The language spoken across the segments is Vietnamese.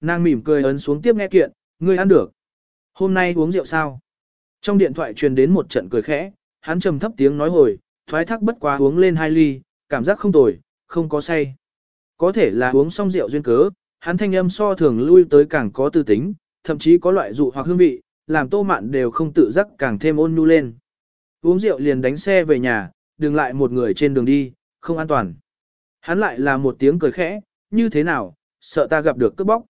Nàng mỉm cười ấn xuống tiếp nghe kiện, ngươi ăn được. Hôm nay uống rượu sao? Trong điện thoại truyền đến một trận cười khẽ, hắn trầm thấp tiếng nói hồi, thoái thác bất quá uống lên hai ly, cảm giác không tồi, không có say. Có thể là uống xong rượu duyên cớ, hắn thanh âm so thường lui tới càng có tư tính, thậm chí có loại dụ hoặc hương vị, làm tô mạn đều không tự giác càng thêm ôn nhu lên. Uống rượu liền đánh xe về nhà, đừng lại một người trên đường đi, không an toàn. Hắn lại là một tiếng cười khẽ, như thế nào, sợ ta gặp được cướp bóc.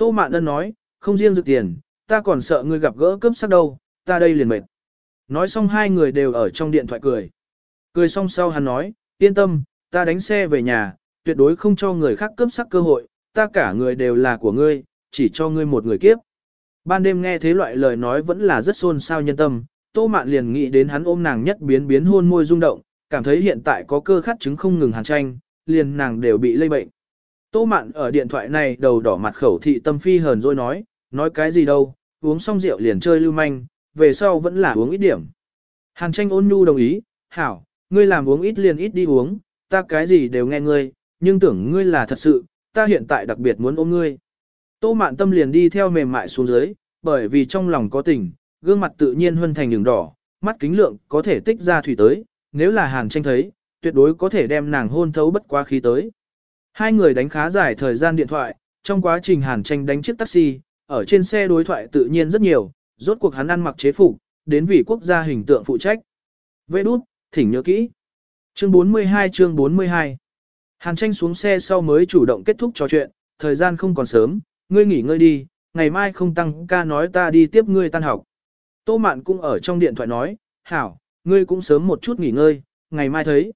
Tô mạn ân nói, không riêng dự tiền, ta còn sợ ngươi gặp gỡ cướp sắc đâu, ta đây liền mệt. Nói xong hai người đều ở trong điện thoại cười. Cười xong sau hắn nói, yên tâm, ta đánh xe về nhà, tuyệt đối không cho người khác cướp sắc cơ hội, ta cả người đều là của ngươi, chỉ cho ngươi một người kiếp. Ban đêm nghe thế loại lời nói vẫn là rất xôn xao nhân tâm, Tô Mạn liền nghĩ đến hắn ôm nàng nhất biến biến hôn môi rung động, cảm thấy hiện tại có cơ khát chứng không ngừng hàn tranh, liền nàng đều bị lây bệnh. Tô Mạn ở điện thoại này đầu đỏ mặt khẩu thị tâm phi hờn rồi nói, nói cái gì đâu, uống xong rượu liền chơi lưu manh, về sau vẫn là uống ít điểm. Hàn tranh ôn nhu đồng ý, hảo, ngươi làm uống ít liền ít đi uống, ta cái gì đều nghe ngươi, nhưng tưởng ngươi là thật sự, ta hiện tại đặc biệt muốn ôm ngươi. Tô mạn tâm liền đi theo mềm mại xuống dưới, bởi vì trong lòng có tình, gương mặt tự nhiên hơn thành đường đỏ, mắt kính lượng có thể tích ra thủy tới, nếu là hàn tranh thấy, tuyệt đối có thể đem nàng hôn thấu bất quá khí tới. Hai người đánh khá dài thời gian điện thoại, trong quá trình hàn tranh đánh chiếc taxi, ở trên xe đối thoại tự nhiên rất nhiều, rốt cuộc hắn ăn mặc chế phục, đến vì quốc gia hình tượng phụ trách. Vê đút, thỉnh nhớ kỹ. Chương 42 chương 42 Hàn tranh xuống xe sau mới chủ động kết thúc trò chuyện, thời gian không còn sớm, ngươi nghỉ ngơi đi, ngày mai không tăng ca nói ta đi tiếp ngươi tan học. Tô Mạn cũng ở trong điện thoại nói, hảo, ngươi cũng sớm một chút nghỉ ngơi, ngày mai thấy.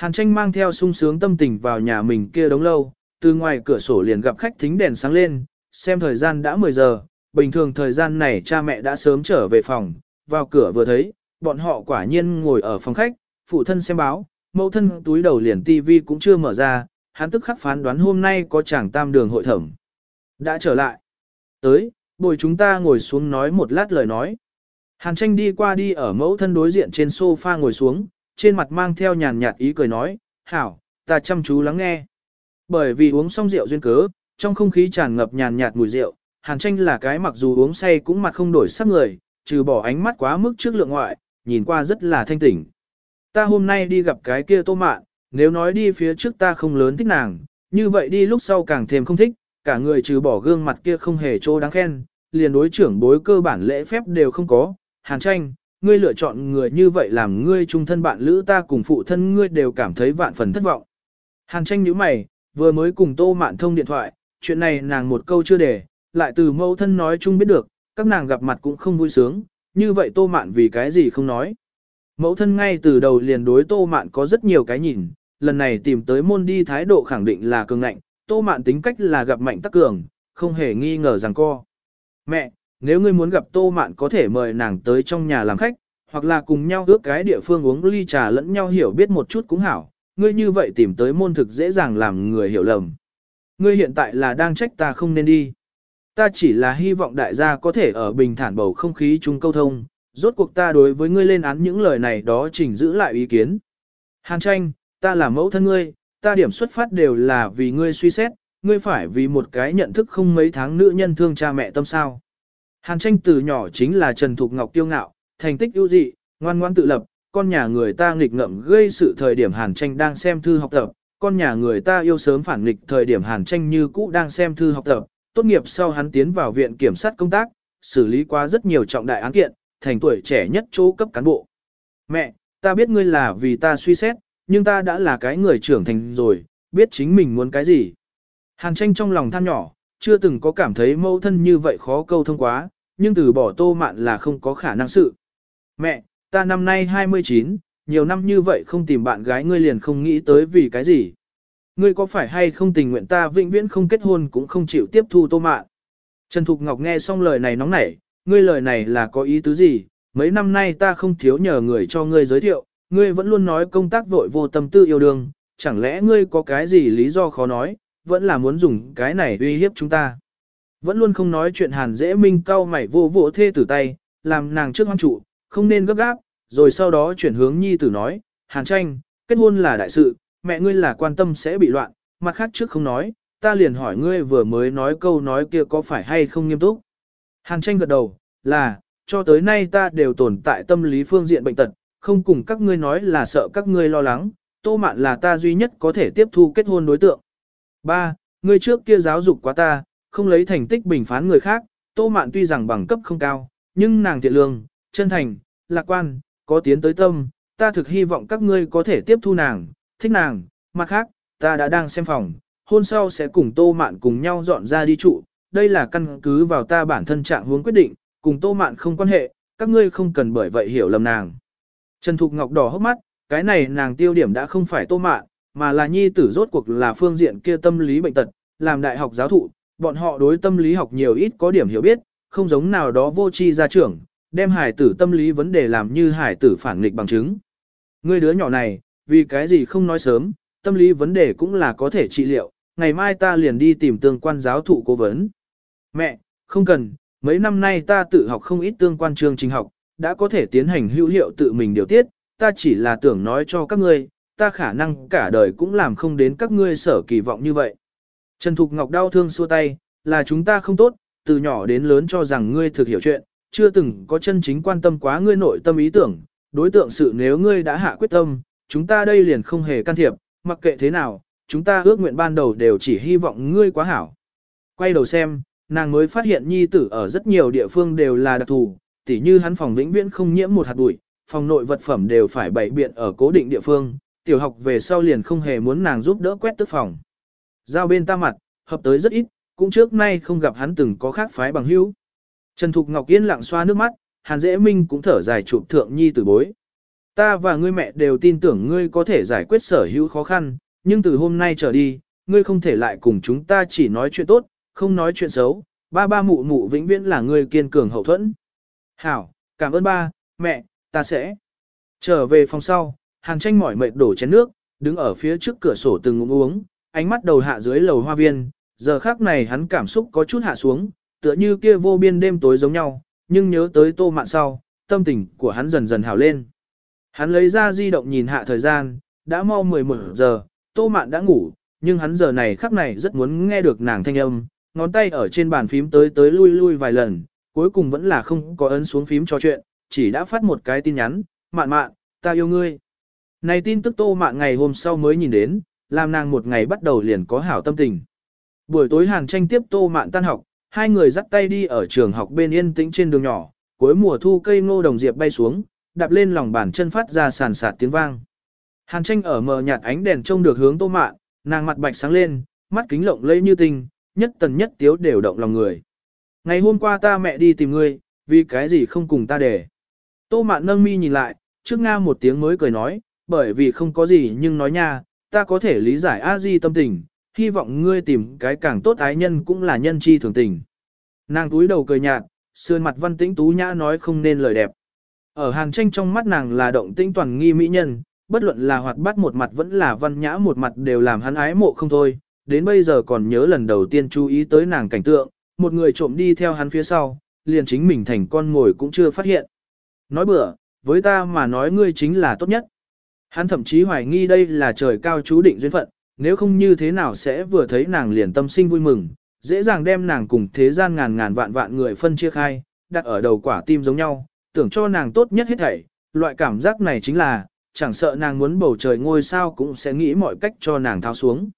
Hàn tranh mang theo sung sướng tâm tình vào nhà mình kia đống lâu, từ ngoài cửa sổ liền gặp khách thính đèn sáng lên, xem thời gian đã 10 giờ, bình thường thời gian này cha mẹ đã sớm trở về phòng, vào cửa vừa thấy, bọn họ quả nhiên ngồi ở phòng khách, phụ thân xem báo, mẫu thân túi đầu liền tivi cũng chưa mở ra, hắn tức khắc phán đoán hôm nay có chàng tam đường hội thẩm. Đã trở lại. Tới, bồi chúng ta ngồi xuống nói một lát lời nói. Hàn tranh đi qua đi ở mẫu thân đối diện trên sofa ngồi xuống, trên mặt mang theo nhàn nhạt ý cười nói, hảo, ta chăm chú lắng nghe. Bởi vì uống xong rượu duyên cớ, trong không khí tràn ngập nhàn nhạt mùi rượu, hàn tranh là cái mặc dù uống say cũng mặt không đổi sắc người, trừ bỏ ánh mắt quá mức trước lượng ngoại, nhìn qua rất là thanh tỉnh. Ta hôm nay đi gặp cái kia tô mạn, nếu nói đi phía trước ta không lớn thích nàng, như vậy đi lúc sau càng thêm không thích, cả người trừ bỏ gương mặt kia không hề chỗ đáng khen, liền đối trưởng bối cơ bản lễ phép đều không có. Hàn tranh, ngươi lựa chọn người như vậy làm ngươi trung thân bạn lữ ta cùng phụ thân ngươi đều cảm thấy vạn phần thất vọng. Hàn tranh nhíu mày, vừa mới cùng tô mạn thông điện thoại, chuyện này nàng một câu chưa để, lại từ mẫu thân nói chung biết được, các nàng gặp mặt cũng không vui sướng, như vậy tô mạn vì cái gì không nói. Mẫu thân ngay từ đầu liền đối tô mạn có rất nhiều cái nhìn, lần này tìm tới môn đi thái độ khẳng định là cường ngạnh, tô mạn tính cách là gặp mạnh tắc cường, không hề nghi ngờ rằng co. Mẹ, nếu ngươi muốn gặp tô mạn có thể mời nàng tới trong nhà làm khách, hoặc là cùng nhau ước cái địa phương uống ly trà lẫn nhau hiểu biết một chút cũng hảo, ngươi như vậy tìm tới môn thực dễ dàng làm người hiểu lầm. Ngươi hiện tại là đang trách ta không nên đi. Ta chỉ là hy vọng đại gia có thể ở bình thản bầu không khí chung câu thông, rốt cuộc ta đối với ngươi lên án những lời này đó chỉnh giữ lại ý kiến. Hàn tranh, ta là mẫu thân ngươi, ta điểm xuất phát đều là vì ngươi suy xét, ngươi phải vì một cái nhận thức không mấy tháng nữ nhân thương cha mẹ tâm sao. Hàn tranh từ nhỏ chính là Trần Thục Ngọc tiêu ngạo, thành tích ưu dị, ngoan ngoan tự lập, con nhà người ta nghịch ngợm gây sự thời điểm Hàn tranh đang xem thư học tập, con nhà người ta yêu sớm phản nghịch thời điểm Hàn tranh như cũ đang xem thư học tập, tốt nghiệp sau hắn tiến vào viện kiểm sát công tác, xử lý qua rất nhiều trọng đại án kiện, thành tuổi trẻ nhất chỗ cấp cán bộ. Mẹ, ta biết ngươi là vì ta suy xét, nhưng ta đã là cái người trưởng thành rồi, biết chính mình muốn cái gì. Hàn tranh trong lòng than nhỏ, chưa từng có cảm thấy mâu thân như vậy khó câu thông quá, nhưng từ bỏ tô mạn là không có khả năng sự. Mẹ, ta năm nay 29, nhiều năm như vậy không tìm bạn gái ngươi liền không nghĩ tới vì cái gì. Ngươi có phải hay không tình nguyện ta vĩnh viễn không kết hôn cũng không chịu tiếp thu tô mạn. Trần Thục Ngọc nghe xong lời này nóng nảy, ngươi lời này là có ý tứ gì, mấy năm nay ta không thiếu nhờ người cho ngươi giới thiệu, ngươi vẫn luôn nói công tác vội vô tâm tư yêu đương, chẳng lẽ ngươi có cái gì lý do khó nói, vẫn là muốn dùng cái này uy hiếp chúng ta. Vẫn luôn không nói chuyện hàn dễ minh cao mày vô vỗ thê tử tay, làm nàng trước hoang trụ, không nên gấp gáp, rồi sau đó chuyển hướng nhi tử nói, hàn tranh, kết hôn là đại sự, mẹ ngươi là quan tâm sẽ bị loạn, mặt khác trước không nói, ta liền hỏi ngươi vừa mới nói câu nói kia có phải hay không nghiêm túc. Hàn tranh gật đầu, là, cho tới nay ta đều tồn tại tâm lý phương diện bệnh tật, không cùng các ngươi nói là sợ các ngươi lo lắng, tô mạn là ta duy nhất có thể tiếp thu kết hôn đối tượng. 3. Ngươi trước kia giáo dục quá ta, không lấy thành tích bình phán người khác, tô mạn tuy rằng bằng cấp không cao, nhưng nàng thiện lương, chân thành, lạc quan, có tiến tới tâm, ta thực hy vọng các ngươi có thể tiếp thu nàng, thích nàng, mặt khác, ta đã đang xem phòng, hôn sau sẽ cùng tô mạn cùng nhau dọn ra đi trụ, đây là căn cứ vào ta bản thân trạng huống quyết định, cùng tô mạn không quan hệ, các ngươi không cần bởi vậy hiểu lầm nàng. Trần Thục Ngọc đỏ hốc mắt, cái này nàng tiêu điểm đã không phải tô mạn, mà là nhi tử rốt cuộc là phương diện kia tâm lý bệnh tật, làm đại học giáo thụ, bọn họ đối tâm lý học nhiều ít có điểm hiểu biết, không giống nào đó vô tri gia trưởng, đem hải tử tâm lý vấn đề làm như hải tử phản nghịch bằng chứng. người đứa nhỏ này, vì cái gì không nói sớm, tâm lý vấn đề cũng là có thể trị liệu, ngày mai ta liền đi tìm tương quan giáo thụ cố vấn. Mẹ, không cần, mấy năm nay ta tự học không ít tương quan chương trình học, đã có thể tiến hành hữu hiệu tự mình điều tiết, ta chỉ là tưởng nói cho các ngươi, ta khả năng cả đời cũng làm không đến các ngươi sở kỳ vọng như vậy. Trần Thục Ngọc đau thương xua tay, là chúng ta không tốt, từ nhỏ đến lớn cho rằng ngươi thực hiểu chuyện, chưa từng có chân chính quan tâm quá ngươi nội tâm ý tưởng, đối tượng sự nếu ngươi đã hạ quyết tâm, chúng ta đây liền không hề can thiệp, mặc kệ thế nào, chúng ta ước nguyện ban đầu đều chỉ hy vọng ngươi quá hảo. Quay đầu xem, nàng mới phát hiện nhi tử ở rất nhiều địa phương đều là đặc thù, tỉ như hắn phòng vĩnh viễn không nhiễm một hạt bụi, phòng nội vật phẩm đều phải bày biện ở cố định địa phương, tiểu học về sau liền không hề muốn nàng giúp đỡ quét tức phòng. Giao bên ta mặt, hợp tới rất ít, cũng trước nay không gặp hắn từng có khác phái bằng hữu. Trần Thục Ngọc yên lặng xoa nước mắt, Hàn Dễ Minh cũng thở dài chụp thượng nhi tử bối. Ta và ngươi mẹ đều tin tưởng ngươi có thể giải quyết sở hữu khó khăn, nhưng từ hôm nay trở đi, ngươi không thể lại cùng chúng ta chỉ nói chuyện tốt, không nói chuyện xấu, ba ba mụ mụ vĩnh viễn là ngươi kiên cường hậu thuẫn. Hảo, cảm ơn ba, mẹ, ta sẽ. Trở về phòng sau, Hàn tranh mỏi mệt đổ chén nước, đứng ở phía trước cửa sổ từng ngụm uống, ánh mắt đầu hạ dưới lầu hoa viên, giờ khác này hắn cảm xúc có chút hạ xuống, tựa như kia vô biên đêm tối giống nhau, nhưng nhớ tới tô mạn sau, tâm tình của hắn dần dần hào lên. Hắn lấy ra di động nhìn hạ thời gian, đã mau 11 giờ, tô mạn đã ngủ, nhưng hắn giờ này khắc này rất muốn nghe được nàng thanh âm, ngón tay ở trên bàn phím tới tới lui lui vài lần, cuối cùng vẫn là không có ấn xuống phím cho chuyện, chỉ đã phát một cái tin nhắn, mạn mạn, ta yêu ngươi. Này tin tức tô mạn ngày hôm sau mới nhìn đến, làm nàng một ngày bắt đầu liền có hảo tâm tình. Buổi tối hàn tranh tiếp tô mạn tan học, hai người dắt tay đi ở trường học bên yên tĩnh trên đường nhỏ, cuối mùa thu cây ngô đồng diệp bay xuống, đạp lên lòng bàn chân phát ra sàn sạt tiếng vang. Hàn tranh ở mờ nhạt ánh đèn trông được hướng tô mạn, nàng mặt bạch sáng lên, mắt kính lộng lẫy như tinh, nhất tần nhất tiếu đều động lòng người. Ngày hôm qua ta mẹ đi tìm ngươi, vì cái gì không cùng ta để. Tô mạn nâng mi nhìn lại, trước nga một tiếng mới cười nói, bởi vì không có gì nhưng nói nha, ta có thể lý giải a di tâm tình, hy vọng ngươi tìm cái càng tốt ái nhân cũng là nhân chi thường tình. Nàng túi đầu cười nhạt, sườn mặt văn tĩnh tú nhã nói không nên lời đẹp. Ở hàn tranh trong mắt nàng là động tĩnh toàn nghi mỹ nhân, bất luận là hoạt bát một mặt vẫn là văn nhã một mặt đều làm hắn ái mộ không thôi, đến bây giờ còn nhớ lần đầu tiên chú ý tới nàng cảnh tượng, một người trộm đi theo hắn phía sau, liền chính mình thành con ngồi cũng chưa phát hiện. Nói bừa, với ta mà nói ngươi chính là tốt nhất. Hắn thậm chí hoài nghi đây là trời cao chú định duyên phận, nếu không như thế nào sẽ vừa thấy nàng liền tâm sinh vui mừng, dễ dàng đem nàng cùng thế gian ngàn ngàn vạn vạn người phân chia khai, đặt ở đầu quả tim giống nhau, tưởng cho nàng tốt nhất hết thảy, loại cảm giác này chính là, chẳng sợ nàng muốn bầu trời ngôi sao cũng sẽ nghĩ mọi cách cho nàng tháo xuống.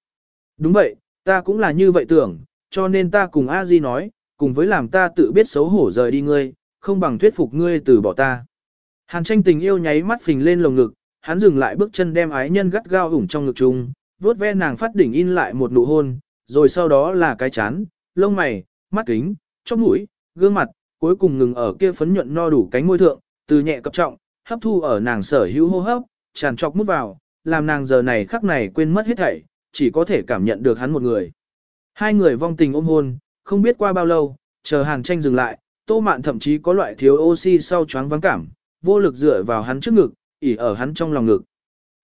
Đúng vậy, ta cũng là như vậy tưởng, cho nên ta cùng A Di nói, cùng với làm ta tự biết xấu hổ rời đi ngươi, không bằng thuyết phục ngươi từ bỏ ta. Hàn tranh tình yêu nháy mắt phình lên lồng ngực, hắn dừng lại bước chân đem ái nhân gắt gao ủng trong ngực chung, vuốt ve nàng phát đỉnh in lại một nụ hôn, rồi sau đó là cái chán, lông mày, mắt kính, chóp mũi, gương mặt, cuối cùng ngừng ở kia phấn nhuận no đủ cánh môi thượng, từ nhẹ cập trọng, hấp thu ở nàng sở hữu hô hấp, tràn trọc mút vào, làm nàng giờ này khắc này quên mất hết thảy, chỉ có thể cảm nhận được hắn một người. Hai người vong tình ôm hôn, không biết qua bao lâu, chờ Hàn Tranh dừng lại, Tô Mạn thậm chí có loại thiếu oxy sau choáng vắng cảm, vô lực dựa vào hắn trước ngực, ỉ ở hắn trong lòng ngực.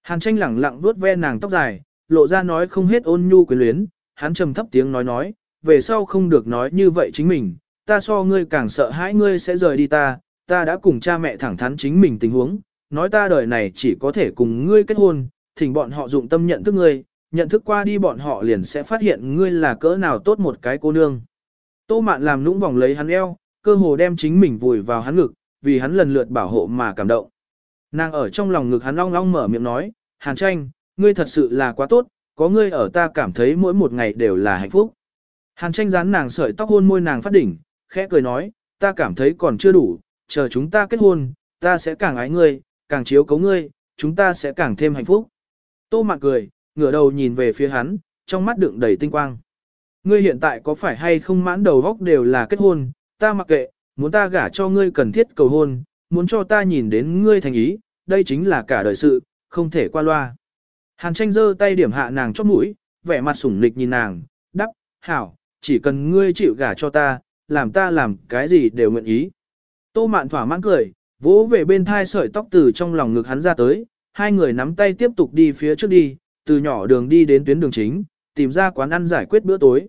Hàn Tranh lẳng lặng vuốt ve nàng tóc dài, lộ ra nói không hết ôn nhu quyến luyến, hắn trầm thấp tiếng nói nói, về sau không được nói như vậy chính mình, ta so ngươi càng sợ hãi ngươi sẽ rời đi ta, ta đã cùng cha mẹ thẳng thắn chính mình tình huống, nói ta đời này chỉ có thể cùng ngươi kết hôn, thỉnh bọn họ dụng tâm nhận thức ngươi, nhận thức qua đi bọn họ liền sẽ phát hiện ngươi là cỡ nào tốt một cái cô nương. Tô mạn làm nũng vòng lấy hắn eo, cơ hồ đem chính mình vùi vào hắn ngực, vì hắn lần lượt bảo hộ mà cảm động. Nàng ở trong lòng ngực hắn long long mở miệng nói, Hàn tranh, ngươi thật sự là quá tốt, có ngươi ở ta cảm thấy mỗi một ngày đều là hạnh phúc. Hàn tranh dán nàng sợi tóc hôn môi nàng phát đỉnh, khẽ cười nói, ta cảm thấy còn chưa đủ, chờ chúng ta kết hôn, ta sẽ càng ái ngươi, càng chiếu cấu ngươi, chúng ta sẽ càng thêm hạnh phúc. Tô mạn cười, ngửa đầu nhìn về phía hắn, trong mắt đựng đầy tinh quang. Ngươi hiện tại có phải hay không mãn đầu góc đều là kết hôn, ta mặc kệ, muốn ta gả cho ngươi cần thiết cầu hôn, muốn cho ta nhìn đến ngươi thành ý, đây chính là cả đời sự, không thể qua loa. Hàn tranh giơ tay điểm hạ nàng chóp mũi, vẻ mặt sủng nịch nhìn nàng, đắp, hảo, chỉ cần ngươi chịu gả cho ta, làm ta làm cái gì đều nguyện ý. Tô mạn thỏa mãn cười, vỗ về bên thai sợi tóc từ trong lòng ngực hắn ra tới, hai người nắm tay tiếp tục đi phía trước đi, từ nhỏ đường đi đến tuyến đường chính, tìm ra quán ăn giải quyết bữa tối.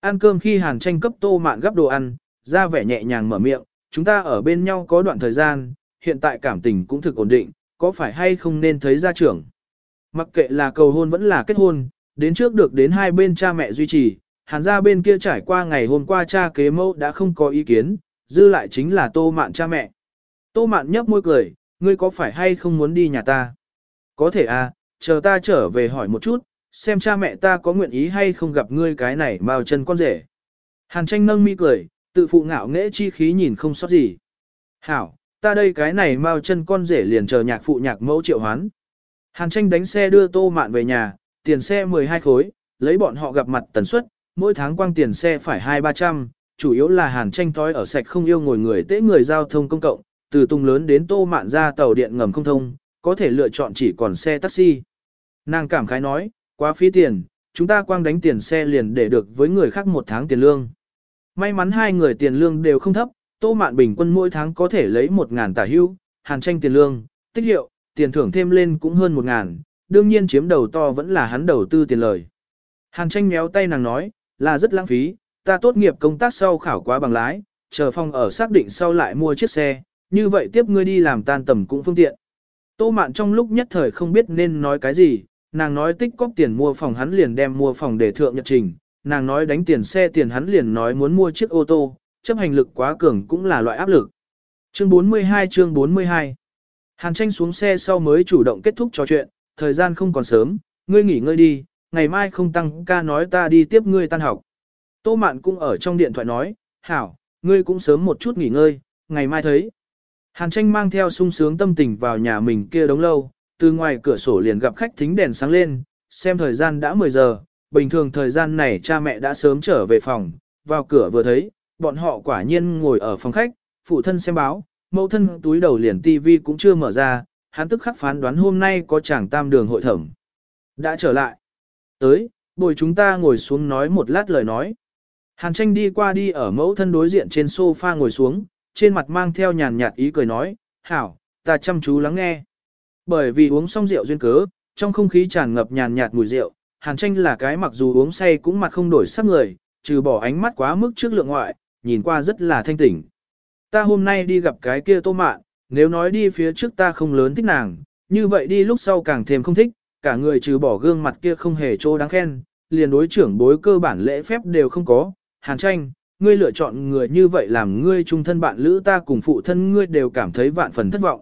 Ăn cơm khi hàn tranh cấp tô mạn gấp đồ ăn, ra vẻ nhẹ nhàng mở miệng, chúng ta ở bên nhau có đoạn thời gian, hiện tại cảm tình cũng thực ổn định, có phải hay không nên thấy gia trưởng. Mặc kệ là cầu hôn vẫn là kết hôn, đến trước được đến hai bên cha mẹ duy trì, hàn gia bên kia trải qua ngày hôm qua cha kế mẫu đã không có ý kiến, dư lại chính là tô mạn cha mẹ. Tô mạn nhấp môi cười, ngươi có phải hay không muốn đi nhà ta? Có thể à, chờ ta trở về hỏi một chút, xem cha mẹ ta có nguyện ý hay không gặp ngươi cái này mao chân con rể. Hàn tranh nâng mi cười, tự phụ ngạo nghễ chi khí nhìn không sót gì. Hảo, ta đây cái này mao chân con rể liền chờ nhạc phụ nhạc mẫu triệu hoán. Hàn tranh đánh xe đưa tô mạn về nhà, tiền xe 12 khối, lấy bọn họ gặp mặt tần suất, mỗi tháng quang tiền xe phải 2-300, chủ yếu là hàn tranh thói ở sạch không yêu ngồi người tế người giao thông công cộng, từ tung lớn đến tô mạn ra tàu điện ngầm không thông, có thể lựa chọn chỉ còn xe taxi. Nàng cảm khái nói, quá phí tiền, chúng ta quang đánh tiền xe liền để được với người khác một tháng tiền lương. May mắn hai người tiền lương đều không thấp, tô mạn bình quân mỗi tháng có thể lấy một ngàn tả hưu, hàn tranh tiền lương, tích hiệu, tiền thưởng thêm lên cũng hơn một ngàn, đương nhiên chiếm đầu to vẫn là hắn đầu tư tiền lời. Hàn tranh méo tay nàng nói, là rất lãng phí, ta tốt nghiệp công tác sau khảo quá bằng lái, chờ phòng ở xác định sau lại mua chiếc xe, như vậy tiếp ngươi đi làm tan tầm cũng phương tiện. Tô mạn trong lúc nhất thời không biết nên nói cái gì, nàng nói tích cóp tiền mua phòng hắn liền đem mua phòng để thượng nhật trình, nàng nói đánh tiền xe tiền hắn liền nói muốn mua chiếc ô tô, chấp hành lực quá cường cũng là loại áp lực. Chương 42 chương 42 Hàn tranh xuống xe sau mới chủ động kết thúc trò chuyện, thời gian không còn sớm, ngươi nghỉ ngơi đi, ngày mai không tăng ca nói ta đi tiếp ngươi tan học. Tô Mạn cũng ở trong điện thoại nói, hảo, ngươi cũng sớm một chút nghỉ ngơi, ngày mai thấy. Hàn tranh mang theo sung sướng tâm tình vào nhà mình kia đống lâu, từ ngoài cửa sổ liền gặp khách thính đèn sáng lên, xem thời gian đã 10 giờ, bình thường thời gian này cha mẹ đã sớm trở về phòng, vào cửa vừa thấy, bọn họ quả nhiên ngồi ở phòng khách, phụ thân xem báo, mẫu thân túi đầu liền tivi cũng chưa mở ra, hắn tức khắc phán đoán hôm nay có chàng tam đường hội thẩm. Đã trở lại. Tới, bồi chúng ta ngồi xuống nói một lát lời nói. Hàn tranh đi qua đi ở mẫu thân đối diện trên sofa ngồi xuống, trên mặt mang theo nhàn nhạt ý cười nói, hảo, ta chăm chú lắng nghe. Bởi vì uống xong rượu duyên cớ, trong không khí tràn ngập nhàn nhạt mùi rượu, hàn tranh là cái mặc dù uống say cũng mặt không đổi sắc người, trừ bỏ ánh mắt quá mức trước lượng ngoại, nhìn qua rất là thanh tỉnh. Ta hôm nay đi gặp cái kia tô mạn, nếu nói đi phía trước ta không lớn thích nàng, như vậy đi lúc sau càng thêm không thích, cả người trừ bỏ gương mặt kia không hề chỗ đáng khen, liền đối trưởng bối cơ bản lễ phép đều không có. Hàn tranh, ngươi lựa chọn người như vậy làm ngươi trung thân bạn lữ ta cùng phụ thân ngươi đều cảm thấy vạn phần thất vọng.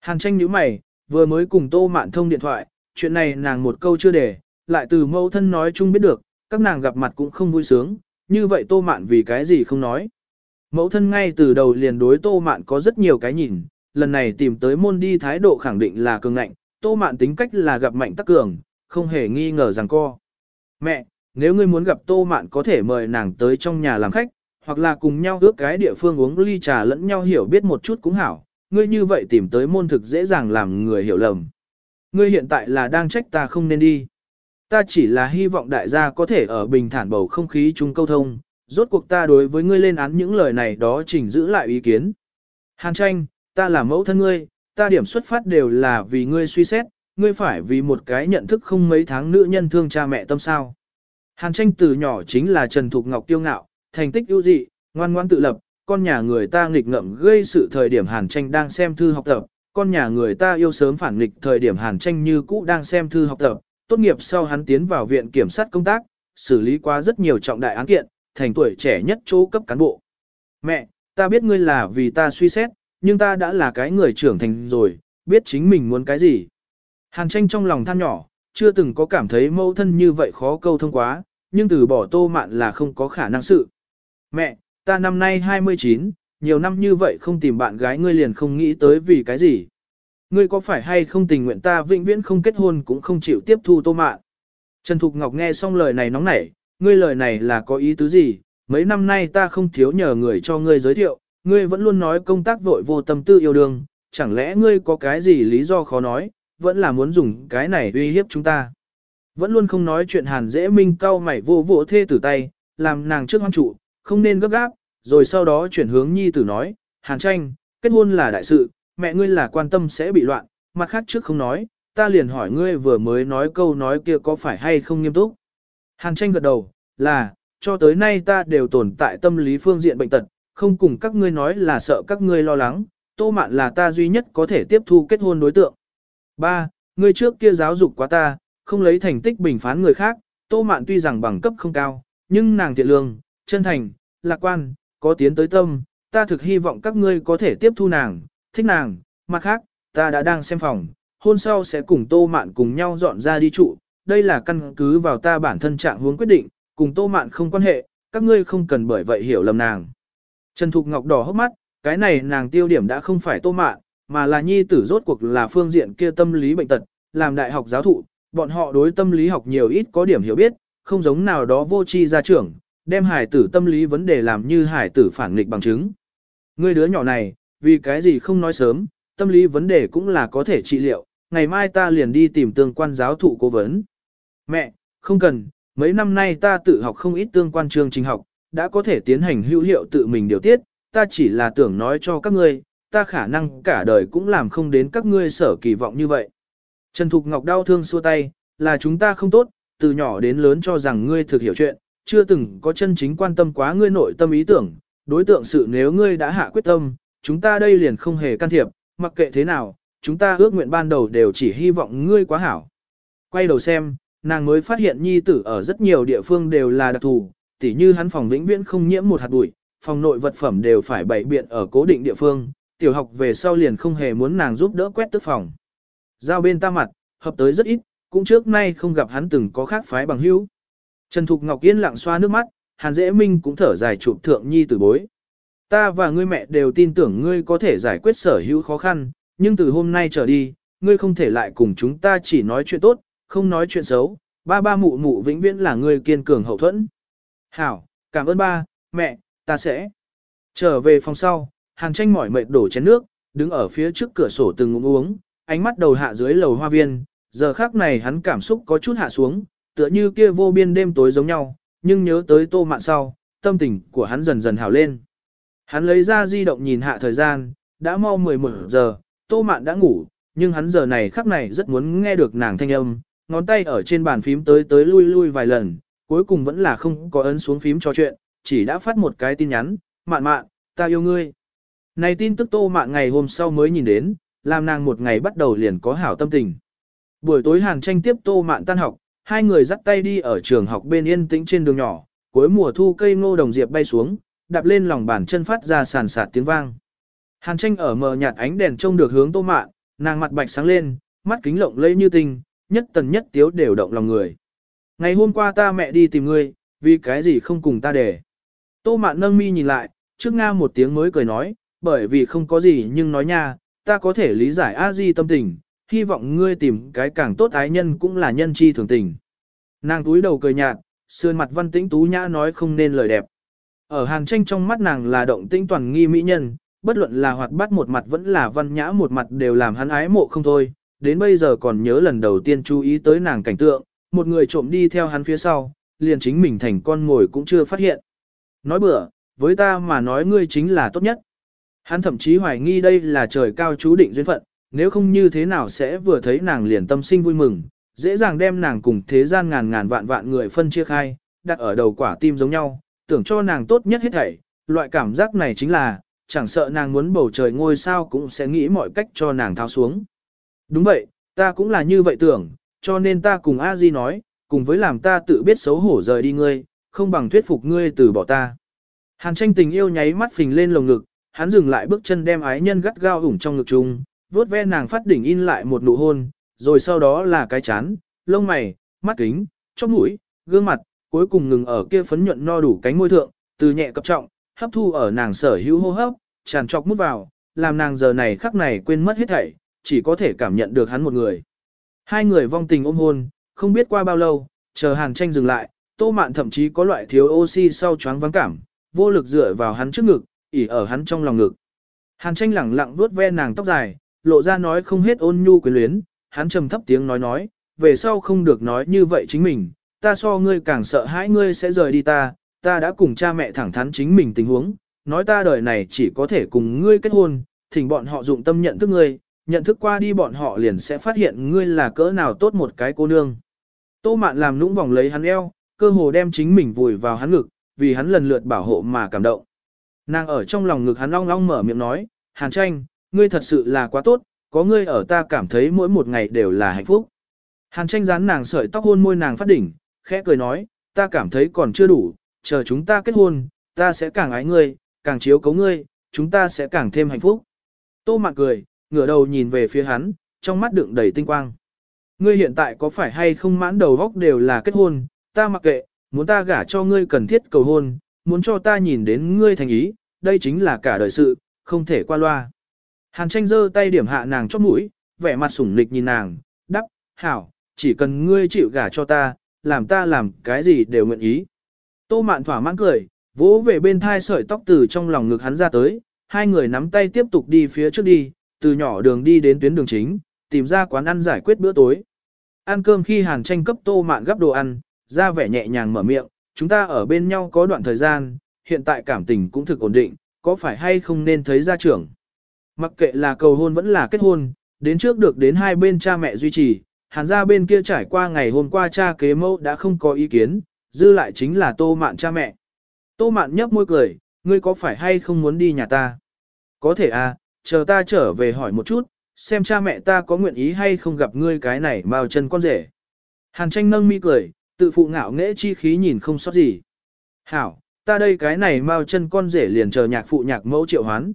Hàn tranh nhíu mày, vừa mới cùng tô mạn thông điện thoại, chuyện này nàng một câu chưa để, lại từ mẫu thân nói chung biết được, các nàng gặp mặt cũng không vui sướng, như vậy tô mạn vì cái gì không nói. Mẫu thân ngay từ đầu liền đối tô mạn có rất nhiều cái nhìn, lần này tìm tới môn đi thái độ khẳng định là cường ngạnh, tô mạn tính cách là gặp mạnh tắc cường, không hề nghi ngờ rằng co. Mẹ, nếu ngươi muốn gặp tô mạn có thể mời nàng tới trong nhà làm khách, hoặc là cùng nhau ước cái địa phương uống ly trà lẫn nhau hiểu biết một chút cũng hảo, ngươi như vậy tìm tới môn thực dễ dàng làm người hiểu lầm. Ngươi hiện tại là đang trách ta không nên đi. Ta chỉ là hy vọng đại gia có thể ở bình thản bầu không khí chung câu thông, rốt cuộc ta đối với ngươi lên án những lời này đó chỉnh giữ lại ý kiến. Hàn tranh, ta là mẫu thân ngươi, ta điểm xuất phát đều là vì ngươi suy xét, ngươi phải vì một cái nhận thức không mấy tháng nữ nhân thương cha mẹ tâm sao. Hàn tranh từ nhỏ chính là Trần Thục Ngọc tiêu ngạo, thành tích ưu dị, ngoan ngoan tự lập, con nhà người ta nghịch ngợm gây sự thời điểm Hàn tranh đang xem thư học tập, con nhà người ta yêu sớm phản nghịch thời điểm Hàn tranh như cũ đang xem thư học tập, tốt nghiệp sau hắn tiến vào viện kiểm sát công tác, xử lý qua rất nhiều trọng đại án kiện, thành tuổi trẻ nhất chỗ cấp cán bộ. Mẹ, ta biết ngươi là vì ta suy xét, nhưng ta đã là cái người trưởng thành rồi, biết chính mình muốn cái gì. Hàn tranh trong lòng than nhỏ, chưa từng có cảm thấy mâu thân như vậy khó câu thông quá, nhưng từ bỏ tô mạn là không có khả năng sự. Mẹ, ta năm nay 29, nhiều năm như vậy không tìm bạn gái ngươi liền không nghĩ tới vì cái gì. Ngươi có phải hay không tình nguyện ta vĩnh viễn không kết hôn cũng không chịu tiếp thu tô mạn. Trần Thục Ngọc nghe xong lời này nóng nảy, ngươi lời này là có ý tứ gì, mấy năm nay ta không thiếu nhờ người cho ngươi giới thiệu, ngươi vẫn luôn nói công tác vội vô tâm tư yêu đương, chẳng lẽ ngươi có cái gì lý do khó nói, vẫn là muốn dùng cái này uy hiếp chúng ta. Vẫn luôn không nói chuyện hàn dễ minh cau mày vô vỗ thê tử tay, làm nàng trước hoang trụ, không nên gấp gáp, rồi sau đó chuyển hướng nhi tử nói, hàn tranh, kết hôn là đại sự, mẹ ngươi là quan tâm sẽ bị loạn, mặt khác trước không nói, ta liền hỏi ngươi vừa mới nói câu nói kia có phải hay không nghiêm túc. Hàn tranh gật đầu, là, cho tới nay ta đều tồn tại tâm lý phương diện bệnh tật, không cùng các ngươi nói là sợ các ngươi lo lắng, tô mạn là ta duy nhất có thể tiếp thu kết hôn đối tượng. Ba, Ngươi trước kia giáo dục quá ta, không lấy thành tích bình phán người khác, tô mạn tuy rằng bằng cấp không cao, nhưng nàng thiện lương, chân thành, lạc quan, có tiến tới tâm, ta thực hy vọng các ngươi có thể tiếp thu nàng, thích nàng, mặt khác, ta đã đang xem phòng, hôn sau sẽ cùng tô mạn cùng nhau dọn ra đi trụ, đây là căn cứ vào ta bản thân trạng huống quyết định, cùng tô mạn không quan hệ, các ngươi không cần bởi vậy hiểu lầm nàng. Trần Thục Ngọc đỏ hốc mắt, cái này nàng tiêu điểm đã không phải tô mạn, mà là nhi tử rốt cuộc là phương diện kia tâm lý bệnh tật, làm đại học giáo thụ, bọn họ đối tâm lý học nhiều ít có điểm hiểu biết, không giống nào đó vô tri gia trưởng, đem hải tử tâm lý vấn đề làm như hải tử phản nghịch bằng chứng. Ngươi đứa nhỏ này, vì cái gì không nói sớm, tâm lý vấn đề cũng là có thể trị liệu, ngày mai ta liền đi tìm tương quan giáo thụ cố vấn. Mẹ, không cần, mấy năm nay ta tự học không ít tương quan chương trình học, đã có thể tiến hành hữu hiệu tự mình điều tiết, ta chỉ là tưởng nói cho các ngươi, ta khả năng cả đời cũng làm không đến các ngươi sở kỳ vọng như vậy. Trần Thục Ngọc đau thương xua tay, là chúng ta không tốt, từ nhỏ đến lớn cho rằng ngươi thực hiểu chuyện, chưa từng có chân chính quan tâm quá ngươi nội tâm ý tưởng, đối tượng sự nếu ngươi đã hạ quyết tâm, chúng ta đây liền không hề can thiệp, mặc kệ thế nào, chúng ta ước nguyện ban đầu đều chỉ hy vọng ngươi quá hảo. Quay đầu xem, nàng mới phát hiện nhi tử ở rất nhiều địa phương đều là đặc thù, tỉ như hắn phòng vĩnh viễn không nhiễm một hạt bụi, phòng nội vật phẩm đều phải bày biện ở cố định địa phương, tiểu học về sau liền không hề muốn nàng giúp đỡ quét tức phòng. Giao bên ta mặt, hợp tới rất ít, cũng trước nay không gặp hắn từng có khác phái bằng hữu. Trần Thục Ngọc yên lặng xoa nước mắt, Hàn Dễ Minh cũng thở dài chụp thượng nhi tử bối. Ta và ngươi mẹ đều tin tưởng ngươi có thể giải quyết sở hữu khó khăn, nhưng từ hôm nay trở đi, ngươi không thể lại cùng chúng ta chỉ nói chuyện tốt, không nói chuyện xấu, ba ba mụ mụ vĩnh viễn là ngươi kiên cường hậu thuẫn. Hảo, cảm ơn ba, mẹ, ta sẽ. Trở về phòng sau, Hàng tranh mỏi mệt đổ chén nước, đứng ở phía trước cửa sổ từng ngụm uống, ánh mắt đầu hạ dưới lầu hoa viên, giờ khác này hắn cảm xúc có chút hạ xuống, tựa như kia vô biên đêm tối giống nhau, nhưng nhớ tới tô mạn sau, tâm tình của hắn dần dần hào lên. Hắn lấy ra di động nhìn hạ thời gian, đã mau 11 giờ, tô mạn đã ngủ, nhưng hắn giờ này khắc này rất muốn nghe được nàng thanh âm, ngón tay ở trên bàn phím tới tới lui lui vài lần, cuối cùng vẫn là không có ấn xuống phím cho chuyện, chỉ đã phát một cái tin nhắn, mạn mạn, ta yêu ngươi. Này tin tức tô mạn ngày hôm sau mới nhìn đến, làm nàng một ngày bắt đầu liền có hảo tâm tình. Buổi tối hàn tranh tiếp tô mạn tan học, hai người dắt tay đi ở trường học bên yên tĩnh trên đường nhỏ, cuối mùa thu cây ngô đồng diệp bay xuống, đạp lên lòng bàn chân phát ra sàn sạt tiếng vang. Hàn tranh ở mờ nhạt ánh đèn trông được hướng tô mạn, nàng mặt bạch sáng lên, mắt kính lộng lẫy như tinh, nhất tần nhất tiếu đều động lòng người. Ngày hôm qua ta mẹ đi tìm ngươi, vì cái gì không cùng ta để. Tô mạn nâng mi nhìn lại, trước nga một tiếng mới cười nói, bởi vì không có gì nhưng nói nha, ta có thể lý giải a di tâm tình, hy vọng ngươi tìm cái càng tốt ái nhân cũng là nhân chi thường tình. Nàng túi đầu cười nhạt, sườn mặt văn tĩnh tú nhã nói không nên lời đẹp. Ở hàn tranh trong mắt nàng là động tĩnh toàn nghi mỹ nhân, bất luận là hoạt bát một mặt vẫn là văn nhã một mặt đều làm hắn ái mộ không thôi, đến bây giờ còn nhớ lần đầu tiên chú ý tới nàng cảnh tượng, một người trộm đi theo hắn phía sau, liền chính mình thành con ngồi cũng chưa phát hiện. Nói bữa, với ta mà nói ngươi chính là tốt nhất. Hắn thậm chí hoài nghi đây là trời cao chú định duyên phận, nếu không như thế nào sẽ vừa thấy nàng liền tâm sinh vui mừng, dễ dàng đem nàng cùng thế gian ngàn ngàn vạn vạn người phân chia khai, đặt ở đầu quả tim giống nhau, tưởng cho nàng tốt nhất hết thảy, loại cảm giác này chính là, chẳng sợ nàng muốn bầu trời ngôi sao cũng sẽ nghĩ mọi cách cho nàng tháo xuống. Đúng vậy, ta cũng là như vậy tưởng, cho nên ta cùng A Di nói, cùng với làm ta tự biết xấu hổ rời đi ngươi, không bằng thuyết phục ngươi từ bỏ ta. Hàn tranh tình yêu nháy mắt phình lên lồng ngực, hắn dừng lại bước chân đem ái nhân gắt gao ủng trong ngực chung, vuốt ve nàng phát đỉnh in lại một nụ hôn, rồi sau đó là cái chán, lông mày, mắt kính, chóp mũi, gương mặt, cuối cùng ngừng ở kia phấn nhuận no đủ cánh môi thượng, từ nhẹ cập trọng, hấp thu ở nàng sở hữu hô hấp, tràn trọc mút vào, làm nàng giờ này khắc này quên mất hết thảy, chỉ có thể cảm nhận được hắn một người. Hai người vong tình ôm hôn, không biết qua bao lâu, chờ Hàn Tranh dừng lại, Tô Mạn thậm chí có loại thiếu oxy sau choáng vắng cảm, vô lực dựa vào hắn trước ngực, ỉ ở hắn trong lòng ngực. Hàn Tranh lẳng lặng vuốt ve nàng tóc dài, lộ ra nói không hết ôn nhu quyến luyến, hắn trầm thấp tiếng nói nói, về sau không được nói như vậy chính mình, ta so ngươi càng sợ hãi ngươi sẽ rời đi ta, ta đã cùng cha mẹ thẳng thắn chính mình tình huống, nói ta đời này chỉ có thể cùng ngươi kết hôn, thỉnh bọn họ dụng tâm nhận thức ngươi, nhận thức qua đi bọn họ liền sẽ phát hiện ngươi là cỡ nào tốt một cái cô nương. Tô mạn làm nũng vòng lấy hắn eo, cơ hồ đem chính mình vùi vào hắn ngực, vì hắn lần lượt bảo hộ mà cảm động. Nàng ở trong lòng ngực hắn long long mở miệng nói, Hàn tranh, ngươi thật sự là quá tốt, có ngươi ở ta cảm thấy mỗi một ngày đều là hạnh phúc. Hàn tranh dán nàng sợi tóc hôn môi nàng phát đỉnh, khẽ cười nói, ta cảm thấy còn chưa đủ, chờ chúng ta kết hôn, ta sẽ càng ái ngươi, càng chiếu cấu ngươi, chúng ta sẽ càng thêm hạnh phúc. Tô mạn cười, ngửa đầu nhìn về phía hắn, trong mắt đựng đầy tinh quang. Ngươi hiện tại có phải hay không mãn đầu góc đều là kết hôn, ta mặc kệ, muốn ta gả cho ngươi cần thiết cầu hôn, muốn cho ta nhìn đến ngươi thành ý, đây chính là cả đời sự, không thể qua loa. Hàn tranh giơ tay điểm hạ nàng chót mũi, vẻ mặt sủng lịch nhìn nàng, đắp, hảo, chỉ cần ngươi chịu gả cho ta, làm ta làm cái gì đều nguyện ý. Tô mạn thỏa mãn cười, vỗ về bên thai sợi tóc từ trong lòng ngực hắn ra tới, hai người nắm tay tiếp tục đi phía trước đi, từ nhỏ đường đi đến tuyến đường chính, tìm ra quán ăn giải quyết bữa tối. Ăn cơm khi hàn tranh cấp tô mạn gấp đồ ăn, ra vẻ nhẹ nhàng mở miệng, chúng ta ở bên nhau có đoạn thời gian, hiện tại cảm tình cũng thực ổn định, có phải hay không nên thấy gia trưởng. Mặc kệ là cầu hôn vẫn là kết hôn, đến trước được đến hai bên cha mẹ duy trì, hàn gia bên kia trải qua ngày hôm qua cha kế mẫu đã không có ý kiến, dư lại chính là tô mạn cha mẹ. Tô mạn nhấp môi cười, ngươi có phải hay không muốn đi nhà ta? Có thể à, chờ ta trở về hỏi một chút, xem cha mẹ ta có nguyện ý hay không gặp ngươi cái này mao chân con rể. Hàn tranh nâng mi cười, tự phụ ngạo nghễ chi khí nhìn không sót gì. Hảo, ta đây cái này mao chân con rể liền chờ nhạc phụ nhạc mẫu triệu hoán.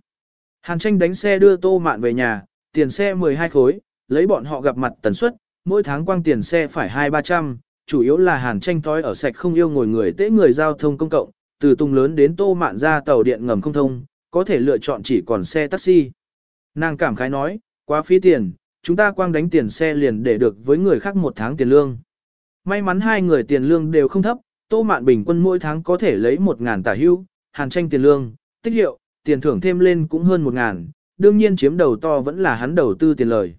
Hàn tranh đánh xe đưa tô mạn về nhà, tiền xe 12 khối, lấy bọn họ gặp mặt tần suất, mỗi tháng quang tiền xe phải 2-300, chủ yếu là hàn tranh thói ở sạch không yêu ngồi người tế người giao thông công cộng, từ tung lớn đến tô mạn ra tàu điện ngầm không thông, có thể lựa chọn chỉ còn xe taxi. Nàng cảm khái nói, quá phí tiền, chúng ta quang đánh tiền xe liền để được với người khác một tháng tiền lương. May mắn hai người tiền lương đều không thấp, tô mạn bình quân mỗi tháng có thể lấy một ngàn tả hưu, hàn tranh tiền lương, tích hiệu, tiền thưởng thêm lên cũng hơn một ngàn, đương nhiên chiếm đầu to vẫn là hắn đầu tư tiền lời.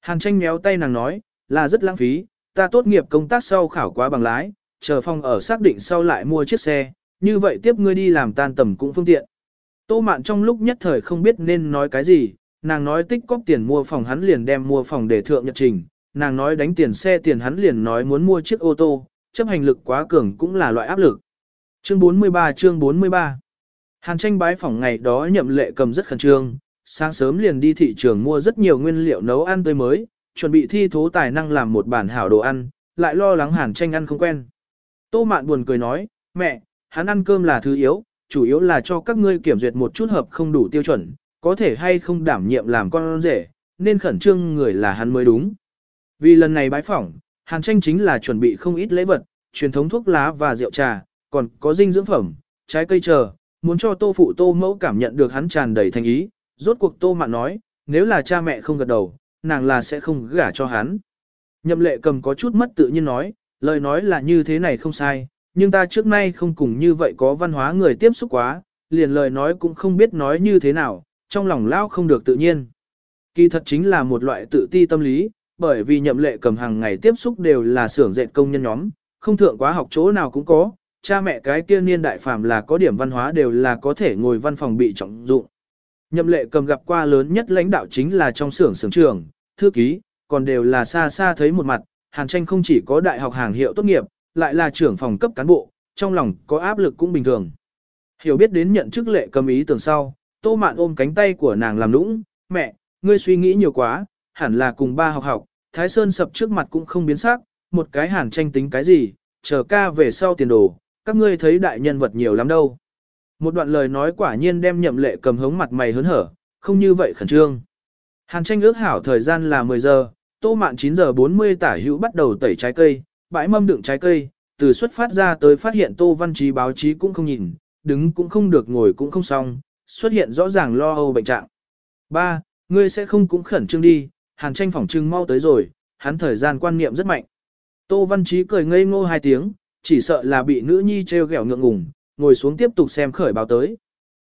Hàn tranh méo tay nàng nói, là rất lãng phí, ta tốt nghiệp công tác sau khảo quá bằng lái, chờ phòng ở xác định sau lại mua chiếc xe, như vậy tiếp ngươi đi làm tan tầm cũng phương tiện. Tô mạn trong lúc nhất thời không biết nên nói cái gì, nàng nói tích cóp tiền mua phòng hắn liền đem mua phòng để thượng nhật trình, nàng nói đánh tiền xe tiền hắn liền nói muốn mua chiếc ô tô, chấp hành lực quá cường cũng là loại áp lực. Chương 43 chương 43 Hàn tranh bái phòng ngày đó nhậm lệ cầm rất khẩn trương, sáng sớm liền đi thị trường mua rất nhiều nguyên liệu nấu ăn tươi mới, chuẩn bị thi thố tài năng làm một bản hảo đồ ăn, lại lo lắng hàn tranh ăn không quen. Tô mạn buồn cười nói, mẹ, hắn ăn cơm là thứ yếu, chủ yếu là cho các ngươi kiểm duyệt một chút hợp không đủ tiêu chuẩn, có thể hay không đảm nhiệm làm con rể, nên khẩn trương người là hắn mới đúng. Vì lần này bái phỏng, hàn tranh chính là chuẩn bị không ít lễ vật, truyền thống thuốc lá và rượu trà, còn có dinh dưỡng phẩm, trái cây chờ, muốn cho tô phụ tô mẫu cảm nhận được hắn tràn đầy thành ý, rốt cuộc tô mạn nói, nếu là cha mẹ không gật đầu, nàng là sẽ không gả cho hắn. Nhậm lệ cầm có chút mất tự nhiên nói, lời nói là như thế này không sai, nhưng ta trước nay không cùng như vậy có văn hóa người tiếp xúc quá, liền lời nói cũng không biết nói như thế nào, trong lòng lao không được tự nhiên. Kỳ thật chính là một loại tự ti tâm lý, bởi vì nhậm lệ cầm hàng ngày tiếp xúc đều là xưởng dệt công nhân nhóm, không thượng quá học chỗ nào cũng có, cha mẹ cái kia niên đại phàm là có điểm văn hóa đều là có thể ngồi văn phòng bị trọng dụng. Nhậm lệ cầm gặp qua lớn nhất lãnh đạo chính là trong xưởng xưởng trưởng, thư ký, còn đều là xa xa thấy một mặt, Hàn Tranh không chỉ có đại học hàng hiệu tốt nghiệp, lại là trưởng phòng cấp cán bộ, trong lòng có áp lực cũng bình thường. Hiểu biết đến nhận chức lệ cầm ý tưởng sau, Tô Mạn ôm cánh tay của nàng làm lũng, mẹ, ngươi suy nghĩ nhiều quá, hẳn là cùng ba học học, Thái Sơn sập trước mặt cũng không biến sắc, một cái hàn tranh tính cái gì, chờ ca về sau tiền đồ, các ngươi thấy đại nhân vật nhiều lắm đâu. Một đoạn lời nói quả nhiên đem nhậm lệ cầm hống mặt mày hớn hở, không như vậy khẩn trương. Hàn tranh ước hảo thời gian là 10 giờ, tô mạn 9 giờ 40 tả hữu bắt đầu tẩy trái cây, bãi mâm đựng trái cây, từ xuất phát ra tới phát hiện tô văn trí báo chí cũng không nhìn, đứng cũng không được ngồi cũng không xong, xuất hiện rõ ràng lo âu bệnh trạng. Ba, Ngươi sẽ không cũng khẩn trương đi, hàn tranh phỏng trưng mau tới rồi, hắn thời gian quan niệm rất mạnh. Tô văn trí cười ngây ngô hai tiếng, chỉ sợ là bị nữ nhi treo gẹo ngượng ngùng, ngồi xuống tiếp tục xem khởi báo tới.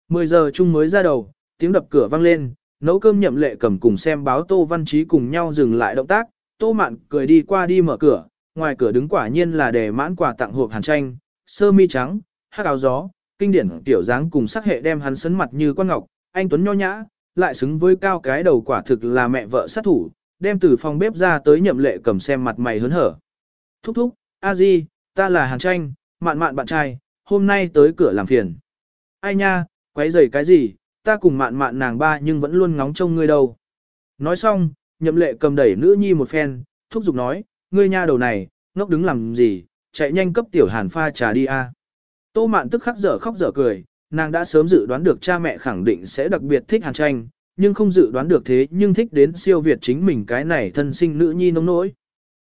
10 giờ chung mới ra đầu, tiếng đập cửa vang lên, nấu cơm nhậm lệ cầm cùng xem báo Tô Văn Trí cùng nhau dừng lại động tác, Tô Mạn cười đi qua đi mở cửa, ngoài cửa đứng quả nhiên là để mãn quà tặng hộp hàn tranh, sơ mi trắng, hắc áo gió, kinh điển tiểu dáng cùng sắc hệ đem hắn sấn mặt như con ngọc, anh tuấn nho nhã, lại xứng với cao cái đầu quả thực là mẹ vợ sát thủ, đem từ phòng bếp ra tới nhậm lệ cầm xem mặt mày hớn hở. Thúc thúc, a di, ta là hàn tranh, mạn mạn bạn trai, hôm nay tới cửa làm phiền. Ai nha, quấy rầy cái gì, ta cùng mạn mạn nàng ba nhưng vẫn luôn ngóng trông ngươi đâu. Nói xong, nhậm lệ cầm đẩy nữ nhi một phen, thúc giục nói, ngươi nha đầu này, ngốc đứng làm gì, chạy nhanh cấp tiểu hàn pha trà đi a. Tô mạn tức khắc dở khóc dở cười, nàng đã sớm dự đoán được cha mẹ khẳng định sẽ đặc biệt thích hàn tranh, nhưng không dự đoán được thế nhưng thích đến siêu việt chính mình cái này thân sinh nữ nhi nông nỗi.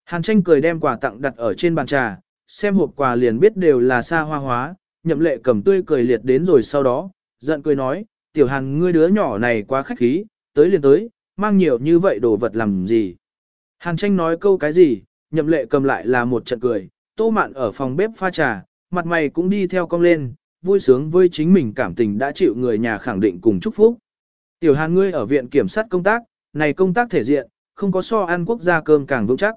Hàn tranh cười đem quà tặng đặt ở trên bàn trà, xem hộp quà liền biết đều là xa hoa hóa, nhậm lệ cầm tươi cười liệt đến rồi sau đó, giận cười nói, tiểu hàn ngươi đứa nhỏ này quá khách khí, tới liền tới, mang nhiều như vậy đồ vật làm gì. Hàn tranh nói câu cái gì, nhậm lệ cầm lại là một trận cười, tô mạn ở phòng bếp pha trà, mặt mày cũng đi theo cong lên, vui sướng với chính mình cảm tình đã chịu người nhà khẳng định cùng chúc phúc. Tiểu hàn ngươi ở viện kiểm sát công tác, này công tác thể diện, không có so ăn quốc gia cơm càng vững chắc.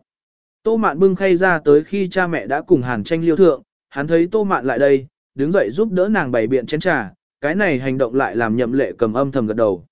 Tô mạn bưng khay ra tới khi cha mẹ đã cùng hàn tranh liêu thượng, hắn thấy tô mạn lại đây, đứng dậy giúp đỡ nàng bày biện chén trà, cái này hành động lại làm nhậm lệ cầm âm thầm gật đầu.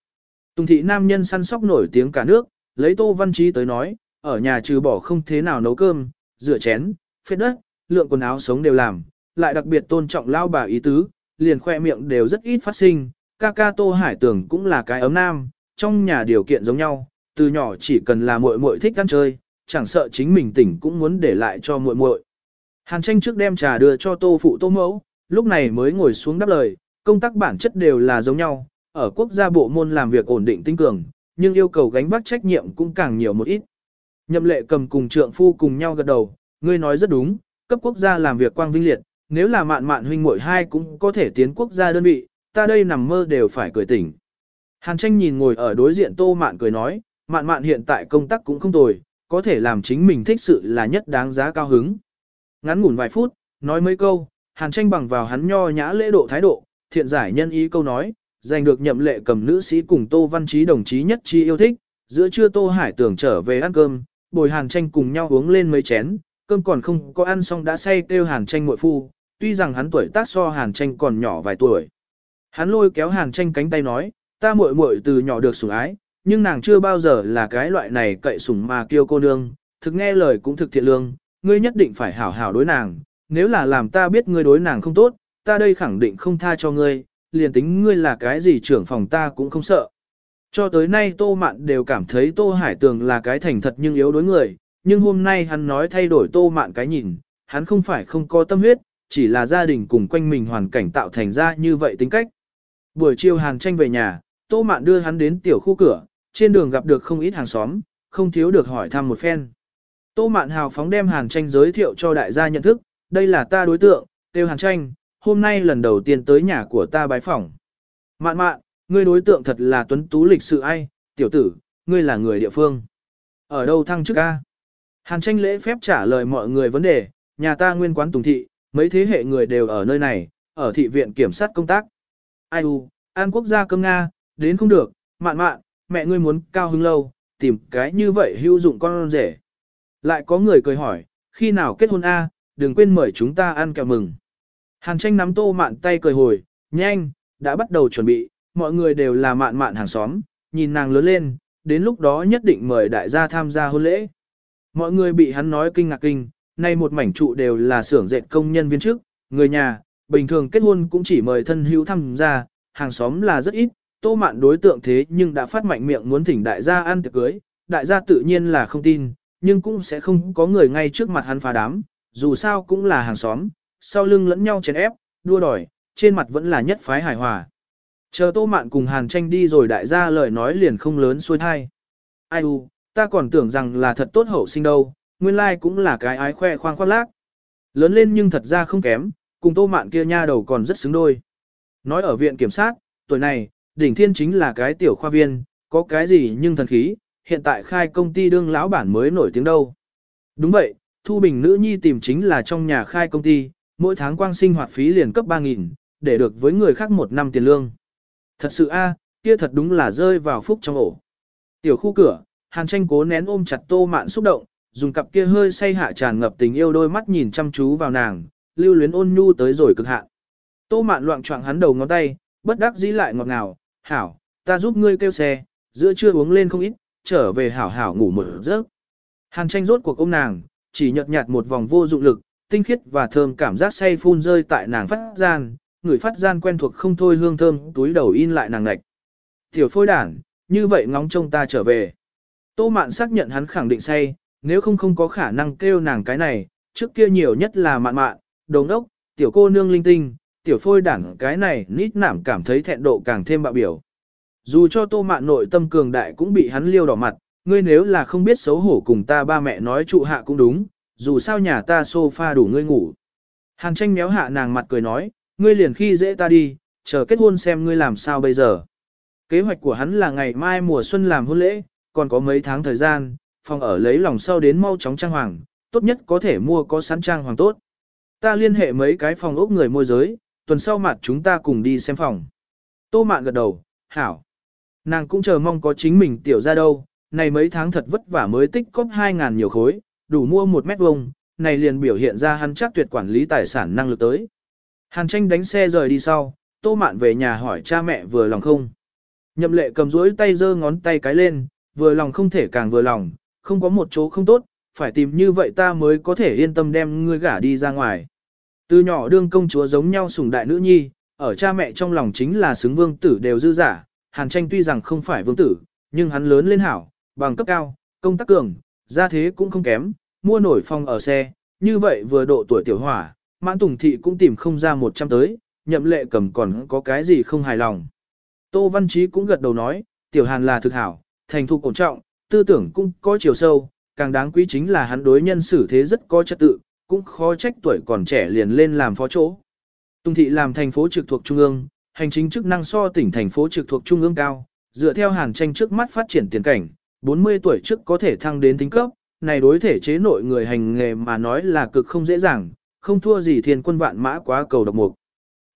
Tùng thị nam nhân săn sóc nổi tiếng cả nước, lấy tô văn trí tới nói, ở nhà trừ bỏ không thế nào nấu cơm, rửa chén, phết đất, lượng quần áo sống đều làm, lại đặc biệt tôn trọng lao bà ý tứ, liền khoe miệng đều rất ít phát sinh, ca ca tô hải tưởng cũng là cái ấm nam, trong nhà điều kiện giống nhau, từ nhỏ chỉ cần là muội muội thích ăn chơi, chẳng sợ chính mình tỉnh cũng muốn để lại cho muội muội. Hàn tranh trước đem trà đưa cho tô phụ tô mẫu, lúc này mới ngồi xuống đáp lời, công tác bản chất đều là giống nhau, ở quốc gia bộ môn làm việc ổn định tinh cường, nhưng yêu cầu gánh vác trách nhiệm cũng càng nhiều một ít. Nhậm lệ cầm cùng trượng phu cùng nhau gật đầu, ngươi nói rất đúng, cấp quốc gia làm việc quang vinh liệt, nếu là mạn mạn huynh muội hai cũng có thể tiến quốc gia đơn vị, ta đây nằm mơ đều phải cười tỉnh. Hàn tranh nhìn ngồi ở đối diện tô mạn cười nói, mạn mạn hiện tại công tác cũng không tồi, có thể làm chính mình thích sự là nhất đáng giá cao hứng. Ngắn ngủn vài phút, nói mấy câu, hàn tranh bằng vào hắn nho nhã lễ độ thái độ, thiện giải nhân ý câu nói, giành được nhậm lệ cầm nữ sĩ cùng Tô Văn Trí đồng chí nhất chi yêu thích, giữa trưa Tô Hải tưởng trở về ăn cơm, bồi hàn tranh cùng nhau uống lên mấy chén, cơm còn không có ăn xong đã say kêu hàn tranh muội phu, tuy rằng hắn tuổi tác so hàn tranh còn nhỏ vài tuổi. Hắn lôi kéo hàn tranh cánh tay nói, ta muội muội từ nhỏ được sủng ái, nhưng nàng chưa bao giờ là cái loại này cậy sủng mà kêu cô nương, thực nghe lời cũng thực thiện lương, ngươi nhất định phải hảo hảo đối nàng, nếu là làm ta biết ngươi đối nàng không tốt, ta đây khẳng định không tha cho ngươi, liền tính ngươi là cái gì trưởng phòng ta cũng không sợ. Cho tới nay Tô Mạn đều cảm thấy Tô Hải Tường là cái thành thật nhưng yếu đối người, nhưng hôm nay hắn nói thay đổi Tô Mạn cái nhìn, hắn không phải không có tâm huyết, chỉ là gia đình cùng quanh mình hoàn cảnh tạo thành ra như vậy tính cách. Buổi chiều Hàn tranh về nhà, Tô Mạn đưa hắn đến tiểu khu cửa, trên đường gặp được không ít hàng xóm, không thiếu được hỏi thăm một phen. Tô Mạn hào phóng đem Hàn tranh giới thiệu cho đại gia nhận thức, đây là ta đối tượng, tiêu Hàn tranh, hôm nay lần đầu tiên tới nhà của ta bái phỏng. Mạn mạn, ngươi đối tượng thật là tuấn tú lịch sự ai, tiểu tử, ngươi là người địa phương. Ở đâu thăng chức a? Hàn tranh lễ phép trả lời mọi người vấn đề, nhà ta nguyên quán Tùng Thị, mấy thế hệ người đều ở nơi này, ở thị viện kiểm sát công tác. Ai u, an quốc gia cơm Nga, đến không được, mạn mạn, mẹ ngươi muốn cao hứng lâu, tìm cái như vậy hữu dụng con rể. Lại có người cười hỏi, khi nào kết hôn a, đừng quên mời chúng ta ăn kẹo mừng. Hàn tranh nắm tô mạn tay cười hồi, nhanh, đã bắt đầu chuẩn bị, mọi người đều là mạn mạn hàng xóm, nhìn nàng lớn lên, đến lúc đó nhất định mời đại gia tham gia hôn lễ. Mọi người bị hắn nói kinh ngạc kinh, nay một mảnh trụ đều là xưởng dệt công nhân viên chức, người nhà, bình thường kết hôn cũng chỉ mời thân hữu tham gia, hàng xóm là rất ít, tô mạn đối tượng thế nhưng đã phát mạnh miệng muốn thỉnh đại gia ăn tiệc cưới, đại gia tự nhiên là không tin, nhưng cũng sẽ không có người ngay trước mặt hắn phá đám, dù sao cũng là hàng xóm, sau lưng lẫn nhau chèn ép, đua đòi, trên mặt vẫn là nhất phái hài hòa. Chờ Tô Mạn cùng Hàn Tranh đi rồi đại gia lời nói liền không lớn xuôi thai. Ai u, ta còn tưởng rằng là thật tốt hậu sinh đâu, nguyên lai cũng là cái ái khoe khoang khoác lác. Lớn lên nhưng thật ra không kém, cùng Tô Mạn kia nha đầu còn rất xứng đôi. Nói ở viện kiểm sát, tuổi này, đỉnh thiên chính là cái tiểu khoa viên, có cái gì nhưng thần khí, hiện tại khai công ty đương lão bản mới nổi tiếng đâu. Đúng vậy, Thu Bình nữ nhi tìm chính là trong nhà khai công ty, mỗi tháng quang sinh hoạt phí liền cấp 3.000, để được với người khác một năm tiền lương. Thật sự a, à, kia thật đúng là rơi vào phúc trong ổ. Tiểu khu cửa, Hàn tranh cố nén ôm chặt tô mạn xúc động, dùng cặp kia hơi say hạ tràn ngập tình yêu đôi mắt nhìn chăm chú vào nàng, lưu luyến ôn nhu tới rồi cực hạn. Tô mạn loạn choạng hắn đầu ngón tay, bất đắc dĩ lại ngọt ngào, hảo, ta giúp ngươi kêu xe, giữa trưa uống lên không ít, trở về hảo hảo ngủ một giấc. Hàn tranh rốt cuộc ôm nàng, chỉ nhợt nhạt một vòng vô dụng lực, tinh khiết và thơm cảm giác say phun rơi tại nàng phát gian, người phát gian quen thuộc không thôi hương thơm túi đầu in lại nàng ngạch. Tiểu phôi đản, như vậy ngóng trông ta trở về. Tô mạn xác nhận hắn khẳng định say, nếu không không có khả năng kêu nàng cái này, trước kia nhiều nhất là mạn mạn, đồng đốc, tiểu cô nương linh tinh, tiểu phôi đản cái này nít nảm cảm thấy thẹn độ càng thêm bạo biểu. Dù cho tô mạn nội tâm cường đại cũng bị hắn liêu đỏ mặt, ngươi nếu là không biết xấu hổ cùng ta ba mẹ nói trụ hạ cũng đúng, dù sao nhà ta sofa đủ ngươi ngủ. Hàn tranh méo hạ nàng mặt cười nói, ngươi liền khi dễ ta đi, chờ kết hôn xem ngươi làm sao bây giờ. Kế hoạch của hắn là ngày mai mùa xuân làm hôn lễ, còn có mấy tháng thời gian, phòng ở lấy lòng sau đến mau chóng trang hoàng, tốt nhất có thể mua có sẵn trang hoàng tốt. Ta liên hệ mấy cái phòng ốc người môi giới, tuần sau mặt chúng ta cùng đi xem phòng. Tô mạn gật đầu, hảo. Nàng cũng chờ mong có chính mình tiểu ra đâu, này mấy tháng thật vất vả mới tích cóp 2.000 nhiều khối, đủ mua một mét vuông, này liền biểu hiện ra hắn chắc tuyệt quản lý tài sản năng lực tới. Hàn tranh đánh xe rời đi sau, tô mạn về nhà hỏi cha mẹ vừa lòng không. Nhậm lệ cầm rũi tay giơ ngón tay cái lên, vừa lòng không thể càng vừa lòng, không có một chỗ không tốt, phải tìm như vậy ta mới có thể yên tâm đem ngươi gả đi ra ngoài. Từ nhỏ đương công chúa giống nhau sủng đại nữ nhi, ở cha mẹ trong lòng chính là xứng vương tử đều dư giả, hàn tranh tuy rằng không phải vương tử, nhưng hắn lớn lên hảo, bằng cấp cao, công tác cường, gia thế cũng không kém, mua nổi phòng ở xe, như vậy vừa độ tuổi tiểu hỏa, mãn tùng thị cũng tìm không ra một trăm tới, nhậm lệ cầm còn có cái gì không hài lòng. Tô Văn Chí cũng gật đầu nói, tiểu hàn là thực hảo, thành thục ổn trọng, tư tưởng cũng có chiều sâu, càng đáng quý chính là hắn đối nhân xử thế rất có trật tự, cũng khó trách tuổi còn trẻ liền lên làm phó chỗ. Tùng thị làm thành phố trực thuộc trung ương, hành chính chức năng so tỉnh thành phố trực thuộc trung ương cao, dựa theo hàn tranh trước mắt phát triển tiền cảnh, 40 tuổi trước có thể thăng đến tính cấp, này đối thể chế nội người hành nghề mà nói là cực không dễ dàng, không thua gì thiên quân vạn mã quá cầu độc mục.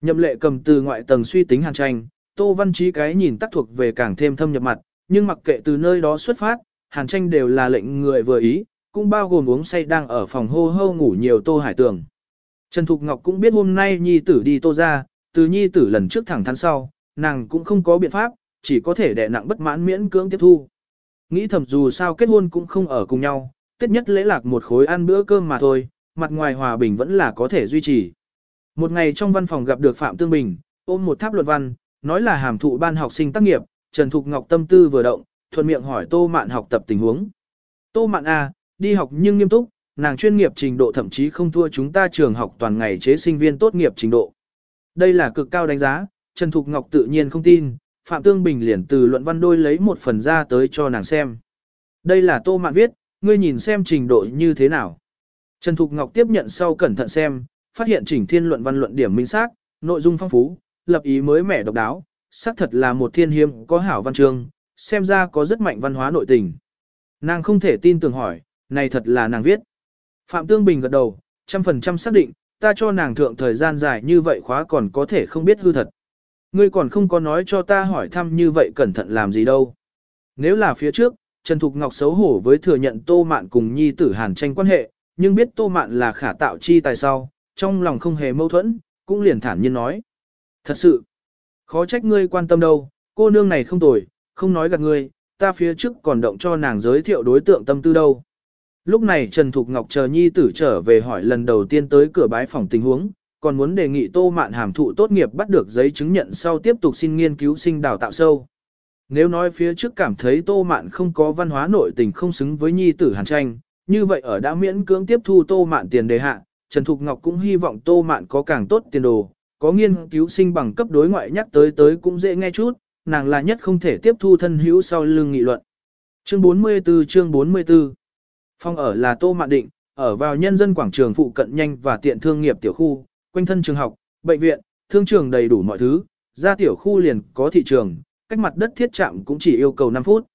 Nhậm lệ cầm từ ngoại tầng suy tính hàn tranh, Tô Văn trí cái nhìn tác thuộc về càng thêm thâm nhập mặt, nhưng mặc kệ từ nơi đó xuất phát, hàn tranh đều là lệnh người vừa ý, cũng bao gồm uống say đang ở phòng hô hô ngủ nhiều Tô Hải Tường. Trần Thục Ngọc cũng biết hôm nay nhi tử đi Tô ra, từ nhi tử lần trước thẳng thắn sau, nàng cũng không có biện pháp, chỉ có thể đè nặng bất mãn miễn cưỡng tiếp thu. Nghĩ thầm dù sao kết hôn cũng không ở cùng nhau, tết nhất lễ lạc một khối ăn bữa cơm mà thôi, mặt ngoài hòa bình vẫn là có thể duy trì. Một ngày trong văn phòng gặp được Phạm Tương Bình, ôm một tháp luận văn, nói là hàm thụ ban học sinh tác nghiệp, Trần Thục Ngọc tâm tư vừa động, thuận miệng hỏi Tô Mạn học tập tình huống. Tô Mạn A, à, đi học nhưng nghiêm túc, nàng chuyên nghiệp trình độ thậm chí không thua chúng ta trường học toàn ngày chế sinh viên tốt nghiệp trình độ. Đây là cực cao đánh giá, Trần Thục Ngọc tự nhiên không tin, Phạm Tương Bình liền từ luận văn đôi lấy một phần ra tới cho nàng xem. Đây là Tô Mạn viết, ngươi nhìn xem trình độ như thế nào. Trần Thục Ngọc tiếp nhận sau cẩn thận xem, phát hiện chỉnh thiên luận văn luận điểm minh xác, nội dung phong phú, lập ý mới mẻ độc đáo, xác thật là một thiên hiếm có hảo văn chương, xem ra có rất mạnh văn hóa nội tình. Nàng không thể tin tưởng hỏi, này thật là nàng viết. Phạm Tương Bình gật đầu, trăm phần trăm xác định, ta cho nàng thượng thời gian dài như vậy khóa còn có thể không biết hư thật. Ngươi còn không có nói cho ta hỏi thăm như vậy cẩn thận làm gì đâu. Nếu là phía trước, Trần Thục Ngọc xấu hổ với thừa nhận Tô Mạn cùng nhi tử hàn tranh quan hệ, nhưng biết Tô Mạn là khả tạo chi tài sau, trong lòng không hề mâu thuẫn, cũng liền thản nhiên nói. Thật sự, khó trách ngươi quan tâm đâu, cô nương này không tồi, không nói gạt ngươi, ta phía trước còn động cho nàng giới thiệu đối tượng tâm tư đâu. Lúc này Trần Thục Ngọc chờ nhi tử trở về hỏi lần đầu tiên tới cửa bái phòng tình huống, còn muốn đề nghị Tô Mạn hàm thụ tốt nghiệp bắt được giấy chứng nhận sau tiếp tục xin nghiên cứu sinh đào tạo sâu. Nếu nói phía trước cảm thấy Tô Mạn không có văn hóa nội tình không xứng với nhi tử hàn tranh, như vậy ở đã miễn cưỡng tiếp thu Tô Mạn tiền đề hạ, Trần Thục Ngọc cũng hy vọng Tô Mạn có càng tốt tiền đồ, có nghiên cứu sinh bằng cấp đối ngoại nhắc tới tới cũng dễ nghe chút, nàng là nhất không thể tiếp thu thân hữu sau lưng nghị luận. Chương 44 chương 44 Phong ở là Tô Mạn Định, ở vào nhân dân quảng trường phụ cận nhanh và tiện thương nghiệp tiểu khu, quanh thân trường học, bệnh viện, thương trường đầy đủ mọi thứ, ra tiểu khu liền có thị trường, cách mặt đất thiết trạm cũng chỉ yêu cầu 5 phút.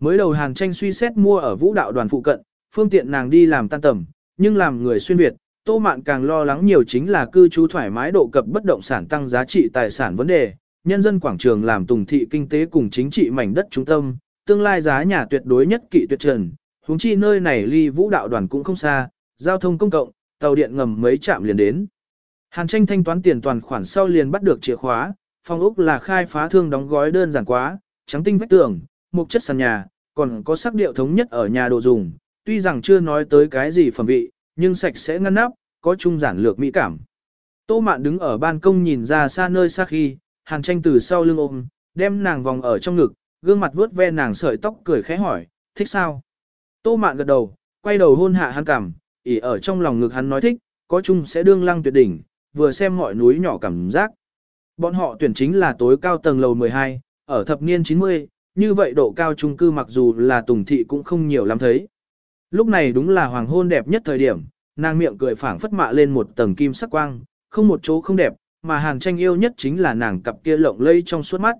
Mới đầu Hàn Tranh suy xét mua ở vũ đạo đoàn phụ cận, phương tiện nàng đi làm tan tầm, nhưng làm người xuyên Việt, Tô Mạn càng lo lắng nhiều chính là cư trú thoải mái độ cập bất động sản tăng giá trị tài sản vấn đề, nhân dân quảng trường làm tùng thị kinh tế cùng chính trị mảnh đất trung tâm, tương lai giá nhà tuyệt đối nhất kỵ tuyệt trần, huống chi nơi này ly vũ đạo đoàn cũng không xa, giao thông công cộng, tàu điện ngầm mấy trạm liền đến. Hàn tranh thanh toán tiền toàn khoản sau liền bắt được chìa khóa, phòng ốc là khai phá thương đóng gói đơn giản quá, trắng tinh vách tường, mục chất sàn nhà, còn có sắc điệu thống nhất ở nhà đồ dùng, tuy rằng chưa nói tới cái gì phẩm vị, nhưng sạch sẽ ngăn nắp, có trung giản lược mỹ cảm. Tô Mạn đứng ở ban công nhìn ra xa nơi xa khi, Hàn Tranh từ sau lưng ôm, đem nàng vòng ở trong ngực, gương mặt vuốt ve nàng sợi tóc cười khẽ hỏi, thích sao? Tô Mạn gật đầu, quay đầu hôn hạ hắn cằm, ỉ ở trong lòng ngực hắn nói thích, có chung sẽ đương lăng tuyệt đỉnh, vừa xem mọi núi nhỏ cảm giác. Bọn họ tuyển chính là tối cao tầng lầu 12, ở thập niên 90, như vậy độ cao trung cư mặc dù là tùng thị cũng không nhiều lắm thấy. Lúc này đúng là hoàng hôn đẹp nhất thời điểm, nàng miệng cười phảng phất mạ lên một tầng kim sắc quang, không một chỗ không đẹp, mà hàng tranh yêu nhất chính là nàng cặp kia lộng lây trong suốt mắt.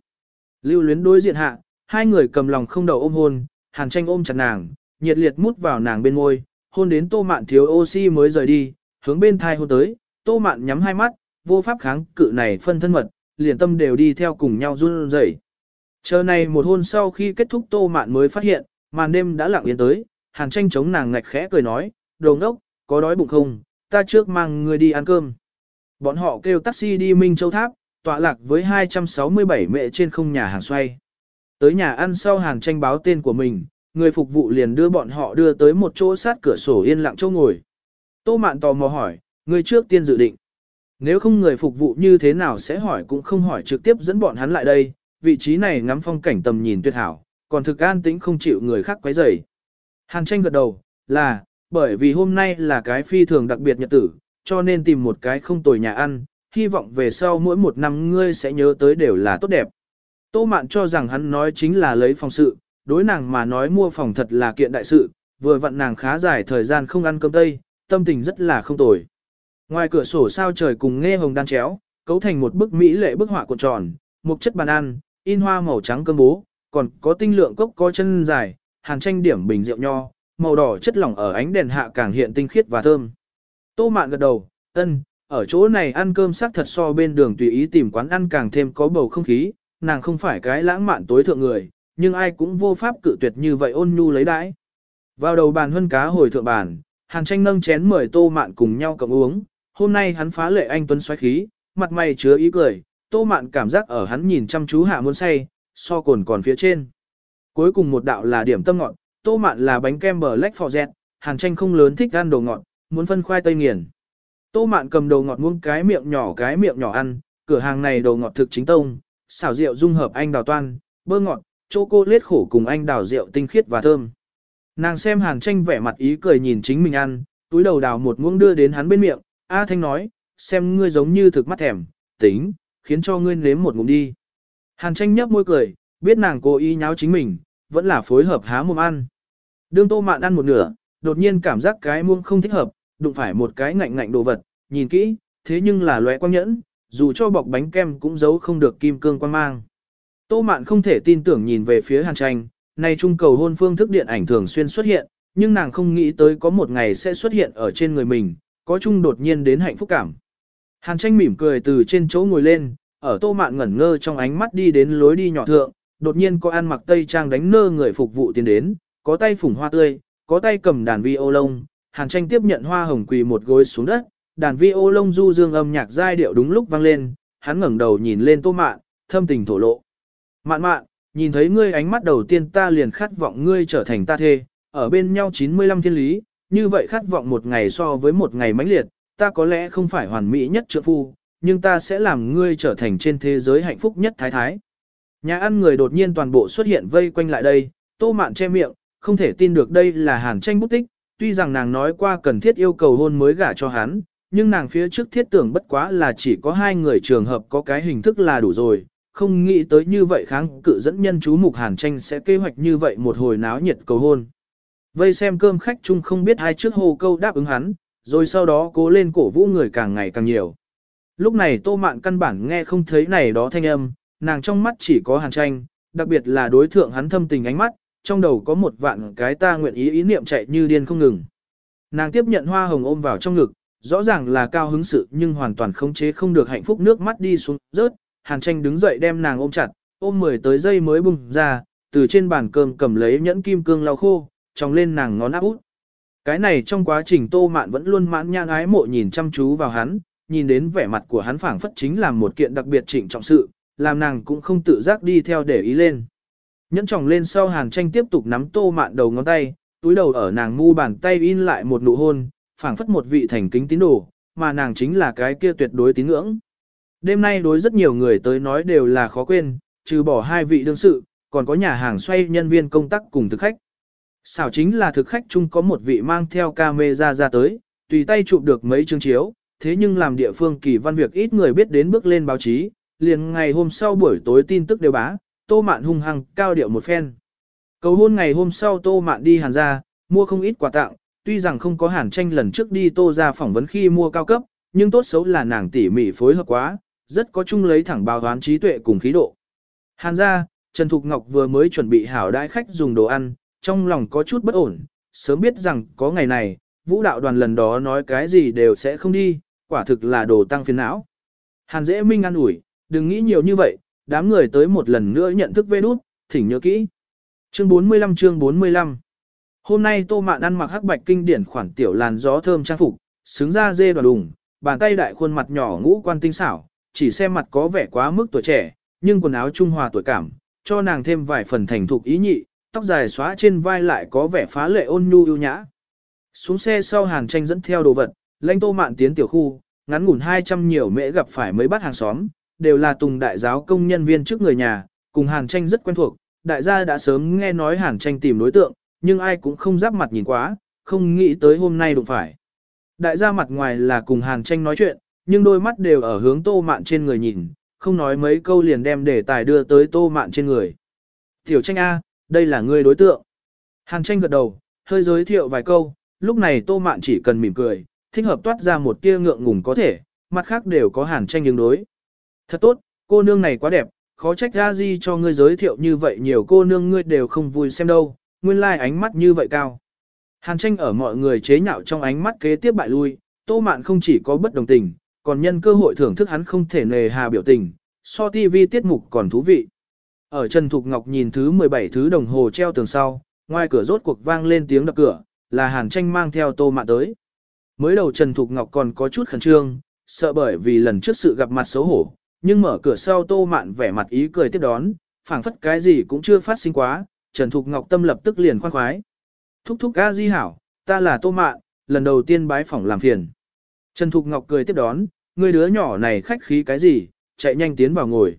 Lưu luyến đối diện hạ, hai người cầm lòng không đầu ôm hôn, hàng tranh ôm chặt nàng, nhiệt liệt mút vào nàng bên môi, hôn đến tô mạn thiếu oxy mới rời đi, hướng bên thai hôn tới, tô mạn nhắm hai mắt, vô pháp kháng cự này phân thân mật, liền tâm đều đi theo cùng nhau run rẩy. Chờ này một hôn sau khi kết thúc tô mạn mới phát hiện, màn đêm đã lặng yên tới, hàn tranh chống nàng ngạch khẽ cười nói, đồ ngốc, có đói bụng không, ta trước mang người đi ăn cơm. Bọn họ kêu taxi đi Minh Châu Tháp, tọa lạc với 267 mẹ trên không nhà hàng xoay. Tới nhà ăn sau hàng tranh báo tên của mình, người phục vụ liền đưa bọn họ đưa tới một chỗ sát cửa sổ yên lặng chỗ ngồi. Tô Mạn tò mò hỏi, người trước tiên dự định. Nếu không người phục vụ như thế nào sẽ hỏi cũng không hỏi trực tiếp dẫn bọn hắn lại đây, vị trí này ngắm phong cảnh tầm nhìn tuyệt hảo, còn thực an tĩnh không chịu người khác quấy rầy. Hàn tranh gật đầu, là, bởi vì hôm nay là cái phi thường đặc biệt nhật tử, cho nên tìm một cái không tồi nhà ăn, hy vọng về sau mỗi một năm ngươi sẽ nhớ tới đều là tốt đẹp. Tô Mạn cho rằng hắn nói chính là lấy phòng sự, đối nàng mà nói mua phòng thật là kiện đại sự, vừa vặn nàng khá dài thời gian không ăn cơm tây, tâm tình rất là không tồi. Ngoài cửa sổ sao trời cùng nghe hồng đan chéo, cấu thành một bức mỹ lệ bức họa cuộn tròn, một chất bàn ăn, in hoa màu trắng cơm bố, còn có tinh lượng cốc có chân dài, hàng tranh điểm bình rượu nho, màu đỏ chất lỏng ở ánh đèn hạ càng hiện tinh khiết và thơm. Tô mạn gật đầu, ân, ở chỗ này ăn cơm sắc thật so bên đường tùy ý tìm quán ăn càng thêm có bầu không khí, nàng không phải cái lãng mạn tối thượng người, nhưng ai cũng vô pháp cự tuyệt như vậy ôn nhu lấy đãi. Vào đầu bàn huân cá hồi thượng bàn, Hàn Tranh nâng chén mời Tô Mạn cùng nhau cộng uống, hôm nay hắn phá lệ anh tuấn xoáy khí, mặt mày chứa ý cười, Tô Mạn cảm giác ở hắn nhìn chăm chú hạ muốn say, so cồn còn phía trên. Cuối cùng một đạo là điểm tâm ngọt, Tô Mạn là bánh kem bờ lách phò dẹt, Hàn Tranh không lớn thích ăn đồ ngọt, muốn phân khoai tây nghiền. Tô Mạn cầm đồ ngọt muông cái miệng nhỏ cái miệng nhỏ ăn, cửa hàng này đồ ngọt thực chính tông, xảo rượu dung hợp anh đào toan, bơ ngọt, Chỗ cô lết khổ cùng anh đào rượu tinh khiết và thơm. Nàng xem Hàn Tranh vẻ mặt ý cười nhìn chính mình ăn, túi đầu đào một muỗng đưa đến hắn bên miệng, A Thanh nói, xem ngươi giống như thực mắt thèm, tính, khiến cho ngươi nếm một ngụm đi. Hàn Tranh nhấp môi cười, biết nàng cố ý nháo chính mình, vẫn là phối hợp há mồm ăn. Đương Tô Mạn ăn một nửa, đột nhiên cảm giác cái muông không thích hợp, đụng phải một cái ngạnh ngạnh đồ vật, nhìn kỹ, thế nhưng là lóe quang nhẫn, dù cho bọc bánh kem cũng giấu không được kim cương quan mang. Tô Mạn không thể tin tưởng nhìn về phía Hàn Tranh, Nay trung cầu hôn phương thức điện ảnh thường xuyên xuất hiện, nhưng nàng không nghĩ tới có một ngày sẽ xuất hiện ở trên người mình, có chung đột nhiên đến hạnh phúc cảm. Hàn Tranh mỉm cười từ trên chỗ ngồi lên, ở Tô Mạn ngẩn ngơ trong ánh mắt đi đến lối đi nhỏ thượng, đột nhiên có ăn mặc tây trang đánh nơ người phục vụ tiến đến, có tay phủng hoa tươi, có tay cầm đàn vi ô lông, Hàn Tranh tiếp nhận hoa hồng quỳ một gối xuống đất, đàn vi ô lông du dương âm nhạc giai điệu đúng lúc vang lên, hắn ngẩng đầu nhìn lên Tô Mạn, thâm tình thổ lộ. Mạn mạn, nhìn thấy ngươi ánh mắt đầu tiên ta liền khát vọng ngươi trở thành ta thê, ở bên nhau 95 thiên lý, như vậy khát vọng một ngày so với một ngày mãnh liệt, ta có lẽ không phải hoàn mỹ nhất trợ phu, nhưng ta sẽ làm ngươi trở thành trên thế giới hạnh phúc nhất thái thái. Nhà ăn người đột nhiên toàn bộ xuất hiện vây quanh lại đây, tô mạn che miệng, không thể tin được đây là hàn tranh bút tích, tuy rằng nàng nói qua cần thiết yêu cầu hôn mới gả cho hắn, nhưng nàng phía trước thiết tưởng bất quá là chỉ có hai người trường hợp có cái hình thức là đủ rồi, không nghĩ tới như vậy kháng cự dẫn nhân chú mục hàn tranh sẽ kế hoạch như vậy một hồi náo nhiệt cầu hôn. Vây xem cơm khách chung không biết hai trước hồ câu đáp ứng hắn, rồi sau đó cố lên cổ vũ người càng ngày càng nhiều. Lúc này tô mạn căn bản nghe không thấy này đó thanh âm, nàng trong mắt chỉ có hàn tranh, đặc biệt là đối thượng hắn thâm tình ánh mắt, trong đầu có một vạn cái ta nguyện ý ý niệm chạy như điên không ngừng. Nàng tiếp nhận hoa hồng ôm vào trong ngực, rõ ràng là cao hứng sự nhưng hoàn toàn khống chế không được hạnh phúc nước mắt đi xuống rớt, hàn tranh đứng dậy đem nàng ôm chặt, ôm mười tới giây mới bùng ra, từ trên bàn cơm cầm lấy nhẫn kim cương lau khô, tròng lên nàng ngón áp út. Cái này trong quá trình tô mạn vẫn luôn mãn nhang ái mộ nhìn chăm chú vào hắn, nhìn đến vẻ mặt của hắn phảng phất chính là một kiện đặc biệt trịnh trọng sự, làm nàng cũng không tự giác đi theo để ý lên. Nhẫn tròng lên sau hàn tranh tiếp tục nắm tô mạn đầu ngón tay, túi đầu ở nàng ngu bàn tay in lại một nụ hôn, phảng phất một vị thành kính tín đồ, mà nàng chính là cái kia tuyệt đối tín ngưỡng. Đêm nay đối rất nhiều người tới nói đều là khó quên, trừ bỏ hai vị đương sự, còn có nhà hàng xoay nhân viên công tác cùng thực khách. Xảo chính là thực khách chung có một vị mang theo camera ra tới, tùy tay chụp được mấy chương chiếu, thế nhưng làm địa phương kỳ văn việc ít người biết đến bước lên báo chí, liền ngày hôm sau buổi tối tin tức đều bá, tô mạn hung hăng cao điệu một phen. Cầu hôn ngày hôm sau tô mạn đi hàn ra, mua không ít quà tặng, tuy rằng không có hàn tranh lần trước đi tô ra phỏng vấn khi mua cao cấp, nhưng tốt xấu là nàng tỉ mỉ phối hợp quá, rất có chung lấy thẳng báo đoán trí tuệ cùng khí độ. Hàn ra, Trần Thục Ngọc vừa mới chuẩn bị hảo đãi khách dùng đồ ăn, trong lòng có chút bất ổn, sớm biết rằng có ngày này, vũ đạo đoàn lần đó nói cái gì đều sẽ không đi, quả thực là đồ tăng phiền não. Hàn dễ minh ăn ủi, đừng nghĩ nhiều như vậy, đám người tới một lần nữa nhận thức vê đút, thỉnh nhớ kỹ. Chương 45 chương 45 Hôm nay Tô Mạn ăn mặc hắc bạch kinh điển khoản tiểu làn gió thơm trang phục, xứng ra dê đoàn đùng, bàn tay đại khuôn mặt nhỏ ngũ quan tinh xảo, chỉ xem mặt có vẻ quá mức tuổi trẻ, nhưng quần áo trung hòa tuổi cảm, cho nàng thêm vài phần thành thục ý nhị, tóc dài xóa trên vai lại có vẻ phá lệ ôn nhu ưu nhã. Xuống xe sau Hàn Tranh dẫn theo đồ vật, lãnh Tô Mạn tiến tiểu khu, ngắn ngủn 200 nhiều mễ gặp phải mấy bắt hàng xóm, đều là tùng đại giáo công nhân viên trước người nhà, cùng Hàn Tranh rất quen thuộc, đại gia đã sớm nghe nói Hàn Tranh tìm đối tượng, nhưng ai cũng không giáp mặt nhìn quá, không nghĩ tới hôm nay đụng phải. Đại gia mặt ngoài là cùng Hàn Tranh nói chuyện, nhưng đôi mắt đều ở hướng tô mạn trên người nhìn, không nói mấy câu liền đem đề tài đưa tới tô mạn trên người. Tiểu tranh A, đây là người đối tượng. Hàn tranh gật đầu, hơi giới thiệu vài câu, lúc này tô mạn chỉ cần mỉm cười, thích hợp toát ra một tia ngượng ngùng có thể, mặt khác đều có hàn tranh ứng đối. Thật tốt, cô nương này quá đẹp, khó trách ra gì cho ngươi giới thiệu như vậy nhiều cô nương ngươi đều không vui xem đâu, nguyên lai like ánh mắt như vậy cao. Hàn tranh ở mọi người chế nhạo trong ánh mắt kế tiếp bại lui, tô mạn không chỉ có bất đồng tình, còn nhân cơ hội thưởng thức hắn không thể nề hà biểu tình, so TV tiết mục còn thú vị. Ở Trần Thục Ngọc nhìn thứ 17 thứ đồng hồ treo tường sau, ngoài cửa rốt cuộc vang lên tiếng đập cửa, là Hàn Tranh mang theo tô mạn tới. Mới đầu Trần Thục Ngọc còn có chút khẩn trương, sợ bởi vì lần trước sự gặp mặt xấu hổ, nhưng mở cửa sau tô mạn vẻ mặt ý cười tiếp đón, phảng phất cái gì cũng chưa phát sinh quá, Trần Thục Ngọc tâm lập tức liền khoan khoái. Thúc thúc A Di hảo, ta là tô mạn, lần đầu tiên bái phỏng làm phiền. Trần Thục Ngọc cười tiếp đón, người đứa nhỏ này khách khí cái gì, chạy nhanh tiến vào ngồi.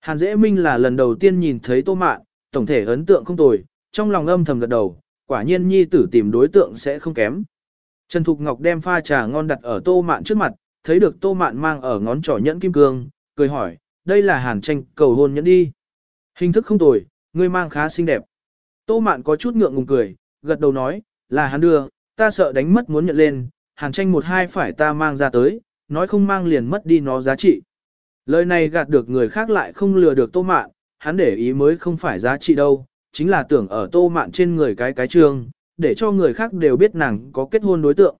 Hàn Dễ Minh là lần đầu tiên nhìn thấy Tô Mạn, tổng thể ấn tượng không tồi, trong lòng âm thầm gật đầu, quả nhiên nhi tử tìm đối tượng sẽ không kém. Trần Thục Ngọc đem pha trà ngon đặt ở Tô Mạn trước mặt, thấy được Tô Mạn mang ở ngón trỏ nhẫn kim cương, cười hỏi, đây là Hàn tranh cầu hôn nhẫn đi. Hình thức không tồi, ngươi mang khá xinh đẹp. Tô Mạn có chút ngượng ngùng cười, gật đầu nói, là hắn đưa, ta sợ đánh mất muốn nhận lên, Hàn tranh một hai phải ta mang ra tới, nói không mang liền mất đi nó giá trị. Lời này gạt được người khác lại không lừa được tô mạn, hắn để ý mới không phải giá trị đâu, chính là tưởng ở tô mạn trên người cái cái trương, để cho người khác đều biết nàng có kết hôn đối tượng.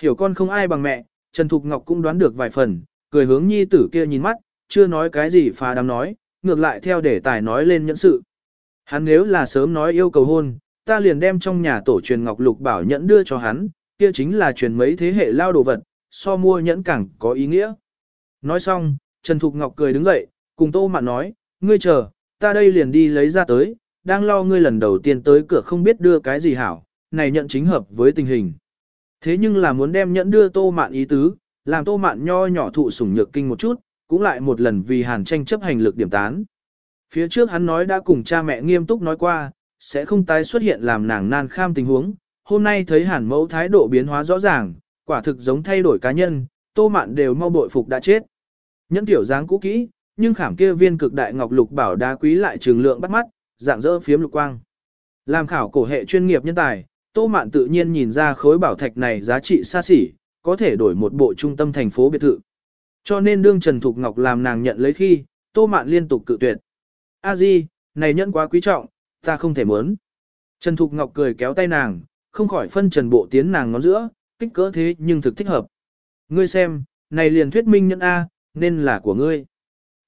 Hiểu con không ai bằng mẹ, Trần Thục Ngọc cũng đoán được vài phần, cười hướng nhi tử kia nhìn mắt, chưa nói cái gì phá đám nói, ngược lại theo để tài nói lên nhẫn sự. Hắn nếu là sớm nói yêu cầu hôn, ta liền đem trong nhà tổ truyền Ngọc Lục bảo nhẫn đưa cho hắn, kia chính là truyền mấy thế hệ lao đồ vật, so mua nhẫn càng có ý nghĩa. Nói xong, Trần Thục Ngọc cười đứng dậy, cùng Tô Mạn nói, ngươi chờ, ta đây liền đi lấy ra tới, đang lo ngươi lần đầu tiên tới cửa không biết đưa cái gì hảo, này nhận chính hợp với tình hình. Thế nhưng là muốn đem nhẫn đưa Tô Mạn ý tứ, làm Tô Mạn nho nhỏ thụ sủng nhược kinh một chút, cũng lại một lần vì hàn tranh chấp hành lực điểm tán. Phía trước hắn nói đã cùng cha mẹ nghiêm túc nói qua, sẽ không tái xuất hiện làm nàng nan kham tình huống, hôm nay thấy hàn mẫu thái độ biến hóa rõ ràng, quả thực giống thay đổi cá nhân, tô mạn đều mau bội phục đã chết. Nhẫn tiểu dáng cũ kỹ, nhưng khảm kia viên cực đại ngọc lục bảo đá quý lại trường lượng bắt mắt, dạng dỡ phiếm lục quang. Làm khảo cổ hệ chuyên nghiệp nhân tài, Tô Mạn tự nhiên nhìn ra khối bảo thạch này giá trị xa xỉ, có thể đổi một bộ trung tâm thành phố biệt thự. Cho nên đương Trần Thục Ngọc làm nàng nhận lấy khi, Tô Mạn liên tục cự tuyệt. A Di, này nhẫn quá quý trọng, ta không thể muốn. Trần Thục Ngọc cười kéo tay nàng, không khỏi phân trần bộ tiến nàng ngón giữa, kích cỡ thế nhưng thực thích hợp. Ngươi xem, này liền thuyết minh nhân A, nên là của ngươi.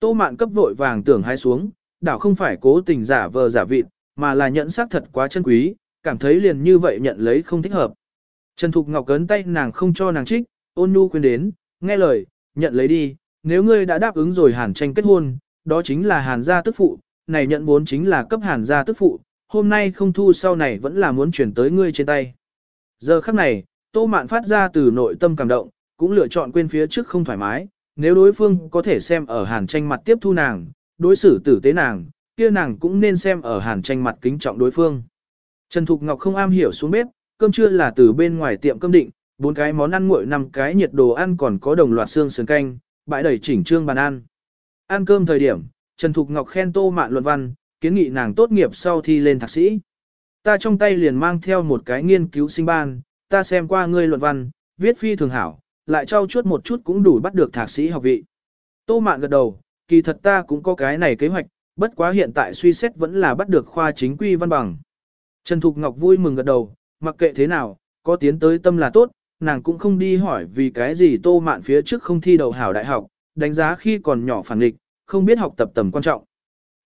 Tô Mạn cấp vội vàng tưởng hai xuống, đảo không phải cố tình giả vờ giả vịt, mà là nhận xác thật quá chân quý, cảm thấy liền như vậy nhận lấy không thích hợp. Trần Thục Ngọc cấn tay nàng không cho nàng trích, ôn nhu khuyên đến, nghe lời, nhận lấy đi, nếu ngươi đã đáp ứng rồi hàn tranh kết hôn, đó chính là hàn gia tức phụ, này nhận vốn chính là cấp hàn gia tức phụ, hôm nay không thu sau này vẫn là muốn chuyển tới ngươi trên tay. Giờ khắc này, Tô Mạn phát ra từ nội tâm cảm động, cũng lựa chọn quên phía trước không thoải mái, nếu đối phương có thể xem ở hàn tranh mặt tiếp thu nàng, đối xử tử tế nàng, kia nàng cũng nên xem ở hàn tranh mặt kính trọng đối phương. Trần Thục Ngọc không am hiểu xuống bếp, cơm trưa là từ bên ngoài tiệm cơm định, bốn cái món ăn nguội năm cái nhiệt đồ ăn còn có đồng loạt xương sườn canh, bãi đầy chỉnh trương bàn ăn. Ăn cơm thời điểm, Trần Thục Ngọc khen Tô Mạn luận văn, kiến nghị nàng tốt nghiệp sau thi lên thạc sĩ. Ta trong tay liền mang theo một cái nghiên cứu sinh ban, ta xem qua ngươi luận văn, viết phi thường hảo, lại trau chuốt một chút cũng đủ bắt được thạc sĩ học vị. Tô Mạn gật đầu, kỳ thật ta cũng có cái này kế hoạch, bất quá hiện tại suy xét vẫn là bắt được khoa chính quy văn bằng. Trần Thục Ngọc vui mừng gật đầu, mặc kệ thế nào, có tiến tới tâm là tốt, nàng cũng không đi hỏi vì cái gì Tô Mạn phía trước không thi đầu hảo đại học, đánh giá khi còn nhỏ phản nghịch, không biết học tập tầm quan trọng.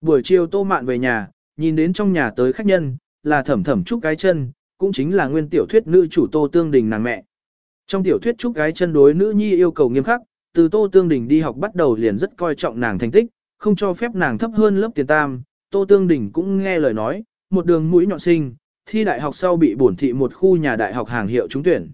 Buổi chiều Tô Mạn về nhà, nhìn đến trong nhà tới khách nhân, là thẩm thẩm chúc cái chân, cũng chính là nguyên tiểu thuyết nữ chủ Tô Tương Đình nàng mẹ. Trong tiểu thuyết trúc gái chân đối nữ nhi yêu cầu nghiêm khắc, từ Tô Tương Đình đi học bắt đầu liền rất coi trọng nàng thành tích, không cho phép nàng thấp hơn lớp tiền tam. Tô Tương Đình cũng nghe lời nói, một đường mũi nhọn sinh, thi đại học sau bị bổn thị một khu nhà đại học hàng hiệu trúng tuyển.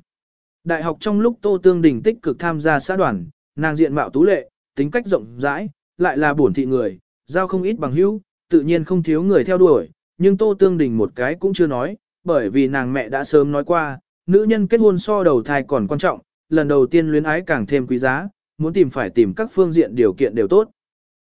Đại học trong lúc Tô Tương Đình tích cực tham gia xã đoàn, nàng diện mạo tú lệ, tính cách rộng rãi, lại là bổn thị người, giao không ít bằng hữu, tự nhiên không thiếu người theo đuổi, nhưng Tô Tương Đình một cái cũng chưa nói, bởi vì nàng mẹ đã sớm nói qua, nữ nhân kết hôn so đầu thai còn quan trọng, lần đầu tiên luyến ái càng thêm quý giá, muốn tìm phải tìm các phương diện điều kiện đều tốt.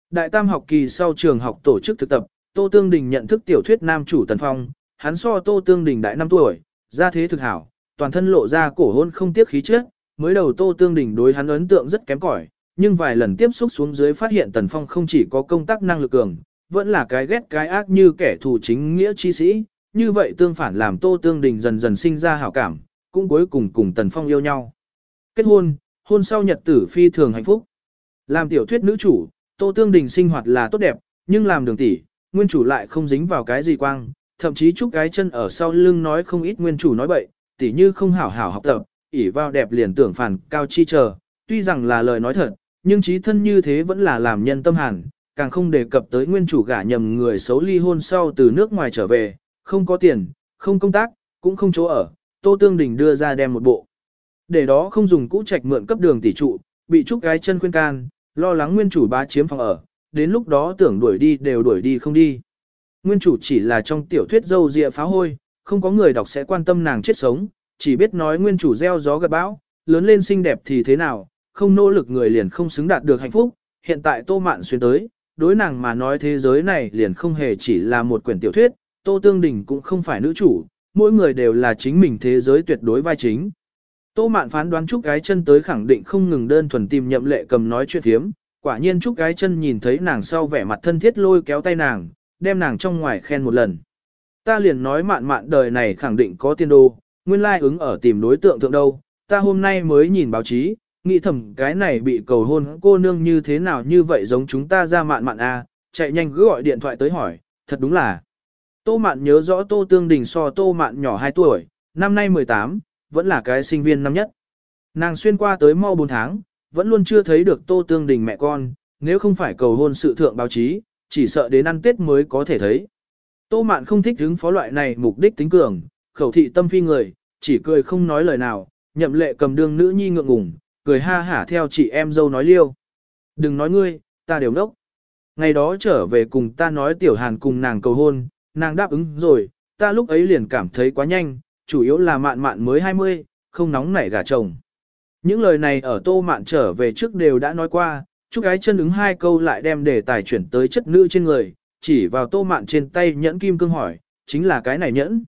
Đại tam học kỳ sau trường học tổ chức thực tập, Tô Tương Đình nhận thức tiểu thuyết nam chủ Tần Phong, hắn so Tô Tương Đình đại 5 tuổi, ra thế thực hảo, toàn thân lộ ra cổ hôn không tiếc khí chất, mới đầu Tô Tương Đình đối hắn ấn tượng rất kém cỏi, nhưng vài lần tiếp xúc xuống dưới phát hiện Tần Phong không chỉ có công tác năng lực cường, vẫn là cái ghét cái ác như kẻ thù chính nghĩa chi sĩ, như vậy tương phản làm Tô Tương Đình dần dần sinh ra hảo cảm, cũng cuối cùng cùng Tần Phong yêu nhau. Kết hôn, hôn sau nhật tử phi thường hạnh phúc. Làm tiểu thuyết nữ chủ, Tô Tương Đình sinh hoạt là tốt đẹp, nhưng làm đường tỷ, nguyên chủ lại không dính vào cái gì quang, thậm chí chúc cái chân ở sau lưng nói không ít nguyên chủ nói bậy, tỷ như không hảo hảo học tập, ỉ vào đẹp liền tưởng phản cao chi chờ, tuy rằng là lời nói thật, nhưng trí thân như thế vẫn là làm nhân tâm hàn, càng không đề cập tới nguyên chủ gả nhầm người xấu ly hôn sau từ nước ngoài trở về, không có tiền, không công tác, cũng không chỗ ở, Tô Tương Đình đưa ra đem một bộ. Để đó không dùng cũ trạch mượn cấp đường tỷ trụ, bị trúc gái chân khuyên can, lo lắng nguyên chủ bá chiếm phòng ở, đến lúc đó tưởng đuổi đi đều đuổi đi không đi. Nguyên chủ chỉ là trong tiểu thuyết dâu dịa phá hôi, không có người đọc sẽ quan tâm nàng chết sống, chỉ biết nói nguyên chủ gieo gió gặt bão, lớn lên xinh đẹp thì thế nào, không nỗ lực người liền không xứng đạt được hạnh phúc. Hiện tại Tô Mạn xuyên tới, đối nàng mà nói thế giới này liền không hề chỉ là một quyển tiểu thuyết, Tô Tương Đình cũng không phải nữ chủ, mỗi người đều là chính mình thế giới tuyệt đối vai chính. Tô Mạn phán đoán Trúc gái chân tới khẳng định không ngừng đơn thuần tìm nhậm lệ cầm nói chuyện thiếm, quả nhiên Trúc gái chân nhìn thấy nàng sau vẻ mặt thân thiết lôi kéo tay nàng, đem nàng trong ngoài khen một lần. Ta liền nói mạn mạn đời này khẳng định có tiên đô, nguyên lai ứng ở tìm đối tượng thượng đâu, ta hôm nay mới nhìn báo chí, nghĩ thầm cái này bị cầu hôn cô nương như thế nào như vậy giống chúng ta ra mạn mạn a, chạy nhanh cứ gọi điện thoại tới hỏi, thật đúng là. Tô mạn nhớ rõ tô tương đình so tô mạn nhỏ 2 tuổi, năm nay 18, vẫn là cái sinh viên năm nhất. Nàng xuyên qua tới mau 4 tháng, vẫn luôn chưa thấy được tô tương đình mẹ con, nếu không phải cầu hôn sự thượng báo chí, chỉ sợ đến ăn Tết mới có thể thấy. Tô Mạn không thích hứng phó loại này mục đích tính cường, khẩu thị tâm phi người, chỉ cười không nói lời nào, nhậm lệ cầm đương nữ nhi ngượng ngùng, cười ha hả theo chị em dâu nói liêu. Đừng nói ngươi, ta đều nốc. Ngày đó trở về cùng ta nói tiểu hàn cùng nàng cầu hôn, nàng đáp ứng rồi, ta lúc ấy liền cảm thấy quá nhanh, chủ yếu là mạn mạn mới 20, không nóng nảy gả chồng. Những lời này ở tô mạn trở về trước đều đã nói qua, chúc gái chân ứng hai câu lại đem đề tài chuyển tới chất nữ trên người, chỉ vào tô mạn trên tay nhẫn kim cương hỏi, chính là cái này nhẫn.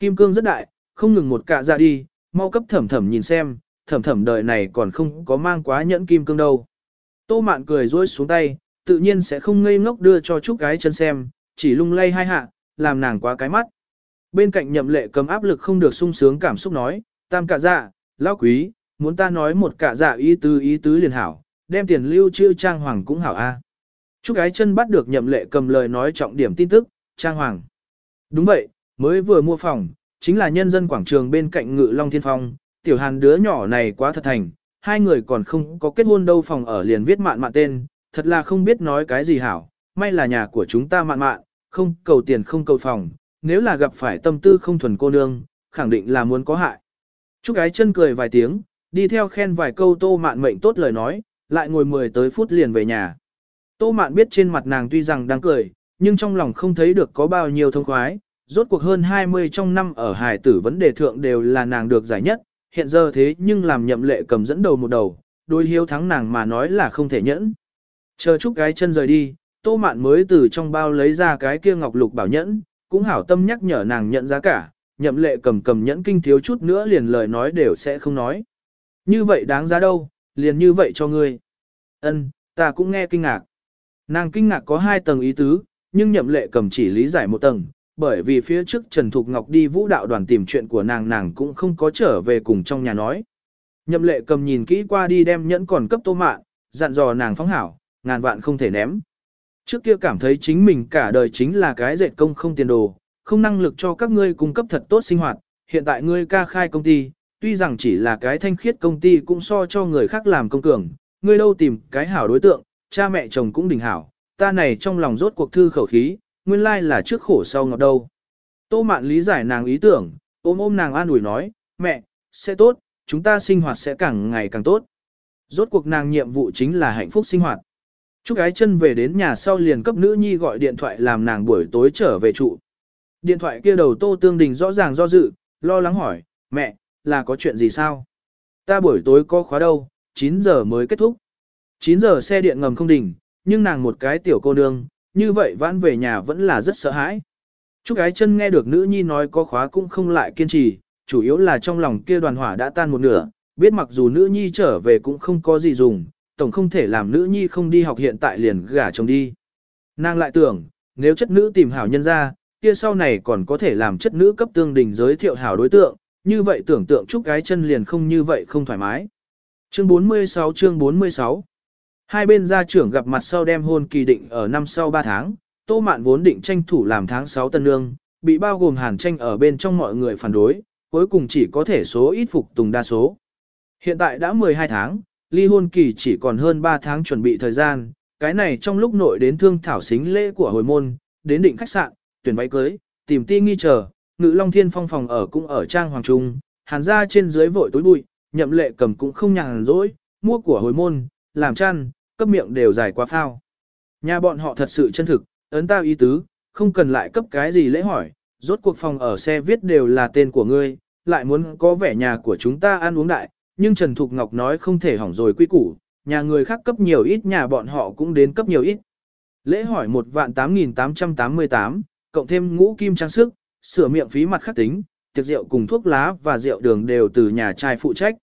Kim cương rất đại, không ngừng một cạ ra đi, mau cấp thẩm thẩm nhìn xem, thẩm thẩm đời này còn không có mang quá nhẫn kim cương đâu. Tô mạn cười rối xuống tay, tự nhiên sẽ không ngây ngốc đưa cho chúc gái chân xem, chỉ lung lay hai hạ, làm nàng quá cái mắt. Bên cạnh nhậm lệ cầm áp lực không được sung sướng cảm xúc nói, tam cả dạ, lão quý, muốn ta nói một cả dạ ý tứ ý tứ liền hảo, đem tiền lưu trữ trang hoàng cũng hảo a. Chúc gái chân bắt được nhậm lệ cầm lời nói trọng điểm tin tức, trang hoàng. Đúng vậy, mới vừa mua phòng, chính là nhân dân quảng trường bên cạnh ngự Long Thiên Phong, tiểu hàn đứa nhỏ này quá thật thành, hai người còn không có kết hôn đâu phòng ở liền viết mạn mạn tên, thật là không biết nói cái gì hảo, may là nhà của chúng ta mạn mạn, không cầu tiền không cầu phòng, nếu là gặp phải tâm tư không thuần cô nương, khẳng định là muốn có hại. Chúc gái chân cười vài tiếng, đi theo khen vài câu tô mạn mệnh tốt lời nói, lại ngồi mười tới phút liền về nhà. Tô mạn biết trên mặt nàng tuy rằng đang cười, nhưng trong lòng không thấy được có bao nhiêu thông khoái, rốt cuộc hơn 20 trong năm ở Hải tử vấn đề thượng đều là nàng được giải nhất, hiện giờ thế nhưng làm nhậm lệ cầm dẫn đầu một đầu, đôi hiếu thắng nàng mà nói là không thể nhẫn. Chờ trúc gái chân rời đi, tô mạn mới từ trong bao lấy ra cái kia ngọc lục bảo nhẫn, cũng hảo tâm nhắc nhở nàng nhận giá cả, nhậm lệ cầm cầm nhẫn kinh thiếu chút nữa liền lời nói đều sẽ không nói. Như vậy đáng giá đâu, liền như vậy cho ngươi. Ân, ta cũng nghe kinh ngạc. Nàng kinh ngạc có hai tầng ý tứ, nhưng nhậm lệ cầm chỉ lý giải một tầng, bởi vì phía trước Trần Thục Ngọc đi vũ đạo đoàn tìm chuyện của nàng nàng cũng không có trở về cùng trong nhà nói. Nhậm lệ cầm nhìn kỹ qua đi đem nhẫn còn cấp tô mạn, dặn dò nàng phóng hảo, ngàn vạn không thể ném. Trước kia cảm thấy chính mình cả đời chính là cái dệt công không tiền đồ, không năng lực cho các ngươi cung cấp thật tốt sinh hoạt, hiện tại ngươi ca khai công ty, tuy rằng chỉ là cái thanh khiết công ty cũng so cho người khác làm công cường, ngươi đâu tìm cái hảo đối tượng, cha mẹ chồng cũng đỉnh hảo, ta này trong lòng rốt cuộc thư khẩu khí, nguyên lai là trước khổ sau ngọt đâu. Tô mạn lý giải nàng ý tưởng, ôm ôm nàng an ủi nói, mẹ, sẽ tốt, chúng ta sinh hoạt sẽ càng ngày càng tốt. Rốt cuộc nàng nhiệm vụ chính là hạnh phúc sinh hoạt. Chúc gái chân về đến nhà sau liền cấp nữ nhi gọi điện thoại làm nàng buổi tối trở về trụ. Điện thoại kia đầu Tô Tương Đình rõ ràng do dự, lo lắng hỏi, mẹ, là có chuyện gì sao? Ta buổi tối có khóa đâu, 9 giờ mới kết thúc. 9 giờ xe điện ngầm không đỉnh, nhưng nàng một cái tiểu cô nương, như vậy vãn về nhà vẫn là rất sợ hãi. Chúc gái chân nghe được nữ nhi nói có khóa cũng không lại kiên trì, chủ yếu là trong lòng kia đoàn hỏa đã tan một nửa, biết mặc dù nữ nhi trở về cũng không có gì dùng, tổng không thể làm nữ nhi không đi học hiện tại liền gả chồng đi. Nàng lại tưởng, nếu chất nữ tìm hảo nhân ra, kia sau này còn có thể làm chất nữ cấp tương đình giới thiệu hảo đối tượng, như vậy tưởng tượng chúc gái chân liền không như vậy không thoải mái. Chương 46 chương 46 Hai bên gia trưởng gặp mặt sau đem hôn kỳ định ở năm sau 3 tháng, Tô Mạn vốn định tranh thủ làm tháng 6 tân lương, bị bao gồm hàn tranh ở bên trong mọi người phản đối, cuối cùng chỉ có thể số ít phục tùng đa số. Hiện tại đã 12 tháng, ly hôn kỳ chỉ còn hơn 3 tháng chuẩn bị thời gian, cái này trong lúc nội đến thương thảo xính lễ của hồi môn, đến định khách sạn, tuyển váy cưới, tìm ti nghi chờ, ngự long thiên phong phòng ở cũng ở trang hoàng trung, hàn ra trên dưới vội tối bụi, nhậm lệ cầm cũng không nhàn rỗi, mua của hồi môn, làm chăn, cấp miệng đều dài quá phao. Nhà bọn họ thật sự chân thực, ấn tao ý tứ, không cần lại cấp cái gì lễ hỏi, rốt cuộc phòng ở xe viết đều là tên của ngươi, lại muốn có vẻ nhà của chúng ta ăn uống đại, nhưng Trần Thục Ngọc nói không thể hỏng rồi quy củ, nhà người khác cấp nhiều ít nhà bọn họ cũng đến cấp nhiều ít. Lễ hỏi một vạn 8.888, cộng thêm ngũ kim trang sức, sửa miệng phí mặt khắc tính, tiệc rượu cùng thuốc lá và rượu đường đều từ nhà trai phụ trách.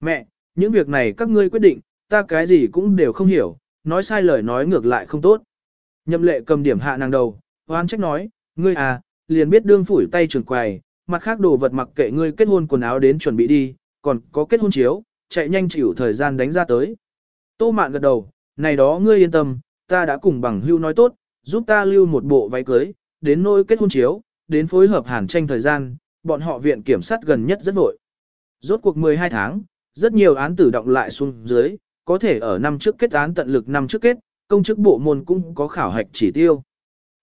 Mẹ, những việc này các ngươi quyết định, ta cái gì cũng đều không hiểu, nói sai lời nói ngược lại không tốt. Nhậm lệ cầm điểm hạ nàng đầu, hoan trách nói, ngươi à, liền biết đương phủi tay trường quầy, mặt khác đồ vật mặc kệ ngươi kết hôn quần áo đến chuẩn bị đi, còn có kết hôn chiếu, chạy nhanh chịu thời gian đánh ra tới. Tô mạn gật đầu, này đó ngươi yên tâm, ta đã cùng bằng hưu nói tốt, giúp ta lưu một bộ váy cưới, đến nỗi kết hôn chiếu, đến phối hợp hàn tranh thời gian, bọn họ viện kiểm sát gần nhất rất vội. Rốt cuộc 12 tháng, rất nhiều án tử động lại xuống dưới, có thể ở năm trước kết án tận lực năm trước kết, công chức bộ môn cũng có khảo hạch chỉ tiêu.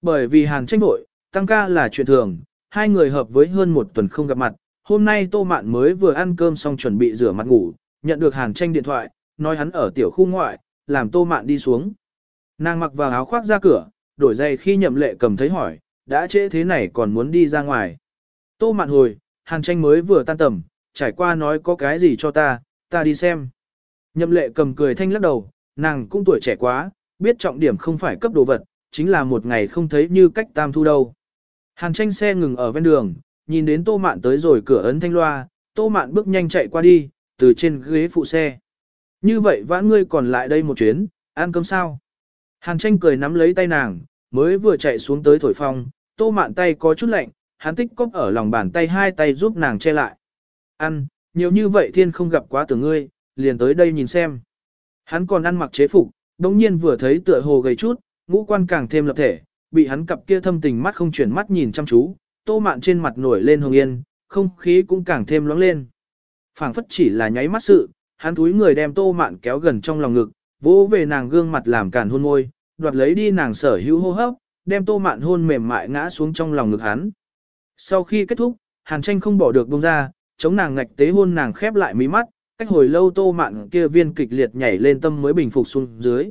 Bởi vì hàn tranh vội, tăng ca là chuyện thường, hai người hợp với hơn một tuần không gặp mặt, hôm nay Tô Mạn mới vừa ăn cơm xong chuẩn bị rửa mặt ngủ, nhận được hàn tranh điện thoại, nói hắn ở tiểu khu ngoại, làm Tô Mạn đi xuống. Nàng mặc vào áo khoác ra cửa, đổi giày khi nhậm lệ cầm thấy hỏi, đã trễ thế này còn muốn đi ra ngoài. Tô Mạn hồi, Hàn tranh mới vừa tan tầm, trải qua nói có cái gì cho ta, ta đi xem. Nhậm lệ cầm cười thanh lắc đầu, nàng cũng tuổi trẻ quá, biết trọng điểm không phải cấp đồ vật, chính là một ngày không thấy như cách tam thu đâu. Hàn tranh xe ngừng ở ven đường, nhìn đến tô mạn tới rồi cửa ấn thanh loa, tô mạn bước nhanh chạy qua đi, từ trên ghế phụ xe. Như vậy vãn ngươi còn lại đây một chuyến, ăn cơm sao? Hàn tranh cười nắm lấy tay nàng, mới vừa chạy xuống tới thổi phong, tô mạn tay có chút lạnh, hắn tích cóp ở lòng bàn tay hai tay giúp nàng che lại. Ăn, nhiều như vậy thiên không gặp quá từ ngươi, liền tới đây nhìn xem. Hắn còn ăn mặc chế phục, đồng nhiên vừa thấy tựa hồ gầy chút, ngũ quan càng thêm lập thể, bị hắn cặp kia thâm tình mắt không chuyển mắt nhìn chăm chú, tô mạn trên mặt nổi lên hồng yên, không khí cũng càng thêm loáng lên. phảng phất chỉ là nháy mắt sự, hắn túi người đem tô mạn kéo gần trong lòng ngực, vỗ về nàng gương mặt làm cản hôn môi, đoạt lấy đi nàng sở hữu hô hấp, đem tô mạn hôn mềm mại ngã xuống trong lòng ngực hắn. Sau khi kết thúc, hàn tranh không bỏ được buông ra, chống nàng ngạch tế hôn nàng khép lại mí mắt, cách hồi lâu tô mạn kia viên kịch liệt nhảy lên tâm mới bình phục xuống dưới.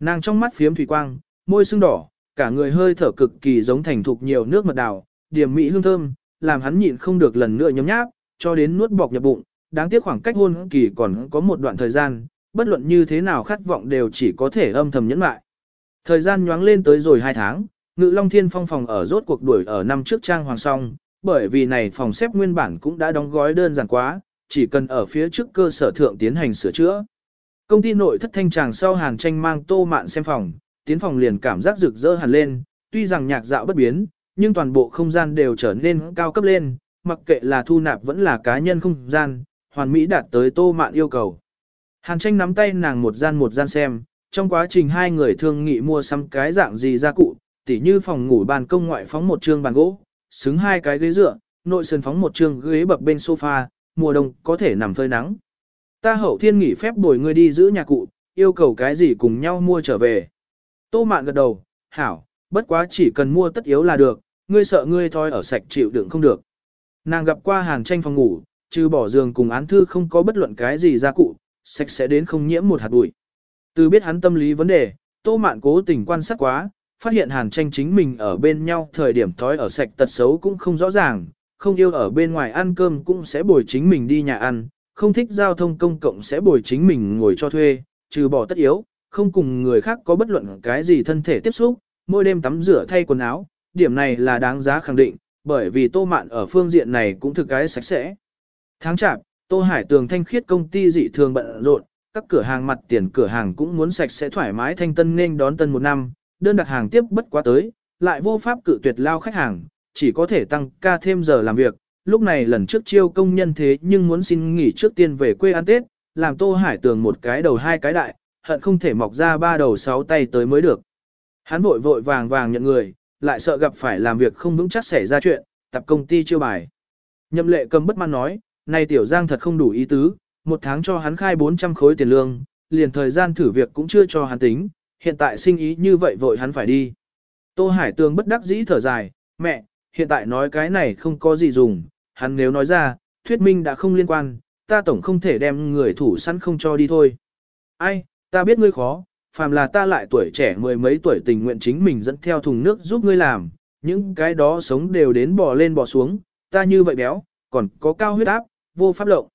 Nàng trong mắt phiếm thủy quang, môi sưng đỏ, cả người hơi thở cực kỳ giống thành thục nhiều nước mật đào, điểm mỹ hương thơm, làm hắn nhịn không được lần nữa nhấm nháp, cho đến nuốt bọc nhập bụng, đáng tiếc khoảng cách hôn kỳ còn có một đoạn thời gian, bất luận như thế nào khát vọng đều chỉ có thể âm thầm nhẫn lại. Thời gian nhoáng lên tới rồi hai tháng, Ngự Long Thiên Phong phòng ở rốt cuộc đuổi ở năm trước trang hoàng song, bởi vì này phòng xếp nguyên bản cũng đã đóng gói đơn giản quá, chỉ cần ở phía trước cơ sở thượng tiến hành sửa chữa. Công ty nội thất thanh tràng sau hàng tranh mang tô mạn xem phòng, tiến phòng liền cảm giác rực rỡ hẳn lên, tuy rằng nhạc dạo bất biến, nhưng toàn bộ không gian đều trở nên cao cấp lên, mặc kệ là thu nạp vẫn là cá nhân không gian, hoàn mỹ đạt tới tô mạn yêu cầu. Hàn tranh nắm tay nàng một gian một gian xem, trong quá trình hai người thương nghị mua sắm cái dạng gì gia cụ, tỉ như phòng ngủ bàn công ngoại phóng một trường bàn gỗ, xứng hai cái ghế dựa, nội sân phóng một trường ghế bập bên sofa, mùa đông có thể nằm phơi nắng. Ta hậu thiên nghỉ phép bồi ngươi đi giữ nhà cụ, yêu cầu cái gì cùng nhau mua trở về. Tô mạn gật đầu, hảo, bất quá chỉ cần mua tất yếu là được, ngươi sợ ngươi thôi ở sạch chịu đựng không được. Nàng gặp qua hàng tranh phòng ngủ, trừ bỏ giường cùng án thư không có bất luận cái gì ra cụ, sạch sẽ đến không nhiễm một hạt bụi. Từ biết hắn tâm lý vấn đề, tô mạn cố tình quan sát quá, phát hiện hàn tranh chính mình ở bên nhau thời điểm thói ở sạch tật xấu cũng không rõ ràng, không yêu ở bên ngoài ăn cơm cũng sẽ bồi chính mình đi nhà ăn, không thích giao thông công cộng sẽ bồi chính mình ngồi cho thuê, trừ bỏ tất yếu, không cùng người khác có bất luận cái gì thân thể tiếp xúc, mỗi đêm tắm rửa thay quần áo, điểm này là đáng giá khẳng định, bởi vì tô mạn ở phương diện này cũng thực cái sạch sẽ. Tháng chạp, Tô Hải Tường thanh khiết công ty dị thường bận rộn, các cửa hàng mặt tiền cửa hàng cũng muốn sạch sẽ thoải mái thanh tân nên đón tân một năm, đơn đặt hàng tiếp bất quá tới, lại vô pháp cự tuyệt lao khách hàng, chỉ có thể tăng ca thêm giờ làm việc. Lúc này lần trước chiêu công nhân thế nhưng muốn xin nghỉ trước tiên về quê ăn Tết, làm Tô Hải Tường một cái đầu hai cái đại, hận không thể mọc ra ba đầu sáu tay tới mới được. Hắn vội vội vàng vàng nhận người, lại sợ gặp phải làm việc không vững chắc xảy ra chuyện, tập công ty chiêu bài. Nhậm lệ cầm bất mãn nói, này tiểu giang thật không đủ ý tứ, một tháng cho hắn khai 400 khối tiền lương, liền thời gian thử việc cũng chưa cho hắn tính, hiện tại sinh ý như vậy vội hắn phải đi. Tô Hải Tường bất đắc dĩ thở dài, mẹ, hiện tại nói cái này không có gì dùng, hắn nếu nói ra, thuyết minh đã không liên quan, ta tổng không thể đem người thủ sẵn không cho đi thôi. Ai, ta biết ngươi khó, phàm là ta lại tuổi trẻ mười mấy tuổi tình nguyện chính mình dẫn theo thùng nước giúp ngươi làm, những cái đó sống đều đến bò lên bò xuống, ta như vậy béo, còn có cao huyết áp, vô pháp lộng.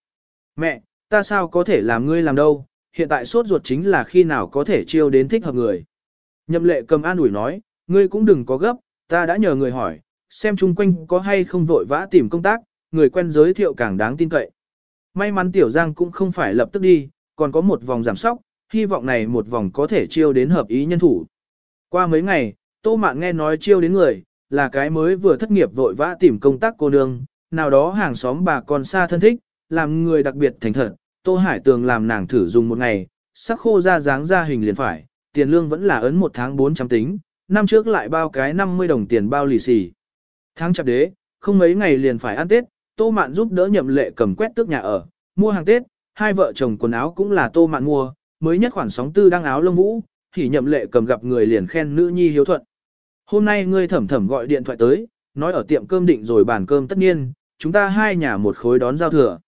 Mẹ, ta sao có thể làm ngươi làm đâu, hiện tại sốt ruột chính là khi nào có thể chiêu đến thích hợp người. Nhậm lệ cầm an ủi nói, ngươi cũng đừng có gấp, ta đã nhờ người hỏi, xem chung quanh có hay không vội vã tìm công tác, người quen giới thiệu càng đáng tin cậy. May mắn Tiểu Giang cũng không phải lập tức đi, còn có một vòng giảm sóc, hy vọng này một vòng có thể chiêu đến hợp ý nhân thủ. Qua mấy ngày, Tô Mạn nghe nói chiêu đến người, là cái mới vừa thất nghiệp vội vã tìm công tác cô nương, nào đó hàng xóm bà con xa thân thích, làm người đặc biệt thành thật, Tô Hải Tường làm nàng thử dùng một ngày, sắc khô ra dáng ra hình liền phải, tiền lương vẫn là ấn một tháng 400 tính, năm trước lại bao cái 50 đồng tiền bao lì xì. Tháng chạp đế, không mấy ngày liền phải ăn Tết, Tô Mạn giúp đỡ nhậm lệ cầm quét tước nhà ở, mua hàng Tết, hai vợ chồng quần áo cũng là Tô Mạn mua, mới nhất khoản sóng tư đăng áo lông vũ, thì nhậm lệ cầm gặp người liền khen nữ nhi hiếu thuận. Hôm nay ngươi thẩm thẩm gọi điện thoại tới, nói ở tiệm cơm định rồi bàn cơm tất nhiên, chúng ta hai nhà một khối đón giao thừa.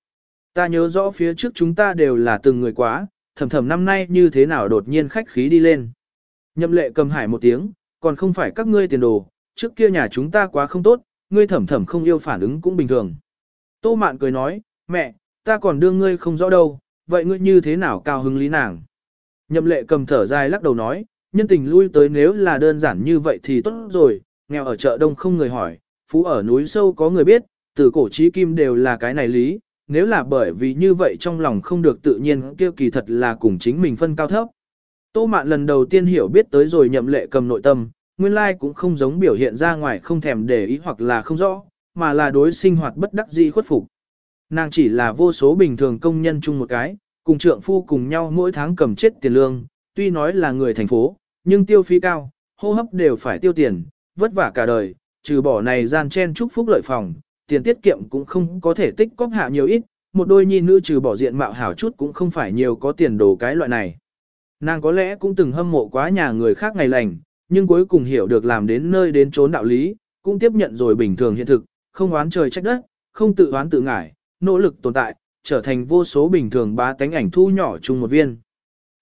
Ta nhớ rõ phía trước chúng ta đều là từng người quá, thầm thầm năm nay như thế nào đột nhiên khách khí đi lên. Nhậm lệ cầm hải một tiếng, còn không phải các ngươi tiền đồ, trước kia nhà chúng ta quá không tốt, ngươi thầm thầm không yêu phản ứng cũng bình thường. Tô Mạn cười nói, mẹ, ta còn đương ngươi không rõ đâu, vậy ngươi như thế nào cao hứng lý nàng. Nhậm lệ cầm thở dài lắc đầu nói, nhân tình lui tới nếu là đơn giản như vậy thì tốt rồi, nghèo ở chợ đông không người hỏi, phú ở núi sâu có người biết, từ cổ chí kim đều là cái này lý, nếu là bởi vì như vậy trong lòng không được tự nhiên kia kỳ thật là cùng chính mình phân cao thấp. Tô mạn lần đầu tiên hiểu biết tới rồi nhậm lệ cầm nội tâm, nguyên lai cũng không giống biểu hiện ra ngoài không thèm để ý hoặc là không rõ, mà là đối sinh hoạt bất đắc dĩ khuất phục. Nàng chỉ là vô số bình thường công nhân chung một cái, cùng trượng phu cùng nhau mỗi tháng cầm chết tiền lương, tuy nói là người thành phố, nhưng tiêu phí cao, hô hấp đều phải tiêu tiền, vất vả cả đời, trừ bỏ này gian chen chúc phúc lợi phòng, tiền tiết kiệm cũng không có thể tích cóp hạ nhiều ít, một đôi nhi nữ trừ bỏ diện mạo hảo chút cũng không phải nhiều có tiền đồ cái loại này. Nàng có lẽ cũng từng hâm mộ quá nhà người khác ngày lành, nhưng cuối cùng hiểu được làm đến nơi đến trốn đạo lý, cũng tiếp nhận rồi bình thường hiện thực, không oán trời trách đất, không tự oán tự ngải, nỗ lực tồn tại, trở thành vô số bình thường ba tánh ảnh thu nhỏ chung một viên.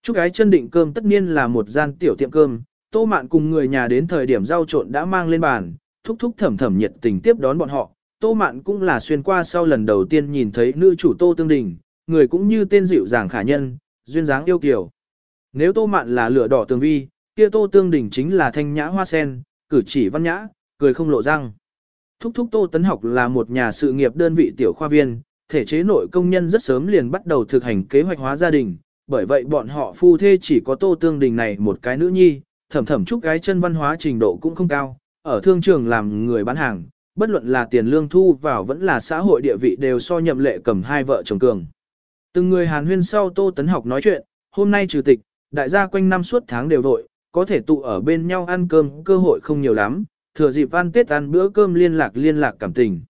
Chúc gái chân định cơm tất nhiên là một gian tiểu tiệm cơm, tô mạn cùng người nhà đến thời điểm rau trộn đã mang lên bàn, thúc thúc thẩm thẩm nhiệt tình tiếp đón bọn họ. Tô mạn cũng là xuyên qua sau lần đầu tiên nhìn thấy nữ chủ tô tương đình, người cũng như tên dịu dàng khả nhân, duyên dáng yêu kiều. Nếu tô mạn là lửa đỏ tường vi, kia tô tương đình chính là thanh nhã hoa sen, cử chỉ văn nhã, cười không lộ răng. Thúc thúc tô tấn học là một nhà sự nghiệp đơn vị tiểu khoa viên, thể chế nội công nhân rất sớm liền bắt đầu thực hành kế hoạch hóa gia đình, bởi vậy bọn họ phu thê chỉ có tô tương đình này một cái nữ nhi, thẩm thẩm chúc cái chân văn hóa trình độ cũng không cao, ở thương trường làm người bán hàng, bất luận là tiền lương thu vào vẫn là xã hội địa vị đều so nhậm lệ cầm hai vợ chồng cường. Từng người hàn huyên sau tô tấn học nói chuyện, hôm nay trừ tịch, đại gia quanh năm suốt tháng đều vội, có thể tụ ở bên nhau ăn cơm cơ hội không nhiều lắm, thừa dịp ăn tết ăn bữa cơm liên lạc liên lạc cảm tình.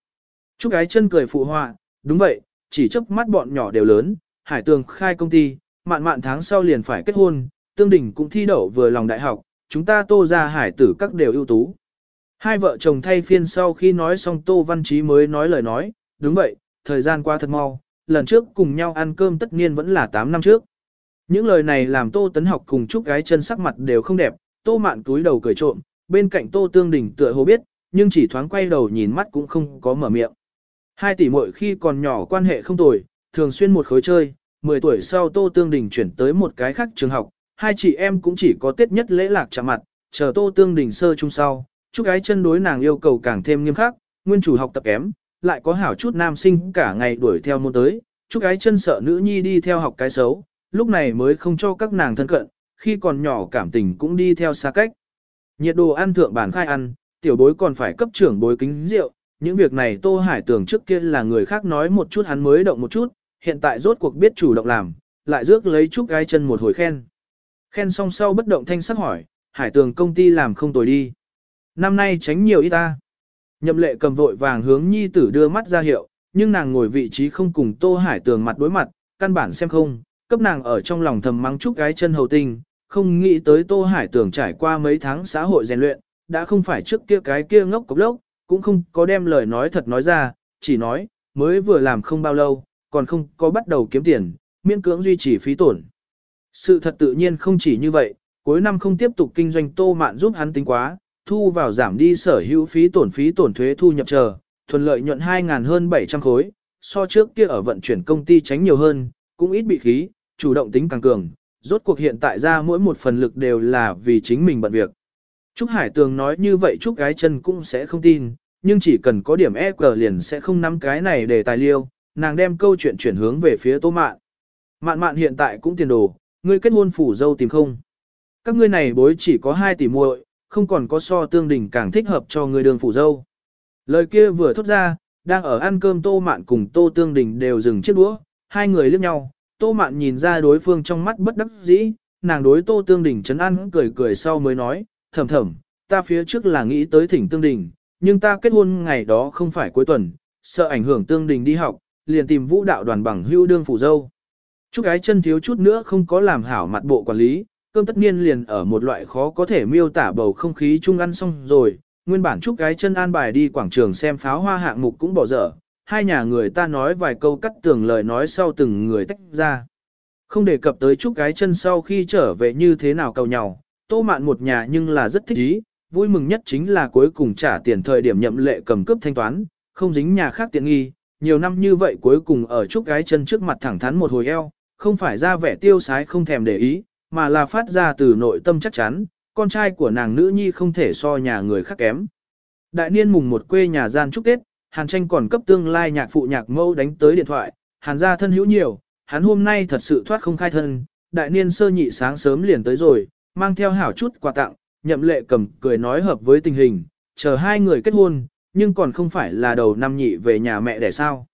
Chúc cái chân cười phụ họa, đúng vậy, chỉ chớp mắt bọn nhỏ đều lớn, hải tường khai công ty, mạn mạn tháng sau liền phải kết hôn, tương đình cũng thi đậu vừa lòng đại học, chúng ta tô ra hải tử các đều ưu tú. Hai vợ chồng thay phiên sau khi nói xong tô văn Chí mới nói lời nói, đúng vậy, thời gian qua thật mau, lần trước cùng nhau ăn cơm tất nhiên vẫn là 8 năm trước. Những lời này làm tô tấn học cùng chúc gái chân sắc mặt đều không đẹp, tô mạn túi đầu cười trộm, bên cạnh tô tương đình tựa hồ biết, nhưng chỉ thoáng quay đầu nhìn mắt cũng không có mở miệng. Hai tỷ muội khi còn nhỏ quan hệ không tồi, thường xuyên một khối chơi, 10 tuổi sau Tô Tương Đình chuyển tới một cái khác trường học, hai chị em cũng chỉ có tiết nhất lễ lạc chạm mặt, chờ Tô Tương Đình sơ chung sau, chúc gái chân đối nàng yêu cầu càng thêm nghiêm khắc, nguyên chủ học tập kém, lại có hảo chút nam sinh cả ngày đuổi theo môn tới, chúc gái chân sợ nữ nhi đi theo học cái xấu, lúc này mới không cho các nàng thân cận, khi còn nhỏ cảm tình cũng đi theo xa cách. Nhiệt đồ ăn thượng bản khai ăn, tiểu bối còn phải cấp trưởng bối kính rượu, những việc này Tô Hải tưởng trước kia là người khác nói một chút hắn mới động một chút, hiện tại rốt cuộc biết chủ động làm, lại rước lấy chút gái chân một hồi khen. Khen xong sau bất động thanh sắc hỏi, Hải tường công ty làm không tồi đi. Năm nay tránh nhiều ít ta. Nhậm lệ cầm vội vàng hướng nhi tử đưa mắt ra hiệu, nhưng nàng ngồi vị trí không cùng Tô Hải tường mặt đối mặt, căn bản xem không, cấp nàng ở trong lòng thầm mắng chút gái chân hầu tình, không nghĩ tới Tô Hải tường trải qua mấy tháng xã hội rèn luyện, đã không phải trước kia cái kia ngốc cục lốc, cũng không có đem lời nói thật nói ra, chỉ nói, mới vừa làm không bao lâu, còn không có bắt đầu kiếm tiền, miễn cưỡng duy trì phí tổn. Sự thật tự nhiên không chỉ như vậy, cuối năm không tiếp tục kinh doanh tô mạn giúp hắn tính quá, thu vào giảm đi sở hữu phí tổn phí tổn thuế thu nhập chờ, thuần lợi nhuận 2.000 hơn 700 khối, so trước kia ở vận chuyển công ty tránh nhiều hơn, cũng ít bị khí, chủ động tính càng cường, rốt cuộc hiện tại ra mỗi một phần lực đều là vì chính mình bận việc. Trúc Hải Tường nói như vậy Trúc gái chân cũng sẽ không tin, nhưng chỉ cần có điểm EQ liền sẽ không nắm cái này để tài liêu, nàng đem câu chuyện chuyển hướng về phía Tô Mạn. Mạn mạn hiện tại cũng tiền đồ, ngươi kết hôn phủ dâu tìm không. Các ngươi này bối chỉ có 2 tỷ muội, không còn có so tương Đỉnh càng thích hợp cho người đường phủ dâu. Lời kia vừa thốt ra, đang ở ăn cơm Tô Mạn cùng Tô Tương Đình đều dừng chiếc đũa, hai người liếc nhau, Tô Mạn nhìn ra đối phương trong mắt bất đắc dĩ, nàng đối Tô Tương Đình chấn ăn cười cười sau mới nói, thầm thầm, ta phía trước là nghĩ tới thỉnh Tương Đình, nhưng ta kết hôn ngày đó không phải cuối tuần, sợ ảnh hưởng Tương Đình đi học, liền tìm vũ đạo đoàn bằng hưu đương phủ dâu. Chúc gái chân thiếu chút nữa không có làm hảo mặt bộ quản lý, cơm tất nhiên liền ở một loại khó có thể miêu tả bầu không khí chung ăn xong rồi, nguyên bản chúc gái chân an bài đi quảng trường xem pháo hoa hạng mục cũng bỏ dở, hai nhà người ta nói vài câu cắt tường lời nói sau từng người tách ra. Không đề cập tới chúc gái chân sau khi trở về như thế nào cầu nhau, tô mạn một nhà nhưng là rất thích ý, vui mừng nhất chính là cuối cùng trả tiền thời điểm nhậm lệ cầm cướp thanh toán, không dính nhà khác tiện nghi, nhiều năm như vậy cuối cùng ở chúc gái chân trước mặt thẳng thắn một hồi eo, không phải ra vẻ tiêu sái không thèm để ý, mà là phát ra từ nội tâm chắc chắn, con trai của nàng nữ nhi không thể so nhà người khác kém. Đại niên mùng một quê nhà gian chúc Tết, Hàn tranh còn cấp tương lai nhạc phụ nhạc mâu đánh tới điện thoại, Hàn gia thân hữu nhiều, hắn hôm nay thật sự thoát không khai thân, đại niên sơ nhị sáng sớm liền tới rồi, mang theo hảo chút quà tặng, nhậm lệ cầm cười nói hợp với tình hình, chờ hai người kết hôn, nhưng còn không phải là đầu năm nhị về nhà mẹ để sao.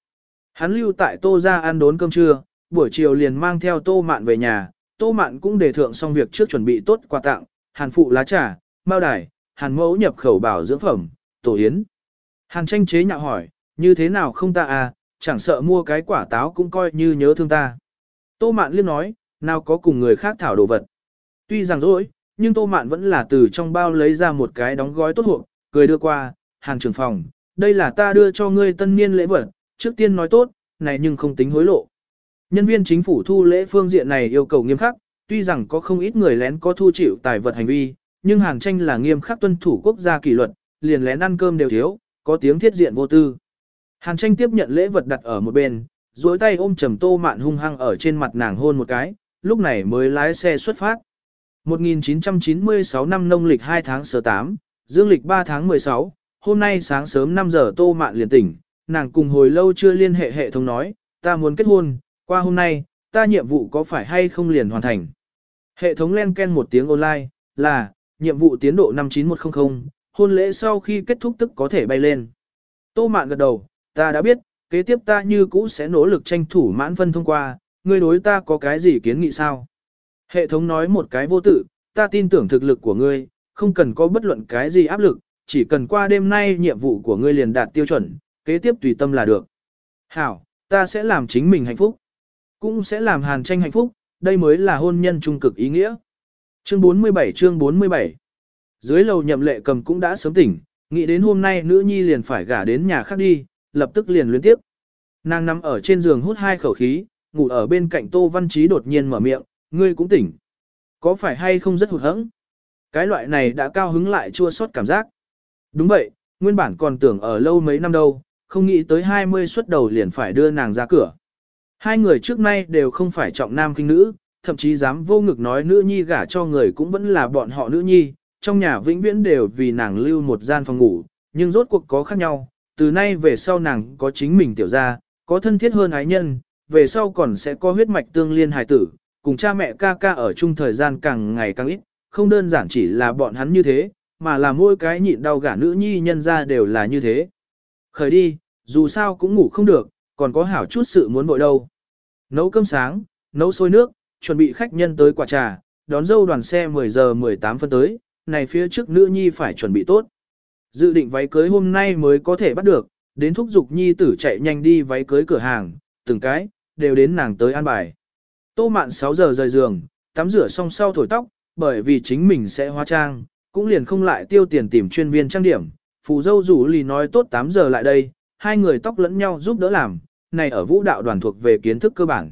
Hắn lưu tại tô ra ăn đốn cơm trưa, buổi chiều liền mang theo tô mạn về nhà, tô mạn cũng đề thượng xong việc trước chuẩn bị tốt quà tặng, hàn phụ lá trà, mao đài, hàn mẫu nhập khẩu bảo dưỡng phẩm, tổ yến. Hàn tranh chế nhạo hỏi, như thế nào không ta à, chẳng sợ mua cái quả táo cũng coi như nhớ thương ta. Tô mạn liên nói, nào có cùng người khác thảo đồ vật. Tuy rằng dối, nhưng tô mạn vẫn là từ trong bao lấy ra một cái đóng gói tốt hộp, cười đưa qua, hàng trưởng phòng, đây là ta đưa cho ngươi tân niên lễ vật, trước tiên nói tốt, này nhưng không tính hối lộ. Nhân viên chính phủ thu lễ phương diện này yêu cầu nghiêm khắc, tuy rằng có không ít người lén có thu chịu tài vật hành vi, nhưng Hàn Tranh là nghiêm khắc tuân thủ quốc gia kỷ luật, liền lén ăn cơm đều thiếu, có tiếng thiết diện vô tư. Hàn Tranh tiếp nhận lễ vật đặt ở một bên, duỗi tay ôm trầm Tô Mạn hung hăng ở trên mặt nàng hôn một cái, lúc này mới lái xe xuất phát. 1996 năm nông lịch 2 tháng sơ 8, dương lịch 3 tháng 16, hôm nay sáng sớm 5 giờ Tô Mạn liền tỉnh, nàng cùng hồi lâu chưa liên hệ hệ thống nói, ta muốn kết hôn, qua hôm nay, ta nhiệm vụ có phải hay không liền hoàn thành. Hệ thống len ken một tiếng online, là, nhiệm vụ tiến độ 59100, hôn lễ sau khi kết thúc tức có thể bay lên. Tô mạn gật đầu, ta đã biết, kế tiếp ta như cũ sẽ nỗ lực tranh thủ mãn phân thông qua, ngươi đối ta có cái gì kiến nghị sao? Hệ thống nói một cái vô tự, ta tin tưởng thực lực của ngươi, không cần có bất luận cái gì áp lực, chỉ cần qua đêm nay nhiệm vụ của ngươi liền đạt tiêu chuẩn, kế tiếp tùy tâm là được. Hảo, ta sẽ làm chính mình hạnh phúc. Cũng sẽ làm hàn tranh hạnh phúc, đây mới là hôn nhân trung cực ý nghĩa. Chương 47 chương 47 Dưới lầu nhậm lệ cầm cũng đã sớm tỉnh, nghĩ đến hôm nay nữ nhi liền phải gả đến nhà khác đi, lập tức liền luyến tiếp. Nàng nằm ở trên giường hút hai khẩu khí, ngủ ở bên cạnh Tô Văn Chí đột nhiên mở miệng, ngươi cũng tỉnh. Có phải hay không rất hụt hẫng? Cái loại này đã cao hứng lại chua xót cảm giác. Đúng vậy, nguyên bản còn tưởng ở lâu mấy năm đâu, không nghĩ tới 20 xuất đầu liền phải đưa nàng ra cửa. Hai người trước nay đều không phải trọng nam kinh nữ, thậm chí dám vô ngực nói nữ nhi gả cho người cũng vẫn là bọn họ nữ nhi, trong nhà vĩnh viễn đều vì nàng lưu một gian phòng ngủ, nhưng rốt cuộc có khác nhau, từ nay về sau nàng có chính mình tiểu gia, có thân thiết hơn ái nhân, về sau còn sẽ có huyết mạch tương liên hài tử, cùng cha mẹ ca ca ở chung thời gian càng ngày càng ít, không đơn giản chỉ là bọn hắn như thế, mà là mỗi cái nhịn đau gả nữ nhi nhân ra đều là như thế. Khởi đi, dù sao cũng ngủ không được, còn có hảo chút sự muốn vội đâu. Nấu cơm sáng, nấu sôi nước, chuẩn bị khách nhân tới quả trà, đón dâu đoàn xe 10 giờ 18 phân tới, này phía trước nữ nhi phải chuẩn bị tốt. Dự định váy cưới hôm nay mới có thể bắt được, đến thúc giục nhi tử chạy nhanh đi váy cưới cửa hàng, từng cái, đều đến nàng tới an bài. Tô mạn 6 giờ rời giường, tắm rửa xong sau thổi tóc, bởi vì chính mình sẽ hóa trang, cũng liền không lại tiêu tiền tìm chuyên viên trang điểm. Phù dâu rủ lì nói tốt 8 giờ lại đây, hai người tóc lẫn nhau giúp đỡ làm, này ở vũ đạo đoàn thuộc về kiến thức cơ bản.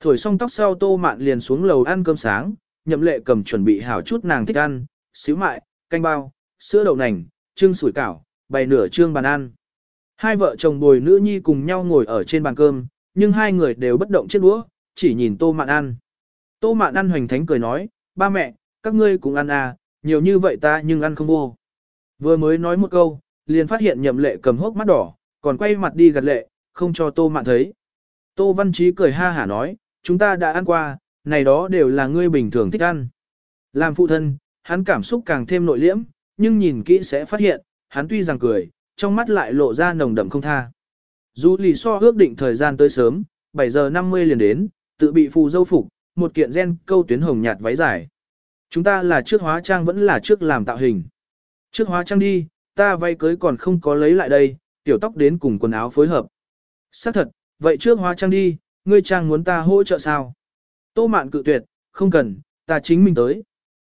Thổi xong tóc sau tô mạn liền xuống lầu ăn cơm sáng, nhậm lệ cầm chuẩn bị hảo chút nàng thích ăn, xíu mại, canh bao, sữa đậu nành, trưng sủi cảo, bày nửa trương bàn ăn. Hai vợ chồng bồi nữ nhi cùng nhau ngồi ở trên bàn cơm, nhưng hai người đều bất động chiếc đũa, chỉ nhìn tô mạn ăn. Tô mạn ăn hoành thánh cười nói, ba mẹ, các ngươi cũng ăn à, nhiều như vậy ta nhưng ăn không vô. Vừa mới nói một câu, liền phát hiện nhậm lệ cầm hốc mắt đỏ, còn quay mặt đi gật lệ, không cho tô mạn thấy. Tô văn trí cười ha hả nói, chúng ta đã ăn qua, này đó đều là ngươi bình thường thích ăn. Làm phụ thân, hắn cảm xúc càng thêm nội liễm, nhưng nhìn kỹ sẽ phát hiện, hắn tuy rằng cười, trong mắt lại lộ ra nồng đậm không tha. Dù lì so ước định thời gian tới sớm, 7 giờ 50 liền đến, tự bị phù dâu phục, một kiện gen câu tuyến hồng nhạt váy dài. Chúng ta là trước hóa trang vẫn là trước làm tạo hình. Trước hóa trang đi, ta vay cưới còn không có lấy lại đây, tiểu tóc đến cùng quần áo phối hợp. Xác thật, vậy trước hóa trang đi, ngươi trang muốn ta hỗ trợ sao? Tô mạn cự tuyệt, không cần, ta chính mình tới.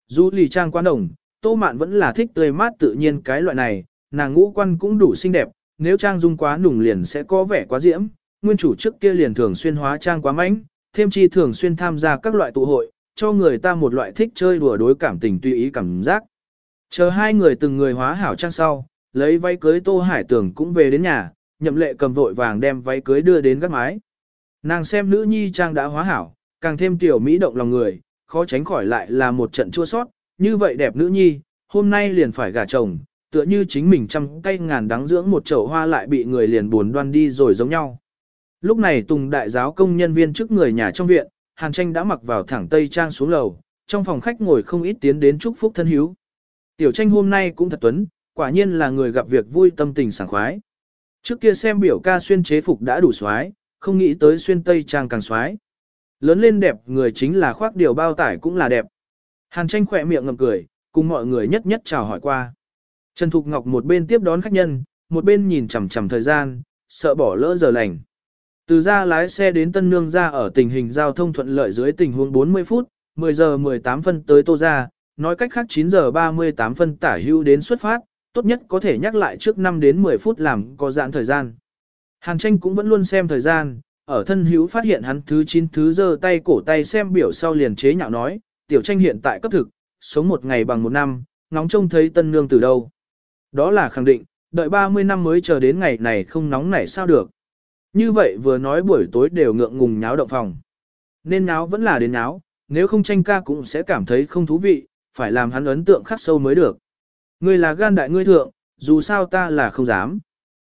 Dù lì trang quan đồng, tô mạn vẫn là thích tươi mát tự nhiên cái loại này, nàng ngũ quan cũng đủ xinh đẹp, nếu trang dung quá nùng liền sẽ có vẻ quá diễm. Nguyên chủ trước kia liền thường xuyên hóa trang quá mánh, thêm chi thường xuyên tham gia các loại tụ hội, cho người ta một loại thích chơi đùa đối cảm tình tùy ý cảm giác. Chờ hai người từng người hóa hảo trang sau, lấy váy cưới Tô Hải Tưởng cũng về đến nhà, nhậm lệ cầm vội vàng đem váy cưới đưa đến gác mái. Nàng xem nữ nhi trang đã hóa hảo, càng thêm tiểu mỹ động lòng người, khó tránh khỏi lại là một trận chua sót, như vậy đẹp nữ nhi, hôm nay liền phải gả chồng, tựa như chính mình trăm cây ngàn đắng dưỡng một chậu hoa lại bị người liền buồn đoan đi rồi giống nhau. Lúc này Tùng đại giáo công nhân viên trước người nhà trong viện, Hàn Tranh đã mặc vào thẳng tây trang xuống lầu, trong phòng khách ngồi không ít tiến đến chúc phúc thân hiếu. Tiểu tranh hôm nay cũng thật tuấn, quả nhiên là người gặp việc vui tâm tình sảng khoái. Trước kia xem biểu ca xuyên chế phục đã đủ xoái, không nghĩ tới xuyên tây trang càng xoái. Lớn lên đẹp người chính là khoác điều bao tải cũng là đẹp. Hàn tranh khỏe miệng ngầm cười, cùng mọi người nhất nhất chào hỏi qua. Trần Thục Ngọc một bên tiếp đón khách nhân, một bên nhìn chằm chằm thời gian, sợ bỏ lỡ giờ lành. Từ ra lái xe đến Tân Nương ra ở tình hình giao thông thuận lợi dưới tình huống 40 phút, 10 giờ 18 phân tới Tô ra, nói cách khác 9 giờ 38 phân tả hưu đến xuất phát, tốt nhất có thể nhắc lại trước 5 đến 10 phút làm có dạn thời gian. Hàn tranh cũng vẫn luôn xem thời gian, ở thân hữu phát hiện hắn thứ 9 thứ giờ tay cổ tay xem biểu sau liền chế nhạo nói, tiểu tranh hiện tại cấp thực, sống một ngày bằng một năm, ngóng trông thấy tân nương từ đâu. Đó là khẳng định, đợi 30 năm mới chờ đến ngày này không nóng nảy sao được. Như vậy vừa nói buổi tối đều ngượng ngùng nháo động phòng. Nên nháo vẫn là đến nháo, nếu không tranh ca cũng sẽ cảm thấy không thú vị, phải làm hắn ấn tượng khắc sâu mới được. Ngươi là gan đại ngươi thượng, dù sao ta là không dám.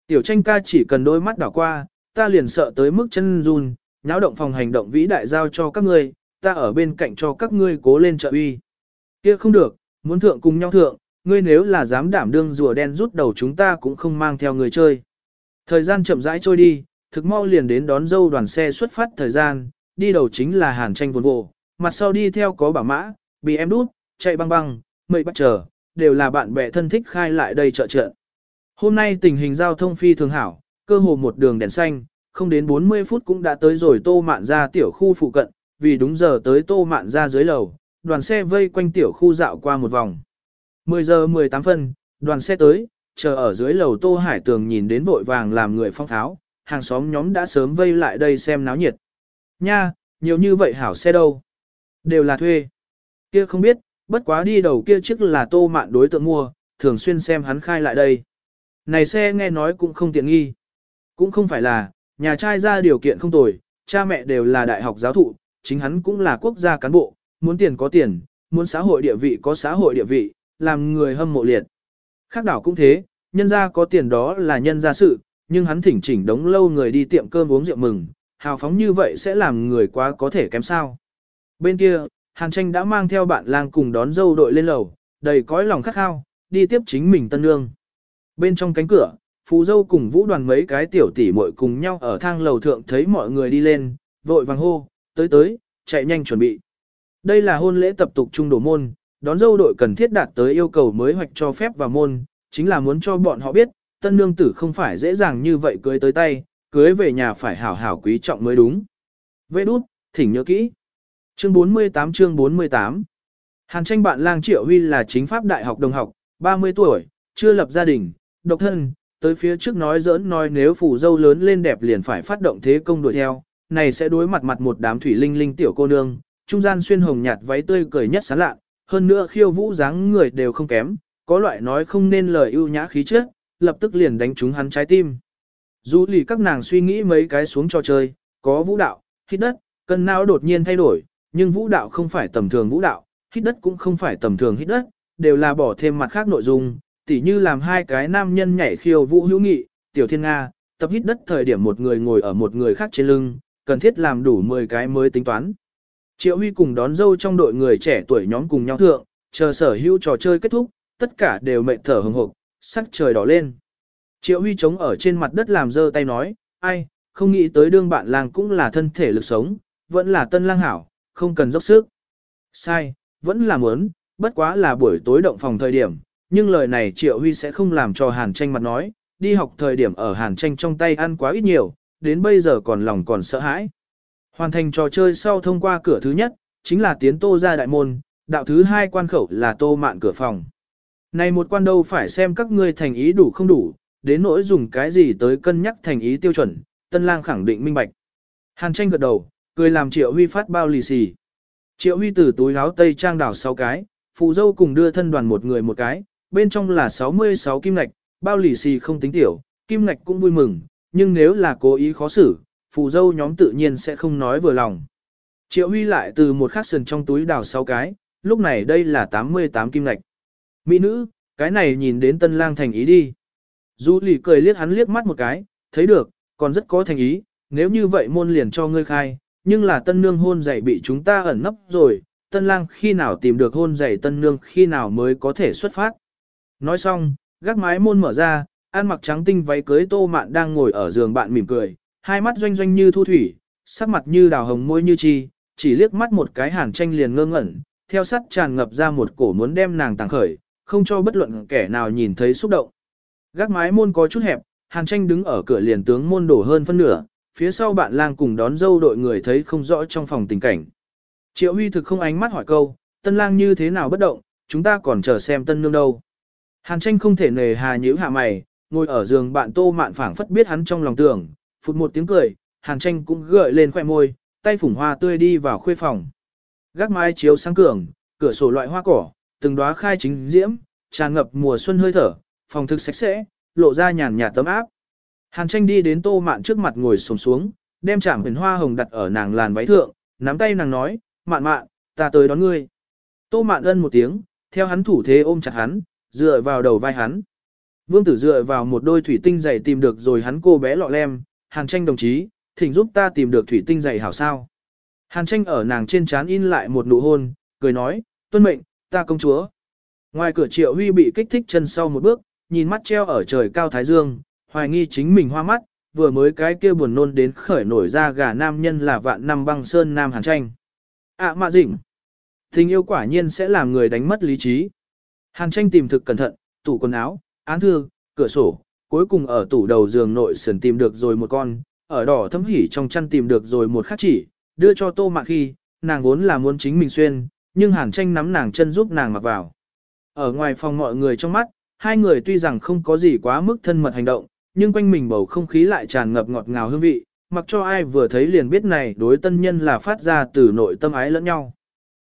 Tiểu tranh ca chỉ cần đôi mắt đảo qua, ta liền sợ tới mức chân run, nháo động phòng hành động vĩ đại giao cho các ngươi, ta ở bên cạnh cho các ngươi cố lên trợ uy. Kia không được, muốn thượng cùng nhau thượng, ngươi nếu là dám đảm đương rùa đen rút đầu chúng ta cũng không mang theo người chơi. Thời gian chậm rãi trôi đi, thực mau liền đến đón dâu đoàn xe xuất phát thời gian, đi đầu chính là hàn tranh vốn vộ, mặt sau đi theo có bảo mã, bị em đút, chạy băng băng, mây bắt chờ, đều là bạn bè thân thích khai lại đây trợ trợ. Hôm nay tình hình giao thông phi thường hảo, cơ hồ một đường đèn xanh, không đến 40 phút cũng đã tới rồi tô mạn ra tiểu khu phụ cận, vì đúng giờ tới tô mạn ra dưới lầu, đoàn xe vây quanh tiểu khu dạo qua một vòng. 10 giờ 18 phân, đoàn xe tới, chờ ở dưới lầu tô hải tường nhìn đến vội vàng làm người phong tháo, hàng xóm nhóm đã sớm vây lại đây xem náo nhiệt. Nha, nhiều như vậy hảo xe đâu. Đều là thuê. Kia không biết, bất quá đi đầu kia chiếc là tô mạn đối tượng mua, thường xuyên xem hắn khai lại đây. Này xe nghe nói cũng không tiện nghi. Cũng không phải là, nhà trai ra điều kiện không tồi, cha mẹ đều là đại học giáo thụ, chính hắn cũng là quốc gia cán bộ, muốn tiền có tiền, muốn xã hội địa vị có xã hội địa vị, làm người hâm mộ liệt. Khác đảo cũng thế, nhân gia có tiền đó là nhân gia sự, nhưng hắn thỉnh chỉnh đống lâu người đi tiệm cơm uống rượu mừng, hào phóng như vậy sẽ làm người quá có thể kém sao. Bên kia, Hàn tranh đã mang theo bạn lang cùng đón dâu đội lên lầu, đầy cõi lòng khát khao, đi tiếp chính mình tân nương. Bên trong cánh cửa, phù dâu cùng vũ đoàn mấy cái tiểu tỷ muội cùng nhau ở thang lầu thượng thấy mọi người đi lên, vội vàng hô, tới tới, chạy nhanh chuẩn bị. Đây là hôn lễ tập tục trung đổ môn, đón dâu đội cần thiết đạt tới yêu cầu mới hoạch cho phép vào môn, chính là muốn cho bọn họ biết, tân nương tử không phải dễ dàng như vậy cưới tới tay, cưới về nhà phải hảo hảo quý trọng mới đúng. Vê đút, thỉnh nhớ kỹ. Chương 48 chương 48 Hàn tranh bạn lang Triệu Huy là chính pháp đại học đồng học, 30 tuổi, chưa lập gia đình, độc thân, tới phía trước nói giỡn nói nếu phủ dâu lớn lên đẹp liền phải phát động thế công đuổi theo, này sẽ đối mặt mặt một đám thủy linh linh tiểu cô nương, trung gian xuyên hồng nhạt váy tươi cười nhất sán lạ, hơn nữa khiêu vũ dáng người đều không kém, có loại nói không nên lời ưu nhã khí chất, lập tức liền đánh trúng hắn trái tim. Dù lì các nàng suy nghĩ mấy cái xuống trò chơi, có vũ đạo, hít đất, cân não đột nhiên thay đổi, nhưng vũ đạo không phải tầm thường vũ đạo, hít đất cũng không phải tầm thường hít đất, đều là bỏ thêm mặt khác nội dung, tỉ như làm hai cái nam nhân nhảy khiêu vũ hữu nghị, tiểu thiên Nga, tập hít đất thời điểm một người ngồi ở một người khác trên lưng, cần thiết làm đủ 10 cái mới tính toán. Triệu Huy cùng đón dâu trong đội người trẻ tuổi nhóm cùng nhau thượng, chờ sở hữu trò chơi kết thúc, tất cả đều mệt thở hừng hực, sắc trời đỏ lên. Triệu Huy chống ở trên mặt đất làm dơ tay nói, ai, không nghĩ tới đương bạn làng cũng là thân thể lực sống, vẫn là tân lang hảo, không cần dốc sức. Sai, vẫn là muốn, bất quá là buổi tối động phòng thời điểm, nhưng lời này Triệu Huy sẽ không làm cho Hàn Tranh mặt nói, đi học thời điểm ở Hàn Tranh trong tay ăn quá ít nhiều, đến bây giờ còn lòng còn sợ hãi. Hoàn thành trò chơi sau thông qua cửa thứ nhất, chính là tiến tô ra đại môn, đạo thứ hai quan khẩu là tô mạn cửa phòng. Này một quan đâu phải xem các ngươi thành ý đủ không đủ, đến nỗi dùng cái gì tới cân nhắc thành ý tiêu chuẩn, tân lang khẳng định minh bạch. Hàn tranh gật đầu, cười làm triệu huy phát bao lì xì. Triệu huy từ túi áo tây trang đảo 6 cái, phụ dâu cùng đưa thân đoàn một người một cái, bên trong là 66 kim ngạch, bao lì xì không tính tiểu, kim ngạch cũng vui mừng, nhưng nếu là cố ý khó xử, phụ dâu nhóm tự nhiên sẽ không nói vừa lòng. Triệu Huy lại từ một khắc sườn trong túi đào 6 cái, lúc này đây là 88 kim ngạch. Mỹ nữ, cái này nhìn đến tân lang thành ý đi. Du lì cười liếc hắn liếc mắt một cái, thấy được, còn rất có thành ý, nếu như vậy môn liền cho ngươi khai, nhưng là tân nương hôn dạy bị chúng ta ẩn nấp rồi, tân lang khi nào tìm được hôn dạy tân nương khi nào mới có thể xuất phát. Nói xong, gác mái môn mở ra, ăn mặc trắng tinh váy cưới tô mạn đang ngồi ở giường bạn mỉm cười, hai mắt doanh doanh như thu thủy, sắc mặt như đào hồng môi như chi, chỉ liếc mắt một cái hàn tranh liền ngơ ngẩn, theo sắt tràn ngập ra một cổ muốn đem nàng tàng khởi, không cho bất luận kẻ nào nhìn thấy xúc động. Gác mái môn có chút hẹp, hàn tranh đứng ở cửa liền tướng môn đổ hơn phân nửa, phía sau bạn lang cùng đón dâu đội người thấy không rõ trong phòng tình cảnh. Triệu Huy thực không ánh mắt hỏi câu, tân lang như thế nào bất động, chúng ta còn chờ xem tân nương đâu. Hàn tranh không thể nề hà nhíu hạ mày, ngồi ở giường bạn tô mạn phảng phất biết hắn trong lòng tưởng, phụt một tiếng cười, hàn tranh cũng gợi lên khoẻ môi, tay phủng hoa tươi đi vào khuê phòng. Gác mái chiếu sáng cường, cửa sổ loại hoa cỏ, từng đóa khai chính diễm, tràn ngập mùa xuân hơi thở, phòng thực sạch sẽ, lộ ra nhàn nhạt tấm áp. Hàn tranh đi đến tô mạn trước mặt ngồi sồm xuống, đem chạm huyền hoa hồng đặt ở nàng làn váy thượng, nắm tay nàng nói, mạn mạn, ta tới đón ngươi. Tô mạn ân một tiếng, theo hắn thủ thế ôm chặt hắn, dựa vào đầu vai hắn. Vương tử dựa vào một đôi thủy tinh giày tìm được rồi hắn cô bé lọ lem, hàn tranh đồng chí, thỉnh giúp ta tìm được thủy tinh giày hảo sao. Hàn tranh ở nàng trên trán in lại một nụ hôn, cười nói, tuân mệnh, ta công chúa. Ngoài cửa triệu huy bị kích thích chân sau một bước, nhìn mắt treo ở trời cao thái dương, hoài nghi chính mình hoa mắt, vừa mới cái kia buồn nôn đến khởi nổi ra gà nam nhân là vạn năm băng sơn nam hàn tranh. ạ à, mạ dĩnh. Tình yêu quả nhiên sẽ làm người đánh mất lý trí. Hàn tranh tìm thực cẩn thận, tủ quần áo, án thư, cửa sổ, cuối cùng ở tủ đầu giường nội sườn tìm được rồi một con, ở đỏ thấm hỉ trong chăn tìm được rồi một khắc chỉ, đưa cho tô mạ khi, nàng vốn là muốn chính mình xuyên, nhưng hàn tranh nắm nàng chân giúp nàng mặc vào. Ở ngoài phòng mọi người trong mắt, hai người tuy rằng không có gì quá mức thân mật hành động, nhưng quanh mình bầu không khí lại tràn ngập ngọt ngào hương vị, mặc cho ai vừa thấy liền biết này đối tân nhân là phát ra từ nội tâm ái lẫn nhau.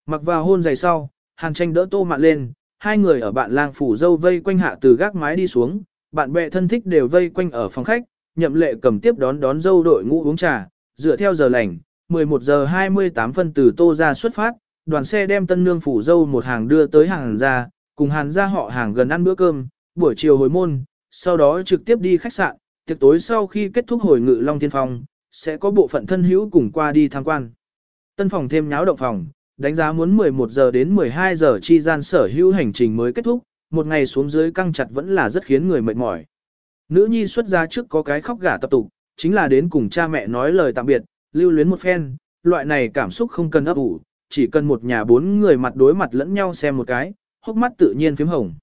Mặc vào hôn giày sau, hàn tranh đỡ tô mạn lên, hai người ở bạn lang phủ dâu vây quanh hạ từ gác mái đi xuống, bạn bè thân thích đều vây quanh ở phòng khách, nhậm lệ cầm tiếp đón đón dâu đội ngũ uống trà, dựa theo giờ lành, 11 giờ 28 phân từ tô ra xuất phát, đoàn xe đem tân nương phủ dâu một hàng đưa tới hàng ra, cùng hàn ra họ hàng gần ăn bữa cơm, buổi chiều hồi môn, sau đó trực tiếp đi khách sạn, tiệc tối sau khi kết thúc hồi ngự Long Thiên Phong, sẽ có bộ phận thân hữu cùng qua đi tham quan. Tân phòng thêm nháo động phòng, đánh giá muốn 11 giờ đến 12 giờ chi gian sở hữu hành trình mới kết thúc, một ngày xuống dưới căng chặt vẫn là rất khiến người mệt mỏi. Nữ nhi xuất ra trước có cái khóc gả tập tục, chính là đến cùng cha mẹ nói lời tạm biệt, lưu luyến một phen, loại này cảm xúc không cần ấp ủ, chỉ cần một nhà bốn người mặt đối mặt lẫn nhau xem một cái, hốc mắt tự nhiên phím hồng.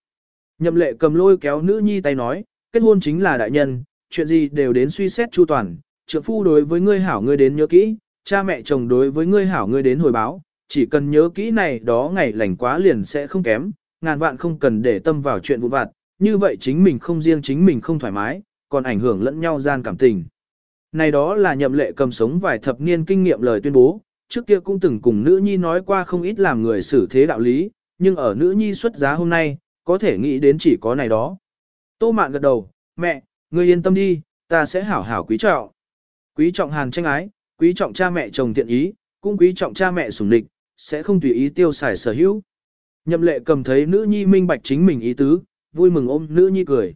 Nhậm lệ cầm lôi kéo nữ nhi tay nói, kết hôn chính là đại nhân, chuyện gì đều đến suy xét chu toàn, trượng phu đối với ngươi hảo ngươi đến nhớ kỹ, cha mẹ chồng đối với ngươi hảo ngươi đến hồi báo, chỉ cần nhớ kỹ này đó ngày lành quá liền sẽ không kém, ngàn vạn không cần để tâm vào chuyện vụn vặt, như vậy chính mình không riêng chính mình không thoải mái, còn ảnh hưởng lẫn nhau gian cảm tình. Này đó là nhậm lệ cầm sống vài thập niên kinh nghiệm lời tuyên bố, trước kia cũng từng cùng nữ nhi nói qua không ít làm người xử thế đạo lý, nhưng ở nữ nhi xuất giá hôm nay, có thể nghĩ đến chỉ có này đó. Tô mạn gật đầu, mẹ, ngươi yên tâm đi, ta sẽ hảo hảo quý trọng. Quý trọng hàn tranh ái, quý trọng cha mẹ chồng thiện ý, cũng quý trọng cha mẹ sủng địch, sẽ không tùy ý tiêu xài sở hữu. Nhậm lệ cầm thấy nữ nhi minh bạch chính mình ý tứ, vui mừng ôm nữ nhi cười.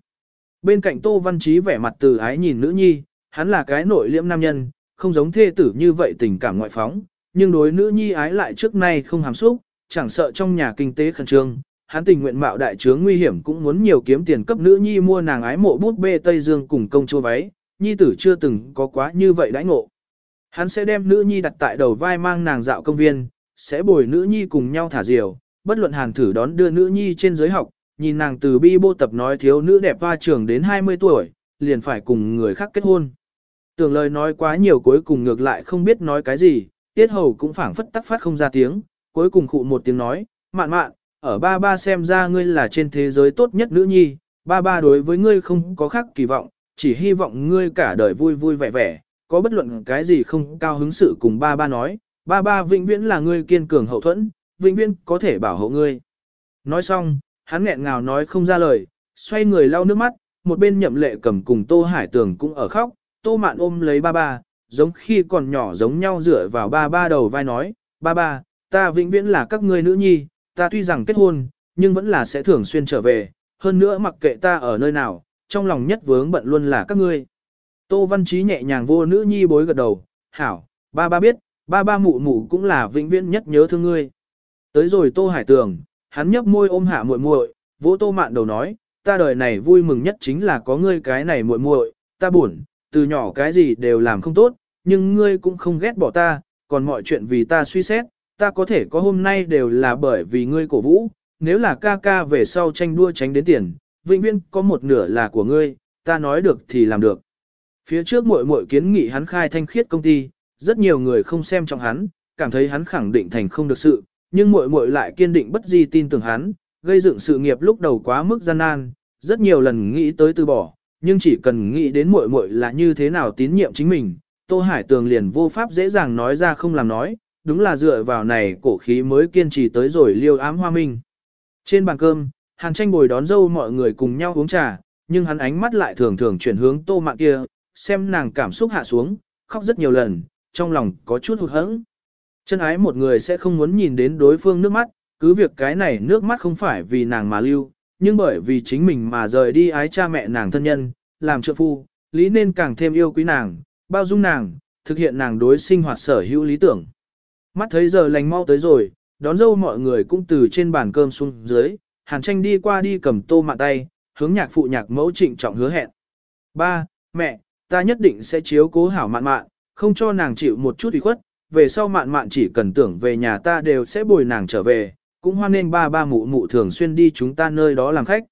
Bên cạnh Tô Văn Chí vẻ mặt từ ái nhìn nữ nhi, hắn là cái nội liễm nam nhân, không giống thê tử như vậy tình cảm ngoại phóng, nhưng đối nữ nhi ái lại trước nay không hàm xúc, chẳng sợ trong nhà kinh tế khẩn trương, hắn tình nguyện mạo đại chướng nguy hiểm cũng muốn nhiều kiếm tiền cấp nữ nhi mua nàng ái mộ bút bê Tây Dương cùng công chúa váy, nhi tử chưa từng có quá như vậy đãi ngộ. Hắn sẽ đem nữ nhi đặt tại đầu vai mang nàng dạo công viên, sẽ bồi nữ nhi cùng nhau thả diều, bất luận hàn thử đón đưa nữ nhi trên giới học, nhìn nàng từ bi bô tập nói thiếu nữ đẹp hoa trường đến 20 tuổi, liền phải cùng người khác kết hôn. Tưởng lời nói quá nhiều cuối cùng ngược lại không biết nói cái gì, tiết hầu cũng phảng phất tắc phát không ra tiếng, cuối cùng khụ một tiếng nói, mạn mạn, ở ba ba xem ra ngươi là trên thế giới tốt nhất nữ nhi, ba ba đối với ngươi không có khác kỳ vọng, chỉ hy vọng ngươi cả đời vui vui vẻ vẻ, có bất luận cái gì không cao hứng sự cùng ba ba nói, ba ba vĩnh viễn là ngươi kiên cường hậu thuẫn, vĩnh viễn có thể bảo hộ ngươi. Nói xong, hắn nghẹn ngào nói không ra lời, xoay người lau nước mắt, một bên nhậm lệ cầm cùng Tô Hải Tường cũng ở khóc, Tô Mạn ôm lấy ba ba, giống khi còn nhỏ giống nhau dựa vào ba ba đầu vai nói, ba ba, ta vĩnh viễn là các ngươi nữ nhi, ta tuy rằng kết hôn, nhưng vẫn là sẽ thường xuyên trở về, hơn nữa mặc kệ ta ở nơi nào, trong lòng nhất vướng bận luôn là các ngươi. Tô Văn Chí nhẹ nhàng vô nữ nhi bối gật đầu, hảo, ba ba biết, ba ba mụ mụ cũng là vĩnh viễn nhất nhớ thương ngươi. Tới rồi Tô Hải Tường, hắn nhấp môi ôm hạ muội muội, vỗ Tô Mạn đầu nói, ta đời này vui mừng nhất chính là có ngươi cái này muội muội, ta buồn, từ nhỏ cái gì đều làm không tốt, nhưng ngươi cũng không ghét bỏ ta, còn mọi chuyện vì ta suy xét, ta có thể có hôm nay đều là bởi vì ngươi cổ vũ, nếu là ca ca về sau tranh đua tránh đến tiền, vĩnh viễn có một nửa là của ngươi, ta nói được thì làm được. Phía trước muội muội kiến nghị hắn khai thanh khiết công ty, rất nhiều người không xem trọng hắn, cảm thấy hắn khẳng định thành không được sự, nhưng muội muội lại kiên định bất di tin tưởng hắn, gây dựng sự nghiệp lúc đầu quá mức gian nan, rất nhiều lần nghĩ tới từ bỏ, nhưng chỉ cần nghĩ đến muội muội là như thế nào tín nhiệm chính mình, Tô Hải Tường liền vô pháp dễ dàng nói ra không làm nói, đúng là dựa vào này cổ khí mới kiên trì tới rồi liêu ám hoa minh. Trên bàn cơm, Hàn tranh bồi đón dâu mọi người cùng nhau uống trà, nhưng hắn ánh mắt lại thường thường chuyển hướng tô mạn kia, xem nàng cảm xúc hạ xuống, khóc rất nhiều lần, trong lòng có chút hụt hẫng. Chân ái một người sẽ không muốn nhìn đến đối phương nước mắt, cứ việc cái này nước mắt không phải vì nàng mà lưu, nhưng bởi vì chính mình mà rời đi ái cha mẹ nàng thân nhân, làm trợ phu, lý nên càng thêm yêu quý nàng, bao dung nàng, thực hiện nàng đối sinh hoạt sở hữu lý tưởng. Mắt thấy giờ lành mau tới rồi, đón dâu mọi người cũng từ trên bàn cơm xuống dưới, hàn tranh đi qua đi cầm tô mạng tay, hướng nhạc phụ nhạc mẫu trịnh trọng hứa hẹn. Ba, mẹ, ta nhất định sẽ chiếu cố hảo mạn mạn, không cho nàng chịu một chút ủy khuất, về sau mạn mạn chỉ cần tưởng về nhà ta đều sẽ bồi nàng trở về, cũng hoan nên ba ba mụ mụ thường xuyên đi chúng ta nơi đó làm khách.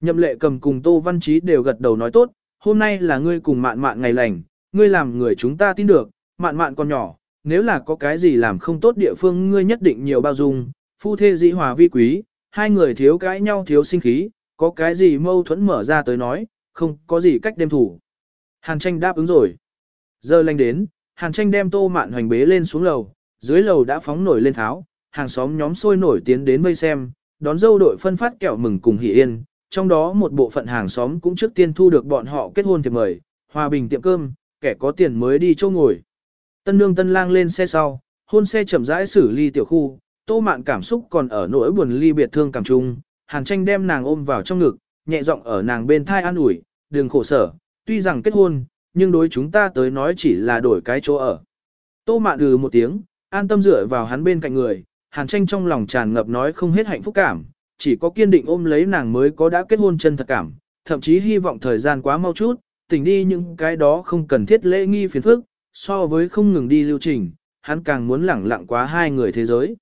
Nhậm lệ cầm cùng Tô Văn Chí đều gật đầu nói tốt, hôm nay là ngươi cùng mạn mạn ngày lành, ngươi làm người chúng ta tin được, mạn mạn còn nhỏ, nếu là có cái gì làm không tốt địa phương ngươi nhất định nhiều bao dung, phu thê dĩ hòa vi quý, hai người thiếu cãi nhau thiếu sinh khí, có cái gì mâu thuẫn mở ra tới nói, không có gì cách đem thủ. Hàn tranh đáp ứng rồi. Giờ lành đến, Hàn tranh đem tô mạn hoành bế lên xuống lầu, dưới lầu đã phóng nổi lên tháo, hàng xóm nhóm sôi nổi tiến đến vây xem, đón dâu đội phân phát kẹo mừng cùng hỷ yên, trong đó một bộ phận hàng xóm cũng trước tiên thu được bọn họ kết hôn thiệp mời, hòa bình tiệm cơm, kẻ có tiền mới đi chỗ ngồi. Tân nương tân lang lên xe sau, hôn xe chậm rãi xử ly tiểu khu, tô mạn cảm xúc còn ở nỗi buồn ly biệt thương cảm trung, hàn tranh đem nàng ôm vào trong ngực, nhẹ giọng ở nàng bên thai an ủi, đừng khổ sở, tuy rằng kết hôn, nhưng đối chúng ta tới nói chỉ là đổi cái chỗ ở. Tô mạn ừ một tiếng, an tâm dựa vào hắn bên cạnh người, hàn tranh trong lòng tràn ngập nói không hết hạnh phúc cảm, chỉ có kiên định ôm lấy nàng mới có đã kết hôn chân thật cảm, thậm chí hy vọng thời gian quá mau chút, tỉnh đi những cái đó không cần thiết lễ nghi phiền phức, so với không ngừng đi lưu trình, hắn càng muốn lẳng lặng quá hai người thế giới.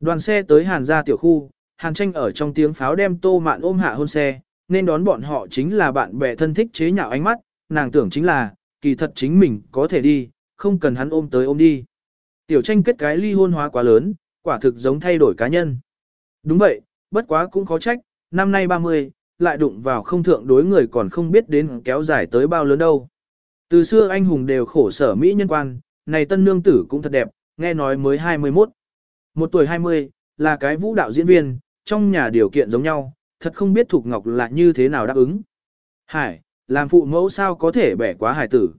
Đoàn xe tới hàn gia tiểu khu, hàn tranh ở trong tiếng pháo đem tô mạn ôm hạ hôn xe, nên đón bọn họ chính là bạn bè thân thích chế nhạo ánh mắt, nàng tưởng chính là, kỳ thật chính mình có thể đi, không cần hắn ôm tới ôm đi. Tiểu tranh kết cái ly hôn hóa quá lớn, quả thực giống thay đổi cá nhân. Đúng vậy, bất quá cũng khó trách, năm nay 30, lại đụng vào không thượng đối người còn không biết đến kéo dài tới bao lớn đâu. Từ xưa anh hùng đều khổ sở Mỹ nhân quan, này tân nương tử cũng thật đẹp, nghe nói mới 21. Một tuổi 20, là cái vũ đạo diễn viên, trong nhà điều kiện giống nhau, thật không biết Thục Ngọc là như thế nào đáp ứng. Hải, làm phụ mẫu sao có thể bẻ quá hải tử.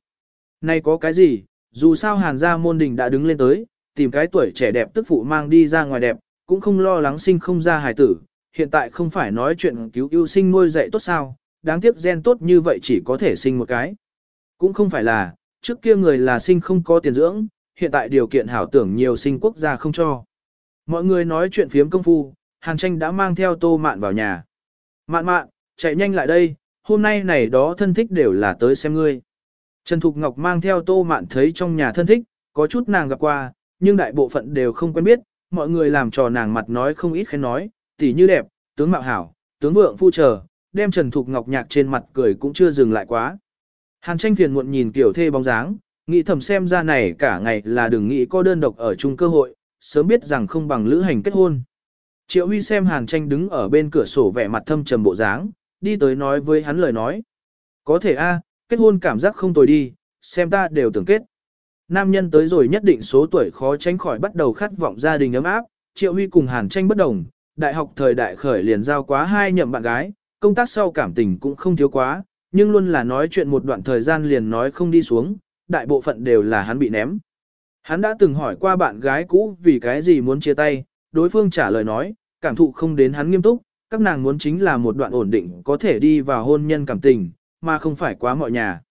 Này có cái gì, dù sao hàn gia môn đình đã đứng lên tới, tìm cái tuổi trẻ đẹp tức phụ mang đi ra ngoài đẹp, cũng không lo lắng sinh không ra hài tử, hiện tại không phải nói chuyện cứu ưu sinh nuôi dạy tốt sao, đáng tiếc gen tốt như vậy chỉ có thể sinh một cái. Cũng không phải là, trước kia người là sinh không có tiền dưỡng, hiện tại điều kiện hảo tưởng nhiều sinh quốc gia không cho. Mọi người nói chuyện phiếm công phu, Hàn Tranh đã mang theo tô mạn vào nhà. Mạn mạn, chạy nhanh lại đây, hôm nay này đó thân thích đều là tới xem ngươi. Trần Thục Ngọc mang theo tô mạn thấy trong nhà thân thích, có chút nàng gặp qua, nhưng đại bộ phận đều không quen biết, mọi người làm trò nàng mặt nói không ít khen nói, tỷ như đẹp, tướng mạo hảo, tướng vượng phu chờ, đem Trần Thục Ngọc nhạc trên mặt cười cũng chưa dừng lại quá. Hàn tranh phiền muộn nhìn kiểu thê bóng dáng, nghĩ thầm xem ra này cả ngày là đừng nghĩ có đơn độc ở chung cơ hội, sớm biết rằng không bằng lữ hành kết hôn. Triệu Huy xem Hàn tranh đứng ở bên cửa sổ vẻ mặt thâm trầm bộ dáng, đi tới nói với hắn lời nói. Có thể a, kết hôn cảm giác không tồi đi, xem ta đều tưởng kết. Nam nhân tới rồi nhất định số tuổi khó tránh khỏi bắt đầu khát vọng gia đình ấm áp, Triệu Huy cùng Hàn tranh bất đồng, đại học thời đại khởi liền giao quá hai nhậm bạn gái, công tác sau cảm tình cũng không thiếu quá, nhưng luôn là nói chuyện một đoạn thời gian liền nói không đi xuống, đại bộ phận đều là hắn bị ném. Hắn đã từng hỏi qua bạn gái cũ vì cái gì muốn chia tay, đối phương trả lời nói, cảm thụ không đến hắn nghiêm túc, các nàng muốn chính là một đoạn ổn định có thể đi vào hôn nhân cảm tình, mà không phải quá mọi nhà.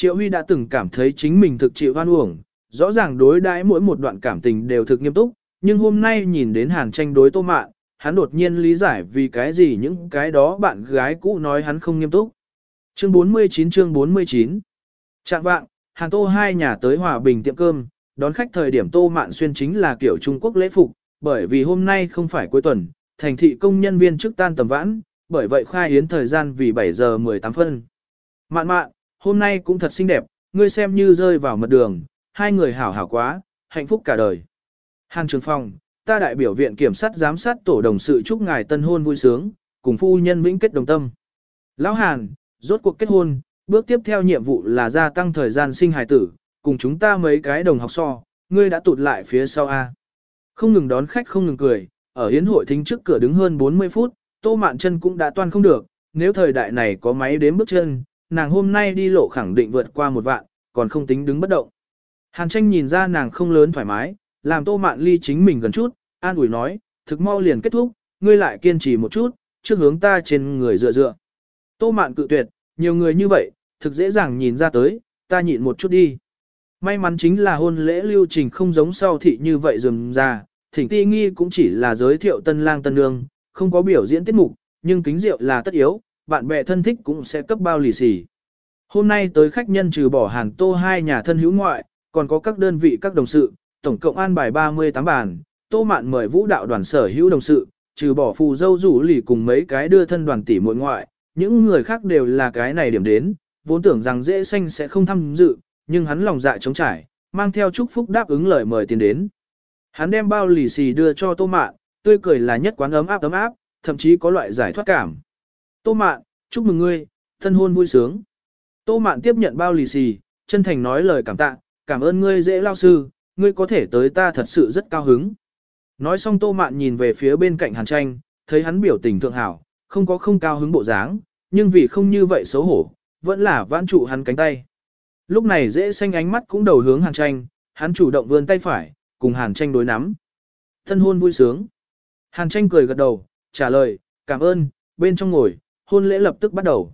Triệu Huy đã từng cảm thấy chính mình thực chịu hoan uổng, rõ ràng đối đãi mỗi một đoạn cảm tình đều thực nghiêm túc, nhưng hôm nay nhìn đến hàn tranh đối tô mạn, hắn đột nhiên lý giải vì cái gì những cái đó bạn gái cũ nói hắn không nghiêm túc. Chương 49 chương 49 Trạng vạng, hàn tô hai nhà tới hòa bình tiệm cơm, đón khách thời điểm tô mạn xuyên chính là kiểu Trung Quốc lễ phục, bởi vì hôm nay không phải cuối tuần, thành thị công nhân viên trước tan tầm vãn, bởi vậy khai yến thời gian vì 7 giờ 18 phân. Mạn mạn, hôm nay cũng thật xinh đẹp, ngươi xem như rơi vào mật đường, hai người hảo hảo quá, hạnh phúc cả đời. Hàn Trường Phong, ta đại biểu viện kiểm sát giám sát tổ đồng sự chúc ngài tân hôn vui sướng, cùng phu nhân vĩnh kết đồng tâm. Lão Hàn, rốt cuộc kết hôn, bước tiếp theo nhiệm vụ là gia tăng thời gian sinh hài tử, cùng chúng ta mấy cái đồng học so, ngươi đã tụt lại phía sau A. Không ngừng đón khách không ngừng cười, ở hiến hội thính trước cửa đứng hơn 40 phút, tô mạn chân cũng đã toan không được, nếu thời đại này có máy đếm bước chân, nàng hôm nay đi lộ khẳng định vượt qua một vạn, còn không tính đứng bất động. Hàn tranh nhìn ra nàng không lớn thoải mái, làm tô mạn ly chính mình gần chút, an ủi nói, thực mau liền kết thúc, ngươi lại kiên trì một chút, trước hướng ta trên người dựa dựa. Tô mạn cự tuyệt, nhiều người như vậy, thực dễ dàng nhìn ra tới, ta nhịn một chút đi. May mắn chính là hôn lễ lưu trình không giống sau thị như vậy dùm ra, thỉnh ti nghi cũng chỉ là giới thiệu tân lang tân nương, không có biểu diễn tiết mục, nhưng kính rượu là tất yếu, bạn bè thân thích cũng sẽ cấp bao lì xì. Hôm nay tới khách nhân trừ bỏ hàn tô hai nhà thân hữu ngoại, còn có các đơn vị các đồng sự, tổng cộng an bài 38 bàn, tô mạn mời vũ đạo đoàn sở hữu đồng sự, trừ bỏ phù dâu rủ lì cùng mấy cái đưa thân đoàn tỷ muội ngoại, những người khác đều là cái này điểm đến, vốn tưởng rằng dễ xanh sẽ không tham dự, nhưng hắn lòng dạ trống trải, mang theo chúc phúc đáp ứng lời mời tiền đến. Hắn đem bao lì xì đưa cho tô mạn, tươi cười là nhất quán ấm áp ấm áp, thậm chí có loại giải thoát cảm. Tô mạn, chúc mừng ngươi, thân hôn vui sướng. Tô mạn tiếp nhận bao lì xì, chân thành nói lời cảm tạ, cảm ơn ngươi dễ lao sư, ngươi có thể tới ta thật sự rất cao hứng. Nói xong tô mạn nhìn về phía bên cạnh hàn tranh, thấy hắn biểu tình thượng hảo, không có không cao hứng bộ dáng, nhưng vì không như vậy xấu hổ, vẫn là vãn trụ hắn cánh tay. Lúc này dễ xanh ánh mắt cũng đầu hướng hàn tranh, hắn chủ động vươn tay phải, cùng hàn tranh đối nắm. Thân hôn vui sướng. Hàn tranh cười gật đầu, trả lời, cảm ơn, bên trong ngồi, hôn lễ lập tức bắt đầu.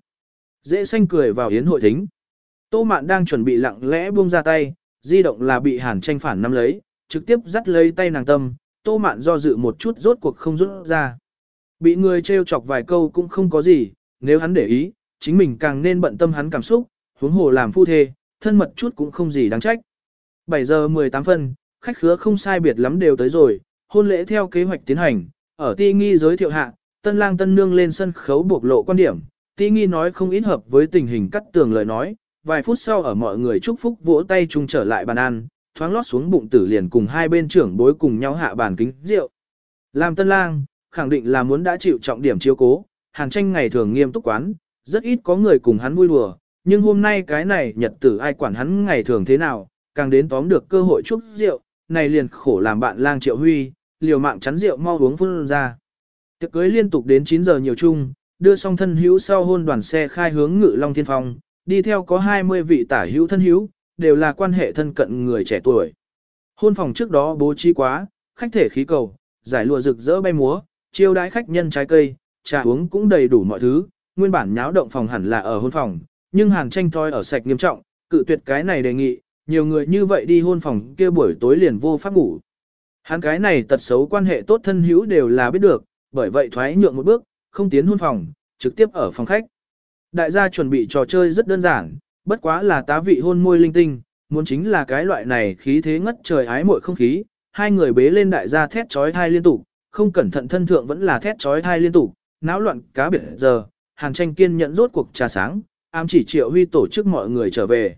Dễ xanh cười vào yến hội thính. Tô mạn đang chuẩn bị lặng lẽ buông ra tay, di động là bị hàn tranh phản nắm lấy, trực tiếp dắt lấy tay nàng tâm, tô mạn do dự một chút rốt cuộc không rút ra. Bị người trêu chọc vài câu cũng không có gì, nếu hắn để ý, chính mình càng nên bận tâm hắn cảm xúc, huống hồ làm phu thê, thân mật chút cũng không gì đáng trách. 7 giờ 18 phân, khách khứa không sai biệt lắm đều tới rồi, hôn lễ theo kế hoạch tiến hành, ở ti nghi giới thiệu hạ, tân lang tân nương lên sân khấu buộc lộ quan điểm, ti nghi nói không ít hợp với tình hình cắt tường lời nói, vài phút sau ở mọi người chúc phúc vỗ tay chung trở lại bàn ăn, thoáng lót xuống bụng tử liền cùng hai bên trưởng bối cùng nhau hạ bàn kính rượu. Làm tân lang, khẳng định là muốn đã chịu trọng điểm chiếu cố, hàn tranh ngày thường nghiêm túc quán, rất ít có người cùng hắn vui đùa, nhưng hôm nay cái này nhật tử ai quản hắn ngày thường thế nào, càng đến tóm được cơ hội chúc rượu, này liền khổ làm bạn lang triệu huy, liều mạng chắn rượu mau uống phun ra. Tiệc cưới liên tục đến 9 giờ nhiều chung, đưa xong thân hữu sau hôn đoàn xe khai hướng ngự Long Thiên Phong, đi theo có 20 vị tả hữu thân hữu, đều là quan hệ thân cận người trẻ tuổi. Hôn phòng trước đó bố trí quá, khách thể khí cầu, giải lụa rực rỡ bay múa, chiêu đãi khách nhân trái cây, trà uống cũng đầy đủ mọi thứ, nguyên bản nháo động phòng hẳn là ở hôn phòng, nhưng hàn tranh thoi ở sạch nghiêm trọng, cự tuyệt cái này đề nghị, nhiều người như vậy đi hôn phòng kia buổi tối liền vô pháp ngủ. Hắn cái này tật xấu quan hệ tốt thân hữu đều là biết được, bởi vậy thoái nhượng một bước, không tiến hôn phòng, trực tiếp ở phòng khách. Đại gia chuẩn bị trò chơi rất đơn giản, bất quá là tá vị hôn môi linh tinh, muốn chính là cái loại này khí thế ngất trời ái muội không khí, hai người bế lên đại gia thét chói thai liên tục, không cẩn thận thân thượng vẫn là thét chói thai liên tục, náo loạn cá biệt giờ, hàng tranh kiên nhận rốt cuộc trà sáng, ám chỉ triệu huy tổ chức mọi người trở về.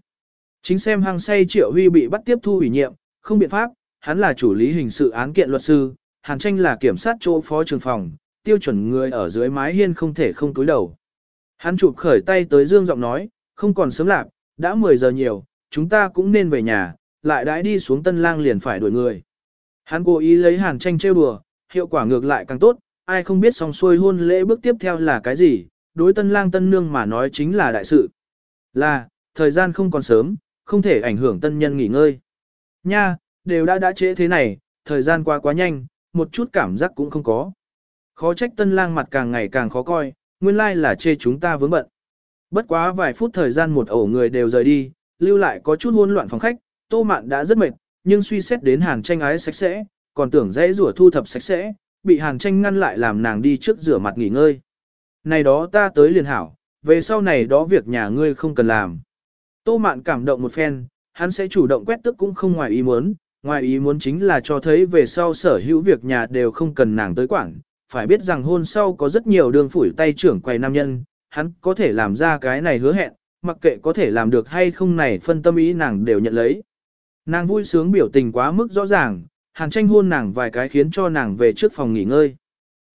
Chính xem hàng say triệu huy bị bắt tiếp thu ủy nhiệm, không biện pháp, hắn là chủ lý hình sự án kiện luật sư, hàn tranh là kiểm sát chỗ phó trường phòng, tiêu chuẩn người ở dưới mái hiên không thể không túi đầu. Hắn chụp khởi tay tới dương giọng nói, không còn sớm lạc, đã 10 giờ nhiều, chúng ta cũng nên về nhà, lại đãi đi xuống tân lang liền phải đuổi người. Hắn cố ý lấy hàn tranh trêu đùa, hiệu quả ngược lại càng tốt, ai không biết xong xuôi hôn lễ bước tiếp theo là cái gì, đối tân lang tân nương mà nói chính là đại sự. Là, thời gian không còn sớm, không thể ảnh hưởng tân nhân nghỉ ngơi. Nha, đều đã đã trễ thế này, thời gian qua quá nhanh, một chút cảm giác cũng không có. Khó trách tân lang mặt càng ngày càng khó coi, nguyên lai là chê chúng ta vướng bận. Bất quá vài phút thời gian một ổ người đều rời đi, lưu lại có chút hỗn loạn phòng khách, tô mạn đã rất mệt, nhưng suy xét đến hàn tranh ái sạch sẽ, còn tưởng dễ rửa thu thập sạch sẽ, bị hàn tranh ngăn lại làm nàng đi trước rửa mặt nghỉ ngơi. Này đó ta tới liền hảo, về sau này đó việc nhà ngươi không cần làm. Tô mạn cảm động một phen, hắn sẽ chủ động quét tức cũng không ngoài ý muốn, ngoài ý muốn chính là cho thấy về sau sở hữu việc nhà đều không cần nàng tới quản, phải biết rằng hôn sau có rất nhiều đường phủi tay trưởng quầy nam nhân, hắn có thể làm ra cái này hứa hẹn, mặc kệ có thể làm được hay không này phân tâm ý nàng đều nhận lấy. Nàng vui sướng biểu tình quá mức rõ ràng, hàn tranh hôn nàng vài cái khiến cho nàng về trước phòng nghỉ ngơi.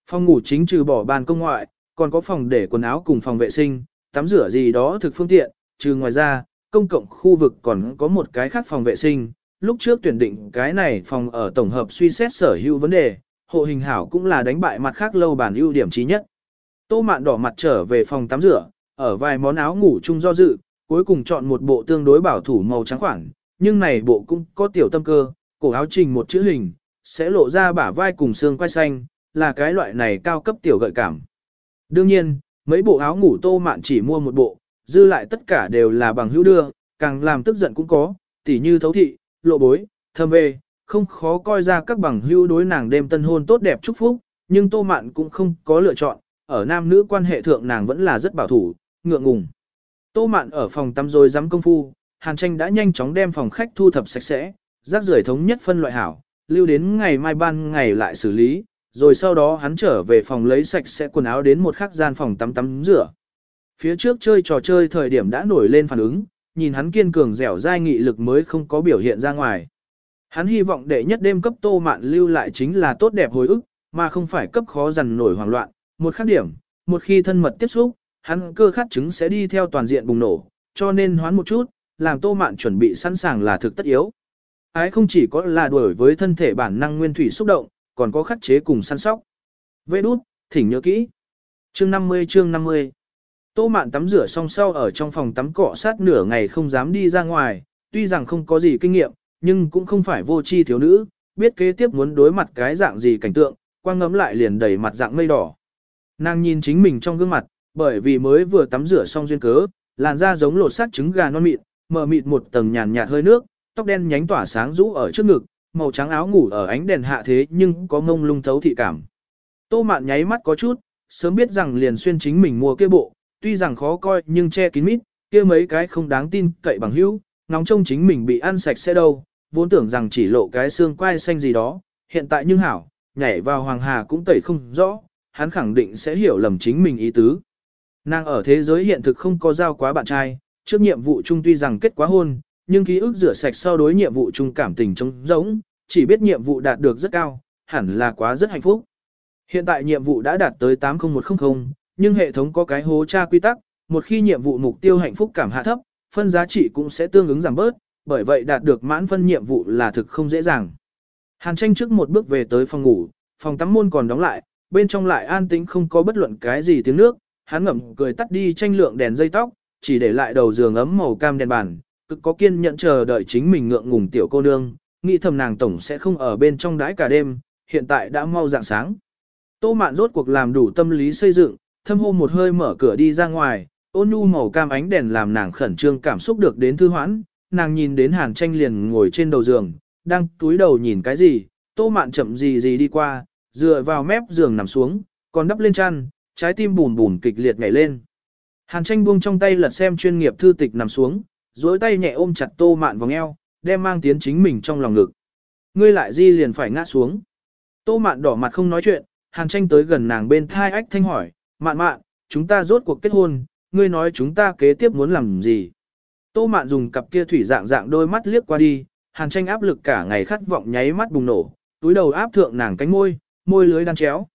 Phòng ngủ chính trừ bỏ bàn công ngoại, còn có phòng để quần áo cùng phòng vệ sinh, tắm rửa gì đó thực phương tiện, trừ ngoài ra, công cộng khu vực còn có một cái khác phòng vệ sinh. Lúc trước tuyển định cái này phòng ở tổng hợp suy xét sở hữu vấn đề, hộ hình hảo cũng là đánh bại mặt khác lâu bản ưu điểm trí nhất. Tô mạn đỏ mặt trở về phòng tắm rửa, ở vài món áo ngủ chung do dự, cuối cùng chọn một bộ tương đối bảo thủ màu trắng khoảng, nhưng này bộ cũng có tiểu tâm cơ, cổ áo trình một chữ hình, sẽ lộ ra bả vai cùng xương quai xanh, là cái loại này cao cấp tiểu gợi cảm. Đương nhiên, mấy bộ áo ngủ tô mạn chỉ mua một bộ, dư lại tất cả đều là bằng hữu đưa, càng làm tức giận cũng có, tỉ như thấu thị, lộ bối, thâm về, không khó coi ra các bằng hữu đối nàng đêm tân hôn tốt đẹp chúc phúc, nhưng tô mạn cũng không có lựa chọn, ở nam nữ quan hệ thượng nàng vẫn là rất bảo thủ, ngượng ngùng. Tô mạn ở phòng tắm rồi dám công phu, Hàn tranh đã nhanh chóng đem phòng khách thu thập sạch sẽ, rác rưởi thống nhất phân loại hảo, lưu đến ngày mai ban ngày lại xử lý, rồi sau đó hắn trở về phòng lấy sạch sẽ quần áo đến một khắc gian phòng tắm tắm rửa. Phía trước chơi trò chơi thời điểm đã nổi lên phản ứng, nhìn hắn kiên cường dẻo dai nghị lực mới không có biểu hiện ra ngoài. Hắn hy vọng đệ nhất đêm cấp tô mạn lưu lại chính là tốt đẹp hồi ức, mà không phải cấp khó dằn nổi hoảng loạn. Một khác điểm, một khi thân mật tiếp xúc, hắn cơ khát chứng sẽ đi theo toàn diện bùng nổ, cho nên hoán một chút, làm tô mạn chuẩn bị sẵn sàng là thực tất yếu. Ái không chỉ có là đuổi với thân thể bản năng nguyên thủy xúc động, còn có khắc chế cùng săn sóc. Vê đút, thỉnh nhớ kỹ. Chương 50 chương 50 Tô mạn tắm rửa xong sau ở trong phòng tắm cọ sát nửa ngày không dám đi ra ngoài, tuy rằng không có gì kinh nghiệm, nhưng cũng không phải vô tri thiếu nữ, biết kế tiếp muốn đối mặt cái dạng gì cảnh tượng, quang ngấm lại liền đầy mặt dạng mây đỏ. Nàng nhìn chính mình trong gương mặt, bởi vì mới vừa tắm rửa xong duyên cớ, làn da giống lột sát trứng gà non mịn, mờ mịt một tầng nhàn nhạt hơi nước, tóc đen nhánh tỏa sáng rũ ở trước ngực, màu trắng áo ngủ ở ánh đèn hạ thế nhưng có ngông lung thấu thị cảm. Tô mạn nháy mắt có chút, sớm biết rằng liền xuyên chính mình mua kia bộ, tuy rằng khó coi nhưng che kín mít, kia mấy cái không đáng tin cậy bằng hữu, ngóng trông chính mình bị ăn sạch sẽ đâu, vốn tưởng rằng chỉ lộ cái xương quai xanh gì đó, hiện tại nhưng hảo, nhảy vào hoàng hà cũng tẩy không rõ, hắn khẳng định sẽ hiểu lầm chính mình ý tứ. Nàng ở thế giới hiện thực không có giao quá bạn trai, trước nhiệm vụ chung tuy rằng kết quá hôn, nhưng ký ức rửa sạch sau đối nhiệm vụ chung cảm tình trống giống, chỉ biết nhiệm vụ đạt được rất cao, hẳn là quá rất hạnh phúc. Hiện tại nhiệm vụ đã đạt tới 80100, nhưng hệ thống có cái hố tra quy tắc, một khi nhiệm vụ mục tiêu hạnh phúc cảm hạ thấp, phân giá trị cũng sẽ tương ứng giảm bớt, bởi vậy đạt được mãn phân nhiệm vụ là thực không dễ dàng. Hàn tranh trước một bước về tới phòng ngủ, phòng tắm môn còn đóng lại, bên trong lại an tĩnh không có bất luận cái gì tiếng nước, hắn ngậm cười tắt đi tranh lượng đèn dây tóc, chỉ để lại đầu giường ấm màu cam đèn bàn, cực có kiên nhẫn chờ đợi chính mình ngượng ngùng tiểu cô nương, nghĩ thầm nàng tổng sẽ không ở bên trong đãi cả đêm, hiện tại đã mau dạng sáng. Tô mạn rốt cuộc làm đủ tâm lý xây dựng, thâm hô một hơi mở cửa đi ra ngoài, ôn nhu màu cam ánh đèn làm nàng khẩn trương cảm xúc được đến thư hoãn, nàng nhìn đến hàn tranh liền ngồi trên đầu giường, đang túi đầu nhìn cái gì, tô mạn chậm gì gì đi qua, dựa vào mép giường nằm xuống, còn đắp lên chăn, trái tim bùn bùn kịch liệt nhảy lên. Hàn tranh buông trong tay lật xem chuyên nghiệp thư tịch nằm xuống, duỗi tay nhẹ ôm chặt tô mạn vòng eo, đem mang tiến chính mình trong lòng ngực. Ngươi lại di liền phải ngã xuống. Tô mạn đỏ mặt không nói chuyện, hàn tranh tới gần nàng bên thai ách thanh hỏi, mạn mạn, chúng ta rốt cuộc kết hôn, ngươi nói chúng ta kế tiếp muốn làm gì. Tô mạn dùng cặp kia thủy dạng dạng đôi mắt liếc qua đi, hàn tranh áp lực cả ngày khát vọng nháy mắt bùng nổ, túi đầu áp thượng nàng cánh môi, môi lưới đan chéo.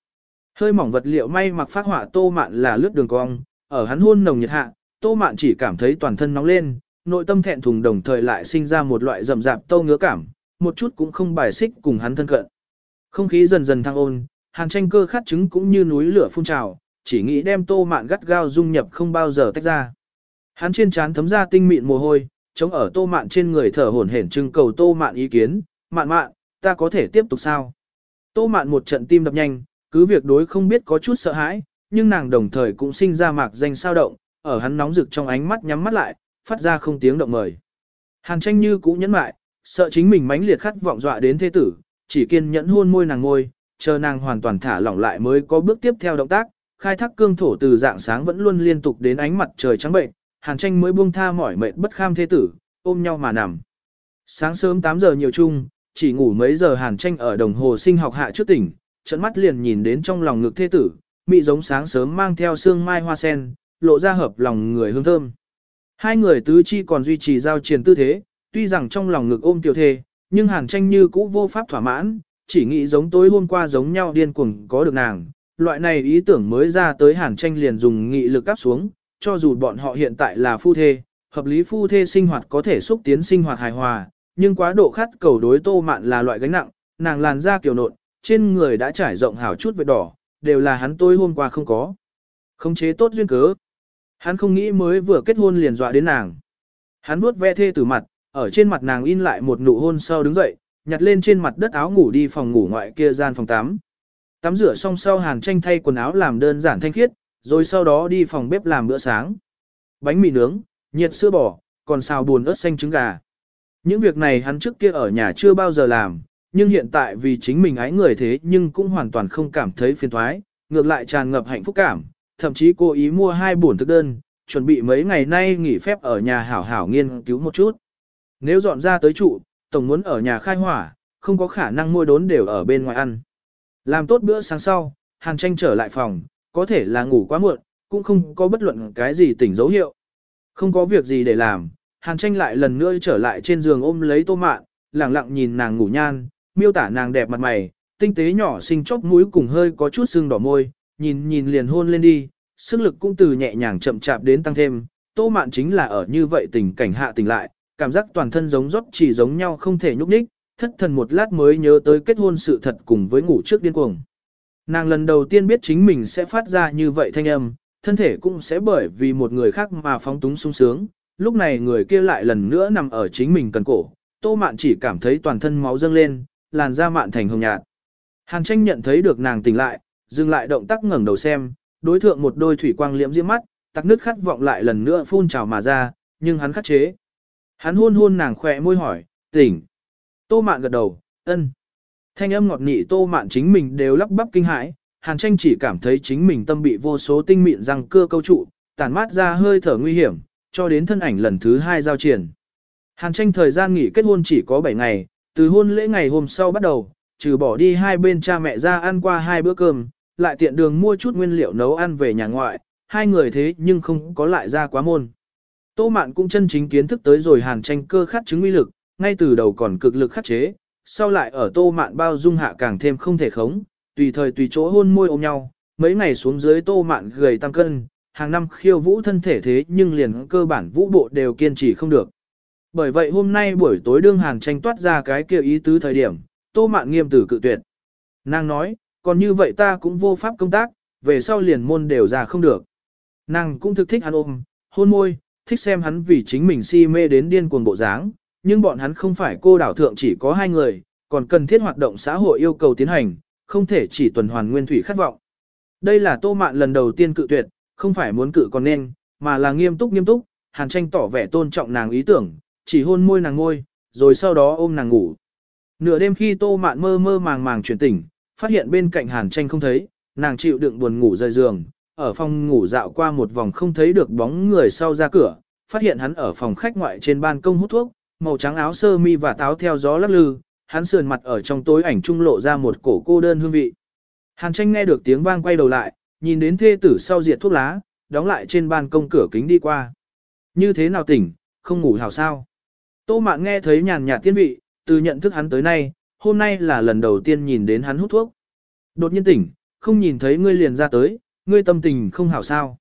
Hơi mỏng vật liệu may mặc phát họa tô mạn là lướt đường cong, ở hắn hôn nồng nhiệt hạ, tô mạn chỉ cảm thấy toàn thân nóng lên, nội tâm thẹn thùng đồng thời lại sinh ra một loại rầm rạp tô ngứa cảm, một chút cũng không bài xích cùng hắn thân cận. Không khí dần dần thăng ôn, hàn tranh cơ khát trứng cũng như núi lửa phun trào, chỉ nghĩ đem tô mạn gắt gao dung nhập không bao giờ tách ra. Hắn trên trán thấm ra tinh mịn mồ hôi, chống ở tô mạn trên người thở hổn hển trưng cầu tô mạn ý kiến, mạn mạn, ta có thể tiếp tục sao? Tô mạn một trận tim đập nhanh, cứ việc đối không biết có chút sợ hãi, nhưng nàng đồng thời cũng sinh ra mạc danh sao động, ở hắn nóng rực trong ánh mắt nhắm mắt lại, phát ra không tiếng động mời. Hàn tranh như cũ nhẫn mại, sợ chính mình mãnh liệt khát vọng dọa đến thế tử, chỉ kiên nhẫn hôn môi nàng ngôi, chờ nàng hoàn toàn thả lỏng lại mới có bước tiếp theo động tác, khai thác cương thổ từ dạng sáng vẫn luôn liên tục đến ánh mặt trời trắng bệnh, Hàn tranh mới buông tha mỏi mệt bất kham thế tử, ôm nhau mà nằm. Sáng sớm 8 giờ nhiều chung, chỉ ngủ mấy giờ Hàn tranh ở đồng hồ sinh học hạ trước tỉnh, trận mắt liền nhìn đến trong lòng ngực thế tử, mị giống sáng sớm mang theo sương mai hoa sen, lộ ra hợp lòng người hương thơm. Hai người tứ chi còn duy trì giao triền tư thế, tuy rằng trong lòng ngực ôm tiểu thê, nhưng hàn tranh như cũ vô pháp thỏa mãn, chỉ nghĩ giống tối hôm qua giống nhau điên cuồng có được nàng. Loại này ý tưởng mới ra tới hàn tranh liền dùng nghị lực áp xuống, cho dù bọn họ hiện tại là phu thê, hợp lý phu thê sinh hoạt có thể xúc tiến sinh hoạt hài hòa, nhưng quá độ khát cầu đối tô mạn là loại gánh nặng, nàng làn da kiểu nộn, trên người đã trải rộng hào chút vết đỏ, đều là hắn tối hôm qua không có. Khống chế tốt duyên cớ. Hắn không nghĩ mới vừa kết hôn liền dọa đến nàng. Hắn vuốt ve thê từ mặt, ở trên mặt nàng in lại một nụ hôn sau đứng dậy, nhặt lên trên mặt đất áo ngủ đi phòng ngủ ngoại kia gian phòng tắm. Tắm rửa xong sau Hàn tranh thay quần áo làm đơn giản thanh khiết, rồi sau đó đi phòng bếp làm bữa sáng. Bánh mì nướng, nhiệt sữa bò, còn xào buồn ớt xanh trứng gà. Những việc này hắn trước kia ở nhà chưa bao giờ làm, nhưng hiện tại vì chính mình ái người thế nhưng cũng hoàn toàn không cảm thấy phiền thoái, ngược lại tràn ngập hạnh phúc cảm, thậm chí cố ý mua hai buồn thức đơn, chuẩn bị mấy ngày nay nghỉ phép ở nhà hảo hảo nghiên cứu một chút. Nếu dọn ra tới trụ, tổng muốn ở nhà khai hỏa, không có khả năng mua đốn đều ở bên ngoài ăn. Làm tốt bữa sáng sau, Hàn tranh trở lại phòng, có thể là ngủ quá muộn, cũng không có bất luận cái gì tỉnh dấu hiệu. Không có việc gì để làm, Hàn tranh lại lần nữa trở lại trên giường ôm lấy tô mạn, lặng lặng nhìn nàng ngủ nhan, miêu tả nàng đẹp mặt mày, tinh tế nhỏ xinh chóp mũi cùng hơi có chút sưng đỏ môi, nhìn nhìn liền hôn lên đi, sức lực cũng từ nhẹ nhàng chậm chạp đến tăng thêm, tô mạn chính là ở như vậy tình cảnh hạ tỉnh lại, cảm giác toàn thân giống rót chỉ giống nhau không thể nhúc nhích, thất thần một lát mới nhớ tới kết hôn sự thật cùng với ngủ trước điên cuồng. Nàng lần đầu tiên biết chính mình sẽ phát ra như vậy thanh âm, thân thể cũng sẽ bởi vì một người khác mà phóng túng sung sướng, lúc này người kia lại lần nữa nằm ở chính mình cần cổ, tô mạn chỉ cảm thấy toàn thân máu dâng lên, làn da mạn thành hồng nhạt. Hàn tranh nhận thấy được nàng tỉnh lại, dừng lại động tác ngẩng đầu xem, đối thượng một đôi thủy quang liễm diễm mắt, tắc nước khát vọng lại lần nữa phun trào mà ra, nhưng hắn khắc chế. Hắn hôn hôn nàng khỏe môi hỏi, tỉnh. Tô mạn gật đầu, ân. Thanh âm ngọt nị tô mạn chính mình đều lắp bắp kinh hãi, hàn tranh chỉ cảm thấy chính mình tâm bị vô số tinh mịn răng cưa câu trụ, tản mát ra hơi thở nguy hiểm, cho đến thân ảnh lần thứ hai giao triển. Hàn tranh thời gian nghỉ kết hôn chỉ có 7 ngày, từ hôn lễ ngày hôm sau bắt đầu, trừ bỏ đi hai bên cha mẹ ra ăn qua hai bữa cơm, lại tiện đường mua chút nguyên liệu nấu ăn về nhà ngoại, hai người thế nhưng không có lại ra quá môn. Tô Mạn cũng chân chính kiến thức tới rồi hàn tranh cơ khát chứng uy lực, ngay từ đầu còn cực lực khắc chế, sau lại ở Tô Mạn bao dung hạ càng thêm không thể khống, tùy thời tùy chỗ hôn môi ôm nhau, mấy ngày xuống dưới Tô Mạn gầy tăng cân, hàng năm khiêu vũ thân thể thế nhưng liền cơ bản vũ bộ đều kiên trì không được. Bởi vậy hôm nay buổi tối đương hàng tranh toát ra cái kia ý tứ thời điểm, Tô Mạn nghiêm tử cự tuyệt. Nàng nói, còn như vậy ta cũng vô pháp công tác, về sau liền môn đều ra không được. Nàng cũng thực thích hắn ôm, hôn môi, thích xem hắn vì chính mình si mê đến điên cuồng bộ dáng, nhưng bọn hắn không phải cô đảo thượng chỉ có hai người, còn cần thiết hoạt động xã hội yêu cầu tiến hành, không thể chỉ tuần hoàn nguyên thủy khát vọng. Đây là tô mạn lần đầu tiên cự tuyệt, không phải muốn cự còn nên, mà là nghiêm túc nghiêm túc, hàn tranh tỏ vẻ tôn trọng nàng ý tưởng, chỉ hôn môi nàng ngôi, rồi sau đó ôm nàng ngủ. Nửa đêm khi tô mạn mơ mơ màng màng chuyển tỉnh, phát hiện bên cạnh hàn tranh không thấy, nàng chịu đựng buồn ngủ rời giường, ở phòng ngủ dạo qua một vòng không thấy được bóng người sau ra cửa, phát hiện hắn ở phòng khách ngoại trên ban công hút thuốc, màu trắng áo sơ mi và táo theo gió lắc lư, hắn sườn mặt ở trong tối ảnh trung lộ ra một cổ cô đơn hương vị. Hàn tranh nghe được tiếng vang quay đầu lại, nhìn đến thê tử sau diệt thuốc lá, đóng lại trên ban công cửa kính đi qua. Như thế nào tỉnh, không ngủ hảo sao? Tô mạn nghe thấy nhàn nhạt tiên vị, từ nhận thức hắn tới nay, hôm nay là lần đầu tiên nhìn đến hắn hút thuốc. Đột nhiên tỉnh, không nhìn thấy ngươi liền ra tới, ngươi tâm tình không hảo sao.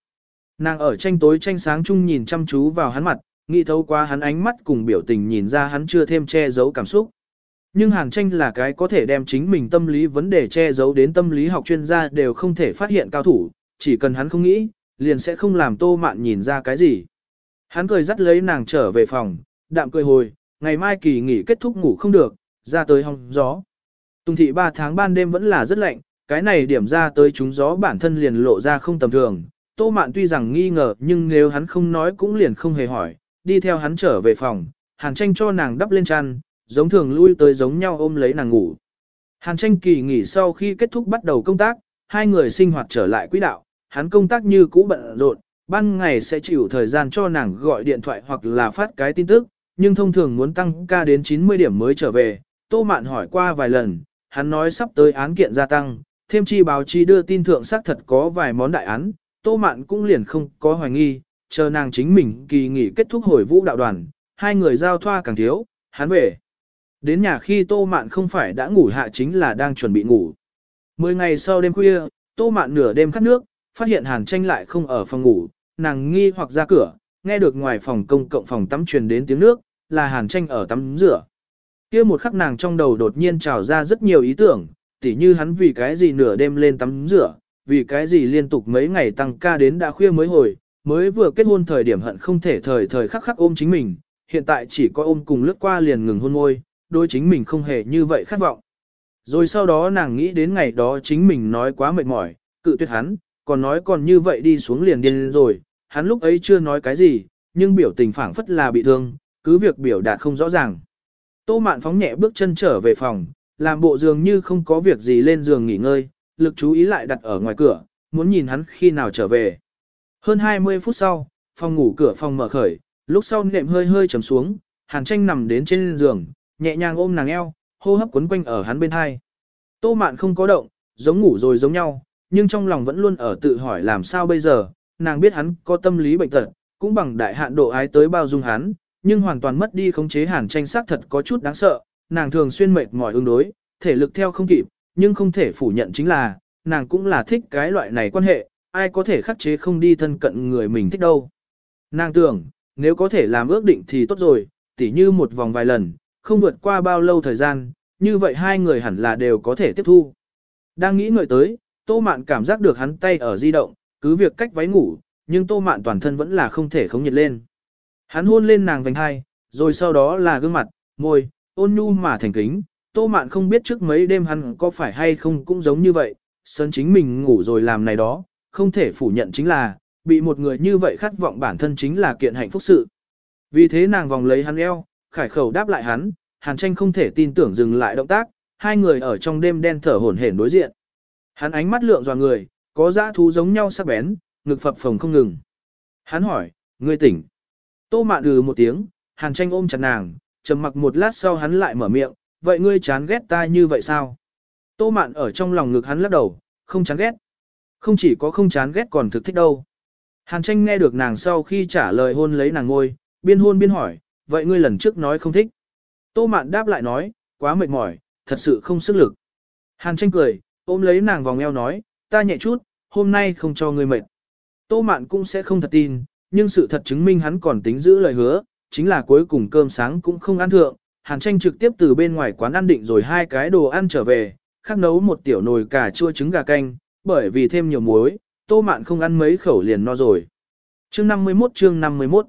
Nàng ở tranh tối tranh sáng chung nhìn chăm chú vào hắn mặt, nghĩ thấu qua hắn ánh mắt cùng biểu tình nhìn ra hắn chưa thêm che giấu cảm xúc. Nhưng hàn tranh là cái có thể đem chính mình tâm lý vấn đề che giấu đến tâm lý học chuyên gia đều không thể phát hiện cao thủ, chỉ cần hắn không nghĩ, liền sẽ không làm tô mạn nhìn ra cái gì. Hắn cười dắt lấy nàng trở về phòng, đạm cười hồi, ngày mai kỳ nghỉ kết thúc ngủ không được, ra tới hong gió. Tùng thị 3 tháng ban đêm vẫn là rất lạnh, cái này điểm ra tới chúng gió bản thân liền lộ ra không tầm thường. Tô Mạn tuy rằng nghi ngờ nhưng nếu hắn không nói cũng liền không hề hỏi, đi theo hắn trở về phòng, Hàn tranh cho nàng đắp lên chăn, giống thường lui tới giống nhau ôm lấy nàng ngủ. Hàn tranh kỳ nghỉ sau khi kết thúc bắt đầu công tác, hai người sinh hoạt trở lại quỹ đạo, hắn công tác như cũ bận rộn, ban ngày sẽ chịu thời gian cho nàng gọi điện thoại hoặc là phát cái tin tức, nhưng thông thường muốn tăng ca đến 90 điểm mới trở về. Tô Mạn hỏi qua vài lần, hắn nói sắp tới án kiện gia tăng, thêm chi báo chí đưa tin thượng xác thật có vài món đại án, Tô Mạn cũng liền không có hoài nghi, chờ nàng chính mình kỳ nghỉ kết thúc hồi vũ đạo đoàn, hai người giao thoa càng thiếu, hắn về. Đến nhà khi Tô Mạn không phải đã ngủ hạ chính là đang chuẩn bị ngủ. Mười ngày sau đêm khuya, Tô Mạn nửa đêm khát nước, phát hiện Hàn Tranh lại không ở phòng ngủ, nàng nghi hoặc ra cửa, nghe được ngoài phòng công cộng phòng tắm truyền đến tiếng nước, là Hàn Tranh ở tắm rửa. Kia một khắc nàng trong đầu đột nhiên trào ra rất nhiều ý tưởng, tỉ như hắn vì cái gì nửa đêm lên tắm rửa, vì cái gì liên tục mấy ngày tăng ca đến đã khuya mới hồi, mới vừa kết hôn thời điểm hận không thể thời thời khắc khắc ôm chính mình, hiện tại chỉ có ôm cùng lướt qua liền ngừng hôn môi, đôi chính mình không hề như vậy khát vọng. Rồi sau đó nàng nghĩ đến ngày đó chính mình nói quá mệt mỏi, cự tuyệt hắn, còn nói còn như vậy đi xuống liền điên rồi, hắn lúc ấy chưa nói cái gì, nhưng biểu tình phảng phất là bị thương, cứ việc biểu đạt không rõ ràng. Tô mạn phóng nhẹ bước chân trở về phòng, làm bộ dường như không có việc gì lên giường nghỉ ngơi, lực chú ý lại đặt ở ngoài cửa, muốn nhìn hắn khi nào trở về. Hơn 20 phút sau, phòng ngủ cửa phòng mở khởi, lúc sau nệm hơi hơi trầm xuống, hàn tranh nằm đến trên giường, nhẹ nhàng ôm nàng eo, hô hấp quấn quanh ở hắn bên hai. Tô mạn không có động, giống ngủ rồi giống nhau, nhưng trong lòng vẫn luôn ở tự hỏi làm sao bây giờ, nàng biết hắn có tâm lý bệnh tật, cũng bằng đại hạn độ ái tới bao dung hắn, nhưng hoàn toàn mất đi khống chế hàn tranh xác thật có chút đáng sợ, nàng thường xuyên mệt mỏi ứng đối, thể lực theo không kịp, nhưng không thể phủ nhận chính là, nàng cũng là thích cái loại này quan hệ, ai có thể khắc chế không đi thân cận người mình thích đâu. Nàng tưởng, nếu có thể làm ước định thì tốt rồi, tỉ như một vòng vài lần, không vượt qua bao lâu thời gian, như vậy hai người hẳn là đều có thể tiếp thu. Đang nghĩ ngợi tới, Tô Mạn cảm giác được hắn tay ở di động, cứ việc cách váy ngủ, nhưng Tô Mạn toàn thân vẫn là không thể không nhiệt lên. Hắn hôn lên nàng vành hai, rồi sau đó là gương mặt, môi, ôn nhu mà thành kính. Tô Mạn không biết trước mấy đêm hắn có phải hay không cũng giống như vậy, sơn chính mình ngủ rồi làm này đó, không thể phủ nhận chính là, bị một người như vậy khát vọng bản thân chính là kiện hạnh phúc sự. Vì thế nàng vòng lấy hắn eo, khải khẩu đáp lại hắn, hàn tranh không thể tin tưởng dừng lại động tác, hai người ở trong đêm đen thở hổn hển đối diện. Hắn ánh mắt lượng dò người, có dã thú giống nhau sắc bén, ngực phập phồng không ngừng. Hắn hỏi, ngươi tỉnh. Tô mạn ừ một tiếng, hàn tranh ôm chặt nàng, trầm mặc một lát sau hắn lại mở miệng, vậy ngươi chán ghét ta như vậy sao? Tô mạn ở trong lòng ngực hắn lắc đầu, không chán ghét. Không chỉ có không chán ghét còn thực thích đâu. Hàn tranh nghe được nàng sau khi trả lời hôn lấy nàng ngôi, biên hôn biên hỏi, vậy ngươi lần trước nói không thích. Tô mạn đáp lại nói, quá mệt mỏi, thật sự không sức lực. Hàn tranh cười, ôm lấy nàng vòng eo nói, ta nhẹ chút, hôm nay không cho ngươi mệt. Tô mạn cũng sẽ không thật tin, nhưng sự thật chứng minh hắn còn tính giữ lời hứa, chính là cuối cùng cơm sáng cũng không ăn thượng. Hàn tranh trực tiếp từ bên ngoài quán ăn định rồi hai cái đồ ăn trở về, khắc nấu một tiểu nồi cà chua trứng gà canh, bởi vì thêm nhiều muối, tô mạn không ăn mấy khẩu liền no rồi. Chương 51 chương 51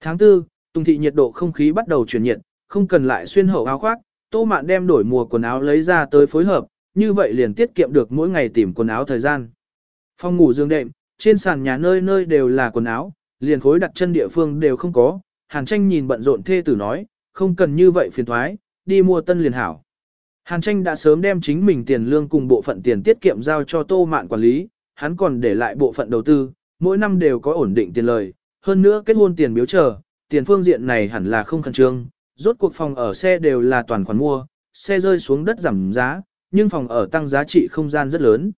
Tháng 4, Tùng thị nhiệt độ không khí bắt đầu chuyển nhiệt, không cần lại xuyên hậu áo khoác, tô mạn đem đổi mùa quần áo lấy ra tới phối hợp, như vậy liền tiết kiệm được mỗi ngày tìm quần áo thời gian. Phòng ngủ giường đệm, trên sàn nhà nơi nơi đều là quần áo, liền khối đặt chân địa phương đều không có, Hàn tranh nhìn bận rộn thê tử nói, không cần như vậy phiền thoái, đi mua tân liền hảo. Hàn tranh đã sớm đem chính mình tiền lương cùng bộ phận tiền tiết kiệm giao cho tô mạn quản lý, hắn còn để lại bộ phận đầu tư, mỗi năm đều có ổn định tiền lời, hơn nữa kết hôn tiền biếu chờ, tiền phương diện này hẳn là không khẩn trương, rốt cuộc phòng ở xe đều là toàn khoản mua, xe rơi xuống đất giảm giá, nhưng phòng ở tăng giá trị không gian rất lớn.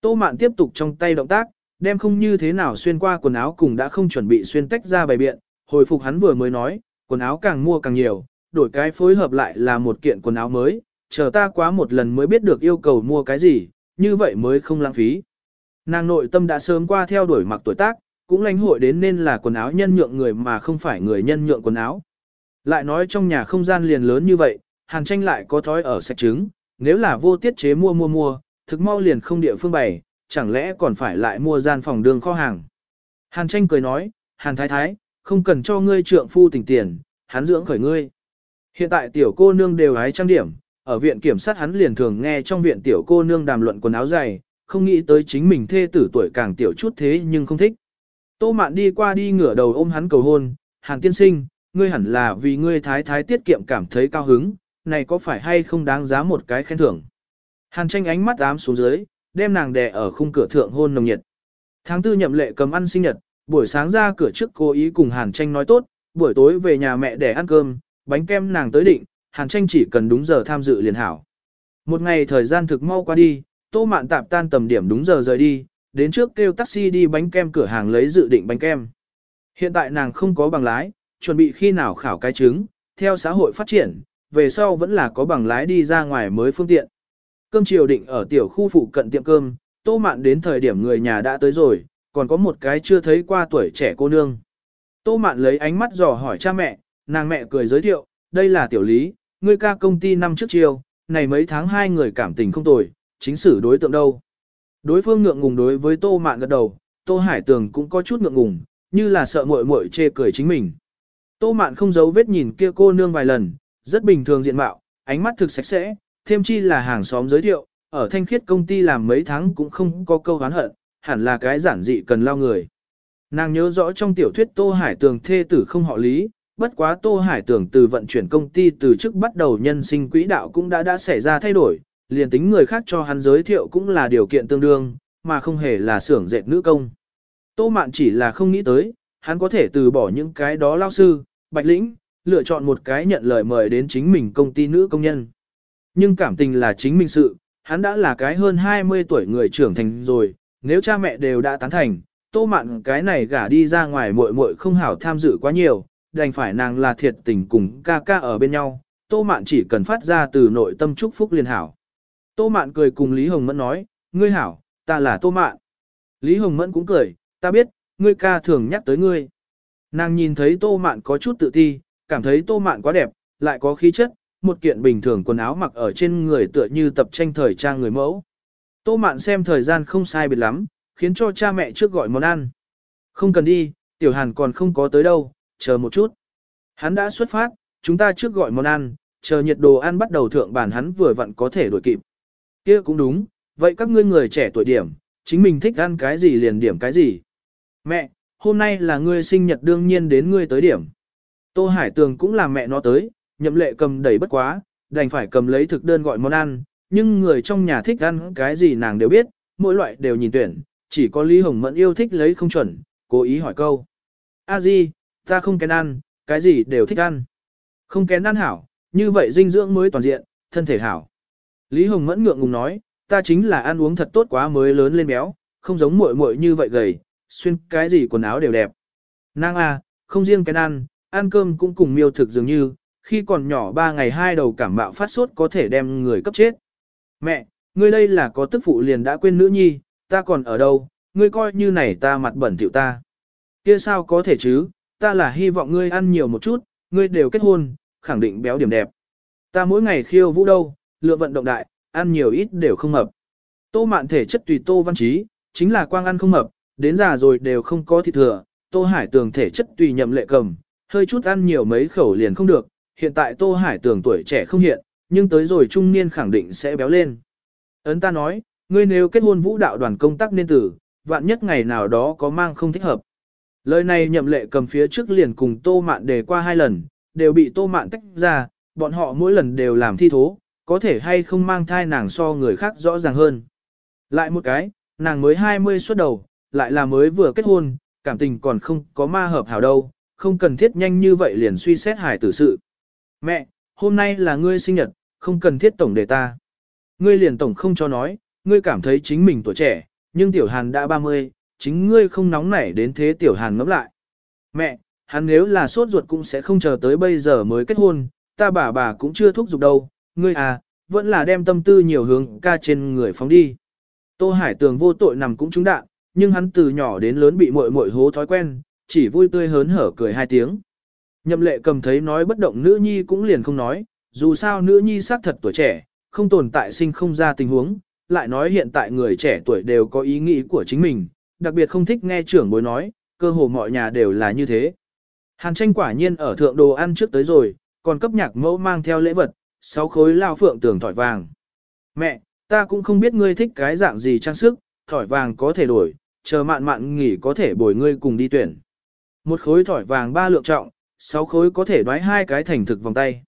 Tô Mạn tiếp tục trong tay động tác, đem không như thế nào xuyên qua quần áo cùng đã không chuẩn bị xuyên tách ra bày biện, hồi phục hắn vừa mới nói, quần áo càng mua càng nhiều, đổi cái phối hợp lại là một kiện quần áo mới, chờ ta quá một lần mới biết được yêu cầu mua cái gì, như vậy mới không lãng phí. Nàng nội tâm đã sớm qua theo đuổi mặc tuổi tác, cũng lãnh hội đến nên là quần áo nhân nhượng người mà không phải người nhân nhượng quần áo. Lại nói trong nhà không gian liền lớn như vậy, hàng tranh lại có thói ở sạch trứng, nếu là vô tiết chế mua mua mua, thực mau liền không địa phương bày, chẳng lẽ còn phải lại mua gian phòng đường kho hàng. Hàn tranh cười nói, Hàn thái thái, không cần cho ngươi trượng phu tỉnh tiền, hắn dưỡng khởi ngươi. Hiện tại tiểu cô nương đều hái trang điểm, ở viện kiểm sát hắn liền thường nghe trong viện tiểu cô nương đàm luận quần áo dày, không nghĩ tới chính mình thê tử tuổi càng tiểu chút thế nhưng không thích. Tô mạn đi qua đi ngửa đầu ôm hắn cầu hôn, hàng tiên sinh, ngươi hẳn là vì ngươi thái thái tiết kiệm cảm thấy cao hứng, này có phải hay không đáng giá một cái khen thưởng. Hàn tranh ánh mắt ám xuống dưới, đem nàng đè ở khung cửa thượng hôn nồng nhiệt. Tháng tư nhậm lệ cầm ăn sinh nhật, buổi sáng ra cửa trước cố ý cùng Hàn tranh nói tốt, buổi tối về nhà mẹ để ăn cơm, bánh kem nàng tới định, Hàn tranh chỉ cần đúng giờ tham dự liền hảo. Một ngày thời gian thực mau qua đi, tô mạn tạp tan tầm điểm đúng giờ rời đi, đến trước kêu taxi đi bánh kem cửa hàng lấy dự định bánh kem. Hiện tại nàng không có bằng lái, chuẩn bị khi nào khảo cái chứng, theo xã hội phát triển, về sau vẫn là có bằng lái đi ra ngoài mới phương tiện. Cơm chiều định ở tiểu khu phụ cận tiệm cơm, tô mạn đến thời điểm người nhà đã tới rồi, còn có một cái chưa thấy qua tuổi trẻ cô nương. Tô mạn lấy ánh mắt dò hỏi cha mẹ, nàng mẹ cười giới thiệu, đây là tiểu lý, ngươi ca công ty năm trước chiều, này mấy tháng hai người cảm tình không tồi, chính xử đối tượng đâu. Đối phương ngượng ngùng đối với tô mạn gật đầu, tô hải tường cũng có chút ngượng ngùng, như là sợ muội muội chê cười chính mình. Tô mạn không giấu vết nhìn kia cô nương vài lần, rất bình thường diện mạo, ánh mắt thực sạch sẽ, thêm chi là hàng xóm giới thiệu, ở thanh khiết công ty làm mấy tháng cũng không có câu hán hận, hẳn là cái giản dị cần lao người. Nàng nhớ rõ trong tiểu thuyết Tô Hải Tường thê tử không họ lý, bất quá Tô Hải tưởng từ vận chuyển công ty từ trước bắt đầu nhân sinh quỹ đạo cũng đã đã xảy ra thay đổi, liền tính người khác cho hắn giới thiệu cũng là điều kiện tương đương, mà không hề là xưởng dệt nữ công. Tô Mạn chỉ là không nghĩ tới, hắn có thể từ bỏ những cái đó lao sư, bạch lĩnh, lựa chọn một cái nhận lời mời đến chính mình công ty nữ công nhân. Nhưng cảm tình là chính mình sự, hắn đã là cái hơn 20 tuổi người trưởng thành rồi, nếu cha mẹ đều đã tán thành, tô mạn cái này gả đi ra ngoài muội muội không hảo tham dự quá nhiều, đành phải nàng là thiệt tình cùng ca ca ở bên nhau, tô mạn chỉ cần phát ra từ nội tâm chúc phúc liền hảo. Tô mạn cười cùng Lý Hồng Mẫn nói, ngươi hảo, ta là tô mạn. Lý Hồng Mẫn cũng cười, ta biết, ngươi ca thường nhắc tới ngươi. Nàng nhìn thấy tô mạn có chút tự ti, cảm thấy tô mạn quá đẹp, lại có khí chất, một kiện bình thường quần áo mặc ở trên người tựa như tập tranh thời trang người mẫu. Tô mạn xem thời gian không sai biệt lắm, khiến cho cha mẹ trước gọi món ăn. Không cần đi, tiểu hàn còn không có tới đâu, chờ một chút. Hắn đã xuất phát, chúng ta trước gọi món ăn, chờ nhiệt đồ ăn bắt đầu thượng bản hắn vừa vặn có thể đổi kịp. kia cũng đúng, vậy các ngươi người trẻ tuổi điểm, chính mình thích ăn cái gì liền điểm cái gì. Mẹ, hôm nay là ngươi sinh nhật đương nhiên đến ngươi tới điểm. Tô Hải Tường cũng là mẹ nó tới, nhậm lệ cầm đầy bất quá, đành phải cầm lấy thực đơn gọi món ăn, nhưng người trong nhà thích ăn cái gì nàng đều biết, mỗi loại đều nhìn tuyển, chỉ có Lý Hồng Mẫn yêu thích lấy không chuẩn, cố ý hỏi câu. A Di, ta không kén ăn, cái gì đều thích ăn. Không kén ăn hảo, như vậy dinh dưỡng mới toàn diện, thân thể hảo. Lý Hồng Mẫn ngượng ngùng nói, ta chính là ăn uống thật tốt quá mới lớn lên béo, không giống muội muội như vậy gầy, xuyên cái gì quần áo đều đẹp. Nàng a, không riêng cái ăn, ăn cơm cũng cùng miêu thực dường như, khi còn nhỏ ba ngày hai đầu cảm mạo phát sốt có thể đem người cấp chết. Mẹ, ngươi đây là có tức phụ liền đã quên nữ nhi, ta còn ở đâu, ngươi coi như này ta mặt bẩn thỉu ta. Kia sao có thể chứ, ta là hy vọng ngươi ăn nhiều một chút, ngươi đều kết hôn, khẳng định béo điểm đẹp. Ta mỗi ngày khiêu vũ đâu, lựa vận động đại, ăn nhiều ít đều không mập. Tô mạn thể chất tùy tô văn trí, chính là quang ăn không mập, đến già rồi đều không có thịt thừa, tô hải tường thể chất tùy nhậm lệ cầm, hơi chút ăn nhiều mấy khẩu liền không được, hiện tại tô hải tường tuổi trẻ không hiện, nhưng tới rồi trung niên khẳng định sẽ béo lên. Ấn ta nói, ngươi nếu kết hôn vũ đạo đoàn công tác nên tử, vạn nhất ngày nào đó có mang không thích hợp. Lời này nhậm lệ cầm phía trước liền cùng tô mạn đề qua hai lần, đều bị tô mạn tách ra, bọn họ mỗi lần đều làm thi thố, có thể hay không mang thai nàng so người khác rõ ràng hơn. Lại một cái, nàng mới 20 xuất đầu, lại là mới vừa kết hôn, cảm tình còn không có ma hợp hảo đâu, không cần thiết nhanh như vậy liền suy xét hải tử sự. Mẹ, hôm nay là ngươi sinh nhật, không cần thiết tổng đề ta. Ngươi liền tổng không cho nói, ngươi cảm thấy chính mình tuổi trẻ, nhưng tiểu hàn đã 30, chính ngươi không nóng nảy đến thế tiểu hàn ngẫm lại. Mẹ, hắn nếu là sốt ruột cũng sẽ không chờ tới bây giờ mới kết hôn, ta bà bà cũng chưa thúc giục đâu, ngươi à, vẫn là đem tâm tư nhiều hướng ca trên người phóng đi. Tô Hải Tường vô tội nằm cũng trúng đạn, nhưng hắn từ nhỏ đến lớn bị muội muội hố thói quen, chỉ vui tươi hớn hở cười hai tiếng. Nhậm lệ cầm thấy nói bất động nữ nhi cũng liền không nói, dù sao nữ nhi xác thật tuổi trẻ, không tồn tại sinh không ra tình huống, lại nói hiện tại người trẻ tuổi đều có ý nghĩ của chính mình, đặc biệt không thích nghe trưởng bối nói, cơ hồ mọi nhà đều là như thế. Hàn tranh quả nhiên ở thượng đồ ăn trước tới rồi, còn cấp nhạc mẫu mang theo lễ vật, sáu khối lao phượng tưởng thỏi vàng. Mẹ, ta cũng không biết ngươi thích cái dạng gì trang sức, thỏi vàng có thể đổi, chờ mạn mạn nghỉ có thể bồi ngươi cùng đi tuyển. Một khối thỏi vàng ba lượng trọng, sáu khối có thể đoái hai cái thành thực vòng tay.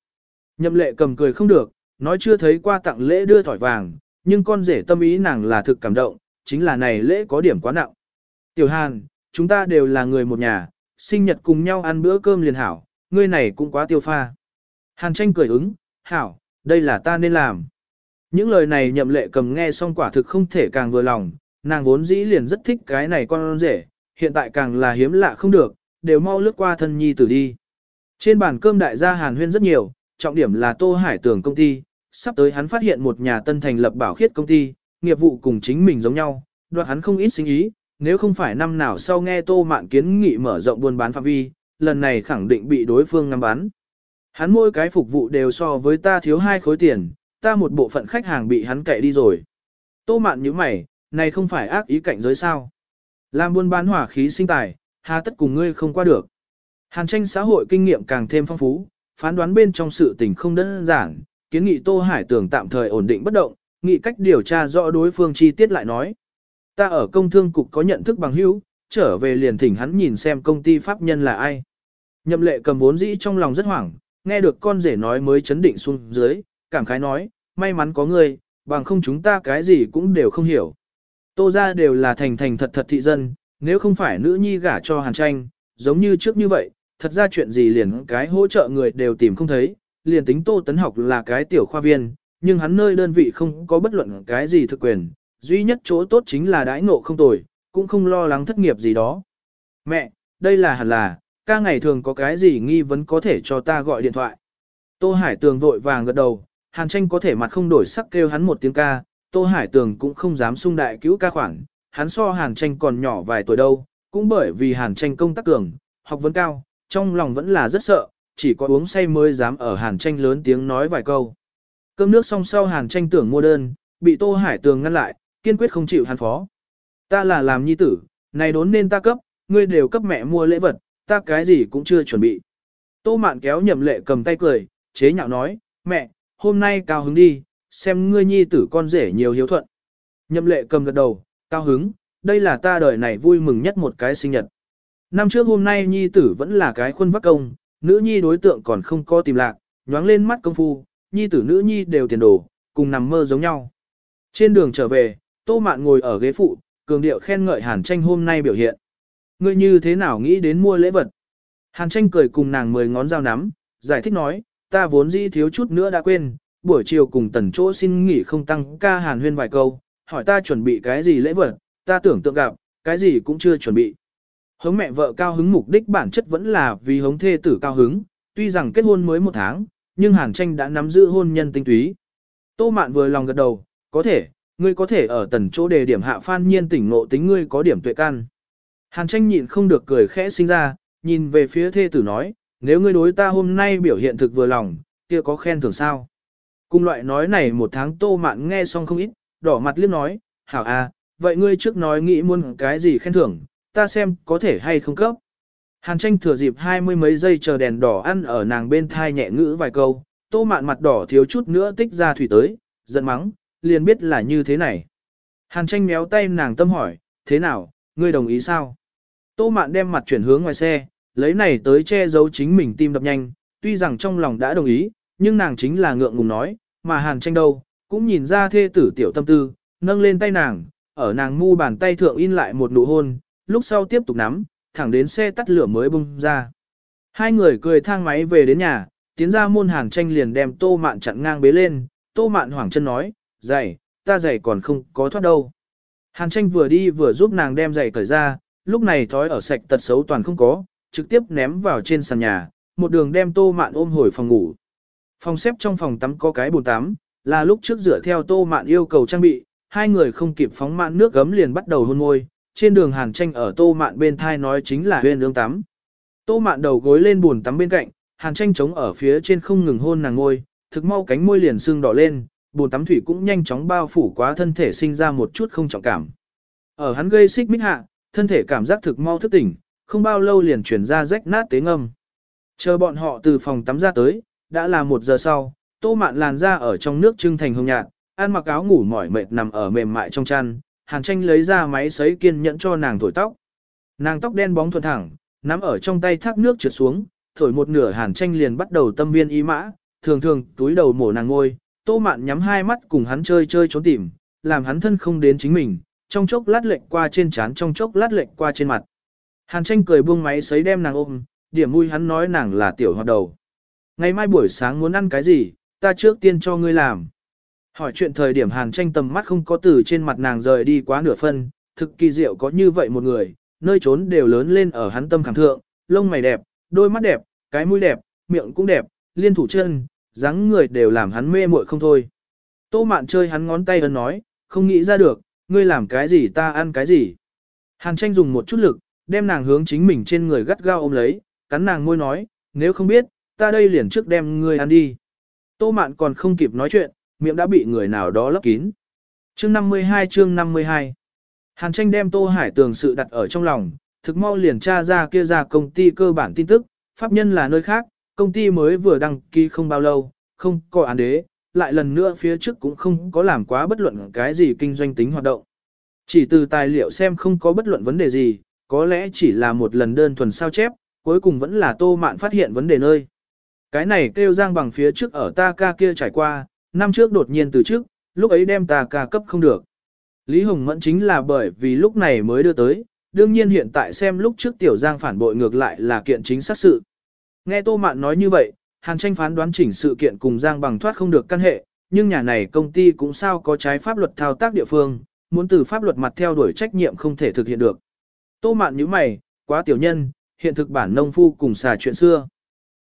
Nhậm lệ cầm cười không được, nói chưa thấy qua tặng lễ đưa thỏi vàng, nhưng con rể tâm ý nàng là thực cảm động, chính là này lễ có điểm quá nặng. Tiểu Hàn, chúng ta đều là người một nhà, sinh nhật cùng nhau ăn bữa cơm liền hảo, ngươi này cũng quá tiêu pha. Hàn tranh cười ứng, hảo, đây là ta nên làm. Những lời này nhậm lệ cầm nghe xong quả thực không thể càng vừa lòng, nàng vốn dĩ liền rất thích cái này con rể, hiện tại càng là hiếm lạ không được, đều mau lướt qua thân nhi tử đi. Trên bàn cơm đại gia Hàn huyên rất nhiều, trọng điểm là Tô Hải Tường công ty, sắp tới hắn phát hiện một nhà tân thành lập bảo khiết công ty, nghiệp vụ cùng chính mình giống nhau, đoạt hắn không ít sinh ý, nếu không phải năm nào sau nghe Tô Mạn kiến nghị mở rộng buôn bán phạm vi, lần này khẳng định bị đối phương ngắm bán. Hắn mỗi cái phục vụ đều so với ta thiếu hai khối tiền, ta một bộ phận khách hàng bị hắn cậy đi rồi. Tô Mạn nhíu mày, này không phải ác ý cạnh giới sao? Làm buôn bán hỏa khí sinh tài, hà tất cùng ngươi không qua được. Hàn tranh xã hội kinh nghiệm càng thêm phong phú, phán đoán bên trong sự tình không đơn giản, kiến nghị Tô Hải tưởng tạm thời ổn định bất động, nghị cách điều tra rõ đối phương chi tiết lại nói. Ta ở công thương cục có nhận thức bằng hữu, trở về liền thỉnh hắn nhìn xem công ty pháp nhân là ai. Nhậm lệ cầm vốn dĩ trong lòng rất hoảng, nghe được con rể nói mới chấn định xuống dưới, cảm khái nói, may mắn có người, bằng không chúng ta cái gì cũng đều không hiểu. Tô ra đều là thành thành thật thật thị dân, nếu không phải nữ nhi gả cho hàn tranh, giống như trước như vậy, thật ra chuyện gì liền cái hỗ trợ người đều tìm không thấy, liền tính Tô Tấn học là cái tiểu khoa viên, nhưng hắn nơi đơn vị không có bất luận cái gì thực quyền, duy nhất chỗ tốt chính là đãi ngộ không tồi, cũng không lo lắng thất nghiệp gì đó. Mẹ, đây là hẳn là, ca ngày thường có cái gì nghi vấn có thể cho ta gọi điện thoại. Tô Hải Tường vội vàng gật đầu, Hàn Tranh có thể mặt không đổi sắc kêu hắn một tiếng ca, Tô Hải Tường cũng không dám sung đại cứu ca khoản, hắn so Hàn Tranh còn nhỏ vài tuổi đâu, cũng bởi vì Hàn Tranh công tác cường, học vấn cao, trong lòng vẫn là rất sợ, chỉ có uống say mới dám ở Hàn Tranh lớn tiếng nói vài câu. Cơm nước xong sau Hàn Tranh tưởng mua đơn, bị Tô Hải Tường ngăn lại, kiên quyết không chịu hắn phó. Ta là làm nhi tử, này đốn nên ta cấp, ngươi đều cấp mẹ mua lễ vật, ta cái gì cũng chưa chuẩn bị. Tô Mạn kéo nhậm lệ cầm tay cười, chế nhạo nói, mẹ, hôm nay cao hứng đi, xem ngươi nhi tử con rể nhiều hiếu thuận. Nhậm lệ cầm gật đầu, cao hứng, đây là ta đời này vui mừng nhất một cái sinh nhật. Năm trước hôm nay nhi tử vẫn là cái khuôn vắc công, nữ nhi đối tượng còn không có tìm lạc, nhoáng lên mắt công phu, nhi tử nữ nhi đều tiền đồ, cùng nằm mơ giống nhau. Trên đường trở về, Tô Mạn ngồi ở ghế phụ, cường điệu khen ngợi Hàn Tranh hôm nay biểu hiện. Ngươi như thế nào nghĩ đến mua lễ vật? Hàn Tranh cười cùng nàng mười ngón dao nắm, giải thích nói, ta vốn dĩ thiếu chút nữa đã quên, buổi chiều cùng tần chỗ xin nghỉ không tăng ca Hàn huyên vài câu, hỏi ta chuẩn bị cái gì lễ vật, ta tưởng tượng gặp, cái gì cũng chưa chuẩn bị. Hống mẹ vợ cao hứng mục đích bản chất vẫn là vì hống thê tử cao hứng, tuy rằng kết hôn mới một tháng, nhưng Hàn Tranh đã nắm giữ hôn nhân tinh túy. Tô Mạn vừa lòng gật đầu, có thể, ngươi có thể ở tần chỗ đề điểm hạ phan nhiên tỉnh ngộ tính ngươi có điểm tuệ căn. Hàn tranh nhịn không được cười khẽ sinh ra, nhìn về phía thê tử nói, nếu ngươi đối ta hôm nay biểu hiện thực vừa lòng, kia có khen thưởng sao. Cùng loại nói này một tháng tô mạn nghe xong không ít, đỏ mặt liếc nói, hảo à, vậy ngươi trước nói nghĩ muốn cái gì khen thưởng, ta xem có thể hay không cấp. Hàn tranh thừa dịp hai mươi mấy giây chờ đèn đỏ ăn ở nàng bên thai nhẹ ngữ vài câu, tô mạn mặt đỏ thiếu chút nữa tích ra thủy tới, giận mắng, liền biết là như thế này. Hàn tranh méo tay nàng tâm hỏi, thế nào, ngươi đồng ý sao? Tô mạn đem mặt chuyển hướng ngoài xe, lấy này tới che giấu chính mình tim đập nhanh, tuy rằng trong lòng đã đồng ý, nhưng nàng chính là ngượng ngùng nói, mà hàn tranh đâu, cũng nhìn ra thê tử tiểu tâm tư, nâng lên tay nàng, ở nàng mu bàn tay thượng in lại một nụ hôn, lúc sau tiếp tục nắm, thẳng đến xe tắt lửa mới bung ra. Hai người cười thang máy về đến nhà, tiến ra môn hàn tranh liền đem tô mạn chặn ngang bế lên, tô mạn hoảng chân nói, giày, ta giày còn không có thoát đâu. Hàn tranh vừa đi vừa giúp nàng đem giày cởi ra, lúc này thói ở sạch tật xấu toàn không có, trực tiếp ném vào trên sàn nhà, một đường đem tô mạn ôm hồi phòng ngủ. Phòng xếp trong phòng tắm có cái bồn tắm, là lúc trước dựa theo tô mạn yêu cầu trang bị, hai người không kịp phóng mạn nước gấm liền bắt đầu hôn môi, trên đường hàn tranh ở tô mạn bên thai nói chính là huyên ương tắm. Tô mạn đầu gối lên bồn tắm bên cạnh, hàn tranh chống ở phía trên không ngừng hôn nàng ngôi, thực mau cánh môi liền sưng đỏ lên, bồn tắm thủy cũng nhanh chóng bao phủ quá thân thể sinh ra một chút không trọng cảm. Ở hắn gây xích mít hạ, thân thể cảm giác thực mau thức tỉnh, không bao lâu liền chuyển ra rách nát tế ngâm. Chờ bọn họ từ phòng tắm ra tới, đã là một giờ sau, tô mạn làn ra ở trong nước trưng thành hồng nhạt, ăn mặc áo ngủ mỏi mệt nằm ở mềm mại trong chăn, hàn tranh lấy ra máy sấy kiên nhẫn cho nàng thổi tóc. Nàng tóc đen bóng thuần thẳng, nắm ở trong tay thác nước trượt xuống, thổi một nửa hàn tranh liền bắt đầu tâm viên ý mã, thường thường túi đầu mổ nàng ngôi, tô mạn nhắm hai mắt cùng hắn chơi chơi trốn tìm, làm hắn thân không đến chính mình, trong chốc lát lệnh qua trên trán trong chốc lát lệnh qua trên mặt. Hàn tranh cười buông máy sấy đem nàng ôm, điểm mui hắn nói nàng là tiểu hoạt đầu. Ngày mai buổi sáng muốn ăn cái gì, ta trước tiên cho ngươi làm. Hỏi chuyện thời điểm hàn tranh tầm mắt không có từ trên mặt nàng rời đi quá nửa phân, thực kỳ diệu có như vậy một người, nơi trốn đều lớn lên ở hắn tâm khảm thượng, lông mày đẹp, đôi mắt đẹp, cái mũi đẹp, miệng cũng đẹp, liên thủ chân, dáng người đều làm hắn mê muội không thôi. Tô mạn chơi hắn ngón tay ấn nói, không nghĩ ra được, ngươi làm cái gì ta ăn cái gì. Hàn tranh dùng một chút lực, đem nàng hướng chính mình trên người gắt gao ôm lấy, cắn nàng môi nói, nếu không biết, ta đây liền trước đem ngươi ăn đi. Tô mạn còn không kịp nói chuyện, miệng đã bị người nào đó lấp kín. Chương 52 chương 52 Hàn tranh đem Tô Hải tường sự đặt ở trong lòng, thực mau liền tra ra kia ra công ty cơ bản tin tức, pháp nhân là nơi khác, công ty mới vừa đăng ký không bao lâu, không có án đế, lại lần nữa phía trước cũng không có làm quá bất luận cái gì kinh doanh tính hoạt động. Chỉ từ tài liệu xem không có bất luận vấn đề gì, có lẽ chỉ là một lần đơn thuần sao chép, cuối cùng vẫn là tô mạn phát hiện vấn đề nơi. Cái này kêu giang bằng phía trước ở ta ca kia trải qua, năm trước đột nhiên từ trước, lúc ấy đem ta ca cấp không được. Lý Hồng Mẫn chính là bởi vì lúc này mới đưa tới, đương nhiên hiện tại xem lúc trước tiểu giang phản bội ngược lại là kiện chính xác sự. Nghe Tô Mạn nói như vậy, Hàn tranh phán đoán chỉnh sự kiện cùng giang bằng thoát không được căn hệ, nhưng nhà này công ty cũng sao có trái pháp luật thao tác địa phương, muốn từ pháp luật mặt theo đuổi trách nhiệm không thể thực hiện được. Tô Mạn nhíu mày, quá tiểu nhân, hiện thực bản nông phu cùng xà chuyện xưa.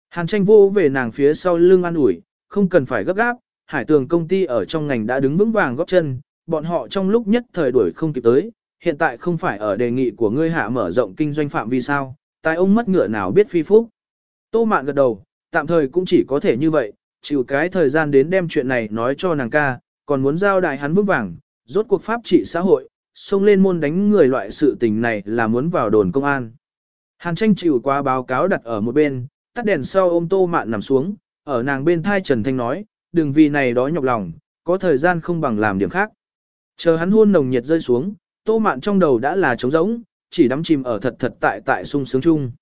Hàn tranh vô về nàng phía sau lưng an ủi, không cần phải gấp gáp, hải tường công ty ở trong ngành đã đứng vững vàng góp chân, bọn họ trong lúc nhất thời đuổi không kịp tới, hiện tại không phải ở đề nghị của ngươi hạ mở rộng kinh doanh phạm vi sao, tại ông mất ngựa nào biết phi phúc. Tô mạn gật đầu, tạm thời cũng chỉ có thể như vậy, chịu cái thời gian đến đem chuyện này nói cho nàng ca, còn muốn giao đại hắn vững vàng, rốt cuộc pháp trị xã hội, xông lên môn đánh người loại sự tình này là muốn vào đồn công an. Hàn tranh chịu qua báo cáo đặt ở một bên, tắt đèn sau ôm tô mạn nằm xuống, ở nàng bên thai Trần Thanh nói, đừng vì này đó nhọc lòng, có thời gian không bằng làm điểm khác. Chờ hắn hôn nồng nhiệt rơi xuống, tô mạn trong đầu đã là trống rỗng, chỉ đắm chìm ở thật thật tại tại sung sướng chung.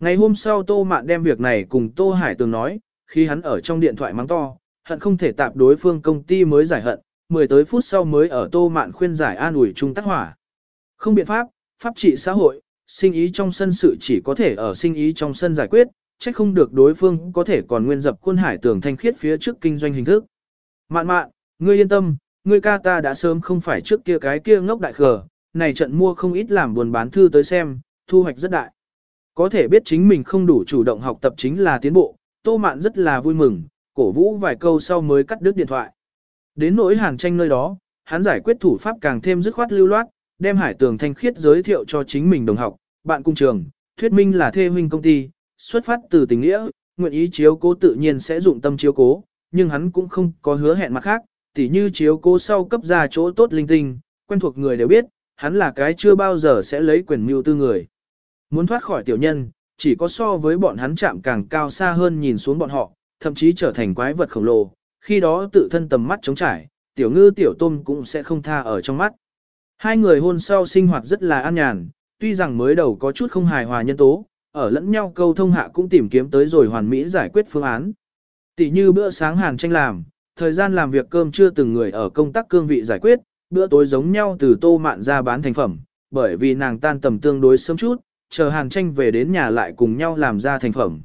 Ngày hôm sau tô mạn đem việc này cùng tô hải tường nói, khi hắn ở trong điện thoại mắng to, hận không thể tạp đối phương công ty mới giải hận, mười tới phút sau mới ở tô mạn khuyên giải an ủi chung tắc hỏa. Không biện pháp, pháp trị xã hội, sinh ý trong sân sự chỉ có thể ở sinh ý trong sân giải quyết, trách không được đối phương có thể còn nguyên dập quân hải tường thanh khiết phía trước kinh doanh hình thức. Mạn mạn, ngươi yên tâm, ngươi ca ta đã sớm không phải trước kia cái kia ngốc đại khờ, này trận mua không ít làm buồn bán thư tới xem, thu hoạch rất đại. Có thể biết chính mình không đủ chủ động học tập chính là tiến bộ, tô mạn rất là vui mừng, cổ vũ vài câu sau mới cắt đứt điện thoại. Đến nỗi hàn tranh nơi đó, hắn giải quyết thủ pháp càng thêm dứt khoát lưu loát, đem hải tường thanh khiết giới thiệu cho chính mình đồng học, bạn cung trường, thuyết minh là thê huynh công ty, xuất phát từ tình nghĩa, nguyện ý chiếu cố tự nhiên sẽ dụng tâm chiếu cố, nhưng hắn cũng không có hứa hẹn mặt khác, tỉ như chiếu cố sau cấp ra chỗ tốt linh tinh, quen thuộc người đều biết, hắn là cái chưa bao giờ sẽ lấy quyền mưu tư người. Muốn thoát khỏi tiểu nhân, chỉ có so với bọn hắn chạm càng cao xa hơn nhìn xuống bọn họ, thậm chí trở thành quái vật khổng lồ, khi đó tự thân tầm mắt trống trải, tiểu ngư tiểu tôm cũng sẽ không tha ở trong mắt. Hai người hôn sau sinh hoạt rất là an nhàn, tuy rằng mới đầu có chút không hài hòa nhân tố, ở lẫn nhau câu thông hạ cũng tìm kiếm tới rồi hoàn mỹ giải quyết phương án. Tỷ như bữa sáng hàn tranh làm, thời gian làm việc cơm chưa từng người ở công tác cương vị giải quyết, bữa tối giống nhau từ tô mạn ra bán thành phẩm, bởi vì nàng tan tầm tương đối sớm chút, chờ hàn tranh về đến nhà lại cùng nhau làm ra thành phẩm.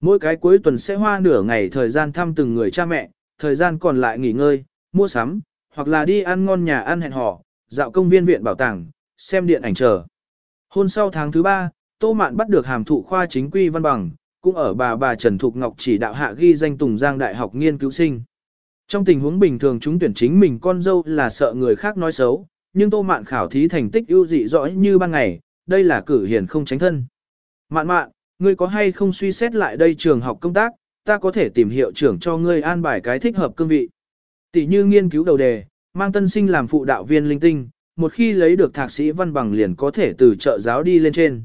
Mỗi cái cuối tuần sẽ hoa nửa ngày thời gian thăm từng người cha mẹ, thời gian còn lại nghỉ ngơi, mua sắm, hoặc là đi ăn ngon nhà ăn hẹn hò, dạo công viên viện bảo tàng, xem điện ảnh chờ. Hôn sau tháng thứ ba, Tô Mạn bắt được hàm thụ khoa chính quy văn bằng, cũng ở bà bà Trần Thục Ngọc chỉ đạo hạ ghi danh Tùng Giang Đại học nghiên cứu sinh. Trong tình huống bình thường chúng tuyển chính mình con dâu là sợ người khác nói xấu, nhưng Tô Mạn khảo thí thành tích ưu dị rõ như ban ngày, đây là cử hiền không tránh thân. Mạn mạn, ngươi có hay không suy xét lại đây trường học công tác, ta có thể tìm hiệu trưởng cho ngươi an bài cái thích hợp cương vị. Tỷ như nghiên cứu đầu đề, mang tân sinh làm phụ đạo viên linh tinh, một khi lấy được thạc sĩ văn bằng liền có thể từ trợ giáo đi lên trên.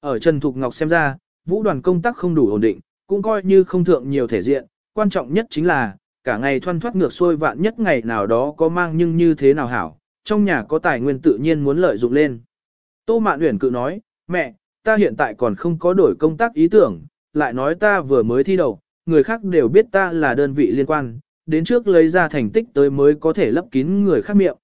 Ở Trần Thục Ngọc xem ra, vũ đoàn công tác không đủ ổn định, cũng coi như không thượng nhiều thể diện, quan trọng nhất chính là, cả ngày thoăn thoát ngược xuôi vạn nhất ngày nào đó có mang nhưng như thế nào hảo, trong nhà có tài nguyên tự nhiên muốn lợi dụng lên. Tô Mạn Uyển cự nói, mẹ, ta hiện tại còn không có đổi công tác ý tưởng, lại nói ta vừa mới thi đầu, người khác đều biết ta là đơn vị liên quan, đến trước lấy ra thành tích tới mới có thể lấp kín người khác miệng.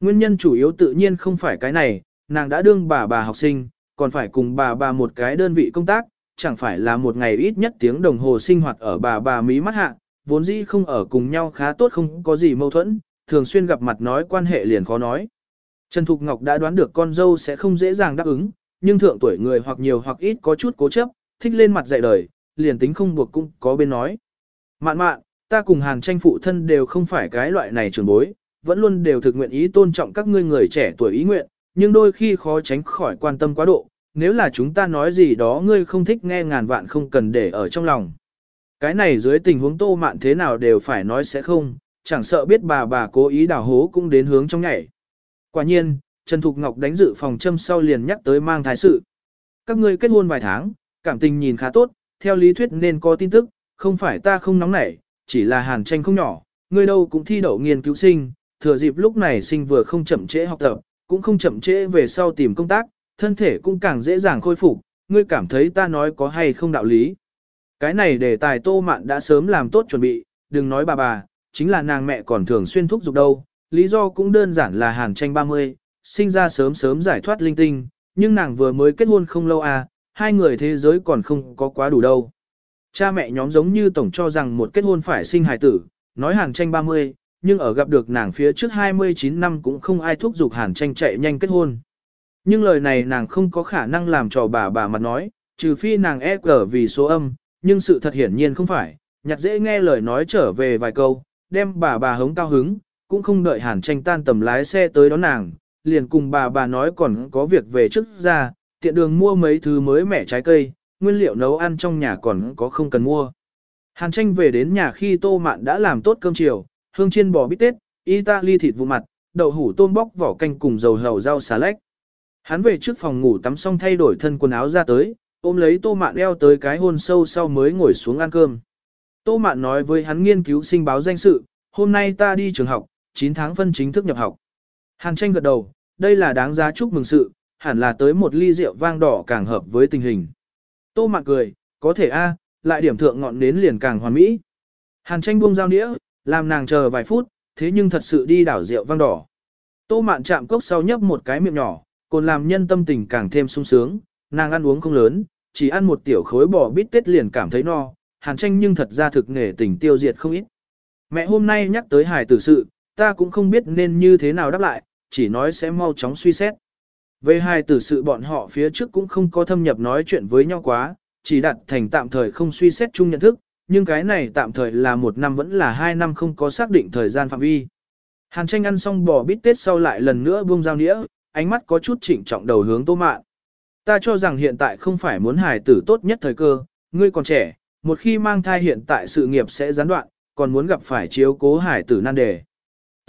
Nguyên nhân chủ yếu tự nhiên không phải cái này, nàng đã đương bà bà học sinh, còn phải cùng bà bà một cái đơn vị công tác, chẳng phải là một ngày ít nhất tiếng đồng hồ sinh hoạt ở bà bà mí mắt hạ, vốn dĩ không ở cùng nhau khá tốt không có gì mâu thuẫn, thường xuyên gặp mặt nói quan hệ liền khó nói. Trần Thục Ngọc đã đoán được con dâu sẽ không dễ dàng đáp ứng, nhưng thượng tuổi người hoặc nhiều hoặc ít có chút cố chấp, thích lên mặt dạy đời, liền tính không buộc cũng có bên nói. Mạn mạn, ta cùng hàn tranh phụ thân đều không phải cái loại này trường bối, vẫn luôn đều thực nguyện ý tôn trọng các ngươi người trẻ tuổi ý nguyện, nhưng đôi khi khó tránh khỏi quan tâm quá độ, nếu là chúng ta nói gì đó ngươi không thích nghe ngàn vạn không cần để ở trong lòng. Cái này dưới tình huống tô mạn thế nào đều phải nói sẽ không, chẳng sợ biết bà bà cố ý đào hố cũng đến hướng trong nhảy. Quả nhiên, Trần Thục Ngọc đánh dự phòng châm sau liền nhắc tới mang thái sự. Các ngươi kết hôn vài tháng, cảm tình nhìn khá tốt, theo lý thuyết nên có tin tức, không phải ta không nóng nảy, chỉ là hàn tranh không nhỏ, ngươi đâu cũng thi đậu nghiên cứu sinh, thừa dịp lúc này sinh vừa không chậm trễ học tập, cũng không chậm trễ về sau tìm công tác, thân thể cũng càng dễ dàng khôi phục, ngươi cảm thấy ta nói có hay không đạo lý. Cái này để tài tô mạn đã sớm làm tốt chuẩn bị, đừng nói bà bà, chính là nàng mẹ còn thường xuyên thúc giục đâu, lý do cũng đơn giản là hàn tranh 30, sinh ra sớm sớm giải thoát linh tinh, nhưng nàng vừa mới kết hôn không lâu à, hai người thế giới còn không có quá đủ đâu. Cha mẹ nhóm giống như tổng cho rằng một kết hôn phải sinh hài tử, nói hàn tranh 30, nhưng ở gặp được nàng phía trước 29 năm cũng không ai thúc giục hàn tranh chạy nhanh kết hôn. Nhưng lời này nàng không có khả năng làm trò bà bà mặt nói, trừ phi nàng e cờ vì số âm, nhưng sự thật hiển nhiên không phải, nhặt dễ nghe lời nói trở về vài câu, đem bà bà hống cao hứng, cũng không đợi hàn tranh tan tầm lái xe tới đón nàng, liền cùng bà bà nói còn có việc về trước ra, tiện đường mua mấy thứ mới mẻ trái cây, nguyên liệu nấu ăn trong nhà còn có không cần mua. Hàn tranh về đến nhà khi tô mạn đã làm tốt cơm chiều, hương chiên bò bít tết, italy thịt vụ mặt, đậu hủ tôm bóc vỏ canh cùng dầu hầu rau xà lách. Hắn về trước phòng ngủ tắm xong thay đổi thân quần áo ra tới, ôm lấy tô mạn eo tới cái hôn sâu sau mới ngồi xuống ăn cơm. Tô mạn nói với hắn nghiên cứu sinh báo danh sự, hôm nay ta đi trường học, 9 tháng phân chính thức nhập học. Hàn tranh gật đầu, đây là đáng giá chúc mừng sự, hẳn là tới một ly rượu vang đỏ càng hợp với tình hình. Tô mạn cười, có thể a, lại điểm thượng ngọn nến liền càng hoàn mỹ. Hàn tranh buông dao nĩa, làm nàng chờ vài phút, thế nhưng thật sự đi đảo rượu vang đỏ. Tô mạn chạm cốc sau nhấp một cái miệng nhỏ, còn làm nhân tâm tình càng thêm sung sướng, nàng ăn uống không lớn, chỉ ăn một tiểu khối bò bít tết liền cảm thấy no, hàn tranh nhưng thật ra thực nghề tình tiêu diệt không ít. Mẹ hôm nay nhắc tới hài tử sự, ta cũng không biết nên như thế nào đáp lại, chỉ nói sẽ mau chóng suy xét. Về hai tử sự bọn họ phía trước cũng không có thâm nhập nói chuyện với nhau quá, chỉ đặt thành tạm thời không suy xét chung nhận thức, nhưng cái này tạm thời là một năm vẫn là hai năm không có xác định thời gian phạm vi. Hàn tranh ăn xong bò bít tết sau lại lần nữa buông dao nĩa, ánh mắt có chút chỉnh trọng đầu hướng tô mạn. Ta cho rằng hiện tại không phải muốn hài tử tốt nhất thời cơ, ngươi còn trẻ, một khi mang thai hiện tại sự nghiệp sẽ gián đoạn, còn muốn gặp phải chiếu cố hài tử nan đề.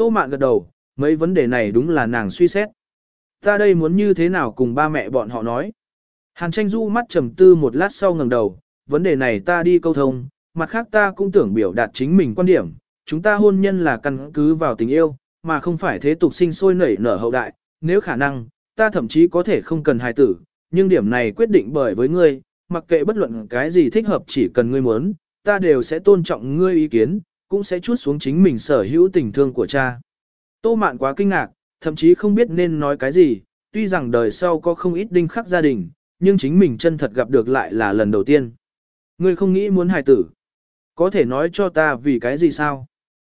Tô mạn gật đầu, mấy vấn đề này đúng là nàng suy xét. Ta đây muốn như thế nào cùng ba mẹ bọn họ nói. Hàn tranh du mắt trầm tư một lát sau ngẩng đầu, vấn đề này ta đi câu thông, mặt khác ta cũng tưởng biểu đạt chính mình quan điểm, chúng ta hôn nhân là căn cứ vào tình yêu, mà không phải thế tục sinh sôi nảy nở hậu đại, nếu khả năng, ta thậm chí có thể không cần hài tử, nhưng điểm này quyết định bởi với ngươi, mặc kệ bất luận cái gì thích hợp chỉ cần ngươi muốn, ta đều sẽ tôn trọng ngươi ý kiến, cũng sẽ chút xuống chính mình sở hữu tình thương của cha. Tô mạn quá kinh ngạc, thậm chí không biết nên nói cái gì, tuy rằng đời sau có không ít đinh khắc gia đình, nhưng chính mình chân thật gặp được lại là lần đầu tiên. Ngươi không nghĩ muốn hài tử. Có thể nói cho ta vì cái gì sao?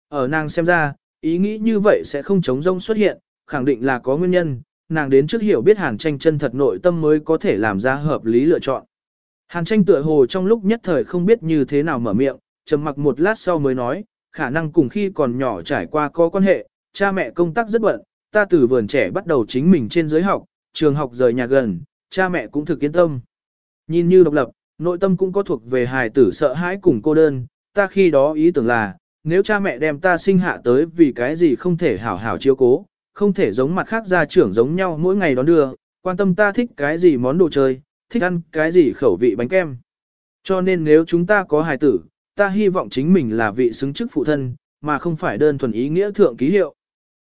Ở nàng xem ra, ý nghĩ như vậy sẽ không chống rông xuất hiện, khẳng định là có nguyên nhân, nàng đến trước hiểu biết hàn tranh chân thật nội tâm mới có thể làm ra hợp lý lựa chọn. Hàn tranh tựa hồ trong lúc nhất thời không biết như thế nào mở miệng, trầm mặc một lát sau mới nói, khả năng cùng khi còn nhỏ trải qua có quan hệ, cha mẹ công tác rất bận, ta từ vườn trẻ bắt đầu chính mình trên giới học, trường học rời nhà gần, cha mẹ cũng thực yên tâm. Nhìn như độc lập, nội tâm cũng có thuộc về hài tử sợ hãi cùng cô đơn, ta khi đó ý tưởng là, nếu cha mẹ đem ta sinh hạ tới vì cái gì không thể hảo hảo chiếu cố, không thể giống mặt khác gia trưởng giống nhau mỗi ngày đón đưa, quan tâm ta thích cái gì món đồ chơi, thích ăn cái gì khẩu vị bánh kem. Cho nên nếu chúng ta có hài tử, ta hy vọng chính mình là vị xứng chức phụ thân, mà không phải đơn thuần ý nghĩa thượng ký hiệu.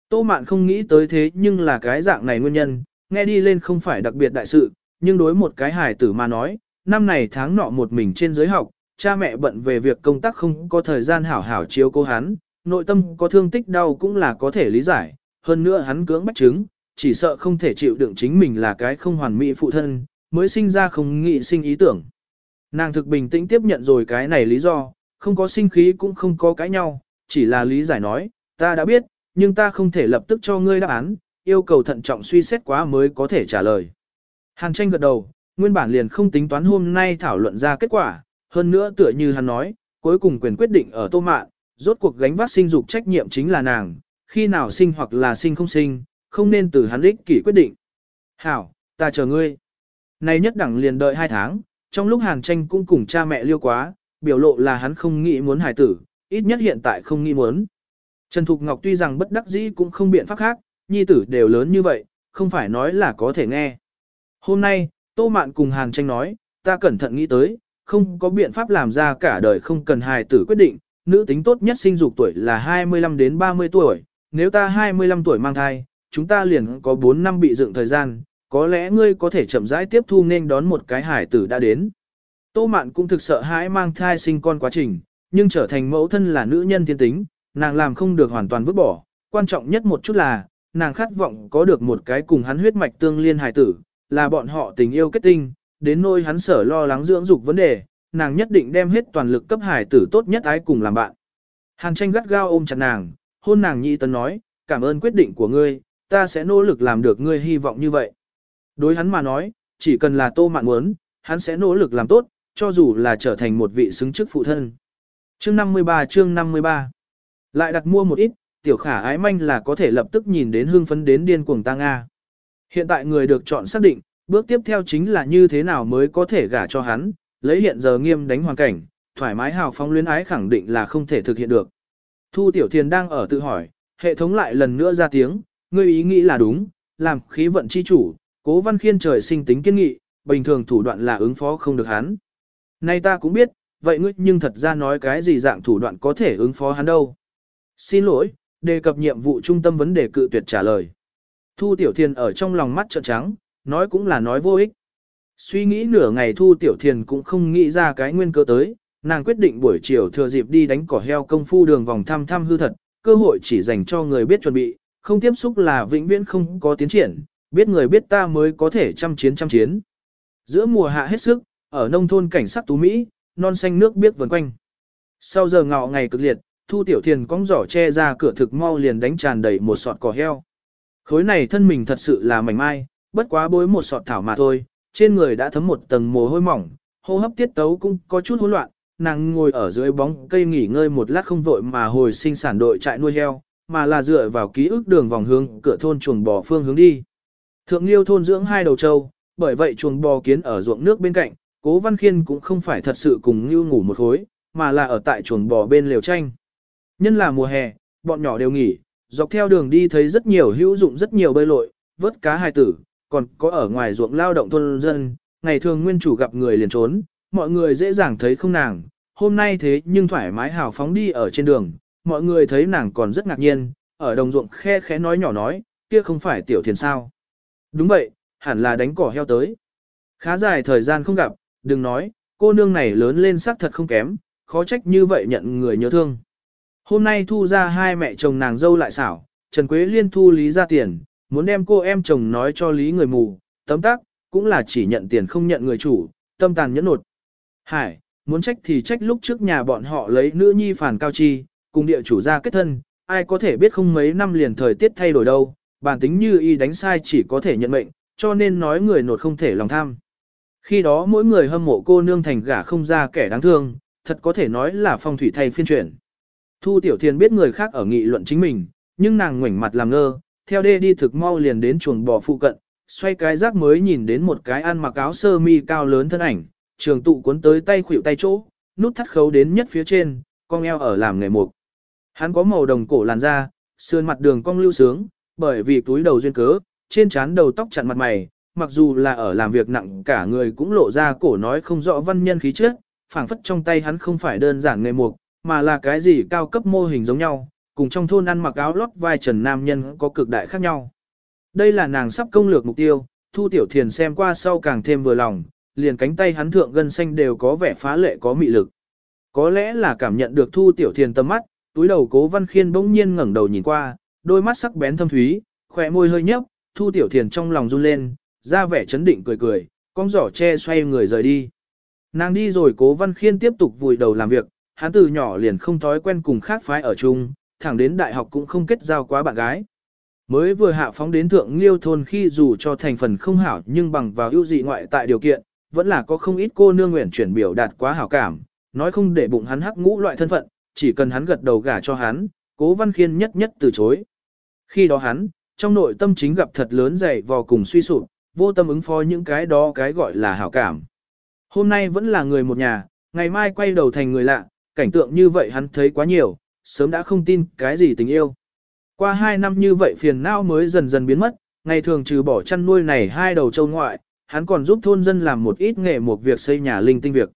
Tô Mạn không nghĩ tới thế nhưng là cái dạng này nguyên nhân, nghe đi lên không phải đặc biệt đại sự, nhưng đối một cái hài tử mà nói, năm này tháng nọ một mình trên giới học, cha mẹ bận về việc công tác không có thời gian hảo hảo chiếu cố hắn, nội tâm có thương tích đau cũng là có thể lý giải, hơn nữa hắn cưỡng bách chứng, chỉ sợ không thể chịu đựng chính mình là cái không hoàn mỹ phụ thân, mới sinh ra không nghĩ sinh ý tưởng. Nàng thực bình tĩnh tiếp nhận rồi cái này lý do, không có sinh khí cũng không có cãi nhau, chỉ là lý giải nói, ta đã biết, nhưng ta không thể lập tức cho ngươi đáp án, yêu cầu thận trọng suy xét quá mới có thể trả lời. Hàn tranh gật đầu, nguyên bản liền không tính toán hôm nay thảo luận ra kết quả, hơn nữa tựa như hắn nói, cuối cùng quyền quyết định ở tô mạn, rốt cuộc gánh vác sinh dục trách nhiệm chính là nàng, khi nào sinh hoặc là sinh không sinh, không nên từ hắn ích kỷ quyết định. Hảo, ta chờ ngươi. Này nhất đẳng liền đợi hai tháng, trong lúc hàn tranh cũng cùng cha mẹ liêu quá, biểu lộ là hắn không nghĩ muốn hài tử, ít nhất hiện tại không nghĩ muốn. Trần Thục Ngọc tuy rằng bất đắc dĩ cũng không biện pháp khác, nhi tử đều lớn như vậy, không phải nói là có thể nghe. Hôm nay, Tô Mạn cùng Hàn Tranh nói, ta cẩn thận nghĩ tới, không có biện pháp làm ra cả đời không cần hài tử quyết định, nữ tính tốt nhất sinh dục tuổi là 25 đến 30 tuổi, nếu ta 25 tuổi mang thai, chúng ta liền có 4 năm bị dựng thời gian, có lẽ ngươi có thể chậm rãi tiếp thu nên đón một cái hài tử đã đến. Tô Mạn cũng thực sợ hãi mang thai sinh con quá trình, nhưng trở thành mẫu thân là nữ nhân thiên tính, nàng làm không được hoàn toàn vứt bỏ, quan trọng nhất một chút là, nàng khát vọng có được một cái cùng hắn huyết mạch tương liên hài tử, là bọn họ tình yêu kết tinh, đến nỗi hắn sở lo lắng dưỡng dục vấn đề, nàng nhất định đem hết toàn lực cấp hài tử tốt nhất ái cùng làm bạn. Hàn tranh gắt gao ôm chặt nàng, hôn nàng nhị tấn nói, cảm ơn quyết định của ngươi, ta sẽ nỗ lực làm được ngươi hy vọng như vậy. Đối hắn mà nói, chỉ cần là tô mạn muốn, hắn sẽ nỗ lực làm tốt, cho dù là trở thành một vị xứng chức phụ thân. Chương 53 chương 53 Lại đặt mua một ít, tiểu khả ái manh là có thể lập tức nhìn đến hương phấn đến điên cuồng ta Nga. Hiện tại người được chọn xác định, bước tiếp theo chính là như thế nào mới có thể gả cho hắn, lấy hiện giờ nghiêm đánh hoàn cảnh, thoải mái hào phóng luyến ái khẳng định là không thể thực hiện được. Thu Tiểu Thiền đang ở tự hỏi, hệ thống lại lần nữa ra tiếng, ngươi ý nghĩ là đúng, làm khí vận chi chủ, cố văn khiên trời sinh tính kiên nghị, bình thường thủ đoạn là ứng phó không được hắn. Nay ta cũng biết, vậy ngươi nhưng thật ra nói cái gì dạng thủ đoạn có thể ứng phó hắn đâu. Xin lỗi, đề cập nhiệm vụ trung tâm vấn đề cự tuyệt trả lời. Thu Tiểu Thiền ở trong lòng mắt trợn trắng, nói cũng là nói vô ích. Suy nghĩ nửa ngày Thu Tiểu Thiền cũng không nghĩ ra cái nguyên cơ tới, nàng quyết định buổi chiều thừa dịp đi đánh cỏ heo công phu đường vòng thăm thăm hư thật, cơ hội chỉ dành cho người biết chuẩn bị, không tiếp xúc là vĩnh viễn không có tiến triển, biết người biết ta mới có thể chăm chiến chăm chiến. Giữa mùa hạ hết sức, ở nông thôn cảnh sắc tú Mỹ, non xanh nước biếc vần quanh. Sau giờ ngọ ngày cực liệt, Thu Tiểu Thiền cong giỏ che ra cửa thực mau liền đánh tràn đầy một sọt cỏ heo. Khối này thân mình thật sự là mảnh mai, bất quá bối một sọt thảo mà thôi, trên người đã thấm một tầng mồ hôi mỏng, hô hấp tiết tấu cũng có chút hỗn loạn, nàng ngồi ở dưới bóng cây nghỉ ngơi một lát không vội mà hồi sinh sản đội trại nuôi heo, mà là dựa vào ký ức đường vòng hướng cửa thôn chuồng bò phương hướng đi. Thượng Liêu thôn dưỡng hai đầu trâu, bởi vậy chuồng bò kiến ở ruộng nước bên cạnh, Cố Văn Khiên cũng không phải thật sự cùng Như ngủ một khối, mà là ở tại chuồng bò bên liều tranh. Nhân là mùa hè, bọn nhỏ đều nghỉ, dọc theo đường đi thấy rất nhiều hữu dụng rất nhiều bơi lội, vớt cá hài tử, còn có ở ngoài ruộng lao động thôn dân, ngày thường nguyên chủ gặp người liền trốn, mọi người dễ dàng thấy không nàng, hôm nay thế nhưng thoải mái hào phóng đi ở trên đường, mọi người thấy nàng còn rất ngạc nhiên, ở đồng ruộng khe khẽ nói nhỏ nói, kia không phải tiểu thiền sao. Đúng vậy, hẳn là đánh cỏ heo tới. Khá dài thời gian không gặp, đừng nói, cô nương này lớn lên sắc thật không kém, khó trách như vậy nhận người nhớ thương. Hôm nay thu ra hai mẹ chồng nàng dâu lại xảo, Trần Quế Liên thu lý ra tiền, muốn đem cô em chồng nói cho lý người mù, tấm tắc, cũng là chỉ nhận tiền không nhận người chủ, tâm tàn nhẫn nột. Hải, muốn trách thì trách lúc trước nhà bọn họ lấy nữ nhi phản cao chi, cùng địa chủ ra kết thân, ai có thể biết không mấy năm liền thời tiết thay đổi đâu, bản tính như y đánh sai chỉ có thể nhận mệnh, cho nên nói người nột không thể lòng tham. Khi đó mỗi người hâm mộ cô nương thành gả không ra kẻ đáng thương, thật có thể nói là phong thủy thay phiên chuyển. Thu Tiểu Thiên biết người khác ở nghị luận chính mình, nhưng nàng ngoảnh mặt làm ngơ, theo đê đi thực mau liền đến chuồng bò phụ cận, xoay cái rác mới nhìn đến một cái ăn mặc áo sơ mi cao lớn thân ảnh, trường tụ cuốn tới tay khuỷu tay chỗ, nút thắt khấu đến nhất phía trên, con eo ở làm nghề mục. Hắn có màu đồng cổ làn da, sườn mặt đường cong lưu sướng, bởi vì túi đầu duyên cớ, trên trán đầu tóc chặn mặt mày, mặc dù là ở làm việc nặng cả người cũng lộ ra cổ nói không rõ văn nhân khí chất, phảng phất trong tay hắn không phải đơn giản nghề mục, mà là cái gì cao cấp mô hình giống nhau, cùng trong thôn ăn mặc áo lót vai trần nam nhân có cực đại khác nhau. Đây là nàng sắp công lược mục tiêu, Thu Tiểu Thiền xem qua sau càng thêm vừa lòng, liền cánh tay hắn thượng gân xanh đều có vẻ phá lệ có mị lực. Có lẽ là cảm nhận được Thu Tiểu Thiền tầm mắt, túi đầu Cố Văn Khiên bỗng nhiên ngẩng đầu nhìn qua, đôi mắt sắc bén thâm thúy, khỏe môi hơi nhấp, Thu Tiểu Thiền trong lòng run lên, ra vẻ chấn định cười cười, con giỏ che xoay người rời đi. Nàng đi rồi Cố Văn Khiên tiếp tục vùi đầu làm việc, hắn từ nhỏ liền không thói quen cùng khác phái ở chung, thẳng đến đại học cũng không kết giao quá bạn gái. Mới vừa hạ phóng đến thượng liêu thôn khi dù cho thành phần không hảo nhưng bằng vào ưu dị ngoại tại điều kiện, vẫn là có không ít cô nương nguyện chuyển biểu đạt quá hảo cảm, nói không để bụng hắn hắc ngũ loại thân phận, chỉ cần hắn gật đầu gả cho hắn, cố văn khiên nhất nhất từ chối. Khi đó hắn, trong nội tâm chính gặp thật lớn dày vò cùng suy sụp, vô tâm ứng phó những cái đó cái gọi là hảo cảm. Hôm nay vẫn là người một nhà, ngày mai quay đầu thành người lạ, cảnh tượng như vậy hắn thấy quá nhiều, sớm đã không tin cái gì tình yêu. Qua hai năm như vậy phiền não mới dần dần biến mất, ngày thường trừ bỏ chăn nuôi này hai đầu châu ngoại, hắn còn giúp thôn dân làm một ít nghề một việc xây nhà linh tinh việc.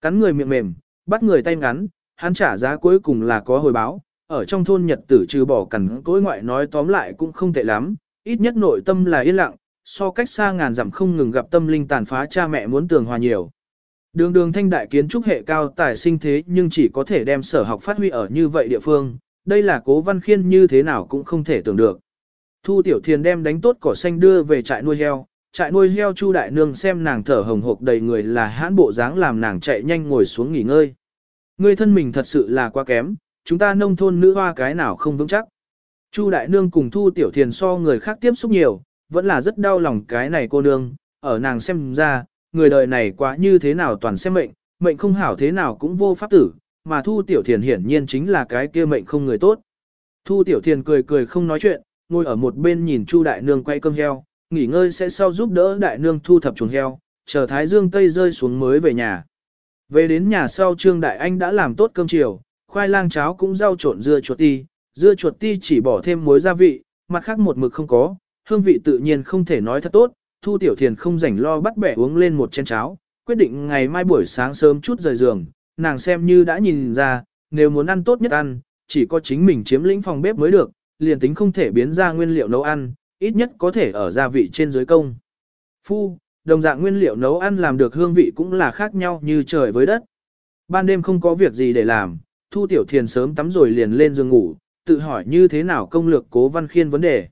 Cắn người miệng mềm, bắt người tay ngắn, hắn trả giá cuối cùng là có hồi báo, ở trong thôn nhật tử trừ bỏ cắn cối ngoại nói tóm lại cũng không tệ lắm, ít nhất nội tâm là yên lặng, so cách xa ngàn dặm không ngừng gặp tâm linh tàn phá cha mẹ muốn tường hòa nhiều. Đường đường thanh đại kiến trúc hệ cao tài sinh thế nhưng chỉ có thể đem sở học phát huy ở như vậy địa phương, đây là cố văn khiên như thế nào cũng không thể tưởng được. Thu tiểu thiền đem đánh tốt cỏ xanh đưa về trại nuôi heo, trại nuôi heo chu đại nương xem nàng thở hồng hộc đầy người là hãn bộ dáng làm nàng chạy nhanh ngồi xuống nghỉ ngơi. Người thân mình thật sự là quá kém, chúng ta nông thôn nữ hoa cái nào không vững chắc. Chu đại nương cùng thu tiểu thiền so người khác tiếp xúc nhiều, vẫn là rất đau lòng cái này cô nương, ở nàng xem ra, người đời này quá như thế nào toàn xem mệnh, mệnh không hảo thế nào cũng vô pháp tử, mà Thu Tiểu Thiền hiển nhiên chính là cái kia mệnh không người tốt. Thu Tiểu Thiền cười cười không nói chuyện, ngồi ở một bên nhìn Chu Đại Nương quay cơm heo, nghỉ ngơi sẽ sau giúp đỡ Đại Nương thu thập chuồng heo, chờ Thái Dương Tây rơi xuống mới về nhà. Về đến nhà sau Trương Đại Anh đã làm tốt cơm chiều, khoai lang cháo cũng rau trộn dưa chuột ti, dưa chuột ti chỉ bỏ thêm muối gia vị, mặt khác một mực không có, hương vị tự nhiên không thể nói thật tốt, Thu Tiểu Thiền không rảnh lo bắt bẻ uống lên một chén cháo, quyết định ngày mai buổi sáng sớm chút rời giường, nàng xem như đã nhìn ra, nếu muốn ăn tốt nhất ăn, chỉ có chính mình chiếm lĩnh phòng bếp mới được, liền tính không thể biến ra nguyên liệu nấu ăn, ít nhất có thể ở gia vị trên dưới công. Phu, đồng dạng nguyên liệu nấu ăn làm được hương vị cũng là khác nhau như trời với đất. Ban đêm không có việc gì để làm, Thu Tiểu Thiền sớm tắm rồi liền lên giường ngủ, tự hỏi như thế nào công lược cố văn khiên vấn đề.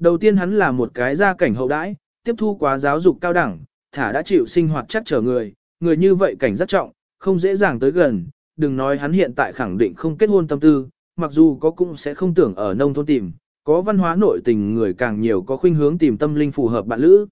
Đầu tiên hắn là một cái gia cảnh hậu đãi, tiếp thu quá giáo dục cao đẳng, thả đã chịu sinh hoạt chắc trở người, người như vậy cảnh rất trọng, không dễ dàng tới gần, đừng nói hắn hiện tại khẳng định không kết hôn tâm tư, mặc dù có cũng sẽ không tưởng ở nông thôn tìm, có văn hóa nội tình người càng nhiều có khuynh hướng tìm tâm linh phù hợp bạn lữ.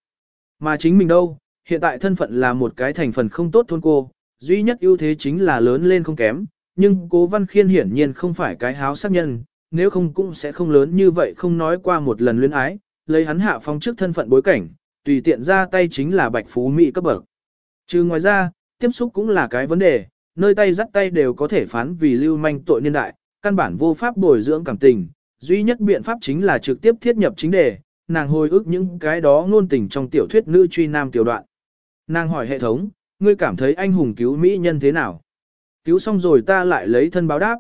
Mà chính mình đâu, hiện tại thân phận là một cái thành phần không tốt thôn cô, duy nhất ưu thế chính là lớn lên không kém, nhưng cố văn khiên hiển nhiên không phải cái háo sắc nhân, nếu không cũng sẽ không lớn như vậy không nói qua một lần luyến ái, lấy hắn hạ phong trước thân phận bối cảnh, tùy tiện ra tay chính là bạch phú mỹ cấp bậc. Trừ ngoài ra, tiếp xúc cũng là cái vấn đề, nơi tay dắt tay đều có thể phán vì lưu manh tội niên đại, căn bản vô pháp bồi dưỡng cảm tình, duy nhất biện pháp chính là trực tiếp thiết nhập chính đề, nàng hồi ức những cái đó ngôn tình trong tiểu thuyết nữ truy nam tiểu đoạn. Nàng hỏi hệ thống, ngươi cảm thấy anh hùng cứu mỹ nhân thế nào? Cứu xong rồi ta lại lấy thân báo đáp.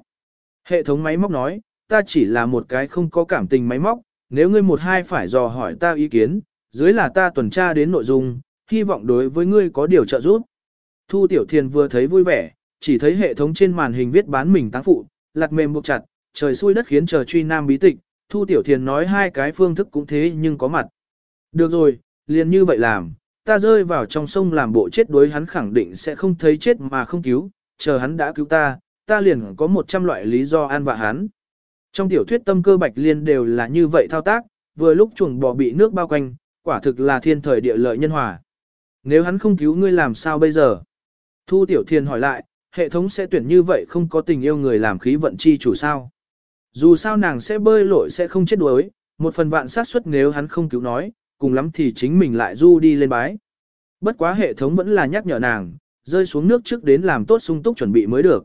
Hệ thống máy móc nói, ta chỉ là một cái không có cảm tình máy móc, nếu ngươi một hai phải dò hỏi ta ý kiến, dưới là ta tuần tra đến nội dung, hy vọng đối với ngươi có điều trợ giúp. Thu Tiểu Thiền vừa thấy vui vẻ, chỉ thấy hệ thống trên màn hình viết bán mình táng phụ, lặt mềm buộc chặt, trời xui đất khiến chờ truy nam bí tịch, Thu Tiểu Thiền nói hai cái phương thức cũng thế nhưng có mặt. Được rồi, liền như vậy làm, ta rơi vào trong sông làm bộ chết đối hắn khẳng định sẽ không thấy chết mà không cứu, chờ hắn đã cứu ta, ta liền có 100 loại lý do an vạ hắn. Trong tiểu thuyết tâm cơ bạch liên đều là như vậy thao tác, vừa lúc chuồng bò bị nước bao quanh, quả thực là thiên thời địa lợi nhân hòa. Nếu hắn không cứu ngươi làm sao bây giờ? Thu Tiểu Thiên hỏi lại, hệ thống sẽ tuyển như vậy không có tình yêu người làm khí vận chi chủ sao? Dù sao nàng sẽ bơi lội sẽ không chết đuối, một phần vạn sát suất nếu hắn không cứu nói, cùng lắm thì chính mình lại du đi lên bái. Bất quá hệ thống vẫn là nhắc nhở nàng, rơi xuống nước trước đến làm tốt sung túc chuẩn bị mới được.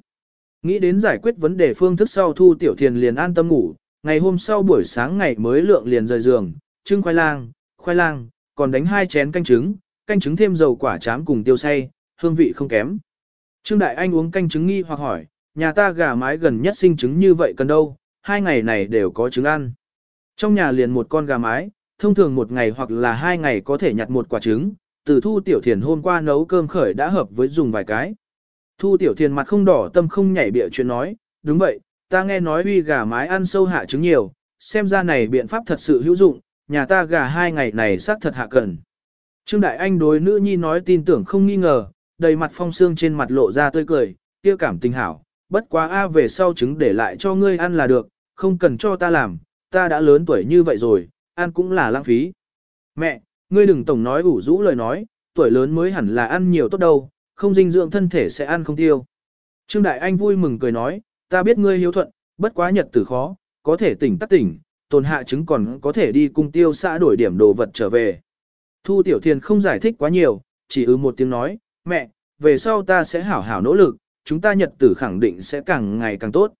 Nghĩ đến giải quyết vấn đề phương thức sau Thu Tiểu Thiền liền an tâm ngủ, ngày hôm sau buổi sáng ngày mới lượng liền rời giường, trưng khoai lang, khoai lang, còn đánh hai chén canh trứng, canh trứng thêm dầu quả chám cùng tiêu say, hương vị không kém. Trương Đại Anh uống canh trứng nghi hoặc hỏi, nhà ta gà mái gần nhất sinh trứng như vậy cần đâu, hai ngày này đều có trứng ăn. Trong nhà liền một con gà mái, thông thường một ngày hoặc là hai ngày có thể nhặt một quả trứng, từ thu tiểu thiền hôm qua nấu cơm khởi đã hợp với dùng vài cái. Thu tiểu thiền mặt không đỏ tâm không nhảy bịa chuyện nói, đúng vậy, ta nghe nói uy gà mái ăn sâu hạ trứng nhiều, xem ra này biện pháp thật sự hữu dụng, nhà ta gà hai ngày này xác thật hạ cần. Trương Đại Anh đối nữ nhi nói tin tưởng không nghi ngờ, đầy mặt phong xương trên mặt lộ ra tươi cười, kia cảm tình hảo, bất quá a về sau trứng để lại cho ngươi ăn là được, không cần cho ta làm, ta đã lớn tuổi như vậy rồi, ăn cũng là lãng phí. Mẹ, ngươi đừng tổng nói ủ rũ lời nói, tuổi lớn mới hẳn là ăn nhiều tốt đâu, không dinh dưỡng thân thể sẽ ăn không tiêu. Trương Đại Anh vui mừng cười nói, ta biết ngươi hiếu thuận, bất quá nhật tử khó, có thể tỉnh tắt tỉnh, tồn hạ chứng còn có thể đi cung tiêu xã đổi điểm đồ vật trở về. Thu Tiểu Thiền không giải thích quá nhiều, chỉ ư một tiếng nói, mẹ, về sau ta sẽ hảo hảo nỗ lực, chúng ta nhật tử khẳng định sẽ càng ngày càng tốt.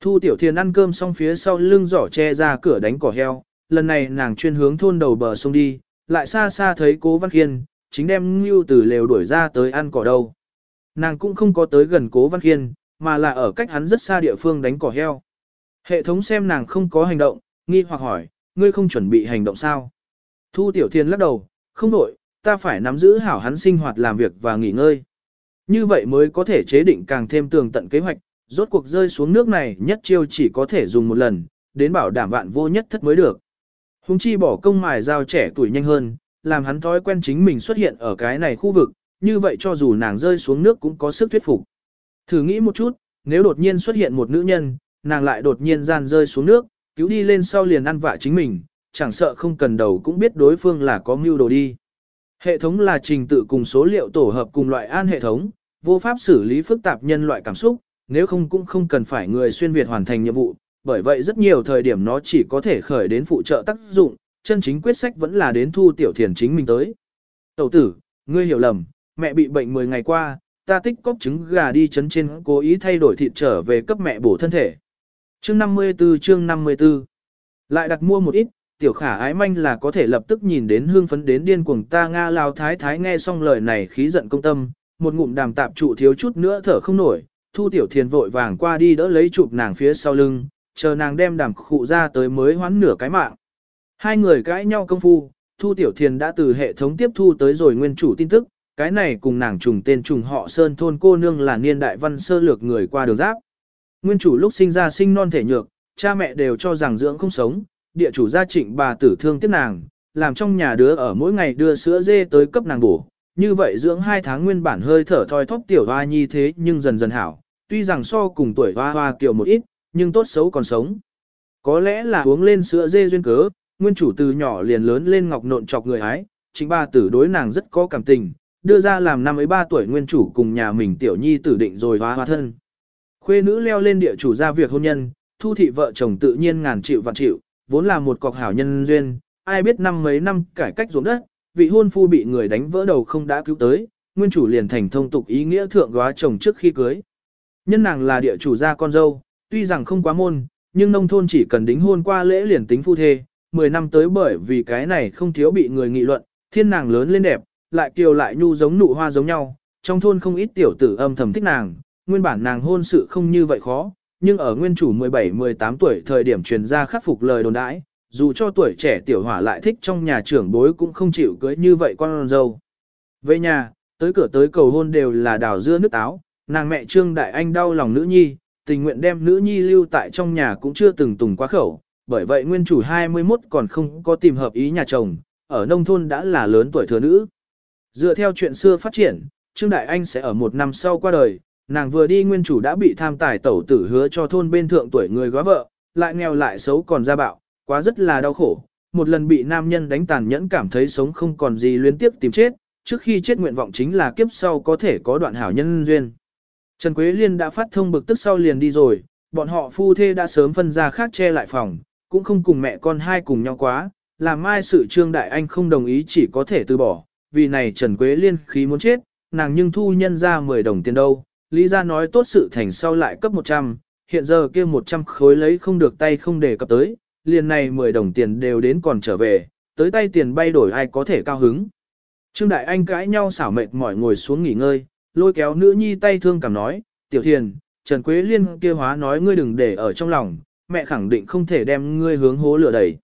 Thu Tiểu Thiền ăn cơm xong phía sau lưng giỏ che ra cửa đánh cỏ heo, lần này nàng chuyên hướng thôn đầu bờ sông đi, lại xa xa thấy cố Văn Khiên, chính đem Ngưu từ lều đuổi ra tới ăn cỏ đâu. Nàng cũng không có tới gần cố Văn Khiên, mà là ở cách hắn rất xa địa phương đánh cỏ heo. Hệ thống xem nàng không có hành động, nghi hoặc hỏi, ngươi không chuẩn bị hành động sao? Thu Tiểu Thiên lắc đầu, không đổi, ta phải nắm giữ hảo hắn sinh hoạt làm việc và nghỉ ngơi. Như vậy mới có thể chế định càng thêm tường tận kế hoạch, rốt cuộc rơi xuống nước này nhất chiêu chỉ có thể dùng một lần, đến bảo đảm vạn vô nhất thất mới được. Hùng chi bỏ công mài dao trẻ tuổi nhanh hơn, làm hắn thói quen chính mình xuất hiện ở cái này khu vực, như vậy cho dù nàng rơi xuống nước cũng có sức thuyết phục. Thử nghĩ một chút, nếu đột nhiên xuất hiện một nữ nhân, nàng lại đột nhiên gian rơi xuống nước, cứu đi lên sau liền ăn vạ chính mình, chẳng sợ không cần đầu cũng biết đối phương là có mưu đồ đi. Hệ thống là trình tự cùng số liệu tổ hợp cùng loại an hệ thống, vô pháp xử lý phức tạp nhân loại cảm xúc, nếu không cũng không cần phải người xuyên Việt hoàn thành nhiệm vụ, bởi vậy rất nhiều thời điểm nó chỉ có thể khởi đến phụ trợ tác dụng, chân chính quyết sách vẫn là đến thu tiểu thiền chính mình tới. Tẩu tử, ngươi hiểu lầm, mẹ bị bệnh 10 ngày qua, ta tích cóp trứng gà đi chấn trên cố ý thay đổi thịt trở về cấp mẹ bổ thân thể. Chương 54 chương 54 Lại đặt mua một ít, tiểu khả ái manh là có thể lập tức nhìn đến hương phấn đến điên cuồng ta Nga lao thái thái nghe xong lời này khí giận công tâm, một ngụm đàm tạp trụ thiếu chút nữa thở không nổi, thu tiểu thiền vội vàng qua đi đỡ lấy chụp nàng phía sau lưng, chờ nàng đem đàm khụ ra tới mới hoán nửa cái mạng. Hai người cãi nhau công phu, thu tiểu thiền đã từ hệ thống tiếp thu tới rồi nguyên chủ tin tức, cái này cùng nàng trùng tên trùng họ Sơn thôn cô nương là niên đại văn sơ lược người qua đường giáp. Nguyên chủ lúc sinh ra sinh non thể nhược, cha mẹ đều cho rằng dưỡng không sống, địa chủ gia trịnh bà tử thương tiếp nàng, làm trong nhà đứa ở mỗi ngày đưa sữa dê tới cấp nàng bổ. Như vậy dưỡng hai tháng nguyên bản hơi thở thoi thóp tiểu hoa nhi thế nhưng dần dần hảo, tuy rằng so cùng tuổi hoa hoa kiểu một ít, nhưng tốt xấu còn sống. Có lẽ là uống lên sữa dê duyên cớ, nguyên chủ từ nhỏ liền lớn lên ngọc nộn chọc người ái, chính ba tử đối nàng rất có cảm tình, đưa ra làm năm ấy ba tuổi nguyên chủ cùng nhà mình tiểu nhi tử định rồi hóa hóa thân. Khuê nữ leo lên địa chủ ra việc hôn nhân, thu thị vợ chồng tự nhiên ngàn chịu vạn chịu, vốn là một cọc hảo nhân duyên, ai biết năm mấy năm cải cách ruộng đất, vị hôn phu bị người đánh vỡ đầu không đã cứu tới, nguyên chủ liền thành thông tục ý nghĩa thượng góa chồng trước khi cưới. Nhân nàng là địa chủ gia con dâu, tuy rằng không quá môn, nhưng nông thôn chỉ cần đính hôn qua lễ liền tính phu thê, 10 năm tới bởi vì cái này không thiếu bị người nghị luận, thiên nàng lớn lên đẹp, lại kiều lại nhu giống nụ hoa giống nhau, trong thôn không ít tiểu tử âm thầm thích nàng, nguyên bản nàng hôn sự không như vậy khó, nhưng ở nguyên chủ 17-18 tuổi thời điểm truyền ra khắc phục lời đồn đãi, dù cho tuổi trẻ tiểu hỏa lại thích trong nhà trưởng bối cũng không chịu cưới như vậy con dâu. Về nhà, tới cửa tới cầu hôn đều là đào dưa nước táo, nàng mẹ Trương Đại Anh đau lòng nữ nhi, tình nguyện đem nữ nhi lưu tại trong nhà cũng chưa từng tùng quá khẩu, bởi vậy nguyên chủ 21 còn không có tìm hợp ý nhà chồng, ở nông thôn đã là lớn tuổi thừa nữ. Dựa theo chuyện xưa phát triển, Trương Đại Anh sẽ ở một năm sau qua đời, nàng vừa đi nguyên chủ đã bị tham tài tẩu tử hứa cho thôn bên thượng tuổi người góa vợ, lại nghèo lại xấu còn ra bạo, quá rất là đau khổ. Một lần bị nam nhân đánh tàn nhẫn cảm thấy sống không còn gì luyến tiếp tìm chết, trước khi chết nguyện vọng chính là kiếp sau có thể có đoạn hảo nhân duyên. Trần Quế Liên đã phát thông bực tức sau liền đi rồi, bọn họ phu thê đã sớm phân ra khác che lại phòng, cũng không cùng mẹ con hai cùng nhau quá, làm mai sự Trương Đại Anh không đồng ý chỉ có thể từ bỏ, vì này Trần Quế Liên khí muốn chết, nàng nhưng thu nhân ra 10 đồng tiền đâu, lý ra nói tốt sự thành sau lại cấp 100, hiện giờ kia 100 khối lấy không được tay không để cập tới, liền này 10 đồng tiền đều đến còn trở về, tới tay tiền bay đổi ai có thể cao hứng. Trương Đại Anh cãi nhau xảo mệt mỏi ngồi xuống nghỉ ngơi, lôi kéo nữ nhi tay thương cảm nói, tiểu thiền, Trần Quế Liên kia hóa nói ngươi đừng để ở trong lòng, mẹ khẳng định không thể đem ngươi hướng hố lửa đẩy.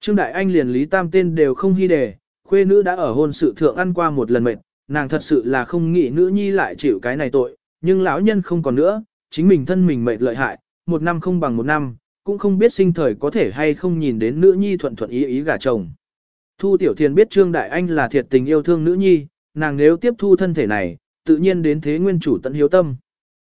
Trương Đại Anh liền Lý Tam tên đều không hy đề, khuê nữ đã ở hôn sự thượng ăn qua một lần mệt, nàng thật sự là không nghĩ nữ nhi lại chịu cái này tội, nhưng lão nhân không còn nữa, chính mình thân mình mệt lợi hại, một năm không bằng một năm, cũng không biết sinh thời có thể hay không nhìn đến nữ nhi thuận thuận ý ý gả chồng. Thu Tiểu Thiền biết Trương Đại Anh là thiệt tình yêu thương nữ nhi, nàng nếu tiếp thu thân thể này, tự nhiên đến thế nguyên chủ tận hiếu tâm.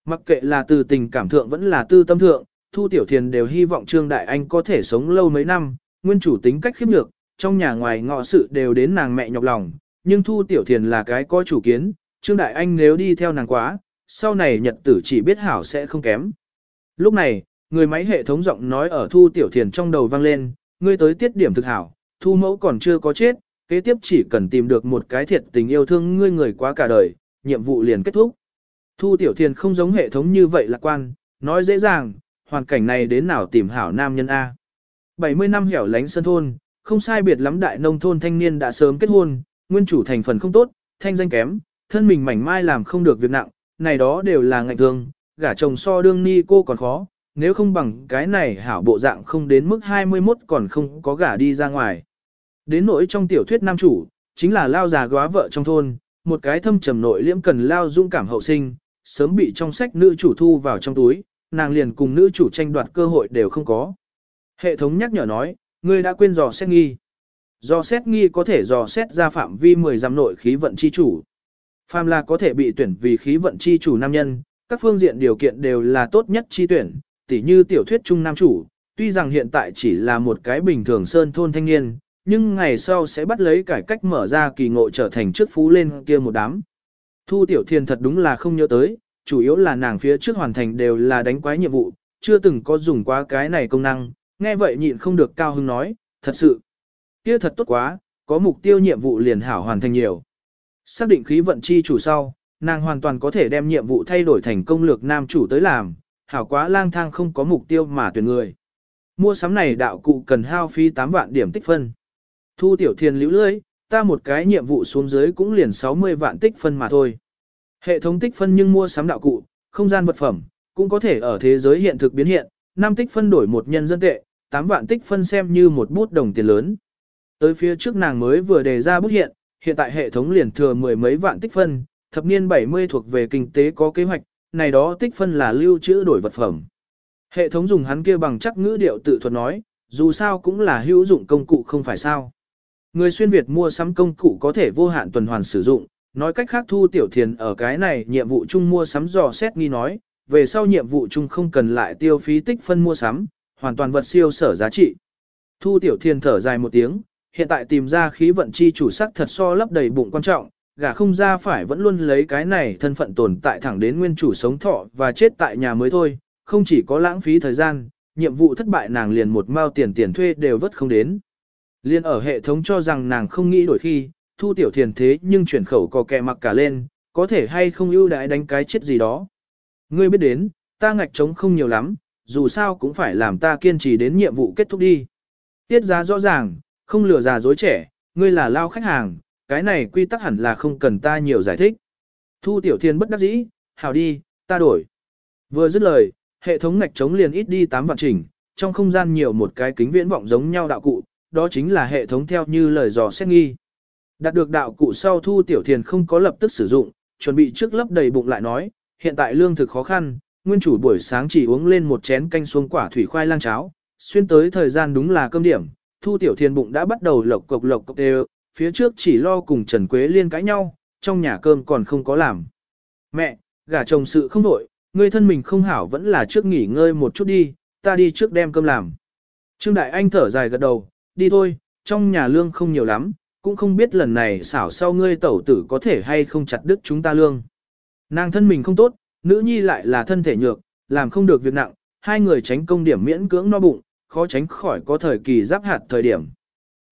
Mặc kệ là từ tình cảm thượng vẫn là tư tâm thượng, Thu Tiểu Thiền đều hy vọng Trương Đại Anh có thể sống lâu mấy năm, nguyên chủ tính cách khiếp nhược, trong nhà ngoài ngọ sự đều đến nàng mẹ nhọc lòng, nhưng Thu Tiểu Thiền là cái có chủ kiến, Trương Đại Anh nếu đi theo nàng quá, sau này nhật tử chỉ biết hảo sẽ không kém. Lúc này, người máy hệ thống giọng nói ở Thu Tiểu Thiền trong đầu vang lên, ngươi tới tiết điểm thực hảo, Thu mẫu còn chưa có chết, kế tiếp chỉ cần tìm được một cái thiệt tình yêu thương ngươi người quá cả đời, nhiệm vụ liền kết thúc. Thu Tiểu Thiền không giống hệ thống như vậy lạc quan, nói dễ dàng, hoàn cảnh này đến nào tìm hảo nam nhân A. 70 năm hẻo lánh sân thôn, không sai biệt lắm đại nông thôn thanh niên đã sớm kết hôn, nguyên chủ thành phần không tốt, thanh danh kém, thân mình mảnh mai làm không được việc nặng, này đó đều là ngạnh thương, gả chồng so đương ni cô còn khó, nếu không bằng cái này hảo bộ dạng không đến mức 21 còn không có gả đi ra ngoài. Đến nỗi trong tiểu thuyết nam chủ, chính là lao già góa vợ trong thôn, một cái thâm trầm nội liễm cần lao dũng cảm hậu sinh, sớm bị trong sách nữ chủ thu vào trong túi, nàng liền cùng nữ chủ tranh đoạt cơ hội đều không có. Hệ thống nhắc nhở nói, ngươi đã quên dò xét nghi. Dò xét nghi có thể dò xét ra phạm vi 10 giam nội khí vận chi chủ. Phàm là có thể bị tuyển vì khí vận chi chủ nam nhân, các phương diện điều kiện đều là tốt nhất chi tuyển, tỉ như tiểu thuyết trung nam chủ, tuy rằng hiện tại chỉ là một cái bình thường sơn thôn thanh niên, nhưng ngày sau sẽ bắt lấy cải cách mở ra kỳ ngộ trở thành trước phú lên kia một đám. Thu tiểu thiên thật đúng là không nhớ tới, chủ yếu là nàng phía trước hoàn thành đều là đánh quái nhiệm vụ, chưa từng có dùng qua cái này công năng, nghe vậy nhịn không được cao hứng nói, thật sự, kia thật tốt quá, có mục tiêu nhiệm vụ liền hảo hoàn thành nhiều. Xác định khí vận chi chủ sau, nàng hoàn toàn có thể đem nhiệm vụ thay đổi thành công lược nam chủ tới làm, hảo quá lang thang không có mục tiêu mà tuyển người. Mua sắm này đạo cụ cần hao phí 8 vạn điểm tích phân. Thu tiểu thiền liễu lưới, ta một cái nhiệm vụ xuống dưới cũng liền 60 vạn tích phân mà thôi. Hệ thống tích phân nhưng mua sắm đạo cụ, không gian vật phẩm, cũng có thể ở thế giới hiện thực biến hiện, 5 tích phân đổi một nhân dân tệ, 8 vạn tích phân xem như một bút đồng tiền lớn. Tới phía trước nàng mới vừa đề ra bút hiện, hiện tại hệ thống liền thừa mười mấy vạn tích phân, thập niên 70 thuộc về kinh tế có kế hoạch, này đó tích phân là lưu trữ đổi vật phẩm. Hệ thống dùng hắn kia bằng chắc ngữ điệu tự thuật nói, dù sao cũng là hữu dụng công cụ không phải sao. Người xuyên Việt mua sắm công cụ có thể vô hạn tuần hoàn sử dụng, nói cách khác thu tiểu thiền ở cái này nhiệm vụ chung mua sắm dò xét nghi nói, về sau nhiệm vụ chung không cần lại tiêu phí tích phân mua sắm, hoàn toàn vật siêu sở giá trị. Thu tiểu thiền thở dài một tiếng, hiện tại tìm ra khí vận chi chủ sắc thật so lấp đầy bụng quan trọng, gả không ra phải vẫn luôn lấy cái này thân phận tồn tại thẳng đến nguyên chủ sống thọ và chết tại nhà mới thôi, không chỉ có lãng phí thời gian, nhiệm vụ thất bại nàng liền một mao tiền tiền thuê đều vất không đến. Liên ở hệ thống cho rằng nàng không nghĩ đổi khi, thu tiểu thiền thế nhưng chuyển khẩu có kẹ mặc cả lên, có thể hay không ưu đãi đánh cái chết gì đó. Ngươi biết đến, ta ngạch trống không nhiều lắm, dù sao cũng phải làm ta kiên trì đến nhiệm vụ kết thúc đi. Tiết giá rõ ràng, không lừa già dối trẻ, ngươi là lao khách hàng, cái này quy tắc hẳn là không cần ta nhiều giải thích. Thu tiểu thiên bất đắc dĩ, hảo đi, ta đổi. Vừa dứt lời, hệ thống ngạch trống liền ít đi 8 vạn chỉnh, trong không gian nhiều một cái kính viễn vọng giống nhau đạo cụ, đó chính là hệ thống theo như lời dò xét nghi. Đạt được đạo cụ sau thu tiểu thiền không có lập tức sử dụng, chuẩn bị trước lấp đầy bụng lại nói, hiện tại lương thực khó khăn, nguyên chủ buổi sáng chỉ uống lên một chén canh xuống quả thủy khoai lang cháo, xuyên tới thời gian đúng là cơm điểm, thu tiểu thiền bụng đã bắt đầu lộc cộc lộc cộc đều, phía trước chỉ lo cùng Trần Quế Liên cãi nhau, trong nhà cơm còn không có làm. Mẹ, gả chồng sự không đổi, người thân mình không hảo vẫn là trước nghỉ ngơi một chút đi, ta đi trước đem cơm làm. Trương Đại Anh thở dài gật đầu, đi thôi, trong nhà lương không nhiều lắm, cũng không biết lần này xảo sau ngươi tẩu tử có thể hay không chặt đứt chúng ta lương. Nàng thân mình không tốt, nữ nhi lại là thân thể nhược, làm không được việc nặng, hai người tránh công điểm miễn cưỡng no bụng, khó tránh khỏi có thời kỳ giáp hạt thời điểm.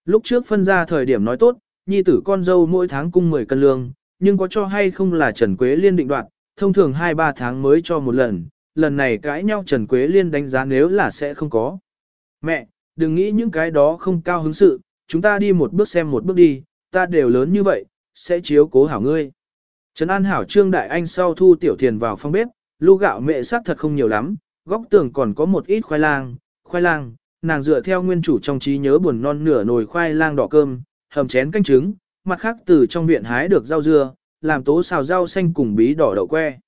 Lúc trước phân ra thời điểm nói tốt, nhi tử con dâu mỗi tháng cung 10 cân lương, nhưng có cho hay không là Trần Quế Liên định đoạt, thông thường 2-3 tháng mới cho một lần, lần này cãi nhau Trần Quế Liên đánh giá nếu là sẽ không có. Mẹ, đừng nghĩ những cái đó không cao hứng sự, chúng ta đi một bước xem một bước đi, ta đều lớn như vậy, sẽ chiếu cố hảo ngươi. Trấn An Hảo Trương Đại Anh sau thu tiểu thiền vào phòng bếp, lu gạo mẹ sắc thật không nhiều lắm, góc tường còn có một ít khoai lang, khoai lang, nàng dựa theo nguyên chủ trong trí nhớ buồn non nửa nồi khoai lang đỏ cơm, hầm chén canh trứng, mặt khác từ trong viện hái được rau dưa, làm tố xào rau xanh cùng bí đỏ đậu que.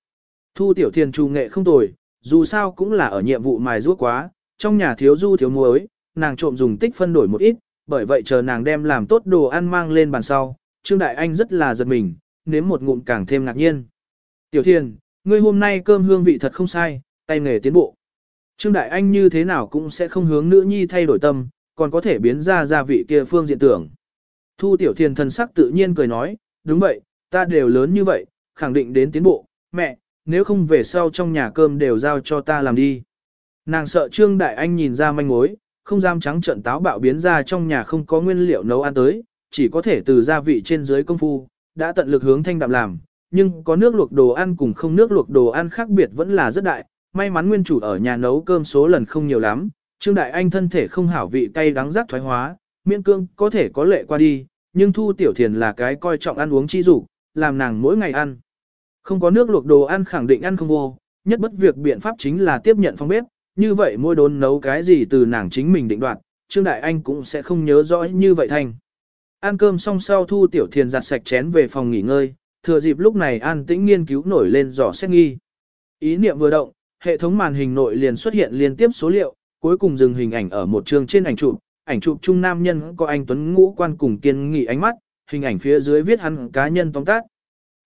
Thu tiểu thiền trù nghệ không tồi, dù sao cũng là ở nhiệm vụ mài ruốc quá, trong nhà thiếu du thiếu muối, nàng trộm dùng tích phân đổi một ít, bởi vậy chờ nàng đem làm tốt đồ ăn mang lên bàn sau, Trương Đại Anh rất là giật mình, nếm một ngụm càng thêm ngạc nhiên. Tiểu Thiền, ngươi hôm nay cơm hương vị thật không sai, tay nghề tiến bộ. Trương Đại Anh như thế nào cũng sẽ không hướng nữ nhi thay đổi tâm, còn có thể biến ra gia vị kia phương diện tưởng. Thu Tiểu Thiền thần sắc tự nhiên cười nói, đúng vậy, ta đều lớn như vậy, khẳng định đến tiến bộ, mẹ, nếu không về sau trong nhà cơm đều giao cho ta làm đi. Nàng sợ Trương Đại Anh nhìn ra manh mối, không dám trắng trận táo bạo biến ra trong nhà không có nguyên liệu nấu ăn tới, chỉ có thể từ gia vị trên dưới công phu, đã tận lực hướng thanh đạm làm, nhưng có nước luộc đồ ăn cùng không nước luộc đồ ăn khác biệt vẫn là rất đại, may mắn nguyên chủ ở nhà nấu cơm số lần không nhiều lắm, Trương Đại Anh thân thể không hảo vị cay đắng rác thoái hóa, miễn cương có thể có lệ qua đi, nhưng Thu Tiểu Thiền là cái coi trọng ăn uống chi dục làm nàng mỗi ngày ăn. Không có nước luộc đồ ăn khẳng định ăn không vô, nhất bất việc biện pháp chính là tiếp nhận phong bếp, như vậy mỗi đốn nấu cái gì từ nàng chính mình định đoạt, Trương Đại Anh cũng sẽ không nhớ rõ như vậy thành. Ăn cơm xong sau Thu Tiểu Thiền giặt sạch chén về phòng nghỉ ngơi, thừa dịp lúc này an tĩnh nghiên cứu nổi lên dò xét nghi. Ý niệm vừa động, hệ thống màn hình nội liền xuất hiện liên tiếp số liệu, cuối cùng dừng hình ảnh ở một trường trên ảnh chụp, ảnh chụp trung nam nhân có anh Tuấn ngũ quan cùng kiên nghị ánh mắt, hình ảnh phía dưới viết hắn cá nhân tóm tắt.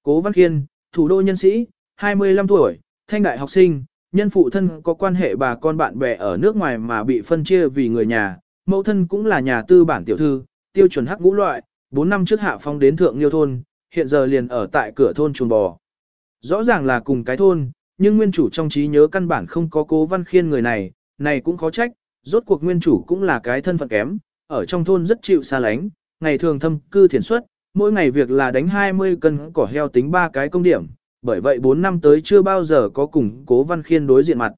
Cố Văn Khiên, thủ đô nhân sĩ, 25 tuổi, thanh đại học sinh, nhân phụ thân có quan hệ bà con bạn bè ở nước ngoài mà bị phân chia vì người nhà, mẫu thân cũng là nhà tư bản tiểu thư, tiêu chuẩn hắc ngũ loại, 4 năm trước hạ phong đến thượng liêu thôn, hiện giờ liền ở tại cửa thôn chuồng bò. Rõ ràng là cùng cái thôn, nhưng nguyên chủ trong trí nhớ căn bản không có cố văn khiên người này, này cũng khó trách, rốt cuộc nguyên chủ cũng là cái thân phận kém, ở trong thôn rất chịu xa lánh, ngày thường thâm cư thiền xuất, mỗi ngày việc là đánh 20 cân cỏ heo tính ba cái công điểm, bởi vậy 4 năm tới chưa bao giờ có cùng cố văn khiên đối diện mặt.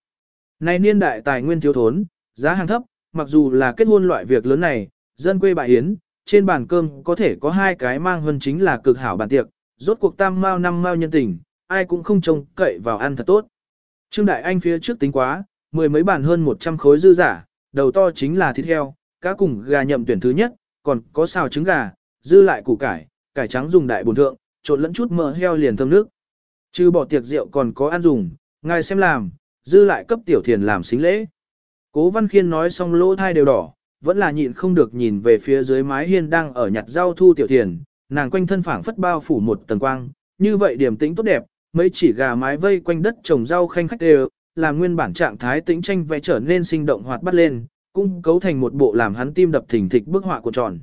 nay niên đại tài nguyên thiếu thốn, giá hàng thấp, mặc dù là kết hôn loại việc lớn này, dân quê bại hiến, trên bàn cơm có thể có hai cái mang hơn chính là cực hảo bàn tiệc, rốt cuộc tam mao năm mao nhân tình, ai cũng không trông cậy vào ăn thật tốt. Trương Đại Anh phía trước tính quá, mười mấy bàn hơn 100 khối dư giả, đầu to chính là thịt heo, cá cùng gà nhậm tuyển thứ nhất, còn có xào trứng gà, dư lại củ cải, cải trắng dùng đại bồn thượng, trộn lẫn chút mỡ heo liền thơm nước. Chứ bỏ tiệc rượu còn có ăn dùng, ngài xem làm, dư lại cấp tiểu thiền làm xính lễ. Cố Văn Khiên nói xong lỗ thai đều đỏ, vẫn là nhịn không được nhìn về phía dưới mái hiên đang ở nhặt rau thu tiểu thiền, nàng quanh thân phảng phất bao phủ một tầng quang, như vậy điểm tĩnh tốt đẹp, mấy chỉ gà mái vây quanh đất trồng rau khanh khách đều, làm nguyên bản trạng thái tĩnh tranh vẽ trở nên sinh động hoạt bắt lên, cũng cấu thành một bộ làm hắn tim đập thình thịch bức họa của tròn.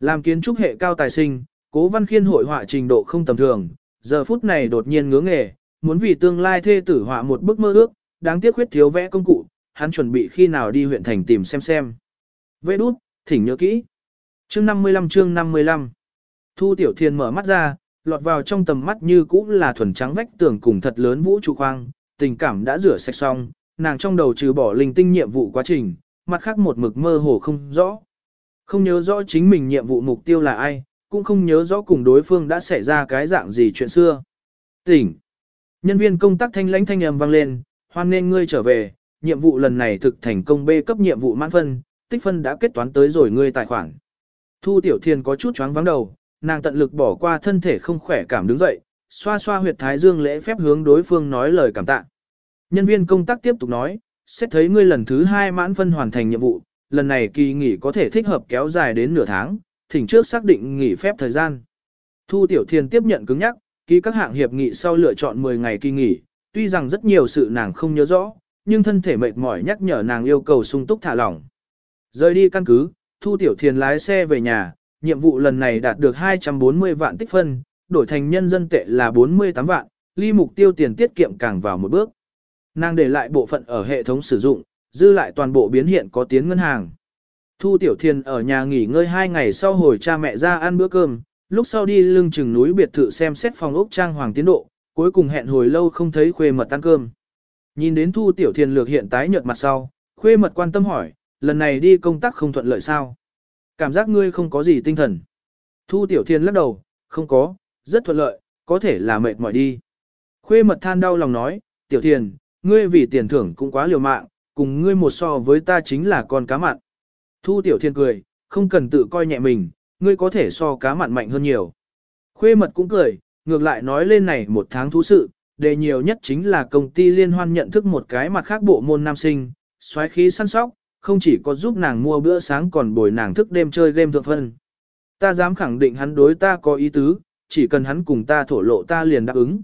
Làm kiến trúc hệ cao tài sinh, Cố Văn Khiên hội họa trình độ không tầm thường, giờ phút này đột nhiên ngứa nghề, muốn vì tương lai thê tử họa một bức mơ ước, đáng tiếc khuyết thiếu vẽ công cụ, hắn chuẩn bị khi nào đi huyện thành tìm xem xem. Vê đút, thỉnh nhớ kỹ. Chương 55 chương 55 Thu Tiểu Thiên mở mắt ra, lọt vào trong tầm mắt như cũ là thuần trắng vách tường cùng thật lớn vũ trụ khoang, tình cảm đã rửa sạch xong, nàng trong đầu trừ bỏ linh tinh nhiệm vụ quá trình, mặt khác một mực mơ hồ không rõ. Không nhớ rõ chính mình nhiệm vụ mục tiêu là ai, cũng không nhớ rõ cùng đối phương đã xảy ra cái dạng gì chuyện xưa. Tỉnh. Nhân viên công tác thanh lãnh thanh âm vang lên, hoan nên ngươi trở về, nhiệm vụ lần này thực thành công B cấp nhiệm vụ mãn phân, tích phân đã kết toán tới rồi ngươi tài khoản. Thu Tiểu Thiên có chút choáng vắng đầu, nàng tận lực bỏ qua thân thể không khỏe cảm đứng dậy, xoa xoa huyệt thái dương lễ phép hướng đối phương nói lời cảm tạ. Nhân viên công tác tiếp tục nói, xét thấy ngươi lần thứ hai mãn phân hoàn thành nhiệm vụ, lần này kỳ nghỉ có thể thích hợp kéo dài đến nửa tháng, thỉnh trước xác định nghỉ phép thời gian. Thu Tiểu Thiên tiếp nhận cứng nhắc, ký các hạng hiệp nghị sau lựa chọn 10 ngày kỳ nghỉ, tuy rằng rất nhiều sự nàng không nhớ rõ, nhưng thân thể mệt mỏi nhắc nhở nàng yêu cầu sung túc thả lỏng. Rời đi căn cứ, Thu Tiểu Thiên lái xe về nhà, nhiệm vụ lần này đạt được 240 vạn tích phân, đổi thành nhân dân tệ là 48 vạn, ly mục tiêu tiền tiết kiệm càng vào một bước. Nàng để lại bộ phận ở hệ thống sử dụng, dư lại toàn bộ biến hiện có tiến ngân hàng. Thu Tiểu Thiên ở nhà nghỉ ngơi hai ngày sau hồi cha mẹ ra ăn bữa cơm, lúc sau đi lưng chừng núi biệt thự xem xét phòng ốc trang hoàng tiến độ, cuối cùng hẹn hồi lâu không thấy khuê mật ăn cơm. Nhìn đến Thu Tiểu Thiền lược hiện tái nhợt mặt sau, khuê mật quan tâm hỏi, lần này đi công tác không thuận lợi sao? Cảm giác ngươi không có gì tinh thần. Thu Tiểu Thiền lắc đầu, không có, rất thuận lợi, có thể là mệt mỏi đi. Khuê mật than đau lòng nói, Tiểu Thiền, ngươi vì tiền thưởng cũng quá liều mạng, cùng ngươi một so với ta chính là con cá mặn. Thu Tiểu Thiên cười, không cần tự coi nhẹ mình, ngươi có thể so cá mặn mạnh hơn nhiều. Khuê mật cũng cười, ngược lại nói lên này một tháng thú sự, đề nhiều nhất chính là công ty liên hoan nhận thức một cái mặt khác bộ môn nam sinh, xoáy khí săn sóc, không chỉ có giúp nàng mua bữa sáng còn bồi nàng thức đêm chơi game thượng phân. Ta dám khẳng định hắn đối ta có ý tứ, chỉ cần hắn cùng ta thổ lộ ta liền đáp ứng.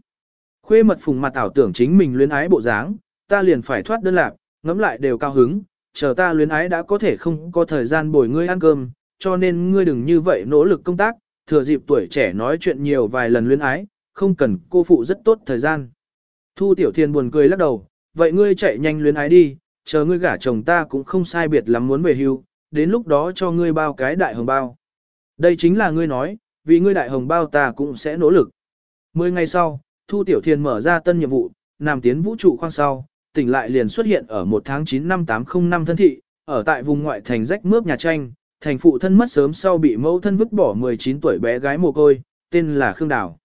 Khuê mật phùng mặt ảo tưởng chính mình luyến ái bộ dáng, ta liền phải thoát đơn lạc, ngẫm lại đều cao hứng, chờ ta luyến ái đã có thể không có thời gian bồi ngươi ăn cơm, cho nên ngươi đừng như vậy nỗ lực công tác, thừa dịp tuổi trẻ nói chuyện nhiều vài lần luyến ái, không cần cô phụ rất tốt thời gian. Thu Tiểu Thiên buồn cười lắc đầu, vậy ngươi chạy nhanh luyến ái đi, chờ ngươi gả chồng ta cũng không sai biệt lắm muốn về hưu, đến lúc đó cho ngươi bao cái đại hồng bao. Đây chính là ngươi nói, vì ngươi đại hồng bao ta cũng sẽ nỗ lực. Mười ngày sau, Thu Tiểu Thiên mở ra tân nhiệm vụ, nằm tiến vũ trụ khoang sau, tỉnh lại liền xuất hiện ở một tháng 9 năm 805 thân thị, ở tại vùng ngoại thành rách mướp nhà tranh, thành phụ thân mất sớm sau bị mẫu thân vứt bỏ 19 tuổi bé gái mồ côi, tên là Khương Đào.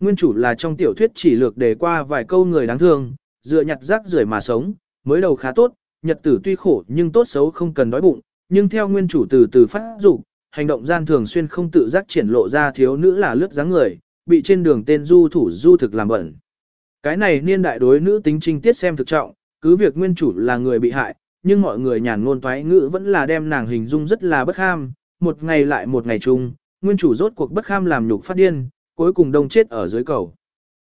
Nguyên chủ là trong tiểu thuyết chỉ lược đề qua vài câu người đáng thương, dựa nhặt rác rưởi mà sống, mới đầu khá tốt, nhật tử tuy khổ nhưng tốt xấu không cần đói bụng, nhưng theo nguyên chủ từ từ phát dục, hành động gian thường xuyên không tự giác triển lộ ra thiếu nữ là lướt dáng người, bị trên đường tên du thủ du thực làm bẩn. Cái này niên đại đối nữ tính trinh tiết xem thực trọng, cứ việc nguyên chủ là người bị hại, nhưng mọi người nhàn ngôn toái ngữ vẫn là đem nàng hình dung rất là bất kham, một ngày lại một ngày chung, nguyên chủ rốt cuộc bất kham làm nhục phát điên, cuối cùng đông chết ở dưới cầu.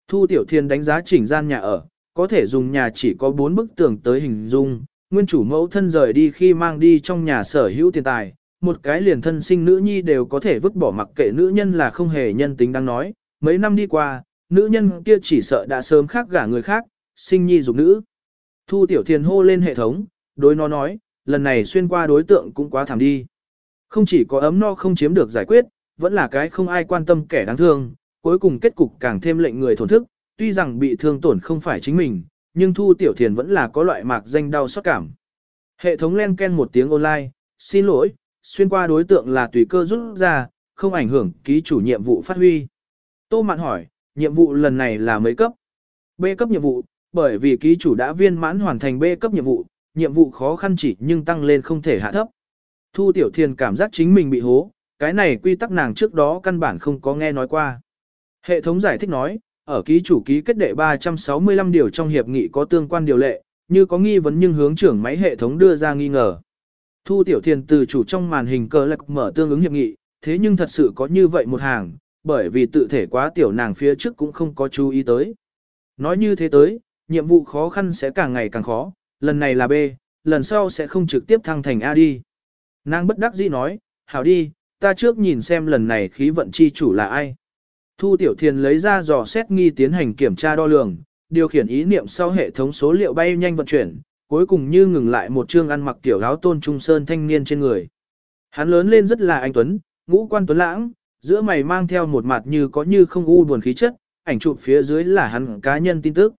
Thu Tiểu Thiên đánh giá chỉnh gian nhà ở, có thể dùng nhà chỉ có bốn bức tường tới hình dung, nguyên chủ mẫu thân rời đi khi mang đi trong nhà sở hữu tiền tài, một cái liền thân sinh nữ nhi đều có thể vứt bỏ mặc kệ nữ nhân là không hề nhân tính đang nói, mấy năm đi qua, nữ nhân kia chỉ sợ đã sớm khác gả người khác, sinh nhi dục nữ. Thu Tiểu Thiền hô lên hệ thống, đối nó nói, lần này xuyên qua đối tượng cũng quá thảm đi. Không chỉ có ấm no không chiếm được giải quyết, vẫn là cái không ai quan tâm kẻ đáng thương, cuối cùng kết cục càng thêm lệnh người thổn thức, tuy rằng bị thương tổn không phải chính mình, nhưng Thu Tiểu Thiền vẫn là có loại mạc danh đau xót cảm. Hệ thống len ken một tiếng online, xin lỗi, xuyên qua đối tượng là tùy cơ rút ra, không ảnh hưởng ký chủ nhiệm vụ phát huy. Tô Mạn hỏi, nhiệm vụ lần này là mấy cấp? B cấp nhiệm vụ, bởi vì ký chủ đã viên mãn hoàn thành B cấp nhiệm vụ, nhiệm vụ khó khăn chỉ nhưng tăng lên không thể hạ thấp. Thu Tiểu Thiền cảm giác chính mình bị hố, cái này quy tắc nàng trước đó căn bản không có nghe nói qua. Hệ thống giải thích nói, ở ký chủ ký kết đệ 365 điều trong hiệp nghị có tương quan điều lệ, như có nghi vấn nhưng hướng trưởng máy hệ thống đưa ra nghi ngờ. Thu Tiểu Thiền từ chủ trong màn hình cờ lạc mở tương ứng hiệp nghị, thế nhưng thật sự có như vậy một hàng, bởi vì tự thể quá tiểu nàng phía trước cũng không có chú ý tới. Nói như thế tới, nhiệm vụ khó khăn sẽ càng ngày càng khó, lần này là B, lần sau sẽ không trực tiếp thăng thành A đi. Nàng bất đắc dĩ nói, hảo đi, ta trước nhìn xem lần này khí vận chi chủ là ai. Thu Tiểu Thiền lấy ra dò xét nghi tiến hành kiểm tra đo lường, điều khiển ý niệm sau hệ thống số liệu bay nhanh vận chuyển, cuối cùng như ngừng lại một chương ăn mặc tiểu áo tôn trung sơn thanh niên trên người. Hắn lớn lên rất là anh tuấn, ngũ quan tuấn lãng, giữa mày mang theo một mặt như có như không u buồn khí chất, ảnh chụp phía dưới là hắn cá nhân tin tức.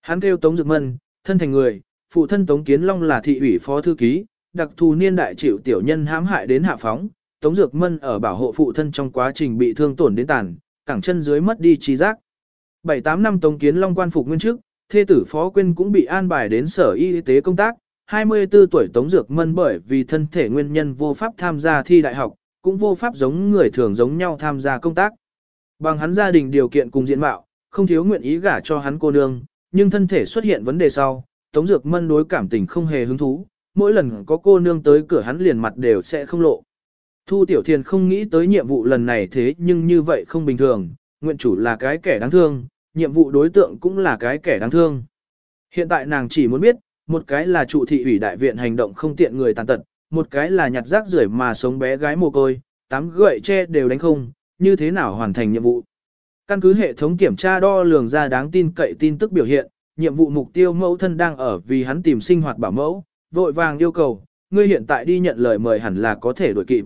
Hắn kêu Tống Dược Mân, thân thành người, phụ thân Tống Kiến Long là thị ủy phó thư ký, đặc thù niên đại chịu tiểu nhân hãm hại đến hạ phóng, Tống Dược Mân ở bảo hộ phụ thân trong quá trình bị thương tổn đến tàn, cẳng chân dưới mất đi trí giác. 7-8 năm Tống Kiến Long quan phục nguyên chức, thê tử Phó Quyên cũng bị an bài đến sở y tế công tác. 24 tuổi Tống Dược Mân bởi vì thân thể nguyên nhân vô pháp tham gia thi đại học, cũng vô pháp giống người thường giống nhau tham gia công tác. Bằng hắn gia đình điều kiện cùng diện mạo, không thiếu nguyện ý gả cho hắn cô nương, nhưng thân thể xuất hiện vấn đề sau, Tống Dược Mân đối cảm tình không hề hứng thú, mỗi lần có cô nương tới cửa hắn liền mặt đều sẽ không lộ. Thu Tiểu Thiền không nghĩ tới nhiệm vụ lần này thế nhưng như vậy không bình thường, nguyện chủ là cái kẻ đáng thương, nhiệm vụ đối tượng cũng là cái kẻ đáng thương. Hiện tại nàng chỉ muốn biết, một cái là trụ thị ủy đại viện hành động không tiện người tàn tật, một cái là nhặt rác rưởi mà sống bé gái mồ côi, tám gậy che đều đánh không, như thế nào hoàn thành nhiệm vụ. Căn cứ hệ thống kiểm tra đo lường ra đáng tin cậy tin tức biểu hiện, nhiệm vụ mục tiêu mẫu thân đang ở vì hắn tìm sinh hoạt bảo mẫu, vội vàng yêu cầu, ngươi hiện tại đi nhận lời mời hẳn là có thể đổi kịp.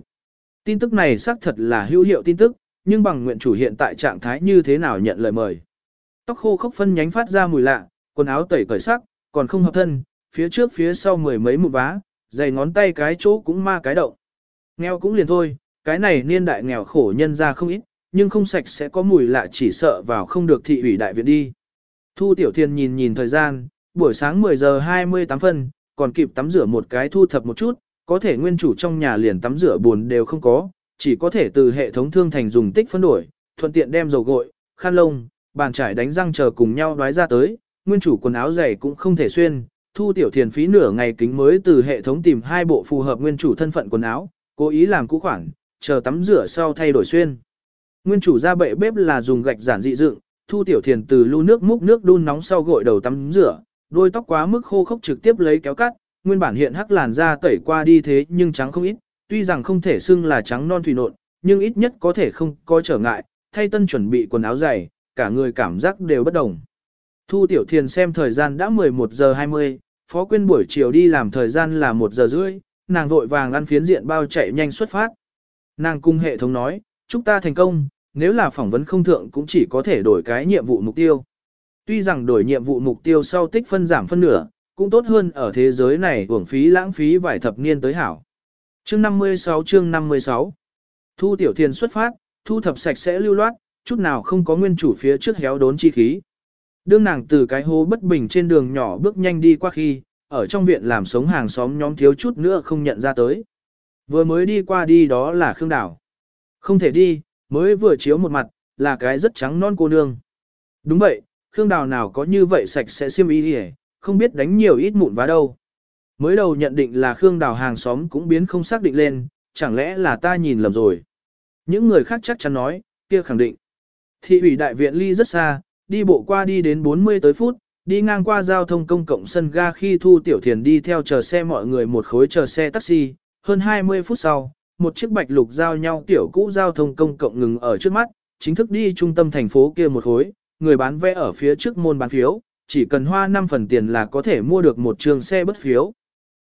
Tin tức này xác thật là hữu hiệu tin tức, nhưng bằng nguyện chủ hiện tại trạng thái như thế nào nhận lời mời. Tóc khô khốc phân nhánh phát ra mùi lạ, quần áo tẩy cởi sắc, còn không hợp thân, phía trước phía sau mười mấy một vá, dày ngón tay cái chỗ cũng ma cái động. Nghèo cũng liền thôi, cái này niên đại nghèo khổ nhân ra không ít, nhưng không sạch sẽ có mùi lạ chỉ sợ vào không được thị ủy đại viện đi. Thu Tiểu Thiên nhìn nhìn thời gian, buổi sáng 10 giờ 28 phân, còn kịp tắm rửa một cái thu thập một chút, có thể nguyên chủ trong nhà liền tắm rửa buồn đều không có, chỉ có thể từ hệ thống thương thành dùng tích phân đổi, thuận tiện đem dầu gội, khăn lông, bàn trải đánh răng chờ cùng nhau đoái ra tới, nguyên chủ quần áo dày cũng không thể xuyên, thu tiểu thiền phí nửa ngày kính mới từ hệ thống tìm hai bộ phù hợp nguyên chủ thân phận quần áo, cố ý làm cũ khoản, chờ tắm rửa sau thay đổi xuyên. Nguyên chủ ra bệ bếp là dùng gạch giản dị dựng, thu tiểu thiền từ lu nước múc nước đun nóng sau gội đầu tắm rửa, đôi tóc quá mức khô khốc trực tiếp lấy kéo cắt, nguyên bản hiện hắc làn da tẩy qua đi thế nhưng trắng không ít, tuy rằng không thể xưng là trắng non thủy nộn, nhưng ít nhất có thể không có trở ngại, thay tân chuẩn bị quần áo dày, cả người cảm giác đều bất đồng. Thu Tiểu Thiền xem thời gian đã 11 giờ 20, Phó Quyên buổi chiều đi làm thời gian là 1 giờ rưỡi, nàng vội vàng ăn phiến diện bao chạy nhanh xuất phát. Nàng cung hệ thống nói, chúng ta thành công, nếu là phỏng vấn không thượng cũng chỉ có thể đổi cái nhiệm vụ mục tiêu. Tuy rằng đổi nhiệm vụ mục tiêu sau tích phân giảm phân nửa, cũng tốt hơn ở thế giới này uổng phí lãng phí vài thập niên tới hảo. Chương 56 chương 56 Thu Tiểu Thiền xuất phát, thu thập sạch sẽ lưu loát, chút nào không có nguyên chủ phía trước héo đốn chi khí. Đương nàng từ cái hố bất bình trên đường nhỏ bước nhanh đi qua khi, ở trong viện làm sống hàng xóm nhóm thiếu chút nữa không nhận ra tới. Vừa mới đi qua đi đó là Khương Đảo. Không thể đi, mới vừa chiếu một mặt, là cái rất trắng non cô nương. Đúng vậy, Khương Đào nào có như vậy sạch sẽ xiêm y đi không biết đánh nhiều ít mụn vá đâu. Mới đầu nhận định là Khương Đào hàng xóm cũng biến không xác định lên, chẳng lẽ là ta nhìn lầm rồi. Những người khác chắc chắn nói, kia khẳng định. Thị ủy đại viện ly rất xa, đi bộ qua đi đến 40 tới phút, đi ngang qua giao thông công cộng sân ga khi Thu Tiểu Thiền đi theo chờ xe mọi người một khối chờ xe taxi, hơn 20 phút sau, một chiếc bạch lục giao nhau tiểu cũ giao thông công cộng ngừng ở trước mắt, chính thức đi trung tâm thành phố kia một khối, người bán vé ở phía trước môn bán phiếu, chỉ cần hoa 5 phần tiền là có thể mua được một trường xe bất phiếu.